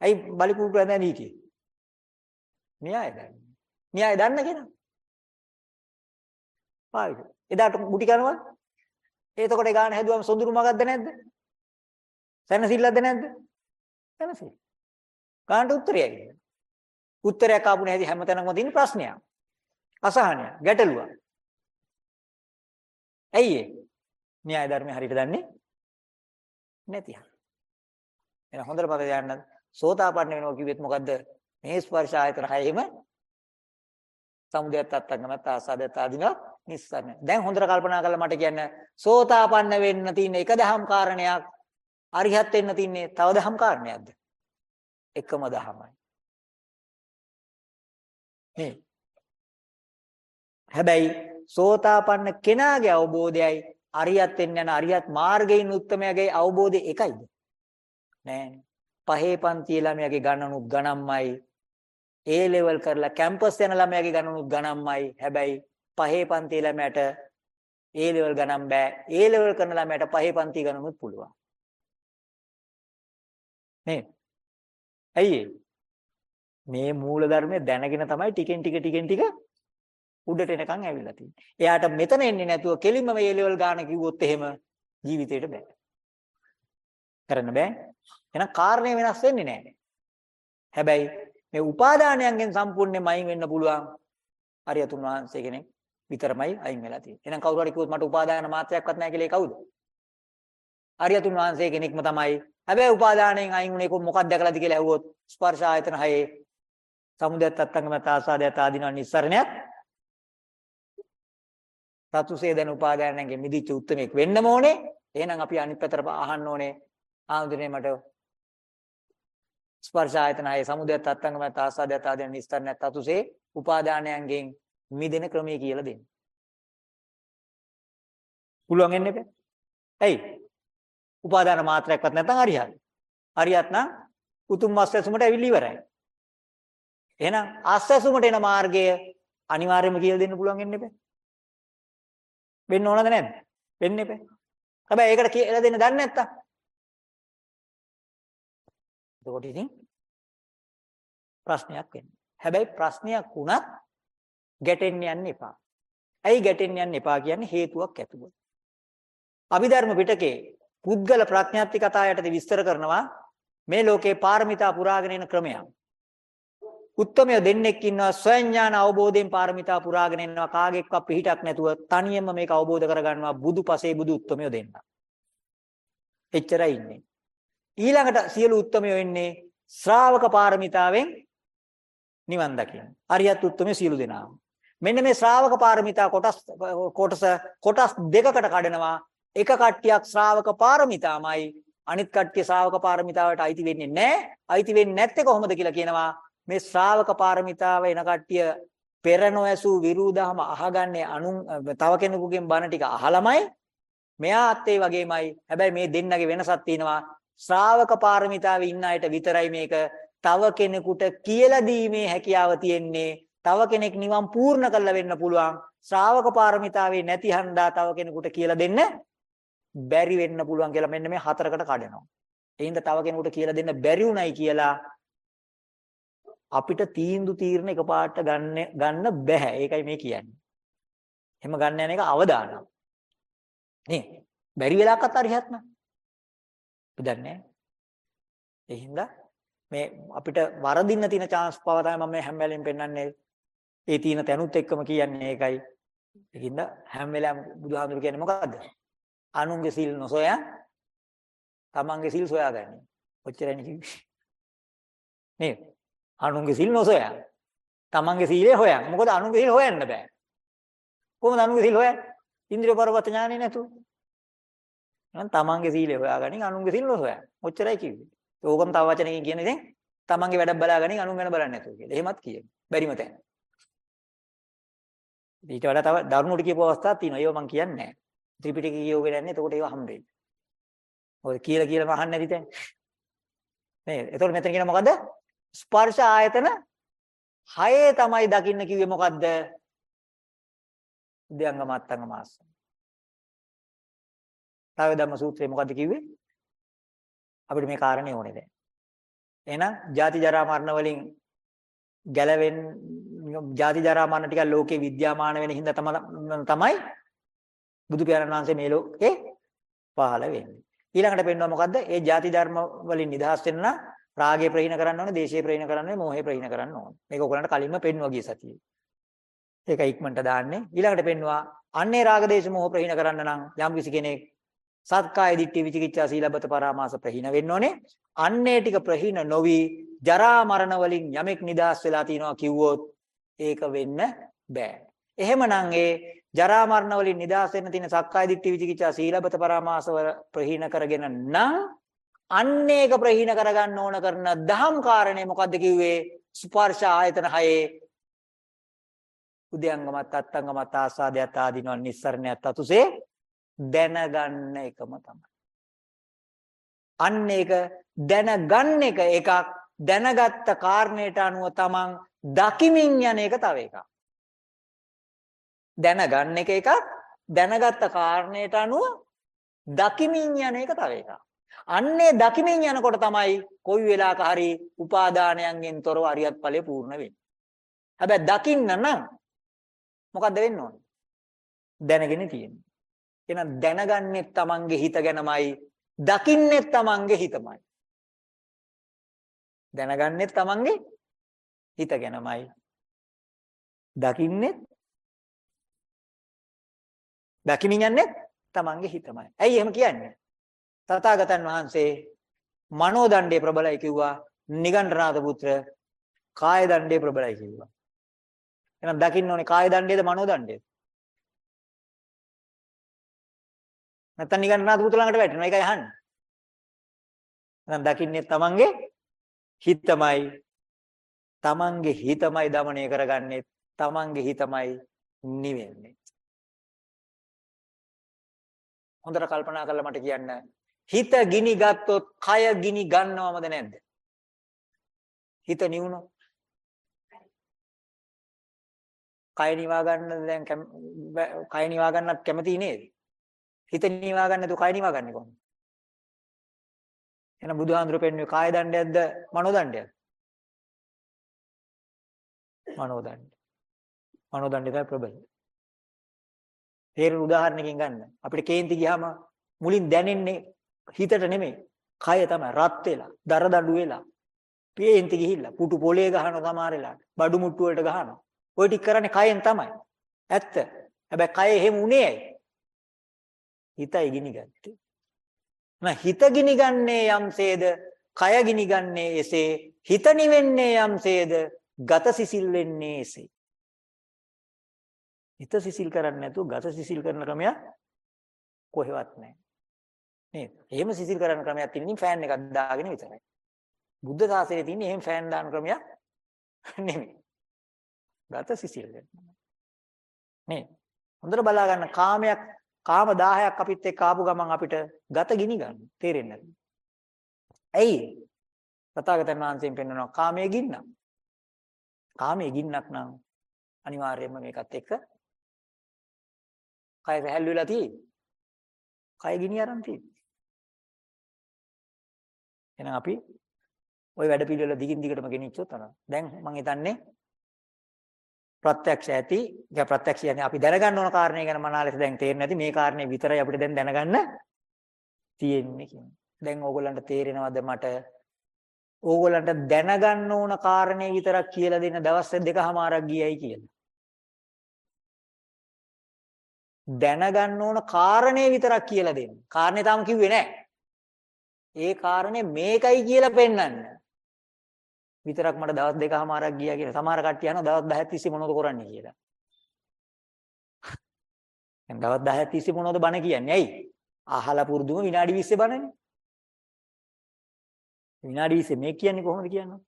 ඇයි බලි කූටු ඇඳ ඇඳ හිටියේ? න්‍යාය දන්නේ. න්‍යාය දන්න කෙනා. පාවිච්චි. එදාට මුටි කනවද? එතකොට ගාන හැදුවම සොඳුරු මගක්ද නැද්ද? සැනසෙල්ලක්ද නැද්ද? සැනසෙල්ල. ගානට උත්තරයයි කියන්නේ. උත්තරයක් ආපු නැති හැමතැනම තියෙන ප්‍රශ්නයක්. අසහනයක්, ගැටලුවක්. ඇයි ඒ? න්‍යාය ධර්මය හරියට දන්නේ නැති හරි. එහෙනම් හොඳට මතක තියාගන්න සෝතාපන්න වෙනවා කිව්වෙත් මොකද්ද? මේ ස්පර්ශ ආයතන හයෙම සමුදයත් අත්ංගමත් ආසාදත් ආදීන නිස්සරණ. දැන් හොඳට කල්පනා කරලා මට කියන්න සෝතාපන්න වෙන්න තියෙන එක දහම් කාරණයක් අරිහත් වෙන්න තින්නේ තව දහම් කාරණයක්ද? එකම දහමයි. නේ. හැබැයි සෝතාපන්න කෙනාගේ අවබෝධයයි අරියත් වෙන්න යන අරියත් මාර්ගයෙන් උත්තමයාගේ අවබෝධය එකයිද? නෑනේ. පහේ පන්ති ළමයාගේ ගණනුත් ගණන්මයි ඒ ලෙවල් කරලා කැම්පස් යන ළමයාගේ ගණනුත් ගණන්මයි. හැබැයි පහේ පන්ති ළමයට ඒ ලෙවල් ගණන් බෑ. ඒ ලෙවල් කරන ළමයට පහේ පන්ති ගණනුත් පුළුවන්. නේ? ඇයි මේ මූල ධර්මය දැනගෙන තමයි ටිකෙන් ටික ටිකෙන් ටික උඩට එනකන් ඇවිල්ලා තියෙන්නේ. එයාට මෙතන එන්නේ නැතුව කෙලින්ම මේ ලෙවල් ගාන කිව්වොත් එහෙම ජීවිතේට බෑ. කරන්න බෑ. එහෙනම් කාරණේ වෙනස් වෙන්නේ නැහැ. හැබැයි මේ උපාදානයන්ගෙන් සම්පූර්ණයෙන්ම අයින් වෙන්න පුළුවන් අරියතුන් වහන්සේ කෙනෙක් විතරමයි අයින් වෙලා තියෙන්නේ. එහෙනම් කවුරු හරි කිව්වොත් මට උපාදාන මාත්‍රයක්වත් නැහැ කියලා ඒ කවුද? අරියතුන් වහන්සේ කෙනෙක්ම තමයි. හැබැයි උපාදානයෙන් අයින් උනේ මොකක්ද දැකලාද කියලා ඇහුවොත් ස්පර්ශ ආයතන හයේ සමුදයත් අත්ංගමත ආසාදයට ආදීන නිස්සරණයත් සතුසේ දැන උපාදානයෙන් මිදිච්ච උත්මයෙක් වෙන්නම ඕනේ. එහෙනම් අපි අනිත් පැත්තට අහන්න ඕනේ. ආන්දරේ මට ස්පර්ශ ආයතන හයේ සමුදයත් අත්ංගමත් ආසාදයට ආදීන නිස්සරණයත් සතුසේ උපාදානයන්ගෙන් මිදෙන ක්‍රමය කියලා දෙන්න. පුළුවන් වෙන්නේ නැහැ. ඇයි? උපාදාන මාත්‍රයක්වත් නැත්නම් හරියයි. හරියත් නම් උතුම් අස්සසුමට ඇවිල්ලි ඉවරයි. එහෙනම් අස්සසුමට එන මාර්ගය අනිවාර්යයෙන්ම කියලා දෙන්න පුළුවන් වෙන්නේ නැහැ. වෙන්න ඕනද නැද්ද? වෙන්න එපා. හැබැයි ඒකට කියලා දෙන්න දන්නේ නැත්තම්. එතකොට ඉතින් ප්‍රශ්නයක් වෙන්නේ. හැබැයි ප්‍රශ්නයක් වුණත් ගැටෙන්න යන්න එපා. ඇයි ගැටෙන්න යන්න එපා කියන්නේ හේතුවක් ඇතුව. අභිධර්ම පිටකේ පුද්ගල ප්‍රඥාප්ති කතා යටතේ විස්තර කරනවා මේ ලෝකේ පාරමිතා පුරාගෙන යන ක්‍රමයක්. උත්තමය දෙන්නෙක් ඉන්නවා ස්වයං ඥාන අවබෝධයෙන් පාරමිතා පුරාගෙන යනවා කාගෙක්වත් පිහිටක් නැතුව තනියම මේක අවබෝධ කරගන්නවා බුදුපසේ බුදු උත්තමය දෙන්න. එච්චරයි ඉන්නේ. ඊළඟට සියලු උත්තමයෝ ඉන්නේ ශ්‍රාවක පාරමිතාවෙන් නිවන් දකින්න. අරියත් උත්තමය සියලු දෙනා. මෙන්න මේ ශ්‍රාවක පාරමිතා කොටස් කොටස කොටස් දෙකකට කඩනවා. එක කට්ටියක් ශ්‍රාවක පාරමිතාමයි. අනිත් කට්ටිය ශ්‍රාවක පාරමිතාවට අයිති වෙන්නේ නැහැ. අයිති වෙන්නේ නැත්තේ කොහොමද කියලා කියනවා. මේ ශ්‍රාවක පාරමිතාව එන කට්ටිය පෙර නොඇසූ විරුදහම අහගන්නේ අනුන් තව කෙනෙකුගෙන් බණ ටික අහලමයි. මෙයාත් ඒ වගේමයි. හැබැයි මේ දෙන්නගේ වෙනසක් තියෙනවා. ශ්‍රාවක පාරමිතාවේ ඉන්න අයට විතරයි මේක තව කෙනෙකුට කියලා දීමේ හැකියාව තියෙන්නේ. තව කෙනෙක් නිවන් පූර්ණ කළ වෙන්න පුළුවන්. ශ්‍රාවක පාරමිතාවේ නැති හන්දා තව කෙනෙකුට කියලා දෙන්න. බැරි වෙන්න පුළුවන් කියලා මෙන්න මේ හතරකට කඩනවා. එහෙනම් තව කෙනෙකුට කියලා දෙන්න බැරි උණයි කියලා අපිට තීන්දු තීරණ එකපාරට ගන්න ගන්න බෑ. ඒකයි මේ කියන්නේ. එහෙම ගන්න යන එක අවදානම්. නේ බැරි වෙලාවකත් අරිහත් නම්. බදන්නේ. ඒ හින්දා මේ අපිට වරදින්න තියෙන chance පව තමයි මම මේ හැම වෙලෙම පෙන්වන්නේ. ඒ තියෙන තැනුත් එක්කම කියන්නේ ඒකයි. ඒකින්ද හැම වෙලාවෙම බුදුහාමුදුරු කියන්නේ මොකද්ද? අනුන්ගේ සිල් නොසොයා තමන්ගේ සිල් සොයාගන්නේ. ඔච්චරයි කිව්වේ. නේද? අනුන්ගේ සිල් නොසොයා. තමන්ගේ සීලය හොයන්න. මොකද අනුන්ගේ සීල හොයන්න බෑ. කොහොමද අනුන්ගේ සීල හොයන්නේ? ඉන්ද්‍රිය පරවත ඥානෙ නැතුව. එහෙනම් තමන්ගේ සීලය හොයාගනින් අනුන්ගේ සීල නොසොයා. ඔච්චරයි කිව්වේ. ඕකම තව වචනකින් කියන්නේ දැන් තමන්ගේ වැඩක් බලාගනින් අනුන් ගැන බලන්නේ නැතුව කියලා. එහෙමත් කියනවා. බැරිම තැන. ඊට වඩා තව දරුණුට කියපු අවස්ථාවක් තියෙනවා. ඒව මම කියන්නේ නැහැ. ත්‍රිපිටකය කියෝගෙන යන්නේ එතකොට ඒව හම්බෙන්නේ. ඔය කියලා කියලාම අහන්නේ නැති තැන. නේද? එතකොට මෙතන කියන මොකද්ද? ස්පර්ශ ආයතන හයේ තමයි දකින්න කිව්වේ මොකද්ද? උද්‍යංගම අත්තංගම ආස. තව ධම්ම සූත්‍රයේ මොකද්ද කිව්වේ? අපිට මේ කාරණේ ඕනේ දැන්. එහෙනම් ජාති ජරා මරණ වලින් ගැලවෙන්න ජාති ජරා මරණ ටික ලෝකේ විද්‍යාමාන වෙන හින්දා තමයි බුදු පියාණන් වහන්සේ මේ ලෝකේ පහළ වෙන්නේ. ඊළඟට පෙන්වනවා මොකද්ද? ඒ ජාති ධර්ම වලින් නිදහස් වෙන්න රාගය ප්‍රහීන කරන්න ඕනේ, දේශය ප්‍රහීන කරන්න ඕනේ, මෝහය ප්‍රහීන කරන්න ඕනේ. මේක ඔයගලන්ට කලින්ම පෙන්වුවා ගිය සතියේ. ඒක ඉක්මනට දාන්නේ. ඊළඟට පෙන්වුවා අන්නේ රාග දේශ මොහ ප්‍රහීන කරන්න නම් යම් කිසි කෙනෙක් සත්කාය දිට්ඨි විචිකිච්ඡා සීලබ්බත පරාමාස ප්‍රහීන වෙන්න ඕනේ. අන්නේ ටික ප්‍රහීන නොවි ජරා මරණ වලින් යමෙක් නිදහස් වෙලා තිනවා කිව්වොත් ඒක වෙන්න බෑ. එහෙමනම් ඒ ජරා මරණ වලින් නිදහස් වෙන්න තියෙන සක්කාය දිට්ඨි විචිකිච්ඡා සීලබත පරාමාස වල ප්‍රහීන කරගෙන නම් අන්නේක ප්‍රහීන කරගන්න ඕන කරන දහම් කාරණේ මොකද්ද කිව්වේ ස්පර්ශ ආයතන හයේ උද්‍යංගමත් අත්තංගමත් ආසාදයට ආදීනවන් නිස්සරණයත් අතුසේ දැනගන්න එකම තමයි. අන්න ඒක දැනගන්න එක එකක් දැනගත්ත කාරණයට අනුව තමන් දකිමින් යන එක තව එකක්. දැනගන්න එක එකක් දැනගත්ත කාරණයට අනුව දකිමින් යන එක තව එකක්. අන්නේ දකිමින් යනකොට තමයි කොයි වෙලාවක හරි උපාදානයන්ගෙන් තොරව අරියත් ඵලය පූර්ණ වෙන්නේ. හැබැයි දකින්න නම් මොකද්ද වෙන්න ඕනේ? දැනගෙන තියෙන්නේ. එහෙනම් දැනගන්නේ තමන්ගේ හිත ගැනමයි දකින්නේ තමන්ගේ හිතමයි. දැනගන්නේ තමන්ගේ හිත ගැනමයි. දකින්නේ දකිමින් යන්නේ තමන්ගේ හිතමයි. ඇයි එහෙම කියන්නේ? තථාගතයන් වහන්සේ මනෝ දණ්ඩේ ප්‍රබලයි කිව්වා නිගණ්ඨනාථ පුත්‍ර කාය දණ්ඩේ ප්‍රබලයි කිව්වා. එහෙනම් දකින්න ඕනේ කාය දණ්ඩේද මනෝ දණ්ඩේද? නැත්තම් නිගණ්ඨනාථ පුත්‍ර ළඟට වැටෙනවා. ඒකයි අහන්නේ. එහෙනම් දකින්නේ තමන්ගේ හිතමයි. තමන්ගේ හිතමයි দমনය කරගන්නේ. තමන්ගේ හිතමයි නිවෙන්නේ. හොඳට කල්පනා කරලා මට කියන්න හිත ගිනි ගත්තොත් කය ගිනි ගන්නවමද නැද්ද හිත නිවුණොත් කය නිවා ගන්න දැන් කය නිවා ගන්නත් කැමති නේද හිත නිවා ගන්න තු කය නිවා ගන්න කොහොමද? එහෙනම් බුදුහාඳුර පෙන්වන්නේ කාය දණ්ඩයක්ද මනෝ දණ්ඩයක්ද? මනෝ දණ්ඩය. මනෝ දණ්ඩය තමයි ප්‍රබල. තේරෙන උදාහරණකින් ගන්න. අපිට කේන්ති ගියාම මුලින් දැනෙන්නේ හිතට නෙමෙයි. කය තමයි රත් වෙලා, දර දඬු වෙලා. කේන්ති ගිහිල්ලා පුටු පොලේ ගහනවා සමහර වෙලාවට. බඩු මුට්ටු වලට ගහනවා. ওই ටික කරන්නේ කයෙන් තමයි. ඇත්ත. හැබැයි කය එහෙම උනේ ඇයි? හිතයි ගිනි ගත්තේ. නැ හිත ගිනි ගන්නේ යම්සේද කය ගිනි ගන්නේ එසේ හිත නිවෙන්නේ යම්සේද ගත සිසිල් වෙන්නේ එසේ. හිත සිසිල් කරන්නේ නැතුව ගත සිසිල් කරන ක්‍රමයක් කොහෙවත් නැහැ. නේද? එහෙම සිසිල් කරන ක්‍රමයක් තියෙන ෆෑන් එකක් දාගෙන විතරයි. බුද්ධ ශාසනයේ තියෙන එහෙම ෆෑන් දාන ක්‍රමයක් නෙමෙයි. ගත සිසිල් වෙනවා. නේද? හොඳට බලා ගන්න කාමයක් කාම 10ක් අපිත් එක්ක ආපු ගමන් අපිට ගත ගිනි ගන්න. තේරෙන්නේ නැද්ද? ඇයි? තථාගතයන් වහන්සේෙන් පෙන්වනවා කාමයේ ගින්න. කාමයේ ගින්නක් නම් අනිවාර්යයෙන්ම මේකත් එක්ක කය සැහැල්ලු වෙලා තියෙයි. කය ගිනි අරන් තියෙයි. එහෙනම් අපි ওই වැඩ පිළිවෙල දිගින් දිගටම ගෙනිච්චොත් තමයි. දැන් මම හිතන්නේ ප්‍රත්‍යක්ෂ ඇති. ඒ ප්‍රත්‍යක්ෂ කියන්නේ අපි දැනගන්න ඕන කාරණේ ගැන මනාලෙස දැන් තේරෙන්නේ නැති මේ කාරණේ විතරයි අපිට දැන් දැනගන්න තියෙන්නේ කියන්නේ. දැන් ඕගොල්ලන්ට තේරෙනවද මට ඕගොල්ලන්ට දැනගන්න ඕන කාරණේ විතරක් කියලා දෙන්න දවස් දෙකමාරක් ගියයි කියලා. දැනගන්න ඕන කාරණේ විතරක් කියලා දෙන්න. කාරණේ තාම කිව්වේ නැහැ. ඒ කාරණේ මේකයි කියලා පෙන්වන්න. විතරක් මට දවස් දෙකමාරක් ගියා කියලා. සමහර කට්ටිය යනවා දවස් 10ක් තිස්සේ මොනවද කරන්නේ කියලා. දැන් දවස් 10ක් තිස්සේ මොනවද බණ කියන්නේ? ඇයි? අහලා පුරුදුම විනාඩි 20 බණනේ. විනාඩි 20 මේ කියන්නේ කොහොමද කියන්නේ?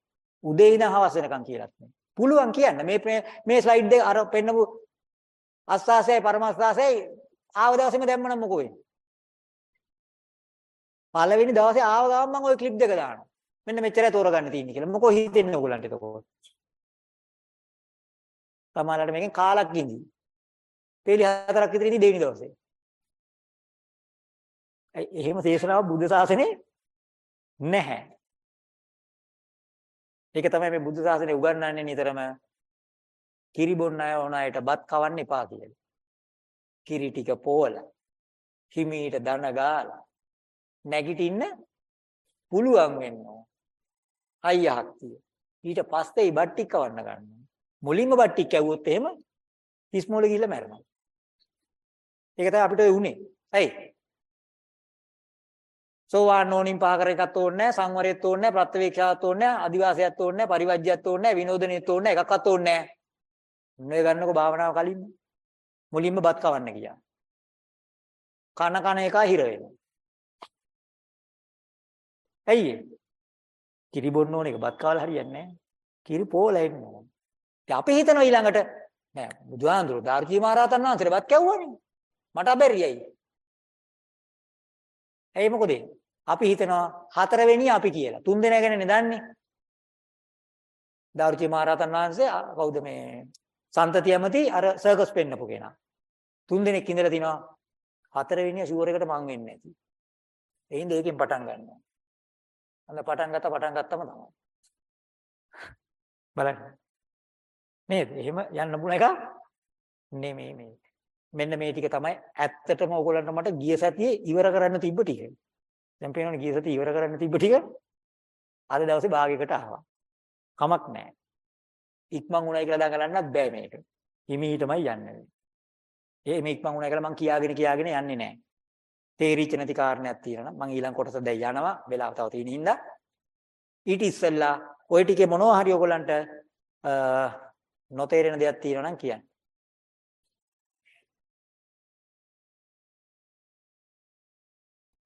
උදේ ඉඳන් හවස වෙනකන් කියලාත් නේ. පුළුවන් කියන්න. මේ මේ ස්ලයිඩ් එක අර පෙන්නපු අස්වාසයයි පරමාස්වාසයයි ආව දවසේම දැම්මනම් මොකෝ වෙන්නේ? පළවෙනි දවසේ ආව ගමන් මම ওই ක්ලිප් දෙක දානවා. මෙන්න මෙච්චරයි තෝරගන්න තියෙන්නේ කියලා. මොකෝ හිතෙන්නේ ඔයගලන්ට එතකොට? සමහරවිට මේකෙන් කාලක් ගින්දි. පේලි හතරක් විතර ඉඳි දෙවෙනි දවසේ. එහෙම දේශනාව බුද්ධ ශාසනේ නැහැ. ඒක තමයි මේ බුද්ධ ශාසනේ උගන්වන්නේ නිතරම කිරි බොන්න අය ඕන අයට බත් කවන්න එපා කියලා. කිරි ටික පෝල හිමීට දන ගාලා නැගිටින්න පුළුවන් වෙන්න ඕන. අයියහක් තිය. ඊට පස්සේ බත් ටික කවන්න ගන්නවා. මුලින්ම බත් ටික කැවුවොත් එහෙම හිස් මොළ ගිහිල්ලා මැරෙනවා. ඒක තමයි අපිට උනේ. ඇයි? සෝවාන් නෝනින් පහ කර එකක් ඕනේ නැහැ, සංවරයත් ඕනේ නැහැ, ප්‍රත්‍යවේක්ෂාවත් ඕනේ නැහැ, අදිවාසයත් ඕනේ නැහැ, පරිවර්ජ්‍යයත් ඕනේ නැහැ, විනෝදනෙත් ඕනේ නැහැ, එකක්වත් ඕනේ නැහැ. මේ ගන්නකො භාවනාව කලින්ම මුලින්ම බත් කවන්න ගියා. කන කන එක හිර වෙනවා. ඇයි ඒ? කිරි බොන්න ඕන එක බත් කාලා හරියන්නේ නැහැ. කිරි පෝල එන්න ඕන. ඉතින් අපි හිතනවා ඊළඟට නෑ බුදුහාඳුර ධාර්ජී මහරහතන් වහන්සේ බත් කැව්වනේ. මට අබැරියයි. ඇයි මොකද? අපි හිතනවා හතරවෙනි අපි කියලා. තුන් දෙනා ගැනනේ දන්නේ. ධාර්ජී මහරහතන් වහන්සේ කවුද මේ සන්තති ඇමති අර සර්කස් පෙන්නපු කෙනා. තුන් දෙනෙක් ඉඳලා තිනවා හතරවෙනිය ෂුවර් එකට මං වෙන්නේ නැති. එහෙනම් ඒකෙන් පටන් ගන්නවා. අන්න පටන් ගත්ත පටන් ගත්තම තමයි. බලන්න. නේද? එහෙම යන්න බුණ එක නෙමෙයි මේ. මෙන්න මේ ටික තමයි ඇත්තටම ඕගොල්ලන්ට මට ගිය සතියේ ඉවර කරන්න තිබ්බ ටික. දැන් පේනවනේ ගිය සතියේ ඉවර කරන්න තිබ්බ ටික අද දවසේ භාගයකට ආවා. කමක් නැහැ. ඉක්මන් උනායි කියලා දඟලන්නත් බෑ මේක. හිමීටමයි යන්නේ. ඒ මේ ඉක්මන් උනායි කියලා මං කියාගෙන කියාගෙන යන්නේ නැහැ. තේරිච්ච නැති කාරණයක් තියෙනවා මං ඊළඟ කොටස දැන් යනවා වෙලාව තව තියෙන හින්දා ඊට ඉස්සෙල්ලා ওই ටිකේ මොනවා හරි ඔයගලන්ට නොතේරෙන දෙයක් තියෙනවා නම් කියන්න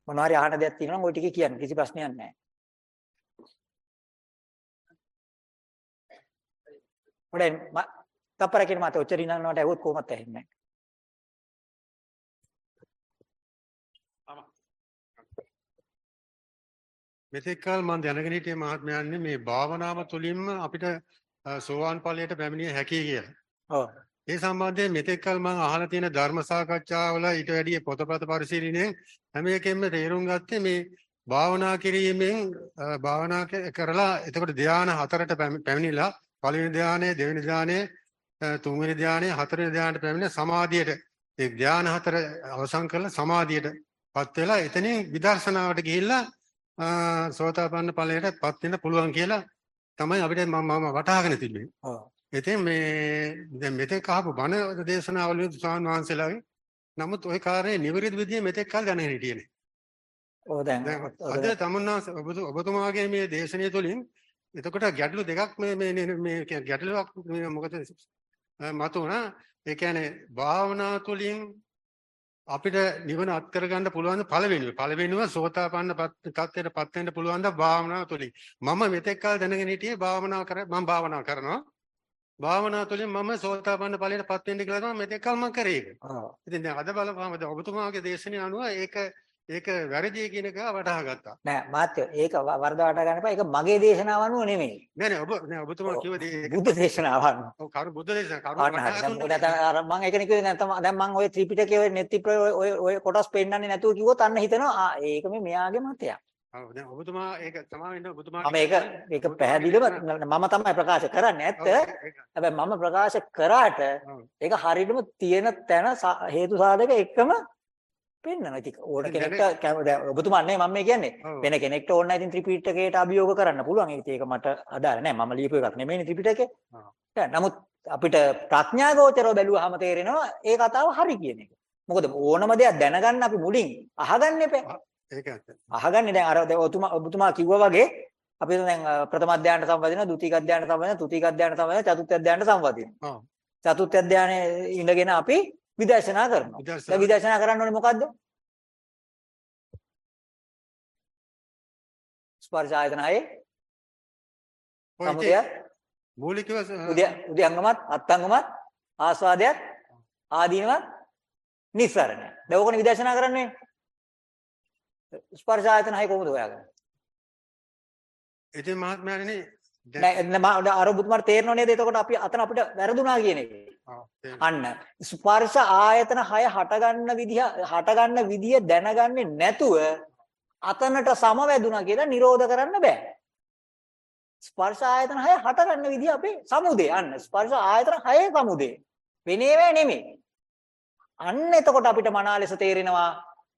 මොනවා හරි අහන දෙයක් තියෙනවා නම් ওই ටිකේ කියන්න කිසි ප්‍රශ්නයක් නැහැ හොඳයි. තප්පරකින් මත ඔච්චර ඉන්නවට ඇහුවොත් කොහොමද ඇහෙන්නේ? මෙතෙක් කල මම දැනගෙන හිටියේ මහත්මයාන්නේ මේ භාවනාව තුළින්ම අපිට සෝවාන් ඵලයට පැමිණිය හැකියි කියලා. ඔව්. ඒ සම්බන්ධයෙන් මෙතෙක් කල මම අහලා තියෙන ධර්ම සාකච්ඡාවල ඊට වැඩිය පොතපත පරිශීලනයෙන් හැම එකෙන්ම තේරුම් ගත්තේ මේ භාවනා කිරීමෙන් භාවනා කරලා එතකොට ධානය හතරට පැමි- පැමිණිලා පළවෙනි ධානය දෙවෙනි ධානය තුන්වෙනි ධානය හතරවෙනි ධානයට පැමිණ සමාධියට ඒ ධාන හතර අවසන් කරලා සමාධියටපත් වෙලා එතනින් විදර්ශනාවට ගිහිල්ලා සෝතාපන්න ඵලයටපත් වෙන්න පුළුවන් කියලා තමයි අපිට මම වටහාගෙන තිබෙන්නේ. ඔව්. ඉතින් මේ දැන් මෙතෙක් අහපු බණ දේශනාවලින් ස්වාමීන් වහන්සේලාගේ නමුත් ওই කාර්යය නිවැරදි විදිහේ මෙතෙක් කල් දැනගෙන හිටියේ නේ. ඔව් දැන් අද තමුන්නාස ඔබතු- ඔබතුමාගේ මේ දේශනය තුළින් එතකොට ගැටලු දෙකක් මේ මේ මේ- ගැටලුවක් මේ මොකද මතුණා ඒ කියන්නේ භාවනා තුළින් අපිට නිවන අත් කරගන්න පුළුවන් පළවෙනිව? පළවෙනිව සෝතාපන්න තත්ත්වයට පත් වෙන්න පුළුවන් ද භාවනාව තුළින්? මම මෙතෙක් කල් දැනගෙන හිටියේ භාවනා කර මම භාවනා කරනවා. භාවනා තුළින් මම සෝතාපන්න ඵලයට පත් වෙන්න කියලා තමයි මෙතෙක් කල් මම කරේ. ඉතින් දැන් අද බලපුවම ඔබතුමාගේ දේශනය අනුව ඒක ඒක වැරදි කියන එක වටහා ගත්තා. නෑ මාත්‍ය ඒක ව- වරදවට ගන්න එපා. ඒක මගේ දේශනාව අනුව නෙමෙයි. නෑ නෑ ඔබ නෑ ඔබතුමා කිව්ව දේ ඒක. බුද්ධ දේශනාව අනුව. ඔව් කරු බුද්ධ දේශනා කරු. දැන් අර මම ඒකනේ කිව්වේ නැත්නම් දැන් මම ওই ත්‍රිපිටකයේ ඔය නෙත්ති ඔය ඔය කොටස් පෙන්නන්නේ නැතුව කිව්වොත් අන්න හිතනවා ඒක මේ මෙයාගේ මතයක්. ඔව් දැන් ඔබතුමා ඒක තමා වෙන්න ඔබතුමා මම ඒක ඒක පැහැදිලිව මම තමයි ප්‍රකාශ කරන්නේ ඇත්ත. හැබැයි මම ප්‍රකාශ කරාට. ඒක හරියටම තියෙන තැන හේතු සාධක එක්කම පෙන්වනවා. ඉතින් ඕන ඉතින් කෙනෙක්ට ඔබතුමා නේ මම මේ කියන්නේ. වෙන කෙනෙක්ට ඕන නැහැ ඉතින් ත්‍රිපිටකයට අභියෝග කරන්න පුළුවන්. ඒක ඒක මට අදාළ නැහැ. මම ලියපු එකක් නෙමෙයිනේ ත්‍රිපිටකේ. නමුත් අපිට ප්‍රඥා ගෝචරව බැලුවාම තේරෙනවා ඒ කතාව හරි කියන එක. මොකද ඕනම දෙයක් දැනගන්න අපි මුලින් අහගන්න එපා. ඒක ඇත්ත. අහගන්නේ දැන් අර ඔතුමා ඔබතුමා කිව්වා වගේ අපි දැන් ප්‍රථම අධ්‍යානට සම්බන්ධ ද්විතීක අධ්‍යානට සම්බන්ධ තෘතීක අධ්‍යානට සම්බන්ධ චතුර්ථ අධ්‍යානට සම්බන්ධ ඔව්. චතුර්ථ අධ්‍යානයේ ඉඳගෙන අපි විදර්ශනා කරනවා. දැන් විදර්ශනා කරන්න ඕනේ මොකද්ද? ස්පර්ශ ආයතන හයේ සමුදය මූලිකව උද්‍යංගමත් අත්ංගමත් ආස්වාදයක් ආදීනවත් නිස්සරණ. දැන් ඕකනේ විදර්ශනා කරන්නේ. ස්පර්ශ ආයතන හය කොහොමද හොයාගන්නේ? ඉතින් මහත්මයාණෙනි දැන් නෑ නෑ, අර ඔබතුමාට තේරෙනව නේද එතකොට අපි අතන අපිට වැරදුනා කියන එක. අන්න ස්පර්ශ ආයතන 6 හටගන්න විදිහ හටගන්න විදිය දැනගන්නේ නැතුව අතනට සමවැදුනා කියලා නිරෝධ කරන්න බෑ. ස්පර්ශ ආයතන 6 හටගන්න විදිය අපේ සමුදේ. අන්න ස්පර්ශ ආයතන 6 සමුදේ. වෙනේවේ නෙමෙයි. අන්න එතකොට අපිට මනා ලෙස තේරෙනවා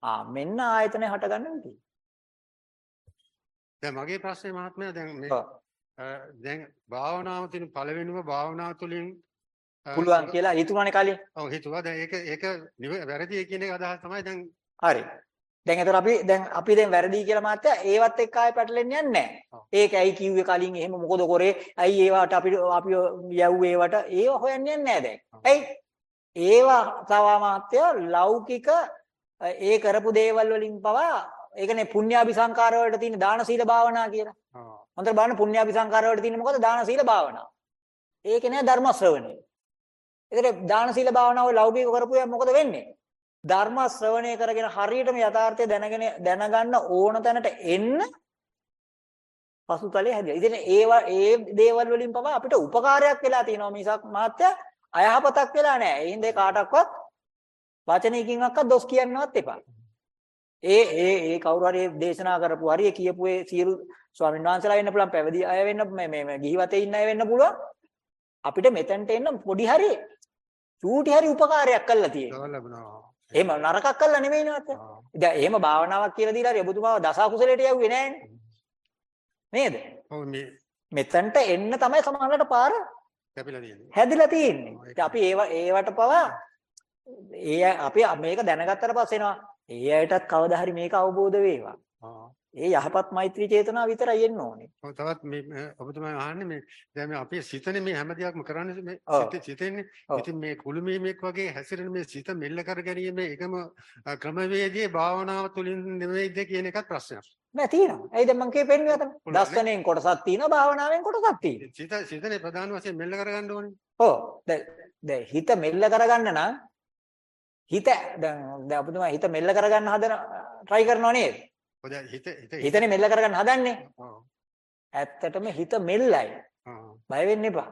ආ මෙන්න ආයතනේ හටගන්න විදිය. දැන් මගේ ප්‍රශ්නේ මහත්මයා දැන් මේ දැන් භාවනාව තියෙන පළවෙනිම භාවනාව තුළින් පුළුවන් කියලා හිතුණානේ කලින්. ඔව් හිතුවා දැන් ඒක ඒක වැරදි කියන එක අදහස් තමයි දැන් හරි. දැන් එතකොට අපි දැන් අපි දැන් වැරදි කියලා මාත්‍යා ඒවත් එක්ක ආයෙ පැටලෙන්නේ නැහැ. ඔව්. ඒක ඇයි කිව්වේ කලින් එහෙම මොකද කරේ? ඇයි ඒවට අපි අපි යව්වේ ඒවට? ඒව හොයන්නේ නැහැ දැන්. ඇයි? ඒවා තව මාත්‍යා ලෞකික ඒ කරපු දේවල් වලින් පවා ඒකනේ පුණ්‍යාභි සංකාර වලට තියෙන දාන සීල භාවනා කියලා. හොඳට බලන්න පුණ්‍යාභි සංකාර වලට තියෙන මොකද? දාන සීල භාවනා. ඒකේ නෑ ධර්ම ශ්‍රවණය. ඒතර දාන සීල භාවනාව ලෞකික කරපු අය මොකද වෙන්නේ? ධර්ම ශ්‍රවණය කරගෙන හරියටම යථාර්ථය දැනගෙන දැනගන්න ඕන තැනට එන්න පසුතලයේ හැදිලා. ඉතින් ඒවා ඒ දේවල් වලින් පවා අපිට උපකාරයක් වෙලා තියෙනවා මිසක් මාත්‍ය අයහපතක් වෙලා නැහැ. ඒ හින්දා කාටවත් වචනයකින් අක්ක දොස් කියන්නවත් එපා. ඒ ඒ ඒ කවුරු හරි දේශනා කරපු හරි ඒ කියපු ඒ සියලු ස්වාමීන් වහන්සේලා වෙන්න පුළුවන් පැවිදි අය වෙන්න මේ මේ මේ ගිහිවතේ ඉන්න අය වෙන්න පුළුවන්. අපිට මෙතනට එන්න පොඩි හරි චූටි හරි උපකාරයක් කළා ලැබුණා. එහෙම නරකක් කළා නෙමෙයි නේද? දැන් එහෙම භාවනාවක් කියලා දීලා හරි ඔබතුමාව දස කුසලයට යවුවේ නෑනේ. නේද? ඔව් මේ මෙතනට එන්න තමයි සමහරවිට පාර කැපිලා තියෙන්නේ. හැදිලා තියෙන්නේ. ඉතින් අපි ඒව ඒවට පවා ඒ අපි මේක දැනගත්තට පස්සේ එනවා. ඒ අයටත් කවදා හරි මේක අවබෝධ වේවා. ඒ යහපත් මෛත්‍රී චේතනාව විතරයි එන්න ඕනේ. ඔව් තවත් මේ ඔබතුමා අහන්නේ මේ දැන් මේ අපේ සිතනේ මේ හැම දෙයක්ම කරන්නේ මේ. සිත සිතෙන්නේ. ඉතින් මේ කුළුමීමෙක් වගේ හැසිරෙන මේ සිත මෙල්ල කර ගැනීමේ එකම ක්‍රමවේදයේ භාවනාව තුළින් නෙවෙයිද කියන එකත් ප්‍රශ්නයක්. නෑ තියෙනවා. ඇයිද මං කියේ පෙන්වුවේ අතන? පුළුවන් නේ. දර්ශනයෙන් කොටසක් තියෙනවා භාවනාවෙන් කොටසක් තියෙනවා. සිත සිතනේ ප්‍රධාන වශයෙන් මෙල්ල කරගන්න ඕනේ. ඔව්. දැන් දැන් හිත මෙල්ල කරගන්න නම් හිත දැන් දැන් ඔබතුමා හිත මෙල්ල කරගන්න හදන try කරනව නේද? ඔය හිත හිත හිතනේ මෙල්ල කරගන්න හදන්නේ. ඇත්තටම හිත මෙල්ලයි. බය වෙන්න එපා.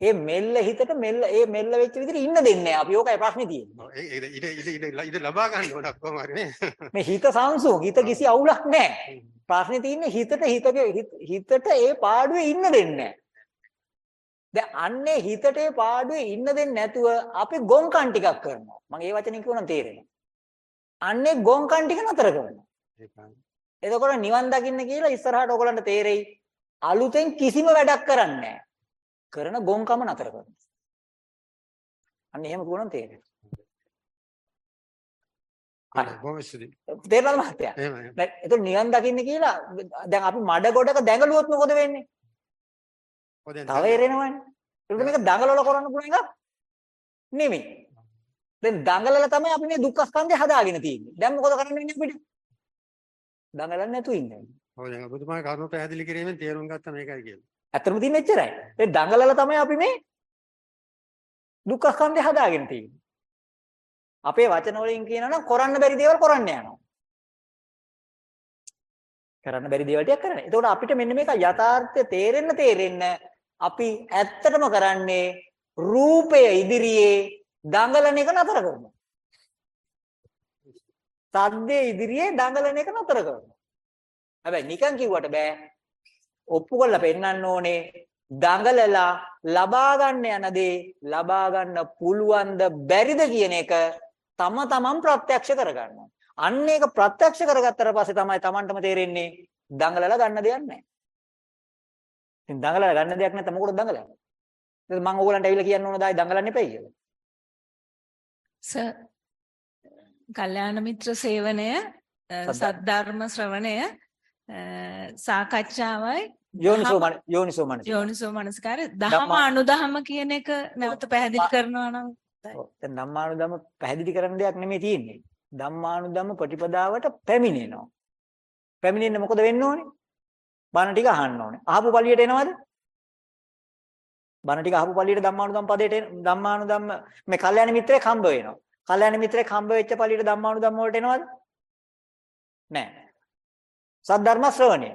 ඒ මෙල්ල හිතට මෙල්ල ඒ මෙල්ල වෙච්ච විදිහට ඉන්න දෙන්නේ. අපි ඕකයි ප්‍රශ්නේ තියෙන්නේ. ලබා ගන්න ඕනක් කොහොම හරි නේ. මේ හිත සංසුන් හිත කිසි අවුලක් නැහැ. ප්‍රශ්නේ තියෙන්නේ හිතට හිතගේ හිත- හිතට ඒ පාඩුවේ ඉන්න දෙන්නේ නැහැ. දැන් අන්නේ හිතට ඒ පාඩුවේ ඉන්න දෙන්නේ නැතුව අපි ගොංකන් ටිකක් කරනවා. මම ඒ වචනේ කිව්වනම් තේරෙනවා. අන්නේ ගොංකන් ටික නතර කරනවා. එතකොට නිවන් දකින්න කියලා ඉස්සරහට ඔයගලන්ට තේරෙයි. අලුතෙන් කිසිම වැඩක් කරන්නේ. කරන ගොංකම නතර කරනවා. අන්න එහෙම කිව්වනම් තේරෙනවා. තේරෙනවද මහත්තයා? දැන් එතකොට නිවන් දකින්න කියලා දැන් අපි මඩ ගොඩක දැඟලුවොත් මොකද වෙන්නේ? තව එරෙනවනේ. ඒක මේක දඟලවල කරන්න පුළුවන් එකක් නෙමෙයි. දැන් දඟලලා තමයි අපි මේ දුක්ඛ ස්කන්ධය හදාගෙන තියෙන්නේ. දැන් මොකද කරන්න වෙන්නේ අපිට? දඟලන්නේ නැතුව ඉන්නේ. ඔය දැන් ඔබතුමාගේ කරුණු පැහැදිලි කිරීමෙන් තේරුම් ගත්ත මේකයි කියලා. ඇත්තම තියෙන්නේ එච්චරයි. ඒ දඟලලා තමයි අපි මේ දුක්ඛ ස්කන්ධය හදාගෙන තියෙන්නේ. අපේ වචන වලින් කියනවා නම් කරන්න බැරි දේවල් කරන්න යනවා. කරන්න බැරි දේවල් ටික කරනවා. එතකොට අපිට මෙන්න මේක යථාර්ථය තේරෙන්න තේරෙන්න අපි ඇත්තටම කරන්නේ රූපය ඉදිරියේ දඟලන එක නතර කරනවා. සද්දේ ඉදිරියේ දඟලන එක නතර කරනවා. හැබැයි නිකන් කිව්වට බෑ. ඔප්පු කරලා පෙන්නන්න ඕනේ දඟලලා ලබා ගන්න යන දේ ලබා ගන්න පුළුවන්ද බැරිද කියන එක තම තමන් ප්‍රත්‍යක්ෂ කරගන්නවා. අන්න ඒක ප්‍රත්‍යක්ෂ කරගත්තට පස්සේ තමයි Tamanටම තේරෙන්නේ දඟලලා ගන්න දෙයක් නැහැ. ඉතින් දඟලලා ගන්න දෙයක් නැත්නම් මොකටද දඟලන්නේ? ඉතින් මම ඕගලන්ට ඇවිල්ලා කියන්න ඕන දායි දඟලන්න එපයි කියලා. සර් කල්යාණ මිත්‍ර සේවනය සද්ධර්ම ශ්‍රවණය සාකච්ඡාවයි යෝනිසෝ යෝනිසෝ මනස. යෝනිසෝ මනස්කාරය දහම අනුදහම කියන එක නැවත පැහැදිලි කරනවා නම්. දැන් ධම්මානුධම්ම පැහැදිලි කරන්න දෙයක් නෙමෙයි තියෙන්නේ. ධම්මානුධම්ම ප්‍රතිපදාවට පැමිණෙනවා. පැමිණෙන්න මොකද වෙන්න ඕනේ? බණ ටික අහන්න ඕනේ. අහපු පළියට එනවද? බණ ටික අහපු පළියට ධම්මානුධම්ම පදයට එන ධම්මානුධම්ම මේ කල්යාණ මිත්‍රයෙක් හම්බ වෙනවා. කල්යාණ මිත්‍රයෙක් හම්බ වෙච්ච පළියට ධම්මානුධම්ම වලට එනවද? නැහැ. සද්ධර්ම ශ්‍රවණය.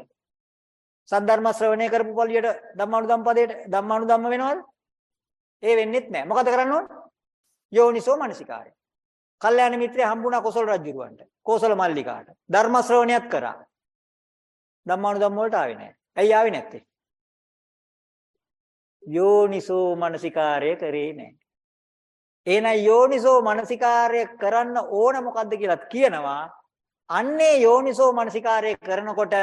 සද්ධර්ම ශ්‍රවණය කරපු පළියට ධම්මානුධම්ම පදයට ධම්මානුධම්ම වෙනවද? ඒ වෙන්නේත් නැහැ. මොකද කරන්න ඕනේ? යෝනිසෝ මනසිකාරය. කල්යාණ මිත්‍රය හම්බුණා කොසල් රජුරවන්ට. කෝසල මල්ලිකාට. ධර්ම ශ්‍රවණයත් කරා. ධම්මානුධම්ම වලට ආවේ නැහැ. ඇයි ආවේ නැත්තේ? යෝනිසෝ මනසිකාරය කරේ නැහැ. එහෙනම් යෝනිසෝ මනසිකාරය කරන්න ඕන මොකද්ද කියලාත් කියනවා. අන්නේ යෝනිසෝ මනසිකාරය කරනකොට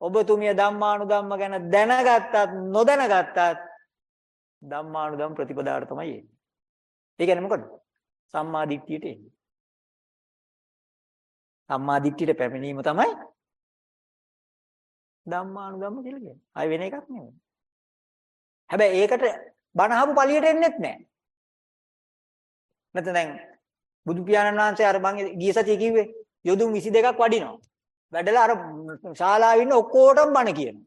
ඔබතුමිය ධම්මානුධම්ම ගැන දැනගත්තත් නොදැනගත්තත් ධම්මානුධම්ම ප්‍රතිපදාවට තමයි එන්නේ. ඒ කියන්නේ මොකද? සම්මා දිට්ඨියට එන්නේ. සම්මා දිට්ඨියට පැමිණීම තමයි ධම්මානුධම්ම කියලා කියන්නේ. ආයි වෙන එකක් නෙමෙයි. හැබැයි ඒකට බණ අහපු පළියට එන්නෙත් නැහැ. නැත්නම් දැන් බුදු පියාණන් වහන්සේ අර මං ගිය සතියේ කිව්වේ යොදුන් 22ක් වඩිනවා. වැඩලා අර ශාලාවේ ඉන්න ඔක්කොටම බණ කියනවා.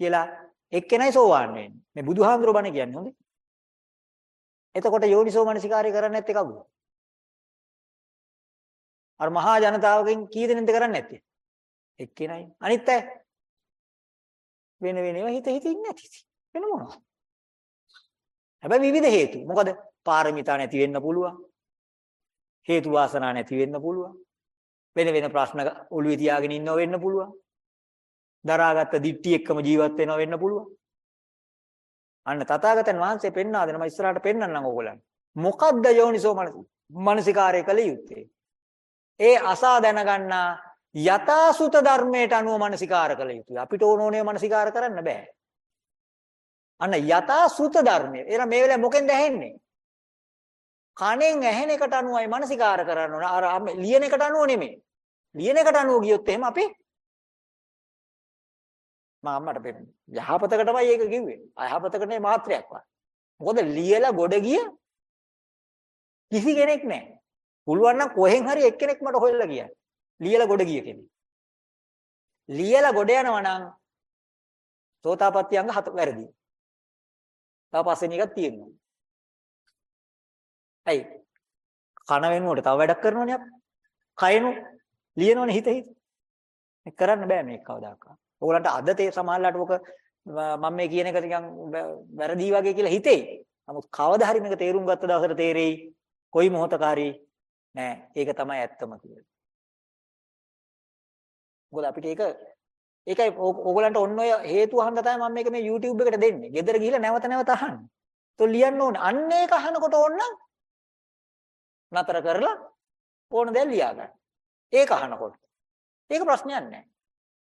කියලා එක්කෙනයි සෝවාන් වෙන්නේ. මේ බුදුහාමුදුරුවෝ බණ කියන්නේ හොඳේ. එතකොට යෝනිසෝ මනසිකාරය කරන්නේ නැත්තේ කවුද? අර මහා ජනතාවගෙන් කී දෙනෙක්ද කරන්නේ නැත්තේ? එක්කෙනයි. අනිත් අය වෙන වෙනම හිත හිත ඉන්නේ නැති. වෙන මොනවා? හැබැයි විවිධ හේතු. මොකද පාරමිතා නැති වෙන්න පුළුවන්. හේතු වාසනා නැති වෙන්න පුළුවන්. වෙන වෙන ප්‍රශ්න ඔළුවේ තියාගෙන ඉන්නව වෙන්න පුළුවන්. දරාගත්ත දිට්ටි එක්කම ජීවත් වෙනව වෙන්න පුළුවන්. අන්න තථාගතයන් වහන්සේ පෙන්වා දෙනවා ඉස්සරහට පෙන්වන්නම් ඕගොල්ලන්. මොකද්ද යෝනිසෝ මනස මනසිකාරය කළ යුත්තේ? ඒ අසා දැනගන්නා යථාසුත ධර්මයට අනුව මනසිකාර කළ යුතුයි. අපිට ඕන ඕනේ මනසිකාර කරන්න බෑ. අන්න යථාසුත ධර්මය. එර මේ වෙලාවේ මොකෙන්ද ඇහෙන්නේ? කණෙන් ඇහෙන එකට අනුවයි මනසිකාර කරන්න ඕන. අර අම්ම ලියන එකට අනුව නෙමෙයි. ලියන එකට අනුව ගියොත් එහෙම අපි මම අම්මට පෙන්නන. යහපතකටමයි ඒක කිව්වේ. අයහපතකට නේ මාත්‍රයක් වා. මොකද ලියලා ගොඩ ගිය කිසි කෙනෙක් නැහැ. පුළුවන් නම් කොහෙන් හරි එක්කෙනෙක් මට හොයලා කියන්න. ලියලා ගොඩ ගිය කෙනෙක්. ලියලා ගොඩ යනවා නම් සෝතාපට්ටි අංග හත වැරදි. තව පස්වෙනි එකක් තියෙනවා. ඇයි? කන වෙනුවට තව වැඩක් කරනවනේ අපි. කයනු ලියනවනේ හිත හිත. මේ කරන්න බෑ මේක කවදාකවත්. ඕගලන්ට අද තේ සමාජලාට ඔක මම මේ කියන එක නිකන් වැ- වැරදි වගේ කියලා හිතෙයි. නමුත් කවදා හරි මේක තේරුම් ගත්ත දවසට තේරෙයි කොයි මොහොතක හරි නෑ ඒක තමයි ඇත්තම කියලා. මොකද අපිට ඒක ඒකයි ඕ- ඕගලන්ට ඔන්න ඔය හේතු අහන්න තමයි මම මේක මේ YouTube එකට දෙන්නේ. ගෙදර ගිහිල්ලා නැවත නැවත අහන්න. તો ලියන්න ඕනේ. අන්න ඒක අහනකොට ඕන නතර කරලා ඕන දේ ලියා ගන්න. ඒක අහනකොට. ඒක ප්‍රශ්නයක් නෑ.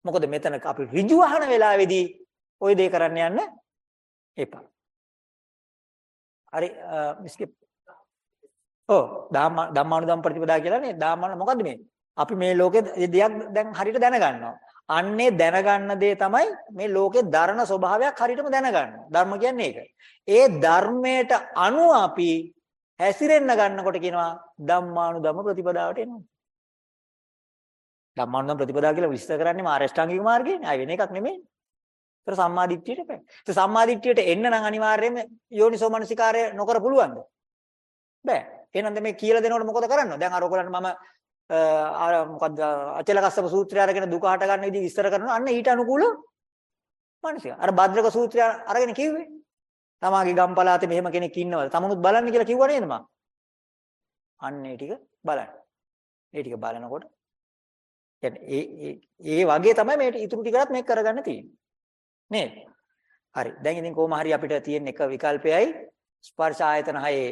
මොකද මෙතන අපි ඍජු අහන වෙලාවේදී ওই දේ කරන්න යන්න එපා. හරි මිස්කේ ඔව් ධම්ම ධම්මානුධම් ප්‍රතිපදා කියලා නේ ධම්මාන මොකද්ද මේ? අපි මේ ලෝකේ දෙයක් දැන් හරියට දැනගන්නවා. අන්නේ දැනගන්න දේ තමයි මේ ලෝකේ දරණ ස්වභාවයක් හරියටම දැනගන්න. ධර්ම කියන්නේ ඒක. ඒ ධර්මයට අනුව අපි හැසිරෙන්න ගන්නකොට කියනවා ධම්මානුධම්ම ප්‍රතිපදාවට එනවා. ධම්මානුධම්ම ප්‍රතිපදා කියලා විස්තර කරන්නේ මාර්ගෂ්ටාංගික මාර්ගයනේ. ආය වෙන එකක් නෙමෙයි. ඒතර සම්මාදිට්ඨියට බෑ. ඒ සම්මාදිට්ඨියට එන්න නම් අනිවාර්යයෙන්ම යෝනිසෝ මනසිකාරය නොකර පුළුවන්ද? බෑ. එහෙනම් දැන් මේ කියලා දෙනකොට මොකද කරන්නේ? දැන් අර ඔයගලන්ට මම අර මොකද්ද අචල කස්සප සූත්‍රය අරගෙන දුක හට ගන්න විදිහ විස්තර කරනවා. අන්න ඊට අනුකූල මනසික. අර භද්‍රක සූත්‍රය අරගෙන කිව්වේ. තමාගේ ගම් පළාතේ මෙහෙම කෙනෙක් ඉන්නවද? තමනුත් බලන්න කියලා කිව්වා නේද මම? අන්න ඒ ටික බලන්න. ඒ ටික බලනකොට කියන්නේ ඒ ඒ ඒ වගේ තමයි මේ ඉතුරු ටිකවත් මේක කරගන්න තියෙන්නේ. නේද? හරි. දැන් ඉතින් කොහොම හරි අපිට තියෙන එක විකල්පයයි ස්පර්ශ ආයතන හයේ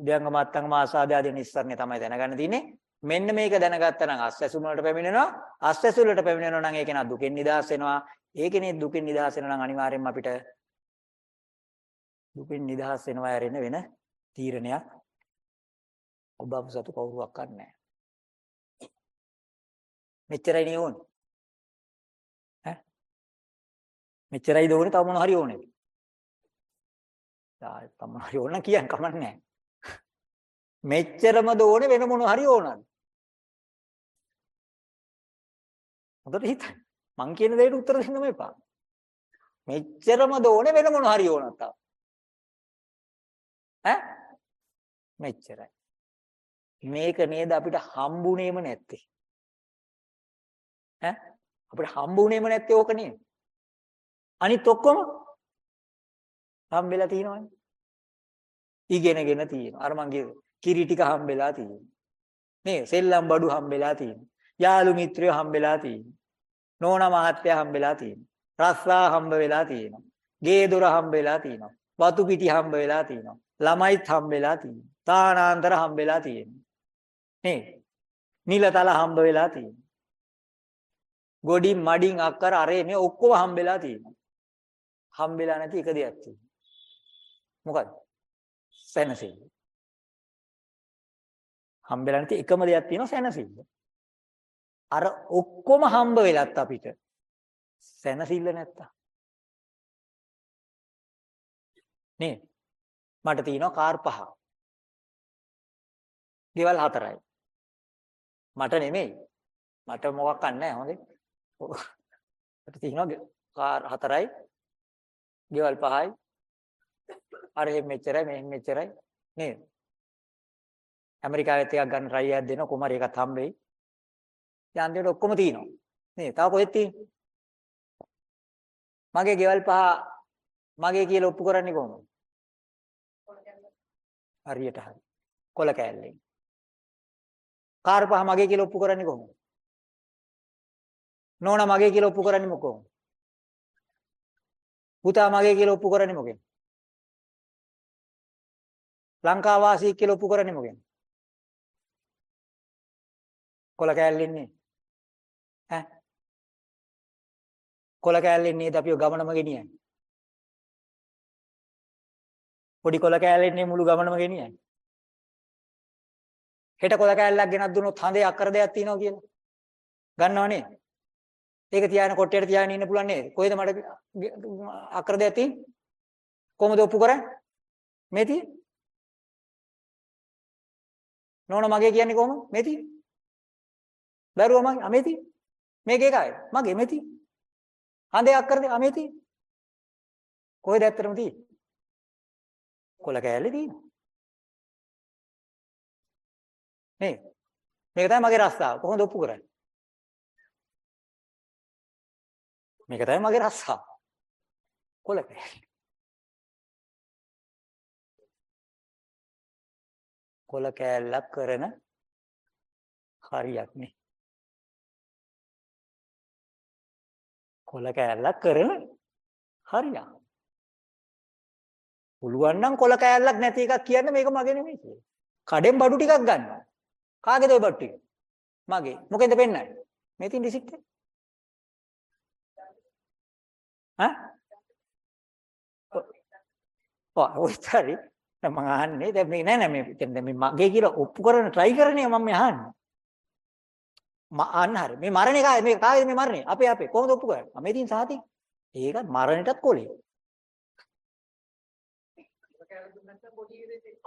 උද්‍යංග මත්තංග මාසාද ආදී නිස්සරණය තමයි දැනගන්න තියෙන්නේ. මෙන්න මේක දැනගත්තා නම් අස්වැසුම වලට පැමිණෙනවා. අස්වැසු වලට පැමිණෙනවා නම් ඒක නා දුකෙන් නිදහස් වෙනවා. ඒකනේ දුකෙන් නිදහස් වෙනවා නම් අනිවාර්යයෙන්ම අපිට දුකෙන් නිදහස් වෙනවා ඇරෙන වෙන තීරණයක් ඔබ අප සතු කවුරුවක් නැහැ. මෙච්චරයි නේ ඕනේ. ඈ මෙච්චරයිද ඕනේ තව මොන හරි ඕනේද? ආ තව මොන හරි ඕන නම් කියන්න කමක් නැහැ. මෙච්චරමද ඕනේ වෙන මොන හරි ඕනද? හොඳට හිතන්න. මං කියන දෙයට උත්තර දෙන්නම එපා. මෙච්චරමද ඕනේ වෙන මොන හරි ඕනක් තාම. ඈ මෙච්චරයි. මේක නේද අපිට හම්බුනේම නැත්තේ. ඈ අපිට හම්බුනේම නැත්තේ ඕක නේද? අනිත් ඔක්කොම හම්බෙලා තියෙනවනේ. ඉගෙනගෙන තියෙනවා. අර මං කිව්වේ කිරි ටික හම්බෙලා තියෙනවා. නේ සෙල්ලම් බඩු හම්බෙලා තියෙනවා. යාළු මිත්‍රයෝ හම්බෙලා තියෙනවා. නෝනා මහත්තයා හම්බෙලා තියෙනවා. රස්සා හම්බ වෙලා තියෙනවා. ගේ දොර හම්බ වෙලා තියෙනවා. වතු පිටි හම්බ වෙලා තියෙනවා. ළමයිත් හම්බ වෙලා තියෙනවා. තානාන්තර හම්බ වෙලා තියෙනවා. නේ නිලතල හම්බ වෙලා තියෙනවා. ගොඩින් මඩින් අක්කර අරේ මේ ඔක්කොම හම්බෙලා තියෙනවා. හම්බෙලා නැති එක දෙයක් තියෙනවා. මොකද්ද? සැනසෙල්ල. හම්බෙලා නැති එකම දෙයක් තියෙනවා සැනසෙල්ල. අර ඔක්කොම හම්බ වෙලත් අපිට සැනසෙල්ල නැත්තම්. නේ මට තියෙනවා කාර් පහ. ගෙවල් හතරයි. මට නෙමෙයි. මට මොකක් නැහැ හොඳේ. මට තියෙනවා කාර් හතරයි. ගෙවල් පහයි. අර එහෙම මෙච්චරයි මෙහෙම මෙච්චරයි නේද? ඇමරිකාවෙත් එකක් ගන්න try එකක් දෙනවා කොහමද ඒකත් හම්බෙයි. යාන්තිමට ඔක්කොම තියෙනවා. නේද? තව කොහෙද තියෙන්නේ? මගේ ගෙවල් පහ මගේ කියලා ඔප්පු කරන්නේ කොහොමද? හරියට හරි. කොල කෑල්ලෙන්. කාර් පහ මගේ කියලා ඔප්පු කරන්නේ කොහොමද? නෝනා මගේ කියලා ඔප්පු කරන්නේ මොකෝ? පුතා මගේ කියලා ඔප්පු කරන්නේ මොකෙන්? ලංකා වාසී කියලා ඔප්පු කරන්නේ මොකෙන්? කොල කෑල්ලෙන්නේ? ඈ? කොල කෑල්ලෙන් නේද අපිව ගමනම ගෙනියන්නේ? පොඩි කොල කෑල්ලෙන්නේ මුළු ගමනම ගෙනියන්නේ? හෙට කොල කෑල්ලක් ගෙනත් දුන්නොත් හඳේ අක්කර දෙයක් තියෙනවා කියලා. ගන්නවනේ ඒක තියාගෙන කොට්ටේට තියාගෙන ඉන්න පුළුවන් නේද? කොහෙද මට අක්කර දෙයක් තියෙන්නේ? කොහමද ඔප්පු කරන්නේ? මේ තියෙන්නේ? නෝන මගේ කියන්නේ කොහොමද? මේ තියෙන්නේ? දරුවා මගේ අමෙති. මේක එකයි මගේ මෙති හඳේ අක්කර දෙ අමෙති. කොහෙද ඇත්තටම තියෙන්නේ? කොල කෑල්ලේ තියෙනවා. නේ මේක තමයි මගේ රස්තාව. කොහොමද ඔප්පු කරන්නේ? මේක තමයි මගේ රස්සාව. කොල කෑල්ල. කොල කෑල්ලක් කරන හරියක් නේ. කොල කෑල්ලක් කරන හරියක්. පුළුවන් නම් කොල කෑල්ලක් නැති එකක් කියන්න මේක මගේ නෙමෙයි කියලා. කඩෙන් බඩු ටිකක් ගන්නවා. කාගේද ওই බඩු ටික? මගේ. මොකෙන්ද පෙන්නන්නේ? මේ තින් රිසිට් එක. ඈ? ඔව් ඔය හරි. දැන් මම අහන්නේ දැන් මේ නෑ නෑ මේ දැන් මේ මගේ කියලා ඔප්පු කරන try කරන්නේ මම මේ අහන්නේ. ම අන්න හරි. මේ මරණේ කාගේ මේ කාගේද මේ මරණේ? අපේ අපේ කොහොමද ඔප්පු කරන්නේ? මේ තින් සාති. ඒක මරණයටත් කොලේ.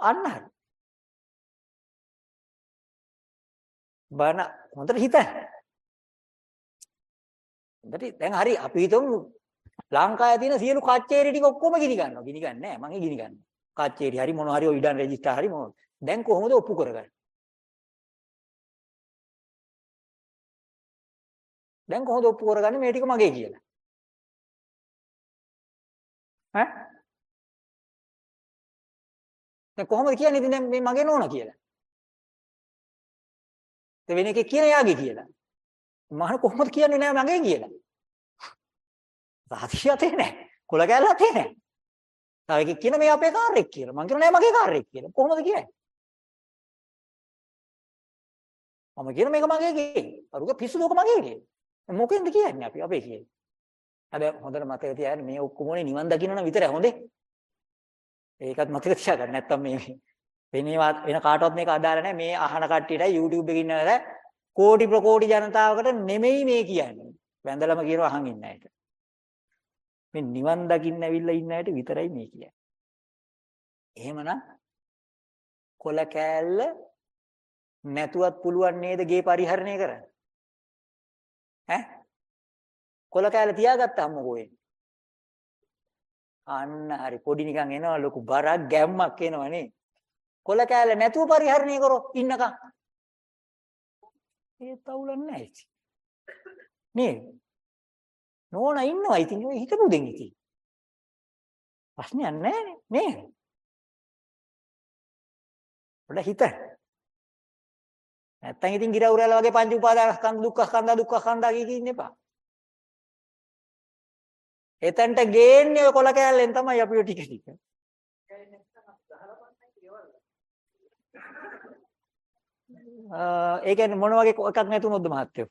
අන්න හරි. බන හොඳට හිතන්න. හොඳට දැන් හරි අපි හිතමු ලංකාවේ තියෙන සියලු කච්චේරි ටික ඔක්කොම ගිනි ගන්නවා. ගිනි ගන්න නෑ. මගේ ගිනි ගන්න. කච්චේරි හරි මොනවා හරි ඔය ඉඩම් රෙජිස්ටර් හරි මොනවා. දැන් කොහොමද ඔප්පු කරගන්නේ? දැන් කොහොමද ඔප්පු කරගන්නේ මේ ටික මගේ කියලා? ඈ? දැන් කොහොමද කියන්නේ ඉතින් දැන් මේ මගේ නෝනා කියලා? ඒ වෙන එකේ කියන යාගේ කියලා. මම කොහොමද කියන්නේ නෑ මගේ කියලා? සාතිය අතේ නෑ. කොල කැල්ල අතේ නෑ. තව එකෙක් කියන මේ අපේ කාර් එක කියලා. මං කියන නෑ මගේ කාර් එක කියලා. කොහොමද කියන්නේ? මම කියන මේක මගේ ගේ. අරුක පිස්සු ලෝක මගේ ගේ. මොකෙන්ද කියන්නේ අපි අපේ කියන්නේ? හැබැයි හොඳට මතක තියාගන්න මේ ඔක්කොම නිවන් දකින්න නම් විතරයි හොඳේ. ඒකත් මතක තියාගන්න. නැත්තම් මේ වෙනේවා වෙන කාටවත් මේක අදාළ නැහැ. මේ අහන කට්ටියටයි YouTube එකේ ඉන්නවල කෝටි ප්‍රකෝටි ජනතාවකට නෙමෙයි මේ කියන්නේ. වැඳලම කියනවා අහන් ඉන්න අයට. මේ නිවන් දකින්න ඇවිල්ලා ඉන්න අයට විතරයි මේ කියන්නේ. එහෙමනම් කොල කෑල්ල නැතුවත් පුළුවන් නේද ගේ පරිහරණය කරන්න? ඈ? කොල කෑල්ල තියාගත්තාම මොකෝ වෙන්නේ? අන්න හරි පොඩි නිකන් එනවා ලොකු බරක් ගැම්මක් එනවා නේ. කොල කෑල්ල නැතුව පරිහරණය කරෝ ඉන්නකම්. ඒ තවුලක් නැහැ ඉතින්. නේ? නෝනා ඉන්නවා ඉතින් ඔය හිතපු දෙන් ඉතින්. ප්‍රශ්නයක් නැහැ නේ. පොඩ හිත. නැත්තම් ඉතින් ගිරවුරල වගේ පංච උපාදානස්කන්ධ දුක්ඛ ස්කන්ධ දුක්ඛ ස්කන්ධ කිය ඉන්න එපා. එතනට ගේන්නේ ඔය කොල කෑල්ලෙන් තමයි අපි ඔය ටික ටික. ඒ කියන්නේ මොන වගේ එකක් නැතුනොත්ද මහත්තයෝ?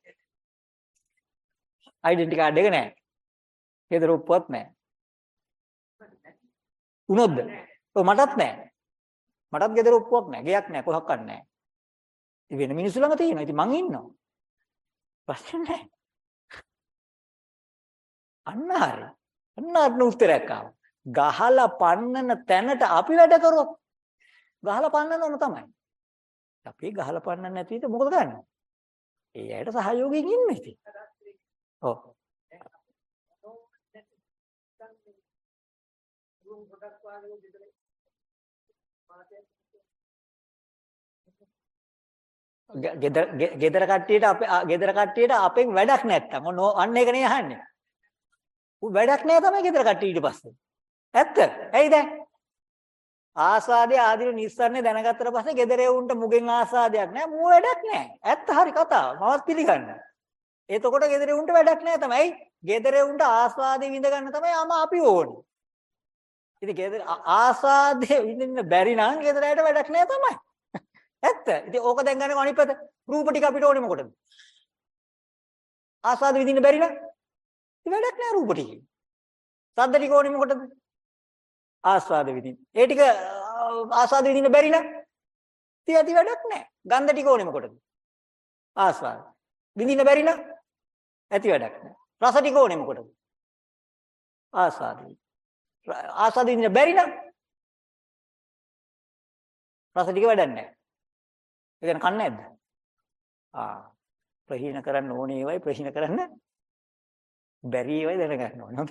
ඩෙන්ටි කාඩ් එක නැහැ. ගෙදර උප්පුවත් නැහැ. උනොත්ද? ඔව් මටත් නැහැ. මටත් ගෙදර උප්පුවක් නැහැ. ගෙයක් නැහැ. කොහොක්වත් නැහැ. ඉතින් වෙන මිනිස්සු ළඟ තියෙනවා. ඉතින් මං ඉන්නවා. ප්‍රශ්න නැහැ. අන්න හරි. අන්න අන්න උත්තරයක් ආවා. ගහලා පන්නන තැනට අපි වැඩ කරොත් ගහලා පන්නනවම තමයි. අපි ගහලා පන්නන්න නැති විදිහ මොකද කරන්නේ? ඒ ඇයට සහයෝගයෙන් ඉන්න ඉතින්. ඔව්. ගෙදර ගෙදර කට්ටියට අපේ ගෙදර කට්ටියට අපෙන් වැඩක් නැත්තම් ඔන්න අන්න ඒක නේ අහන්නේ. උ වැඩක් නැහැ තමයි ගෙදර කට්ටිය ඊට පස්සේ. ඇත්ත. ඇයිද? ආසාදේ ආදින නිස්සන්නේ දැනගත්තට පස්සේ ගෙදරේ උන්ට මුගෙන් ආසාදයක් නැහැ. මූ වැඩක් නැහැ. ඇත්ත හරි කතාව. මමත් පිළිගන්න. එතකොට ගෙදරේ උන්ට වැඩක් නැහැ තමයි. ගෙදරේ උන්ට ආස්වාදේ විඳ ගන්න තමයි ආම අපි ඕනේ. ඉතින් ගෙදර ආස්වාදේ විඳින්න බැරි නම් ගෙදරට වැඩක් නැහැ තමයි. ඇත්ත. ඉතින් ඕක දැන් ගන්න අනිත් පැත්ත රූප ටික අපිට ඕනේ මොකටද? ආස්වාද විඳින්න බැරි නම් ඉතින් වැඩක් නැහැ රූප ටික. සද්ද ටික ඕනේ මොකටද? ආස්වාද විඳින්න. ඒ ටික ආස්වාද විඳින්න බැරි නම් ඉතින් ඇති වැඩක් නැහැ. ගන්ධ ටික ඕනේ මොකටද? ආස්වාද. විඳින්න බැරි නම් ඇති වැඩක් නැහැ. රස ටික ඕනේ මොකටද? ආස්වාද. ආස්වාද විඳින්න බැරි නම් රස ටික වැඩක් නැහැ. ඒ කියන්නේ කන්නේ නැද්ද? ආ ප්‍රහීන කරන්න ඕනේ ඒවයි ප්‍රහීන කරන්න බැරි ඒවයි දැනගන්න ඕනේ.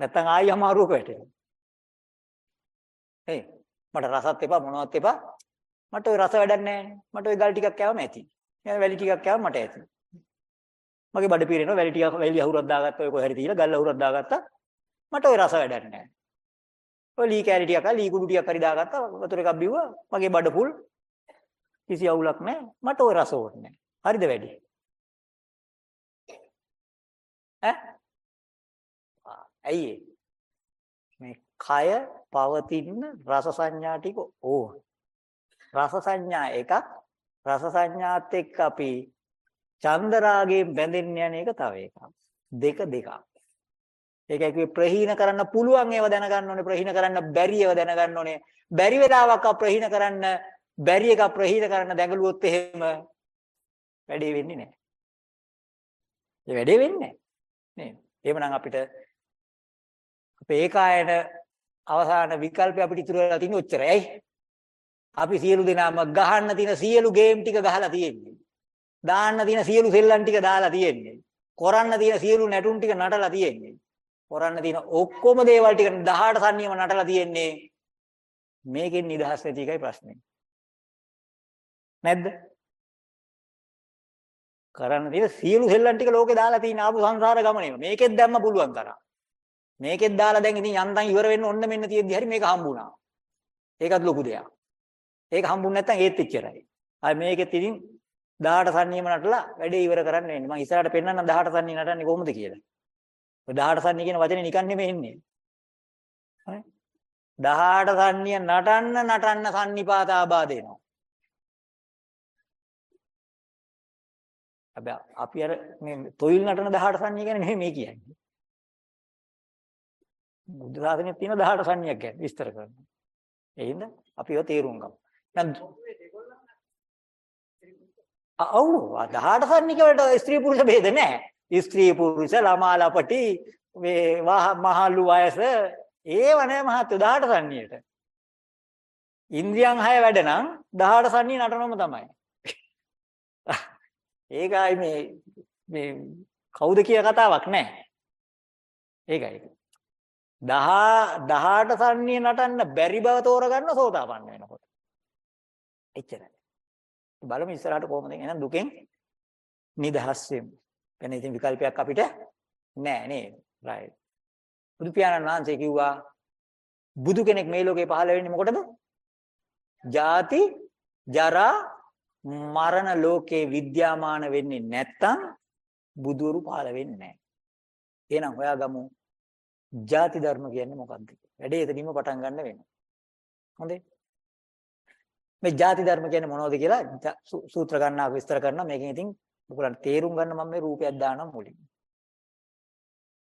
නැත්තම් ආයි අමාරුවක වැටෙනවා. හේ මට රසත් එපා මොනවත් එපා. මට ওই රස වැඩක් නැහැ. මට ওই ගල් ටිකක් කෑවම ඇති. එහෙනම් වැලි ටිකක් කෑවම මට ඇති. මගේ බඩ පිරෙනවා වැලි ටිකක් වැලි අහුරක් දාගත්තා ඔය කොහරි තියලා ගල් අහුරක් දාගත්තා. මට ওই රස වැඩක් නැහැ. ඔය ලී කෑලි ටිකක් ලී කුඩු ටිකක් හරි දාගත්තා වතුර එකක් බිව්වා මගේ බඩ පුල් කිසි අවුලක් නැහැ. මට ওই රස ඕනේ නැහැ. හරිද වැඩි? ඈ? ඇයි ඒ? මේ කය පවතින රස සංඥා ටික ඕන. රස සංඥා එකක් රස සංඥාත් එක්ක අපි චන්දරාගයෙන් බැඳෙන්න යන එක තව එකක්. දෙක දෙකක්. ඒකයි කිව්වේ ප්‍රහීන කරන්න පුළුවන් ඒවා දැනගන්න ඕනේ ප්‍රහීන කරන්න බැරි ඒවා දැනගන්න ඕනේ. බැරි වෙලාවක් ප්‍රහීන කරන්න බැරි එක ප්‍රහීන කරන්න දැඟලුවොත් එහෙම වැඩේ වෙන්නේ නැහැ. ඒ වැඩේ වෙන්නේ නැහැ. නේ. එහෙමනම් අපිට අපේ ඒකායන අවසාන විකල්පය අපිට ඉතුරු වෙලා තියෙන්නේ ඔච්චරයි. ඇයි? අපි සියලු දෙනාම ගහන්න තියෙන සියලු ගේම් ටික ගහලා තියෙන්නේ. දාන්න තියෙන සියලු සෙල්ලම් ටික දාලා තියෙන්නේ. කරන්න තියෙන සියලු නැටුම් ටික නටලා තියෙන්නේ. කරන්න තියෙන ඔක්කොම දේවල් ටික 18 සන්නියම නටලා තියෙන්නේ. මේකෙන් නිදහස් නැති එකයි ප්‍රශ්නේ. නැද්ද? කරන්න තියෙන සියලු සෙල්ලම් ටික ලෝකේ දාලා තියෙන ආපු සංසාර ගමනේ. මේකෙත් දැම්ම පුළුවන් තරම්. මේකෙත් දාලා දැන් ඉතින් යන්තම් ඉවර වෙන්න ඔන්න මෙන්න තියෙද්දි හරි මේක හම්බුණා. ඒකත් ලොකු දෙයක්. ඒක හම්බුනේ නැත්නම් ඒත් එච්චරයි. අය මේකෙත් ඉතින් 18 සන්නියම නටලා වැඩේ ඉවර කරන්න වෙන්නේ. මම ඉස්සරහට පෙන්නන්නම් 18 සන්නිය නටන්නේ කොහොමද කියලා. ඔය 18 සන්නිය කියන වචනේ නිකන් නෙමෙයි එන්නේ. හරි? 18 සන්නිය නටන්න නටන්න සන්නිපාත ආබාධ එනවා. හැබැයි අපි අර මේ තොইল නටන 18 සංඥා ගැන නෙමෙයි මේ කියන්නේ. බුද්ධ ශාසනයේ තියෙන 18 සංඥාවක් ගැන විස්තර කරනවා. ඒ හින්දා අපි ඒවා තේරුම් ගමු. දැන් ඔව් 18 සංඥා වලට ස්ත්‍රී පුරුෂ ભેද නැහැ. ස්ත්‍රී පුරුෂ ළමා ලපටි මේ මහලු වයස ඒව නැහැ මහත්තු 18 සංඥයට. ඉන්ද්‍රියන් 6 වැඩ නම් 18 සංඥා නටනම තමයි. ඒකයි මේ මේ කවුද කිය කතාවක් නැහැ. ඒකයි. 10 18 සන්නිය නටන්න බැරි බව තෝරගන්න සෝතාපන්න වෙනකොට. එච්චරයි. බලමු ඉස්සරහට කොහොමද එහෙනම් දුකෙන් නිදහස් වෙමු. එන ඉතින් විකල්පයක් අපිට නෑ නේද? right. බුදු පියාණන් වහන්සේ කිව්වා බුදු කෙනෙක් මේ ලෝකේ පහළ වෙන්නේ මොකටද? ජාති ජරා මරණ ලෝකේ විද්‍යාමාන වෙන්නේ නැත්තම් බුදුරු පහළ වෙන්නේ නැහැ. එහෙනම් හොයාගමු ජාති ධර්ම කියන්නේ මොකක්ද? වැඩේ එතනින්ම පටන් ගන්න වෙනවා. හොඳේ. මේ ಜಾති ධර්ම කියන්නේ මොනවද කියලා සූත්‍ර ගන්නාක විස්තර කරනවා මේකෙන් ඉතින් ඔයගොල්ලන්ට තේරුම් ගන්න මම මේ රූපයක් දානවා මුලින්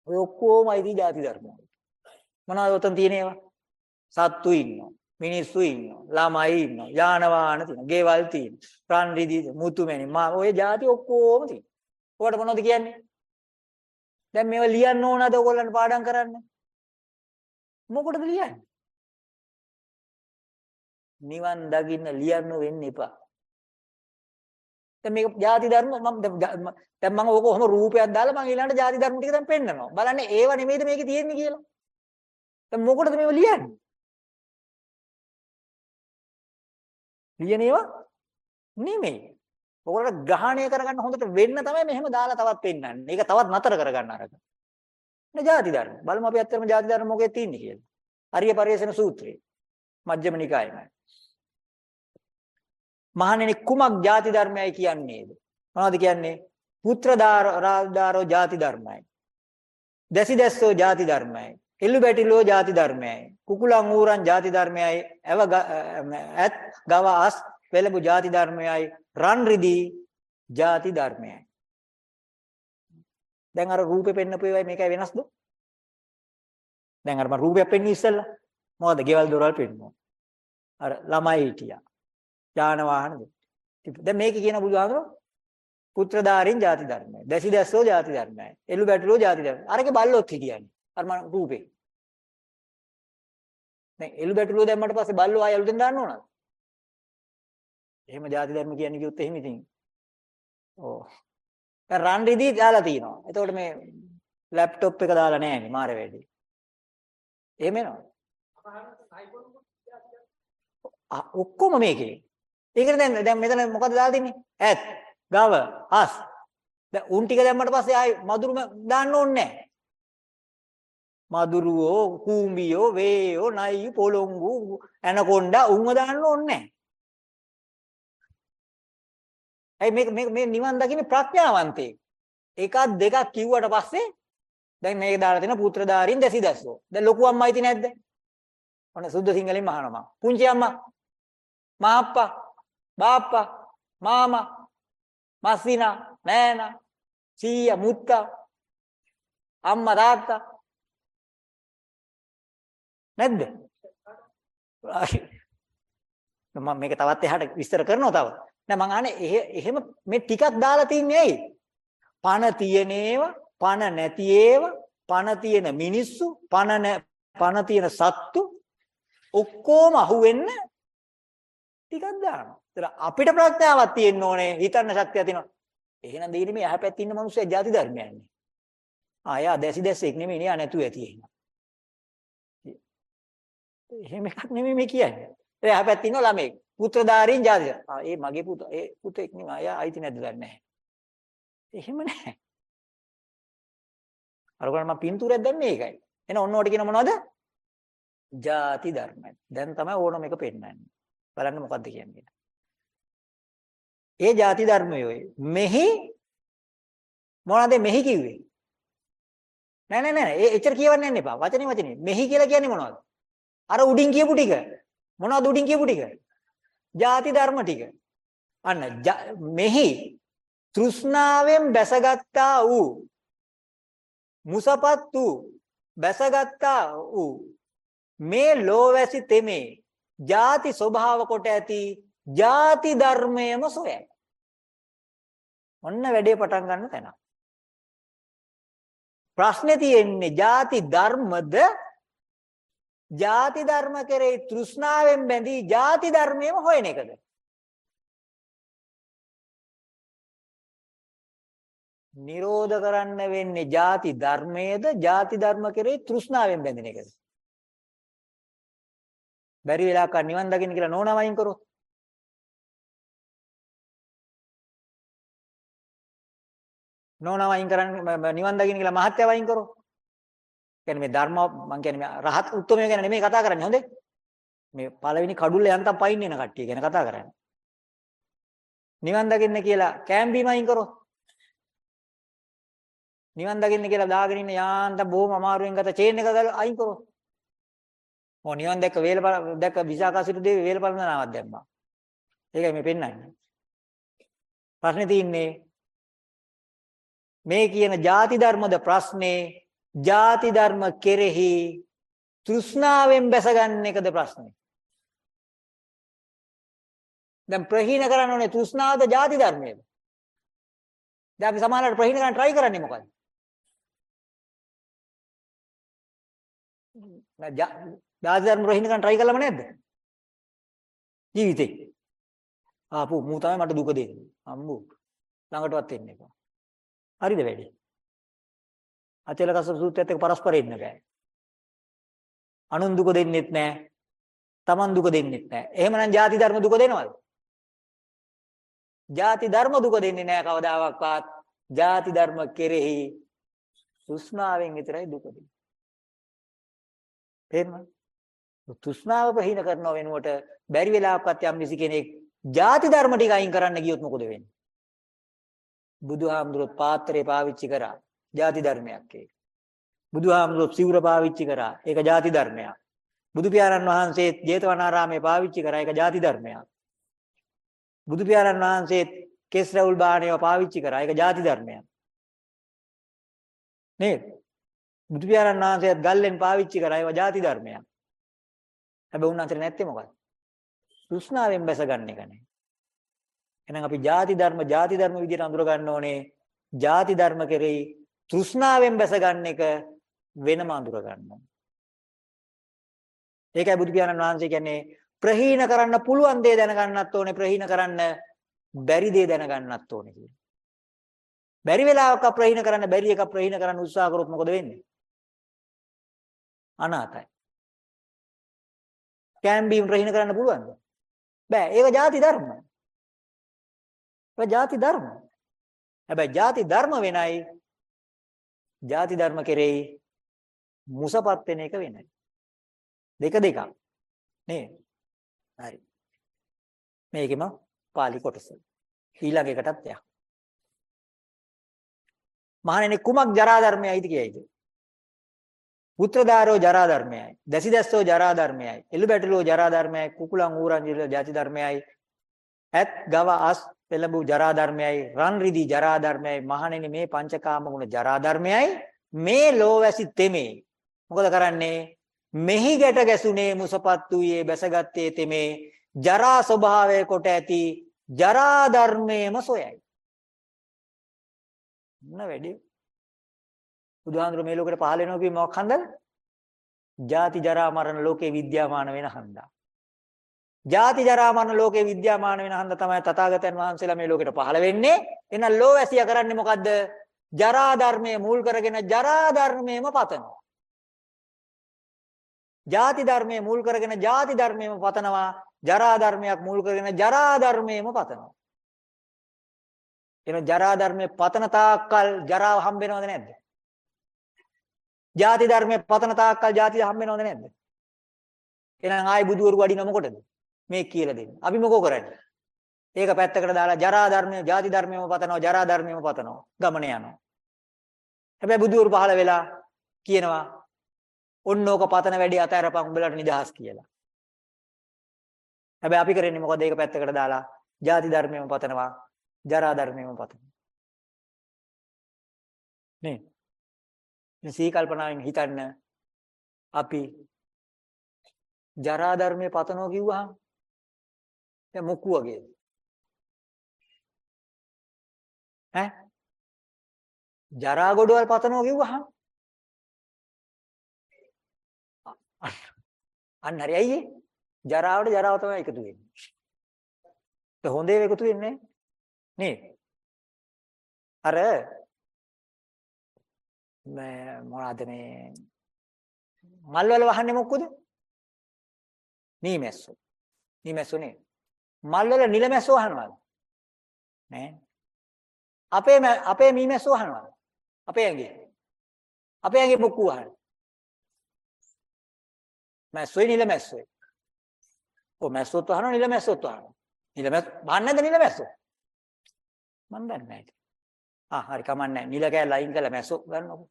ඔය ඔක්කොම අයිති ಜಾති ධර්ම මොනවද උතන් තියෙන ඒවා සත්තු ඉන්නවා මිනිස්සු ඉන්නවා ළමයි ඉන්නවා යාන වාහන තියෙනවා ගේවල් තියෙනවා රන් රිදි මුතුමැණි මා ඔය જાති ඔක්කොම තියෙනවා. ඔයාලට මොනවද කියන්නේ? දැන් මේව ලියන්න ඕනද ඔයගොල්ලන්ට පාඩම් කරන්න? මොකටද ලියන්නේ? නිවන් දකින්න ලියන්න වෙන්න එපා. දැන් මේක ಜಾති ධර්ම මම දැන් මම ඕක ඔහොම රූපයක් දාලා මම ඊළඟට ಜಾති ධර්ම ටික දැන් පෙන්නනවා. බලන්න ඒව නෙමෙයිද මේකේ තියෙන්නේ කියලා. දැන් මොකටද මේව ලියන්නේ? ලියන ඒවා නෙමෙයි. ඔයගොල්ලන්ට ග්‍රහණය කරගන්න හොඳට වෙන්න තමයි මෙහෙම දාලා තවත් පෙන්නන්නේ. ඒක තවත් නතර කරගන්න අරක. නේ ಜಾති ධර්ම. බලමු අපි ඇත්තටම ಜಾති ධර්ම මොකේ තියෙන්නේ කියලා. අරිය පරිේශන සූත්‍රය. මජ්ක්‍ධිම නිකායමයි. මහණෙනි කුමක් ಜಾති ධර්මයයි කියන්නේද? මොනවද කියන්නේ? පුත්‍ර දාරෝ ජාති ධර්මයි. දැසි දැස්සෝ ಜಾති ධර්මයි. එළු බැටිලෝ ಜಾති ධර්මයයි. කුකුලන් ඌරන් ಜಾති ධර්මයයි. ඇව ඇත් ගව අස් පෙළඹු ಜಾති ධර්මයයි. රන් රිදී ಜಾති ධර්මයයි. දැන් අර රූපේ පෙන්නපු ඒවායි මේකයි වෙනස්ද? දැන් අර මම රූපයක් පෙන්වන්නේ ඉස්සෙල්ලා. මොකද ගෙවල් දොරවල් පෙන්වනවා. අර ළමයි හිටියා. යාන වාහන දැන් මේකේ කියන බුදුහාමුදුරුවෝ පුත්‍රධාරින් ಜಾති ධර්මයි. දැසි දැස්සෝ ಜಾති ධර්මයි. එළු බැටලෝ ಜಾති ධර්මයි. අරකේ බල්ලොත් හිටියනේ. අර මම රූපේ. දැන් එළු බැටලෝ දැම්මට පස්සේ බල්ලෝ ආය අලුතෙන් දාන්න ඕනද? එහෙම ಜಾති ධර්ම කියන්නේ කිව්වොත් එහෙම ඉතින්. ඕ. දැන් රන් රිදී දාලා තිනවා. එතකොට මේ ලැප්ටොප් එක දාලා නැහැ නේ මාර වැඩි. එහෙම එනවා. ඔක්කොම මේකේ. ඒකට දැන් දැන් මෙතන මොකද දාලා තින්නේ? ඈත්, ගව, අස්. දැන් උන් ටික දැම්මට පස්සේ ආයි මදුරුම දාන්න ඕනේ නැහැ. මදුරුවෝ, කූඹියෝ, වේයෝ, නයි, පොලොංගු, ඇනකොන්ඩා උන්ව දාන්න ඕනේ නැහැ. ඇයි මේක මේ මේ නිවන් දකින්නේ ප්‍රඥාවන්තයෙක්. එකක් දෙකක් කිව්වට පස්සේ දැන් මේක දාලා තියෙන පුත්‍රධාරීන් දැසි දැස්සෝ. දැන් ලොකු අම්මයි තියෙ නැද්ද? ඔන්න සුද්ධ සිංහලෙන් අහනවා. පුංචි අම්මා, මාප්පා, බාප්පා, මාමා, මස්සිනා, නෑනා, සීයා, මුත්තා, අම්මා තාත්තා නැද්ද? මම මේක තවත් එහාට විස්තර කරනවා තව. නෑ මං අහන්නේ එහෙම මේ ටිකක් දාලා තින්නේ ඇයි? පණ තියෙන ඒවා, පණ නැති ඒවා, පණ තියෙන මිනිස්සු, පණ පණ තියෙන සත්තු ඔක්කොම අහුවෙන්න ටිකක් දානවා. ඒතර අපිට ප්‍රඥාවක් තියෙන්න ඕනේ, හිතන්න ශක්තිය තියෙනවා. එහෙනම් දෙයිනේ මේ ඇහැ පැත්තේ ඉන්න මිනිස්සු ಜಾති ධර්මයන්නේ. ආයා දැසි දැස්සෙක් නෙමෙයි නේ නැතුව ඇති එහෙනම්. එහෙම එකක් නෙමෙයි මේ කියන්නේ. ඒ ඇහැ පැත්තේ ඉන්න ළමෙක්. පුත්‍රධාරීන් ජාතිය. ආ ඒ මගේ පුත ඒ පුතෙක් නෙමෙයි. අයියා අයිති නැද්ද දන්නේ නැහැ. එහෙම නැහැ. අර ගන්න මම පින්තූරයක් දැම්මේ ඒකයි. එහෙනම් ඔන්න ඔට කියන මොනවද? ಜಾති ධර්ම. දැන් තමයි ඕනම එක පෙන්නන්නේ. බලන්න මොකද්ද කියන්නේ. ඒ ಜಾති ධර්මයෝයි. මෙහි මොනවද මෙහි කිව්වේ? නෑ නෑ නෑ ඒ එච්චර කියවන්න යන්න එපා. වචනේ වචනේ. මෙහි කියලා කියන්නේ මොනවද? අර උඩින් කියපු ටික. මොනවද උඩින් කියපු ටික? ಜಾති ධර්ම ටික. අන්න මෙහි තෘෂ්ණාවෙන් බැසගත්තා වූ මුසපත් වූ බැසගත්තා වූ මේ ලෝවැසි තෙමේ ಜಾති ස්වභාව කොට ඇති ಜಾති ධර්මයම සොයයි. ඔන්න වැඩේ පටන් ගන්න තැන. ප්‍රශ්නේ තියෙන්නේ ಜಾති ධර්මද ಜಾති ධර්ම කෙරෙහි තෘෂ්ණාවෙන් බැඳී ಜಾති ධර්මයේම හොයන එකද? නිරෝධ කරන්න වෙන්නේ ಜಾති ධර්මයේද ಜಾති ධර්ම කෙරෙහි තෘෂ්ණාවෙන් බැඳෙන එකද? බැරි වෙලා කන් නිවන් දකින්න කියලා නෝනා වයින් කරොත් නෝනා වයින් කරන්නේ නිවන් දකින්න කියලා මහත්ය වයින් කරොත් කියන්නේ මේ ධර්ම මම කියන්නේ මේ රහත් උත්තරමය ගැන නෙමෙයි කතා කරන්නේ. හොඳේ? මේ පළවෙනි කඩුල්ල යන්තම් පයින් එන කට්ටිය ගැන කතා කරන්නේ. නිවන් දකින්න කියලා කෑම්බීම අයින් කරොත්. නිවන් දකින්න කියලා දාගෙන ඉන්න යාන්තම් බොහොම අමාරුවෙන් ගත චේන් එක අයින් කරොත්. මො නිවන් දැක්ක වේල දැක්ක විසාකාසිරු දේවි වේල පලඳනාවක් දැම්මා. ඒකයි මේ පෙන්වන්නේ. ප්‍රශ්නේ තියෙන්නේ මේ කියන ಜಾති ධර්මද ප්‍රශ්නේ ಜಾති ධර්ම කෙරෙහි තෘෂ්ණාවෙන් බැසගන්න එකද ප්‍රශ්නේ. දැන් ප්‍රහීන කරන්න ඕනේ තෘෂ්ණාවද ಜಾති ධර්මයේද? දැන් අපි සමානලට ප්‍රහීන කරන්න try කරන්නේ මොකද? ජාති ධර්ම ප්‍රහීන කරන්න try කළාම නේද? ජීවිතේ. ආපු මූ තමයි මට දුක දෙන්නේ. අම්බු ළඟටවත් එන්න එපා. හරිද වැඩේ? අචල කස්සප සූත්‍රයත් එක්ක පරස්පර ඉන්න බෑ. අනුන් දුක දෙන්නෙත් නෑ. Taman දුක දෙන්නෙත් නෑ. එහෙමනම් ಜಾති ධර්ම දුක දෙනවද? ಜಾති ධර්ම දුක දෙන්නේ නෑ කවදාවත්. ಜಾති ධර්ම කෙරෙහි තෘෂ්ණාවෙන් විතරයි දුක දෙන්නේ. තේරෙනවද? තෘෂ්ණාව ප්‍රහීන කරනව වෙනුවට බැරි වෙලාවකත් යම් කිසි කෙනෙක් ಜಾති ධර්ම ටික අයින් කරන්න ගියොත් මොකද වෙන්නේ? බුදුහාමුදුරුවෝ පාත්‍රය පාවිච්චි කරා. ಜಾති ධර්මයක් ඒක. බුදුහාමුදුරුවෝ සිවුර පාවිච්චි කරා. ඒක ಜಾති ධර්මයක්. බුදු පියාණන් වහන්සේ ජේතවනාරාමයේ පාවිච්චි කරා. ඒක ಜಾති ධර්මයක්. බුදු පියාණන් වහන්සේ කෙස් රැවුල් බාණේව පාවිච්චි කරා. ඒක ಜಾති ධර්මයක්. නේද? බුදු පියාණන් වහන්සේත් ගල්ලෙන් පාවිච්චි කරා. ඒක ಜಾති ධර්මයක්. හැබැයි උන්වහන්සේ නැත්තේ මොකද? තෘෂ්ණාවෙන් බැස ගන්න එක නේ. එහෙනම් අපි ಜಾති ධර්ම ಜಾති ධර්ම විදිහට අඳුර ගන්න ඕනේ. ಜಾති ධර්ම කෙරෙහි තෘෂ්ණාවෙන් බැස ගන්න එක වෙනම අඳුර ගන්නවා. ඒකයි බුදු පියාණන් වහන්සේ කියන්නේ ප්‍රහීන කරන්න පුළුවන් දේ දැනගන්නත් ඕනේ ප්‍රහීන කරන්න බැරි දේ දැනගන්නත් ඕනේ කියලා. බැරි වෙලාවක ප්‍රහීන කරන්න බැරි එක ප්‍රහීන කරන්න උත්සාහ කරොත් මොකද වෙන්නේ? අනාතයි. කැම්බීම් ප්‍රහීන කරන්න පුළුවන්ද? බෑ. ඒක ಜಾති ධර්මයි. ඒක ಜಾති ධර්මයි. හැබැයි ಜಾති ධර්ම වෙනයි ಜಾති ධර්ම කෙරෙහි මුසපත් වෙන එක වෙනයි. දෙක දෙකක්. නේද? හරි. මේකෙම පාලි කොටස. ඊළඟ එකටත් යන්න. මහණෙනි කුමක් ජරා ධර්මයයිද කියයිද? පුත්‍රදාරෝ ජරා ධර්මයයි. දසිදස්සෝ ජරා ධර්මයයි. එළුබැටළුව ජරා ධර්මයයි. කුකුලන් ඌරන් ජාති ධර්මයයි. ඇත් ගව අස් පෙළඹු ජරා ධර්මයයි. රන් රිදී ජරා ධර්මයයි. මහණෙනි මේ පංචකාම ගුණ ජරා ධර්මයයි. මේ ලෝවැසි තෙමේ. මොකද කරන්නේ? මෙහි ගැට ගැසුනේ මුසපත් වූයේ බැසගත්තේ තෙමේ. ජරා ස්වභාවය කොට ඇති ජරා ධර්මයේම සොයයි. මොන වැඩි? බුදුහාඳුර මේ ලෝකෙට පහළ වෙනවා කිව්වේ මොකක් හන්දද? ජාති ජරා මරණ ලෝකේ විද්‍යාමාන වෙන හන්දා. ජාති ජරා මරණ ලෝකේ විද්‍යාමාන වෙන හන්දා තමයි තථාගතයන් වහන්සේලා මේ ලෝකෙට පහළ වෙන්නේ. එහෙනම් ලෝවැසිය කරන්නේ මොකද්ද? ජරා ධර්මයේ මුල් කරගෙන ජරා ධර්මයේම පතනවා. ජාති ධර්මයේ මුල් කරගෙන ජාති ධර්මයේම පතනවා. ජරා ධර්මයක් මුල් කරගෙන ජරා ධර්මයේම පතනවා. එන ජරා ධර්මයේ පතන තාක්කල් ජරාව හම්බ වෙනවද නැද්ද? ජාති ධර්මයේ පතන තාක්කල් ජාතිය හම්බ වෙනවද නැද්ද? එහෙනම් ආයි බුදුවරු වඩින මොකටද? මේ කියලා දෙන්නේ. අපි මොකෝ කරන්නේ? ඒක පැත්තකට දාලා ජරා ධර්මයේ ජාති ධර්මයේම පතනවා ජරා ධර්මයේම පතනවා. ගමන යනවා. හැබැයි බුදුවරු පහළ වෙලා කියනවා ඔන්නෝක පතන වැඩි අතහැරපන් උඹලට නිදහස් කියලා. හැබැයි අපි කරන්නේ මොකද? ඒක පැත්තකට දාලා ජාති ධර්මයේම පතනවා ජරා ධර්මයේම පතනවා. නේ? මේ සී කල්පනාවෙන් හිතන්න අපි ජරා ධර්මයේ පතනවා කිව්වහම දැන් මොකු වගේද? ඈ? ජරා ගොඩවල් පතනවා කිව්වහම අන්න හරි අයියේ ජරාවට ජරාව තමයි එකතු වෙන්නේ. ඒ හොඳේ එකතු වෙන්නේ නේද? අර මේ මොනවාද මේ මල් වල වහන්නේ මොකද? නීමැස්සෝ. නීමැස්සෝ නේ. මල් වල නිලමැස්සෝ වහනවාද? නෑ. අපේ අපේ මීමැස්සෝ වහනවාද? අපේ ඇඟේ. අපේ ඇඟේ මොකු වහන? මැස්සොයි නිලමැස්සොයි. ඔව් මැස්සොත් වහනවා නිලමැස්සොත් වහනවා. නිලමැස්ස වහන්නේ නැද්ද නිලමැස්සෝ? මන් දන්නේ නැහැ. ආ හරි කමන්නේ නිල කෑ ලයින් කරලා මැස්සෝ ගන්නකො.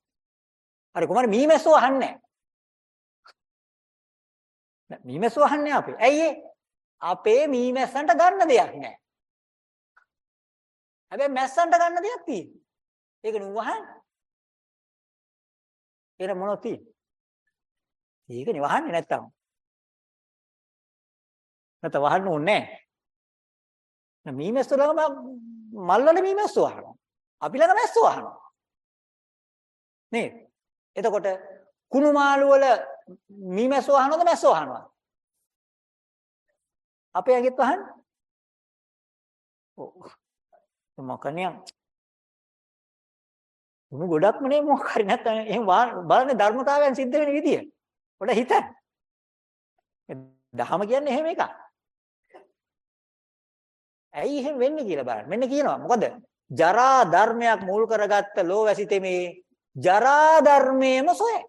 හරි කොහමද මීමැස්සෝ අහන්නේ නැහැ. මීමැස්සෝ අහන්නේ අපේ. ඇයි අපේ මීමැස්සන්ට ගන්න දෙයක් නැහැ. හැබැයි මැස්සන්ට ගන්න දෙයක් තියෙනවා. ඒක නුවහන්. ඒක මොනවද තියෙන්නේ? ඒකනේ වහන්නේ නැත්තම්. නැත්නම් වහන්න ඕනේ නැහැ. මීමැස්සෝ ළඟම මල් වල මීමැස්සෝ අහනවා. අපි ළඟ මැස්සෝ අහනවා. නේද? එතකොට කුණු මාළු වල මීමැස්සෝ අහනවද මැස්සෝ අහනවද? අපේ ඇඟෙත් අහන්නේ. ඔව්. මොකනියම්. උණු ගොඩක්ම නේ මොකක් හරි නැත්නම් එහෙම බලන්නේ ධර්මතාවයන් සිද්ධ වෙන විදිය. පොඩ හිතන්න. දහම කියන්නේ එහෙම එකක්. ඇයි එහෙම වෙන්නේ කියලා බලන්න. මෙන්න කියනවා. මොකද? ජරා ධර්මයක් මුල් කරගත්ත ලෝවැසි තෙමේ ජරා ධර්මයේම සොයයි.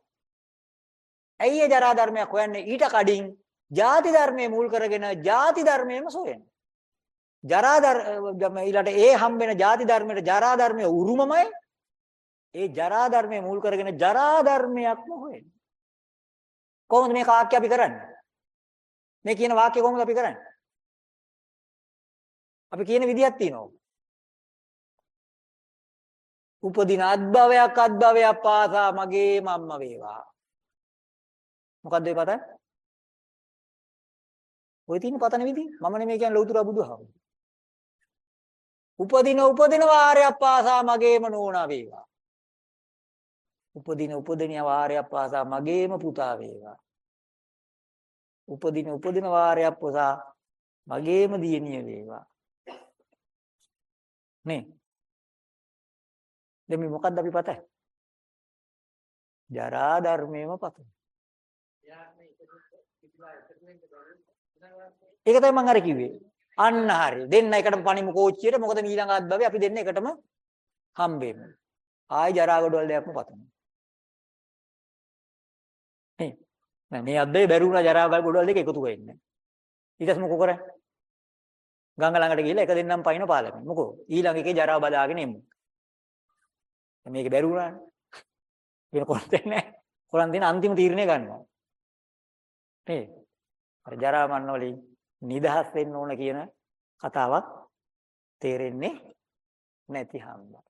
ඇයි ඒ ජරා ධර්මයක් හොයන්නේ? ඊට කඩින් ජාති ධර්මයේ මුල් කරගෙන ජාති ධර්මයේම සොයන්නේ. ජරා ධර්ම ඊළට ඒ හම්බෙන ජාති ධර්මයට ජරා ධර්මයේ උරුමමයි. ඒ ජරා ධර්මයේ මුල් කරගෙන ජරා ධර්මයක්ම හොයන්නේ. කොහොමද මේ වාක්‍ය අපි කරන්නේ? මේ කියන වාක්‍ය කොහොමද අපි කරන්නේ? අපි කියන විදිහක් තියෙනවා. උපදින අත්භවයක් අත්භවයක් පාසා මගේ මම්ම වේවා. මොකද්ද ඒ පතන? ඔය තියෙන පතන විදිහ මම නෙමෙයි කියන්නේ ලෞතර බුදුහාමුදුරුවෝ. උපදින උපදින වාරයක් පාසා මගේම නෝනා වේවා. උපදින උපදින වාරයක් පාසා මගේම පුතා වේවා. උපදින උපදින වාරයක් පාසා මගේම දියණිය වේවා. නේ දැන් මේ මොකද්ද අපි පතයි? ජරා ධර්මයේම පතන. ඒක තමයි මම අර කිව්වේ. අන්න හරි. දෙන්න එකටම පණිමු කෝච්චියට. මොකද ඊළඟ අත්භවයේ අපි දෙන්න එකටම හම්බෙමු. ආයි ජරා ගොඩවල් දෙයක්ම පතනවා. නේ. නෑ මේ අද්දේ බැරි වුණා ජරා ගොඩවල් දෙක එකතු වෙන්නේ. ඊටස් මොකෝ කරන්නේ? ගංගා ළඟට ගිහිල්ලා එක දෙන්නම් පයින් පාලකෙන්. මොකෝ ඊළඟ එකේ ජරා බදාගෙන එමු. මේක බැරි වුණානේ. වෙන කොහෙන්ද නැහැ. කොරන් දින අන්තිම තීරණය ගන්නවා. නේ. අර ජරා මරණ වලින් නිදහස් වෙන්න ඕන කියන කතාවක් තේරෙන්නේ නැති හැමෝම.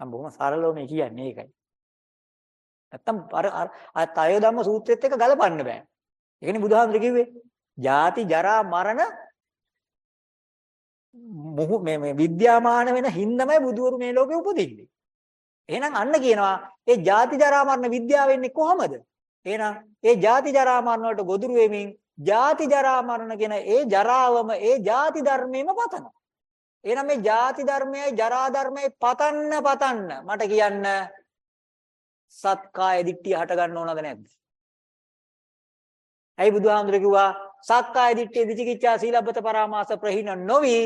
මම බොහොම සරලව මේ කියන්නේ ඒකයි. නැත්තම් අර අර තය ධම්ම සූත්‍රෙත් එක්ක ගලපන්න බෑ. ඒකනේ බුදුහාමුදුරු කිව්වේ. ජාති ජරා මරණ මොහු මේ මේ විද්‍යාමාන වෙන හින්දමයි බුදුවරු මේ ලෝකෙ උපදින්නේ. එහෙනම් අන්න කියනවා ඒ ජාති ජරා මරණ විද්‍යාව වෙන්නේ කොහමද? එහෙනම් ඒ ජාති ජරා මරණ වලට ගොදුරු වෙමින් ජාති ජරා මරණ කියන ඒ ජරාවම ඒ ජාති ධර්මෙම පතනවා. එහෙනම් මේ ජාති ධර්මයයි ජරා ධර්මයයි පතන්න පතන්න මට කියන්න සත්කාය දිට්ඨිය හට ගන්න ඕනද නැද්ද? ඇයි බුදුහාමුදුර කිව්වා සක්කාය දිට්ඨිය විචිකිච්ඡා සීලබ්බත පරාමාස ප්‍රහීන නොවි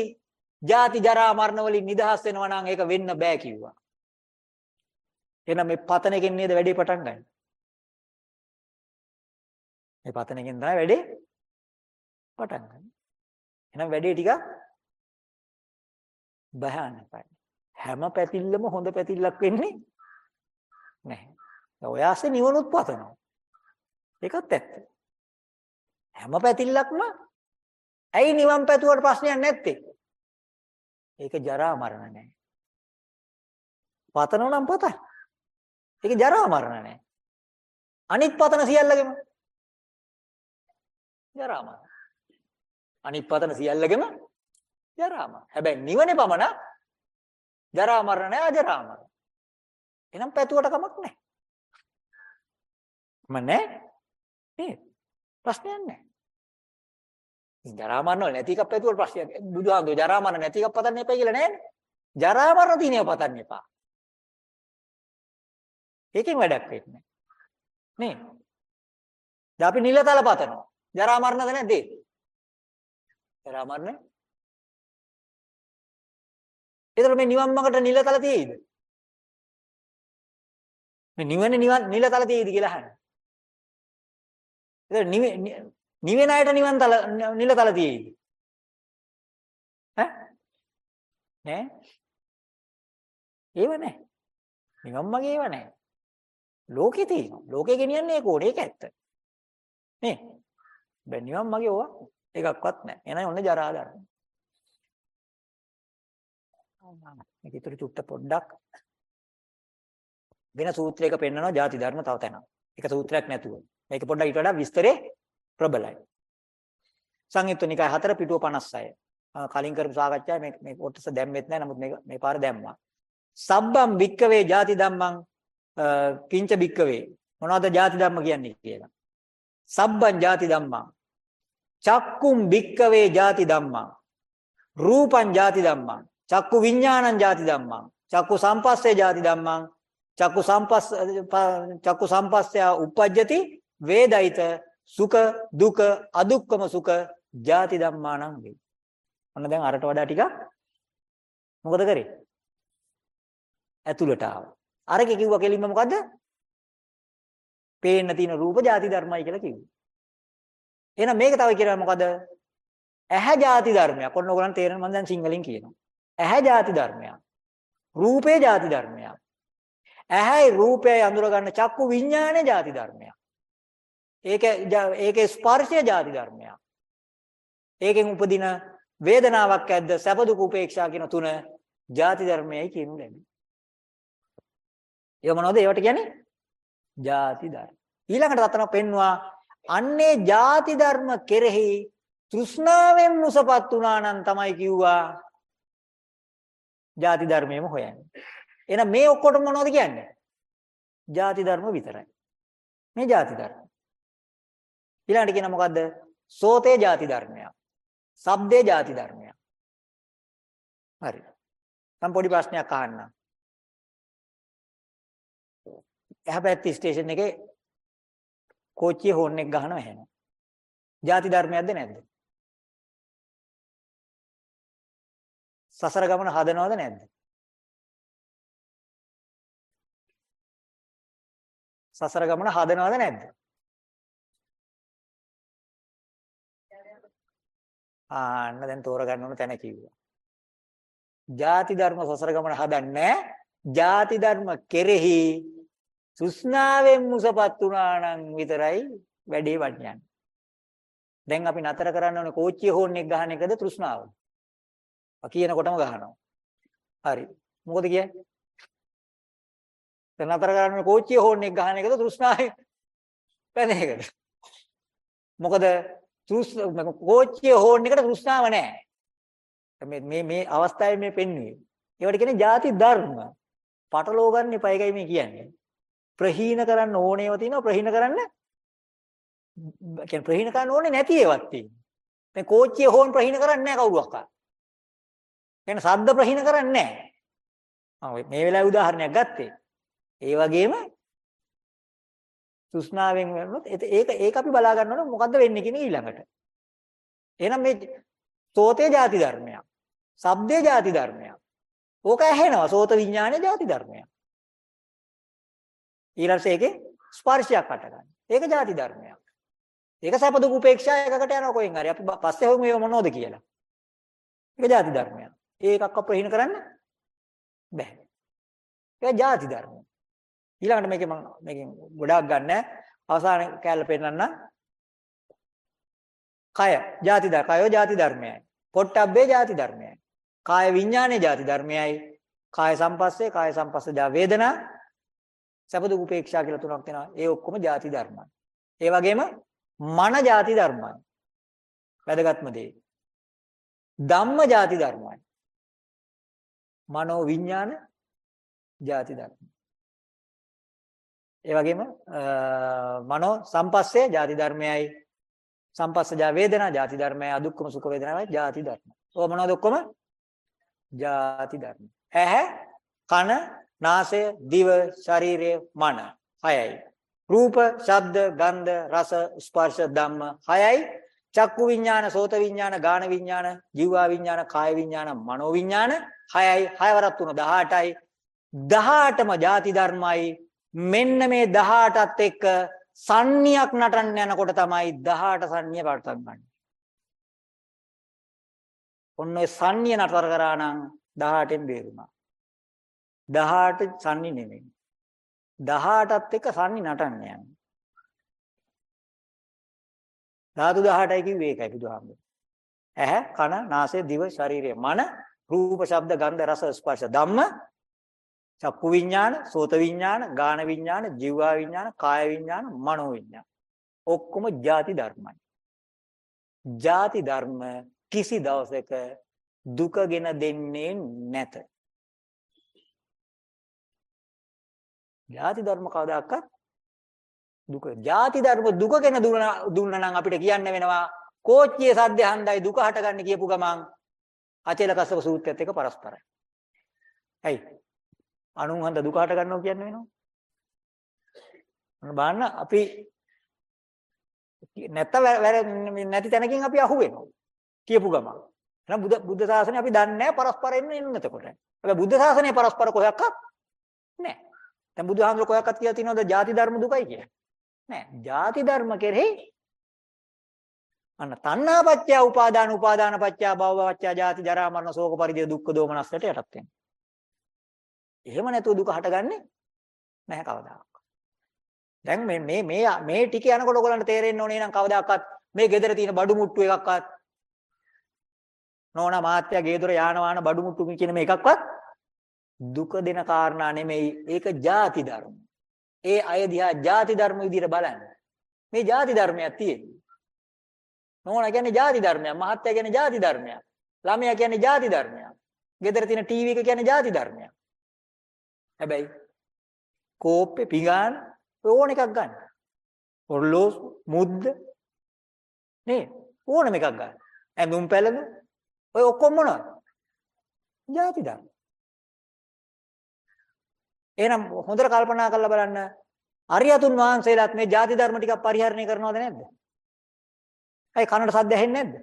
ජාති ජරා මරණ වලින් නිදහස් වෙනවා නම් ඒක වෙන්න බෑ කිව්වා. එහෙනම් මේ පතන එකෙන් නේද වැඩේ පටන් ගන්නේ? මේ පතන එකෙන් තමයි වැඩේ පටන් ගන්න. එහෙනම් වැඩේ ටික භයානකයි. හැම පැතිල්ලම හොඳ පැතිල්ලක් වෙන්නේ නැහැ. ඔයාසේ නිවනුත් පතනවා. ඒකත් ඇත්ත. හැම පැතිල්ලක්ම ඇයි නිවන් පැතුවට ප්‍රශ්නයක් නැත්තේ? ඒක ජරා මරණ නැහැ. පතනෝ නම් පතයි. ඒක ජරා මරණ නැහැ. අනිත් පතන සියල්ලගෙම ජරා මරණ. අනිත් පතන සියල්ලගෙම ජරා මරණ. හැබැයි නිවනේ පමණ ජරා මරණ නැහැ අජරා මරණ. එහෙනම් පැතුවට කමක් නැහැ. මම නැහැ. නේද? ප්‍රශ්නයක් නැහැ. ජරා මරණ වල නැති එකක් පැතුවට ප්‍රශ්නයක්. බුදුහාමුදුරුවෝ ජරා මරණ නැති එකක් පතන්න එපා කියලා නෑනේ. ජරා මරණ තියෙන ඒවා පතන්න එපා. ඒකෙන් වැඩක් වෙන්නේ නේ. දැන් අපි නිලතල පතනවා. ජරා මරණද නැද්ද? ජරා මරණ. ඒතර මේ නිවන් මාර්ගට නිලතල තියෙයිද? මේ නිවනේ නිවන් නිලතල තියෙයිද කියලා අහන්නේ. ඒතර නිවෙන අයට නිවන් තල නිලතල තියෙයිද? ඈ? නෑ. ඒව නෑ. නිවන් මාර්ගේ ඒව නෑ. ලෝකේ තියෙනවා. ලෝකේ ගෙනියන්නේ ඒක ඕනේ ඒක ඇත්ත. නේ? දැන් නිවන් මගේ ඕවා එකක්වත් නැහැ. එහෙනම් ඔන්න ජරා ධර්ම. මේක ඉතුරු චුට්ට පොඩ්ඩක් වෙන සූත්‍රයක පෙන්නනවා ಜಾති ධර්ම තව තැනක්. ඒක සූත්‍රයක් නැතුව. මේක පොඩ්ඩක් ඊට වඩා විස්තරේ ප්‍රබලයි. සංයුත්ත නිකාය 4 පිටුව 56. කලින් කරපු සාකච්ඡාවේ මේ මේ කොටස දැම්මෙත් නැහැ. නමුත් මේක මේ පාර දැම්මා. සබ්බම් වික්කවේ ಜಾති ධම්මං කිංච වික්කවේ මොනවද ಜಾති ධම්ම කියන්නේ කියලා. සබ්බං ಜಾති ධම්මං චක්කුම් භික්කවේ ಜಾති ධම්මං රූපං ಜಾති ධම්මං චක්කු විඥානං ಜಾති ධම්මං චක්කු සම්පස්සේ ಜಾති ධම්මං චක්කු සම්පස්ස චක්කු සම්පස්සය උපජ්ජති වේදිත සුඛ දුක අදුක්කම සුඛ ಜಾති ධම්මාණං වේ. ඔන්න දැන් අරට වඩා ටිකක් මොකද කරේ? ඇතුළට ආවා. අරකේ කිව්වා කෙලින්ම මොකද්ද? පේන්න තියෙන රූප ಜಾති ධර්මයි කියලා කිව්වා. එහෙනම් මේක තව කියලා මොකද? ඇහැ ಜಾති ධර්මයක්. ඔන්න ඕගලන් තේරෙන මම දැන් සිංහලෙන් කියනවා. ඇහැ ಜಾති ධර්මයක්. රූපේ ಜಾති ධර්මයක්. ඇහැයි රූපයයි අඳුර ගන්න චක්කු විඥානේ ಜಾති ධර්මයක්. ඒක ඒකේ ස්පර්ශය ಜಾති ධර්මයක්. ඒකෙන් උපදින වේදනාවක් ඇද්ද සැප දුක උපේක්ෂා කියන තුන ಜಾති ධර්මයයි කියනු ලැබේ. ඒ මොනවද? ඒවට කියන්නේ ಜಾති ධර්ම. ඊළඟට රතන පෙන්නවා අන්නේ ಜಾති ධර්ම කෙරෙහි තෘෂ්ණාවෙන් මුසපත් වුණා නම් තමයි කිව්වා ಜಾති ධර්මයේම හොයන්නේ. එහෙනම් මේ ඔක්කොට මොනවද කියන්නේ? ಜಾති ධර්ම විතරයි. මේ ಜಾති ධර්ම. ඊළඟට කියන මොකද්ද? සෝතේ ಜಾති ධර්මයක්. සබ්දේ ಜಾති ධර්මයක්. හරි. මම පොඩි ප්‍රශ්නයක් අහන්නම්. එහා පැත්තේ ස්ටේෂන් එකේ කෝච්චියේ හොන් එක ගහනවා හැනවා. ಜಾති ධර්මයක්ද නැද්ද? සසර ගමන හදනවද නැද්ද? සසර ගමන හදනවද නැද්ද? ආන්න දැන් තෝරගන්න ඕන තැන කිව්වා. ಜಾති ධර්ම සසර ගමන හදන්නේ නැහැ. ಜಾති ධර්ම කෙරෙහි සුස්නාවෙන් මුසපත් වුණා නම් විතරයි වැඩේ වඩන්නේ. දැන් අපි නතර කරන්න ඕනේ කෝච්චිය හෝන් එක ගහන එකද තෘෂ්ණාව? කියනකොටම ගහනවා. හරි. මොකද කියන්නේ? දැන් නතර කරන්න ඕනේ කෝච්චිය හෝන් එක ගහන එකද තෘෂ්ණාවේ පැන එකද? මොකද කෝච්චිය හෝන් එකට තෘෂ්ණාව නැහැ. මේ මේ මේ අවස්ථාවේ මේ පෙන්වුවේ. ඒවට කියන්නේ ಜಾති ධර්ම. පටලව ගන්න එපා ඒකයි මේ කියන්නේ. ප්‍රහීන කරන්න ඕනේව තියෙනවා ප්‍රහීන කරන්න කියන්නේ ප්‍රහීන කරන්න ඕනේ නැති ඒවත් තියෙනවා. දැන් කෝච්චිය හොන් ප්‍රහීන කරන්නේ නැහැ කවුරුවක්වත්. කියන්නේ ශබ්ද ප්‍රහීන කරන්නේ නැහැ. මම මේ වෙලාවේ උදාහරණයක් ගත්තේ. ඒ වගේම තෘෂ්ණාවෙන් වෙනොත් ඒක ඒක අපි බලා ගන්න ඕනේ මොකද්ද වෙන්නේ කියන ඊළඟට. එහෙනම් මේ සෝතේ ಜಾති ධර්මයක්. ශබ්දේ ಜಾති ධර්මයක්. ඕක ඇහෙනවා සෝත විඥානේ ಜಾති ධර්මයක්. ඊළඟට ඒකේ ස්පර්ශයක් හටගන්න. ඒක ಜಾති ධර්මයක්. ඒක සැප දුක උපේක්ෂා එකකට යනවා කොහෙන් හරි. අපි පස්සේ හොයමු මේව මොනවද කියලා. ඒක ಜಾති ධර්මයක්. ඒකක් අප්‍රහීන කරන්න බෑ. ඒක ಜಾති ධර්මයක්. ඊළඟට මේකේ මම මේකෙන් ගොඩාක් ගන්න අවසාන කැලල පෙන්නන්න කය ಜಾති ධර්ම කයෝ ಜಾති ධර්මයයි පොට්ටබ්බේ ಜಾති ධර්මයයි කාය විඥානේ ಜಾති ධර්මයයි කාය සම්පස්සේ කාය සම්පස්සජා වේදනා සැප දුක් උපේක්ෂා කියලා තුනක් තියෙනවා. ඒ ඔක්කොම ಜಾති ධර්මයි. ඒ වගේම මන ಜಾති ධර්මයි. වැදගත්ම දේ. ධම්ම ಜಾති ධර්මයි. මනෝ විඥාන ಜಾති ධර්මයි. ඒ වගේම මනෝ සම්පස්සේ ಜಾති ධර්මයයි. සම්පස්සජා වේදනා ಜಾති ධර්මයයි. අදුක්කම සුඛ වේදනාවයි ಜಾති ධර්මයි. ඔය මොනවද ඔක්කොම? ಜಾති ධර්ම. ඇහැ කන නාසය දිව ශරීරය මන හයයි. රූප ශබ්ද ගන්ධ රස ස්පර්ශ ධම්ම හයයි. චක්කු විඥාන සෝත විඥාන ගාන විඥාන ජීවා විඥාන කාය විඥාන මනෝ විඥාන හයයි. හයවරක් තුන 18යි. 18ම ಜಾති ධර්මයි මෙන්න මේ 18ත් එක්ක සන්නියක් නටන්න යනකොට තමයි 18 සන්නිය පටන් ගන්න. ඔන්න ඔය සන්නිය නතර කරා නම් 18න් බේරුණා. 18 සන්නි නෙමෙයි. 18ත් එක්ක සන්නි නටන්න යනවා. ධාතු 18යි කිව්වේ ඒකයි බුදුහාමුදුරුවෝ. ඇහැ, කන, නාසය, දිව, ශරීරය, මන, රූප, ශබ්ද, ගන්ධ, රස, ස්පර්ශ, ධම්ම චක්කු විඥාන, සෝත විඥාන, ගාන විඥාන, ජීවා විඥාන, කාය විඥාන, මනෝ විඥාන. ඔක්කොම ಜಾති ධර්මයි. ಜಾති ධර්ම කිසි දවසක දුකගෙන දෙන්නේ නැත. ಜಾති ධර්ම කවදාකවත් දුක. ಜಾති ධර්ම දුකගෙන දුන්නා නම් අපිට කියන්න වෙනවා කෝච්චියේ සද්ද හන්දයි දුක හටගන්න කියපු ගමන් අචේල කස්සප සූත්‍රයත් එක්ක පරස්පරයි. ඇයි? අනුන් හන්ද දුක හට ගන්නවා කියන්න වෙනවා. බලන්න අපි නැත්ත නැති තැනකින් අපි අහුවෙනවා. කියපු ගමන්. එහෙනම් බුද්ධ බුද්ධ ශාසනය අපි දන්නේ නැහැ පරස්පරයෙන් ඉන්න එතකොට. හැබැයි බුද්ධ ශාසනය පරස්පර කොහොක්වත් නැහැ. දැන් බුදුහාමුදුර කොහොක්වත් කියලා තියෙනවද ಜಾති ධර්ම දුකයි කියලා? නැහැ. ಜಾති ධර්ම කෙරෙහි අන්න තණ්හාපච්චය උපාදාන උපාදාන පච්චය භවපච්චය ජාති ජරා මරණ ශෝක පරිදේ දුක්ඛ දෝමනස්සට යටත් වෙනවා. එහෙම නැතුව දුක හටගන්නේ නැහැ කවදාවත්. දැන් මේ මේ මේ මේ ටික යනකොට ඔයගලන්ට තේරෙන්න ඕනේ නම් කවදාකවත් මේ ගෙදර තියෙන බඩු මුට්ටු එකක්වත් නෝනා මාත්‍යා ගේදොර යාන වාහන බඩු මුට්ටු කියන මේ එකක්වත් දුක දෙන කාරණා නෙමෙයි ඒක ಜಾති ධර්ම. ඒ අය දිහා ಜಾති ධර්ම විදිහට බලන්න. මේ ಜಾති ධර්මයක් තියෙනවා. නෝනා කියන්නේ ಜಾති ධර්මයක්, මහත්තයා කියන්නේ ಜಾති ධර්මයක්, ළමයා කියන්නේ ಜಾති ධර්මයක්, ගෙදර තියෙන ටීවී එක කියන්නේ ಜಾති ධර්මයක්. හැබැයි කෝප්පේ පිඟාන ඕන එකක් ගන්න. ඔර්ලෝස් මුද්ද නේ ඕනම එකක් ගන්න. ඇඳුම් පැළඳ ඔය ඔක්කොම මොනවද? ಜಾති ධර්ම. එහෙනම් හොඳට කල්පනා කරලා බලන්න අරියතුන් වහන්සේලාත් මේ ಜಾති ධර්ම ටිකක් පරිහරණය කරනවද නැද්ද? අයි කනට සද්ද ඇහෙන්නේ නැද්ද?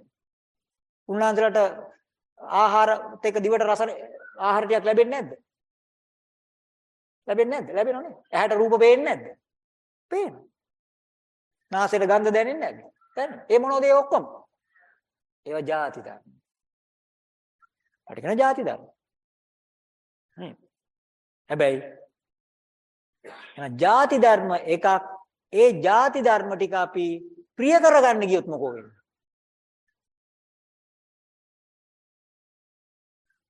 උන්වහන්සේලාට ආහාරත් එක්ක දිවට රස ආහාර ටිකක් ලැබෙන්නේ නැද්ද? ලැබෙන්නේ නැද්ද? ලැබෙනව නේද? ඇහැට රූප පේන්නේ නැද්ද? පේනවා. නාසයට ගඳ දැනෙන්නේ නැද්ද? දැනෙනවා. ඒ මොනවද ඒ ඔක්කොම? ඒවා ಜಾති ධර්ම. අටගෙන ಜಾති ධර්ම. හැබැයි එහෙනම් ಜಾති ධර්ම එකක් ඒ ಜಾති ධර්ම ටික අපි ප්‍රිය කරගන්න ගියොත් මොකෝ වෙන්නේ?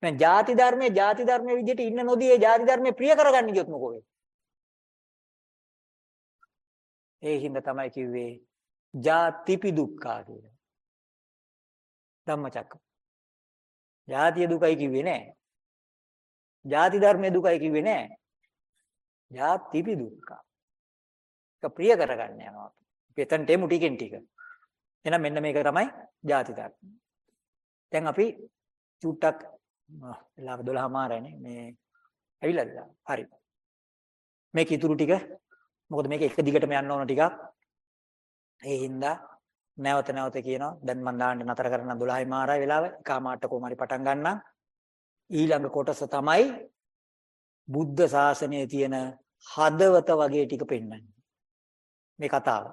දැන් ಜಾති ධර්මයේ ಜಾති ධර්මයේ විදිහට ඉන්න නොදී ඒ ಜಾති ධර්මයේ ප්‍රිය කරගන්න ගියොත් මොකෝ වෙන්නේ? ඒ හින්දා තමයි කිව්වේ ಜಾතිපි දුක්ඛා කියලා. ධම්මචක්ක. ಜಾතිය දුකයි කිව්වේ නෑ. ಜಾති ධර්මයේ දුකයි කිව්වේ නෑ. ජාතිපි දුක්ඛ. ඒක ප්‍රිය කරගන්න යනවා. අපි එතනට එමු ටිකෙන් ටික. එහෙනම් මෙන්න මේක තමයි ජාති ධර්ම. දැන් අපි චුට්ටක් වෙලාව 12 මාරනේ මේ ඇවිල්ලාද? හරි. මේක ඉතුරු ටික මොකද මේක එක දිගටම යන්න ඕන ටිකක්. ඒ හින්දා නැවත නැවත කියනවා දැන් මම දාන්න නතර කරන 12යි මාරයි වෙලාව කාමාට කොමාරි පටන් ගන්නම්. ඊළඟ කොටස තමයි බුද්ධ ශාසනයේ තියෙන හදවත වගේ ටික පෙන්වන්නේ. මේ කතාව.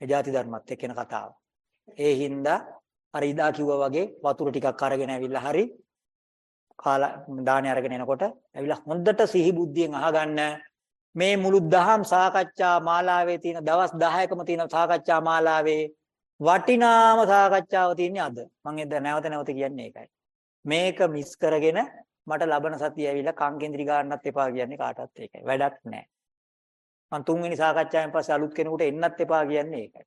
මේ ಜಾති ධර්මත් එක්කෙන කතාව. ඒ හින්දා අර ඉදා කිව්වා වගේ වතුර ටිකක් අරගෙන ඇවිල්ලා හරි කාලා දානේ අරගෙන එනකොට ඇවිල්ලා හොඳට සිහි බුද්ධියෙන් අහගන්න මේ මුළු දහම් සාකච්ඡා මාලාවේ තියෙන දවස් 10කම තියෙන සාකච්ඡා මාලාවේ වටිනාම සාකච්ඡාව තියෙන්නේ අද. මම එද නැවත නැවත කියන්නේ ඒකයි. මේක මිස් කරගෙන මට ලබන සතිය ඇවිල්ලා කංකේන්ද්‍රි ගන්නත් එපා කියන්නේ කාටවත් ඒකයි. වැඩක් නැහැ. මම තුන්වෙනි සාකච්ඡාවෙන් පස්සේ අලුත් කෙනෙකුට එන්නත් එපා කියන්නේ ඒකයි.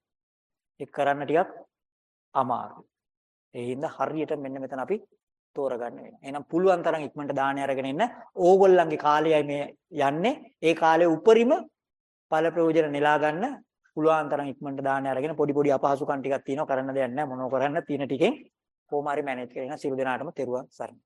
ඒක කරන්න ටිකක් අමාරුයි. ඒ හින්දා හරියට මෙන්න මෙතන අපි තෝරගන්න වෙනවා. එහෙනම් පුළුවන් තරම් ඉක්මනට දාණය අරගෙන ඉන්න. ඕගොල්ලන්ගේ කාලයයි මේ යන්නේ. ඒ කාලේ උපරිම ඵල ප්‍රයෝජන නෙලා ගන්න පුළුවන් තරම් ඉක්මනට දාණය අරගෙන පොඩි පොඩි අපහසුකම් ටිකක් තියෙනවා කරන්න දෙයක් නැහැ. මොනව කරන්න තියෙන ටිකෙන් කොහොම හරි මැනේජ් කරගෙන සියලු දෙනාටම තෙරුවන් සරණයි.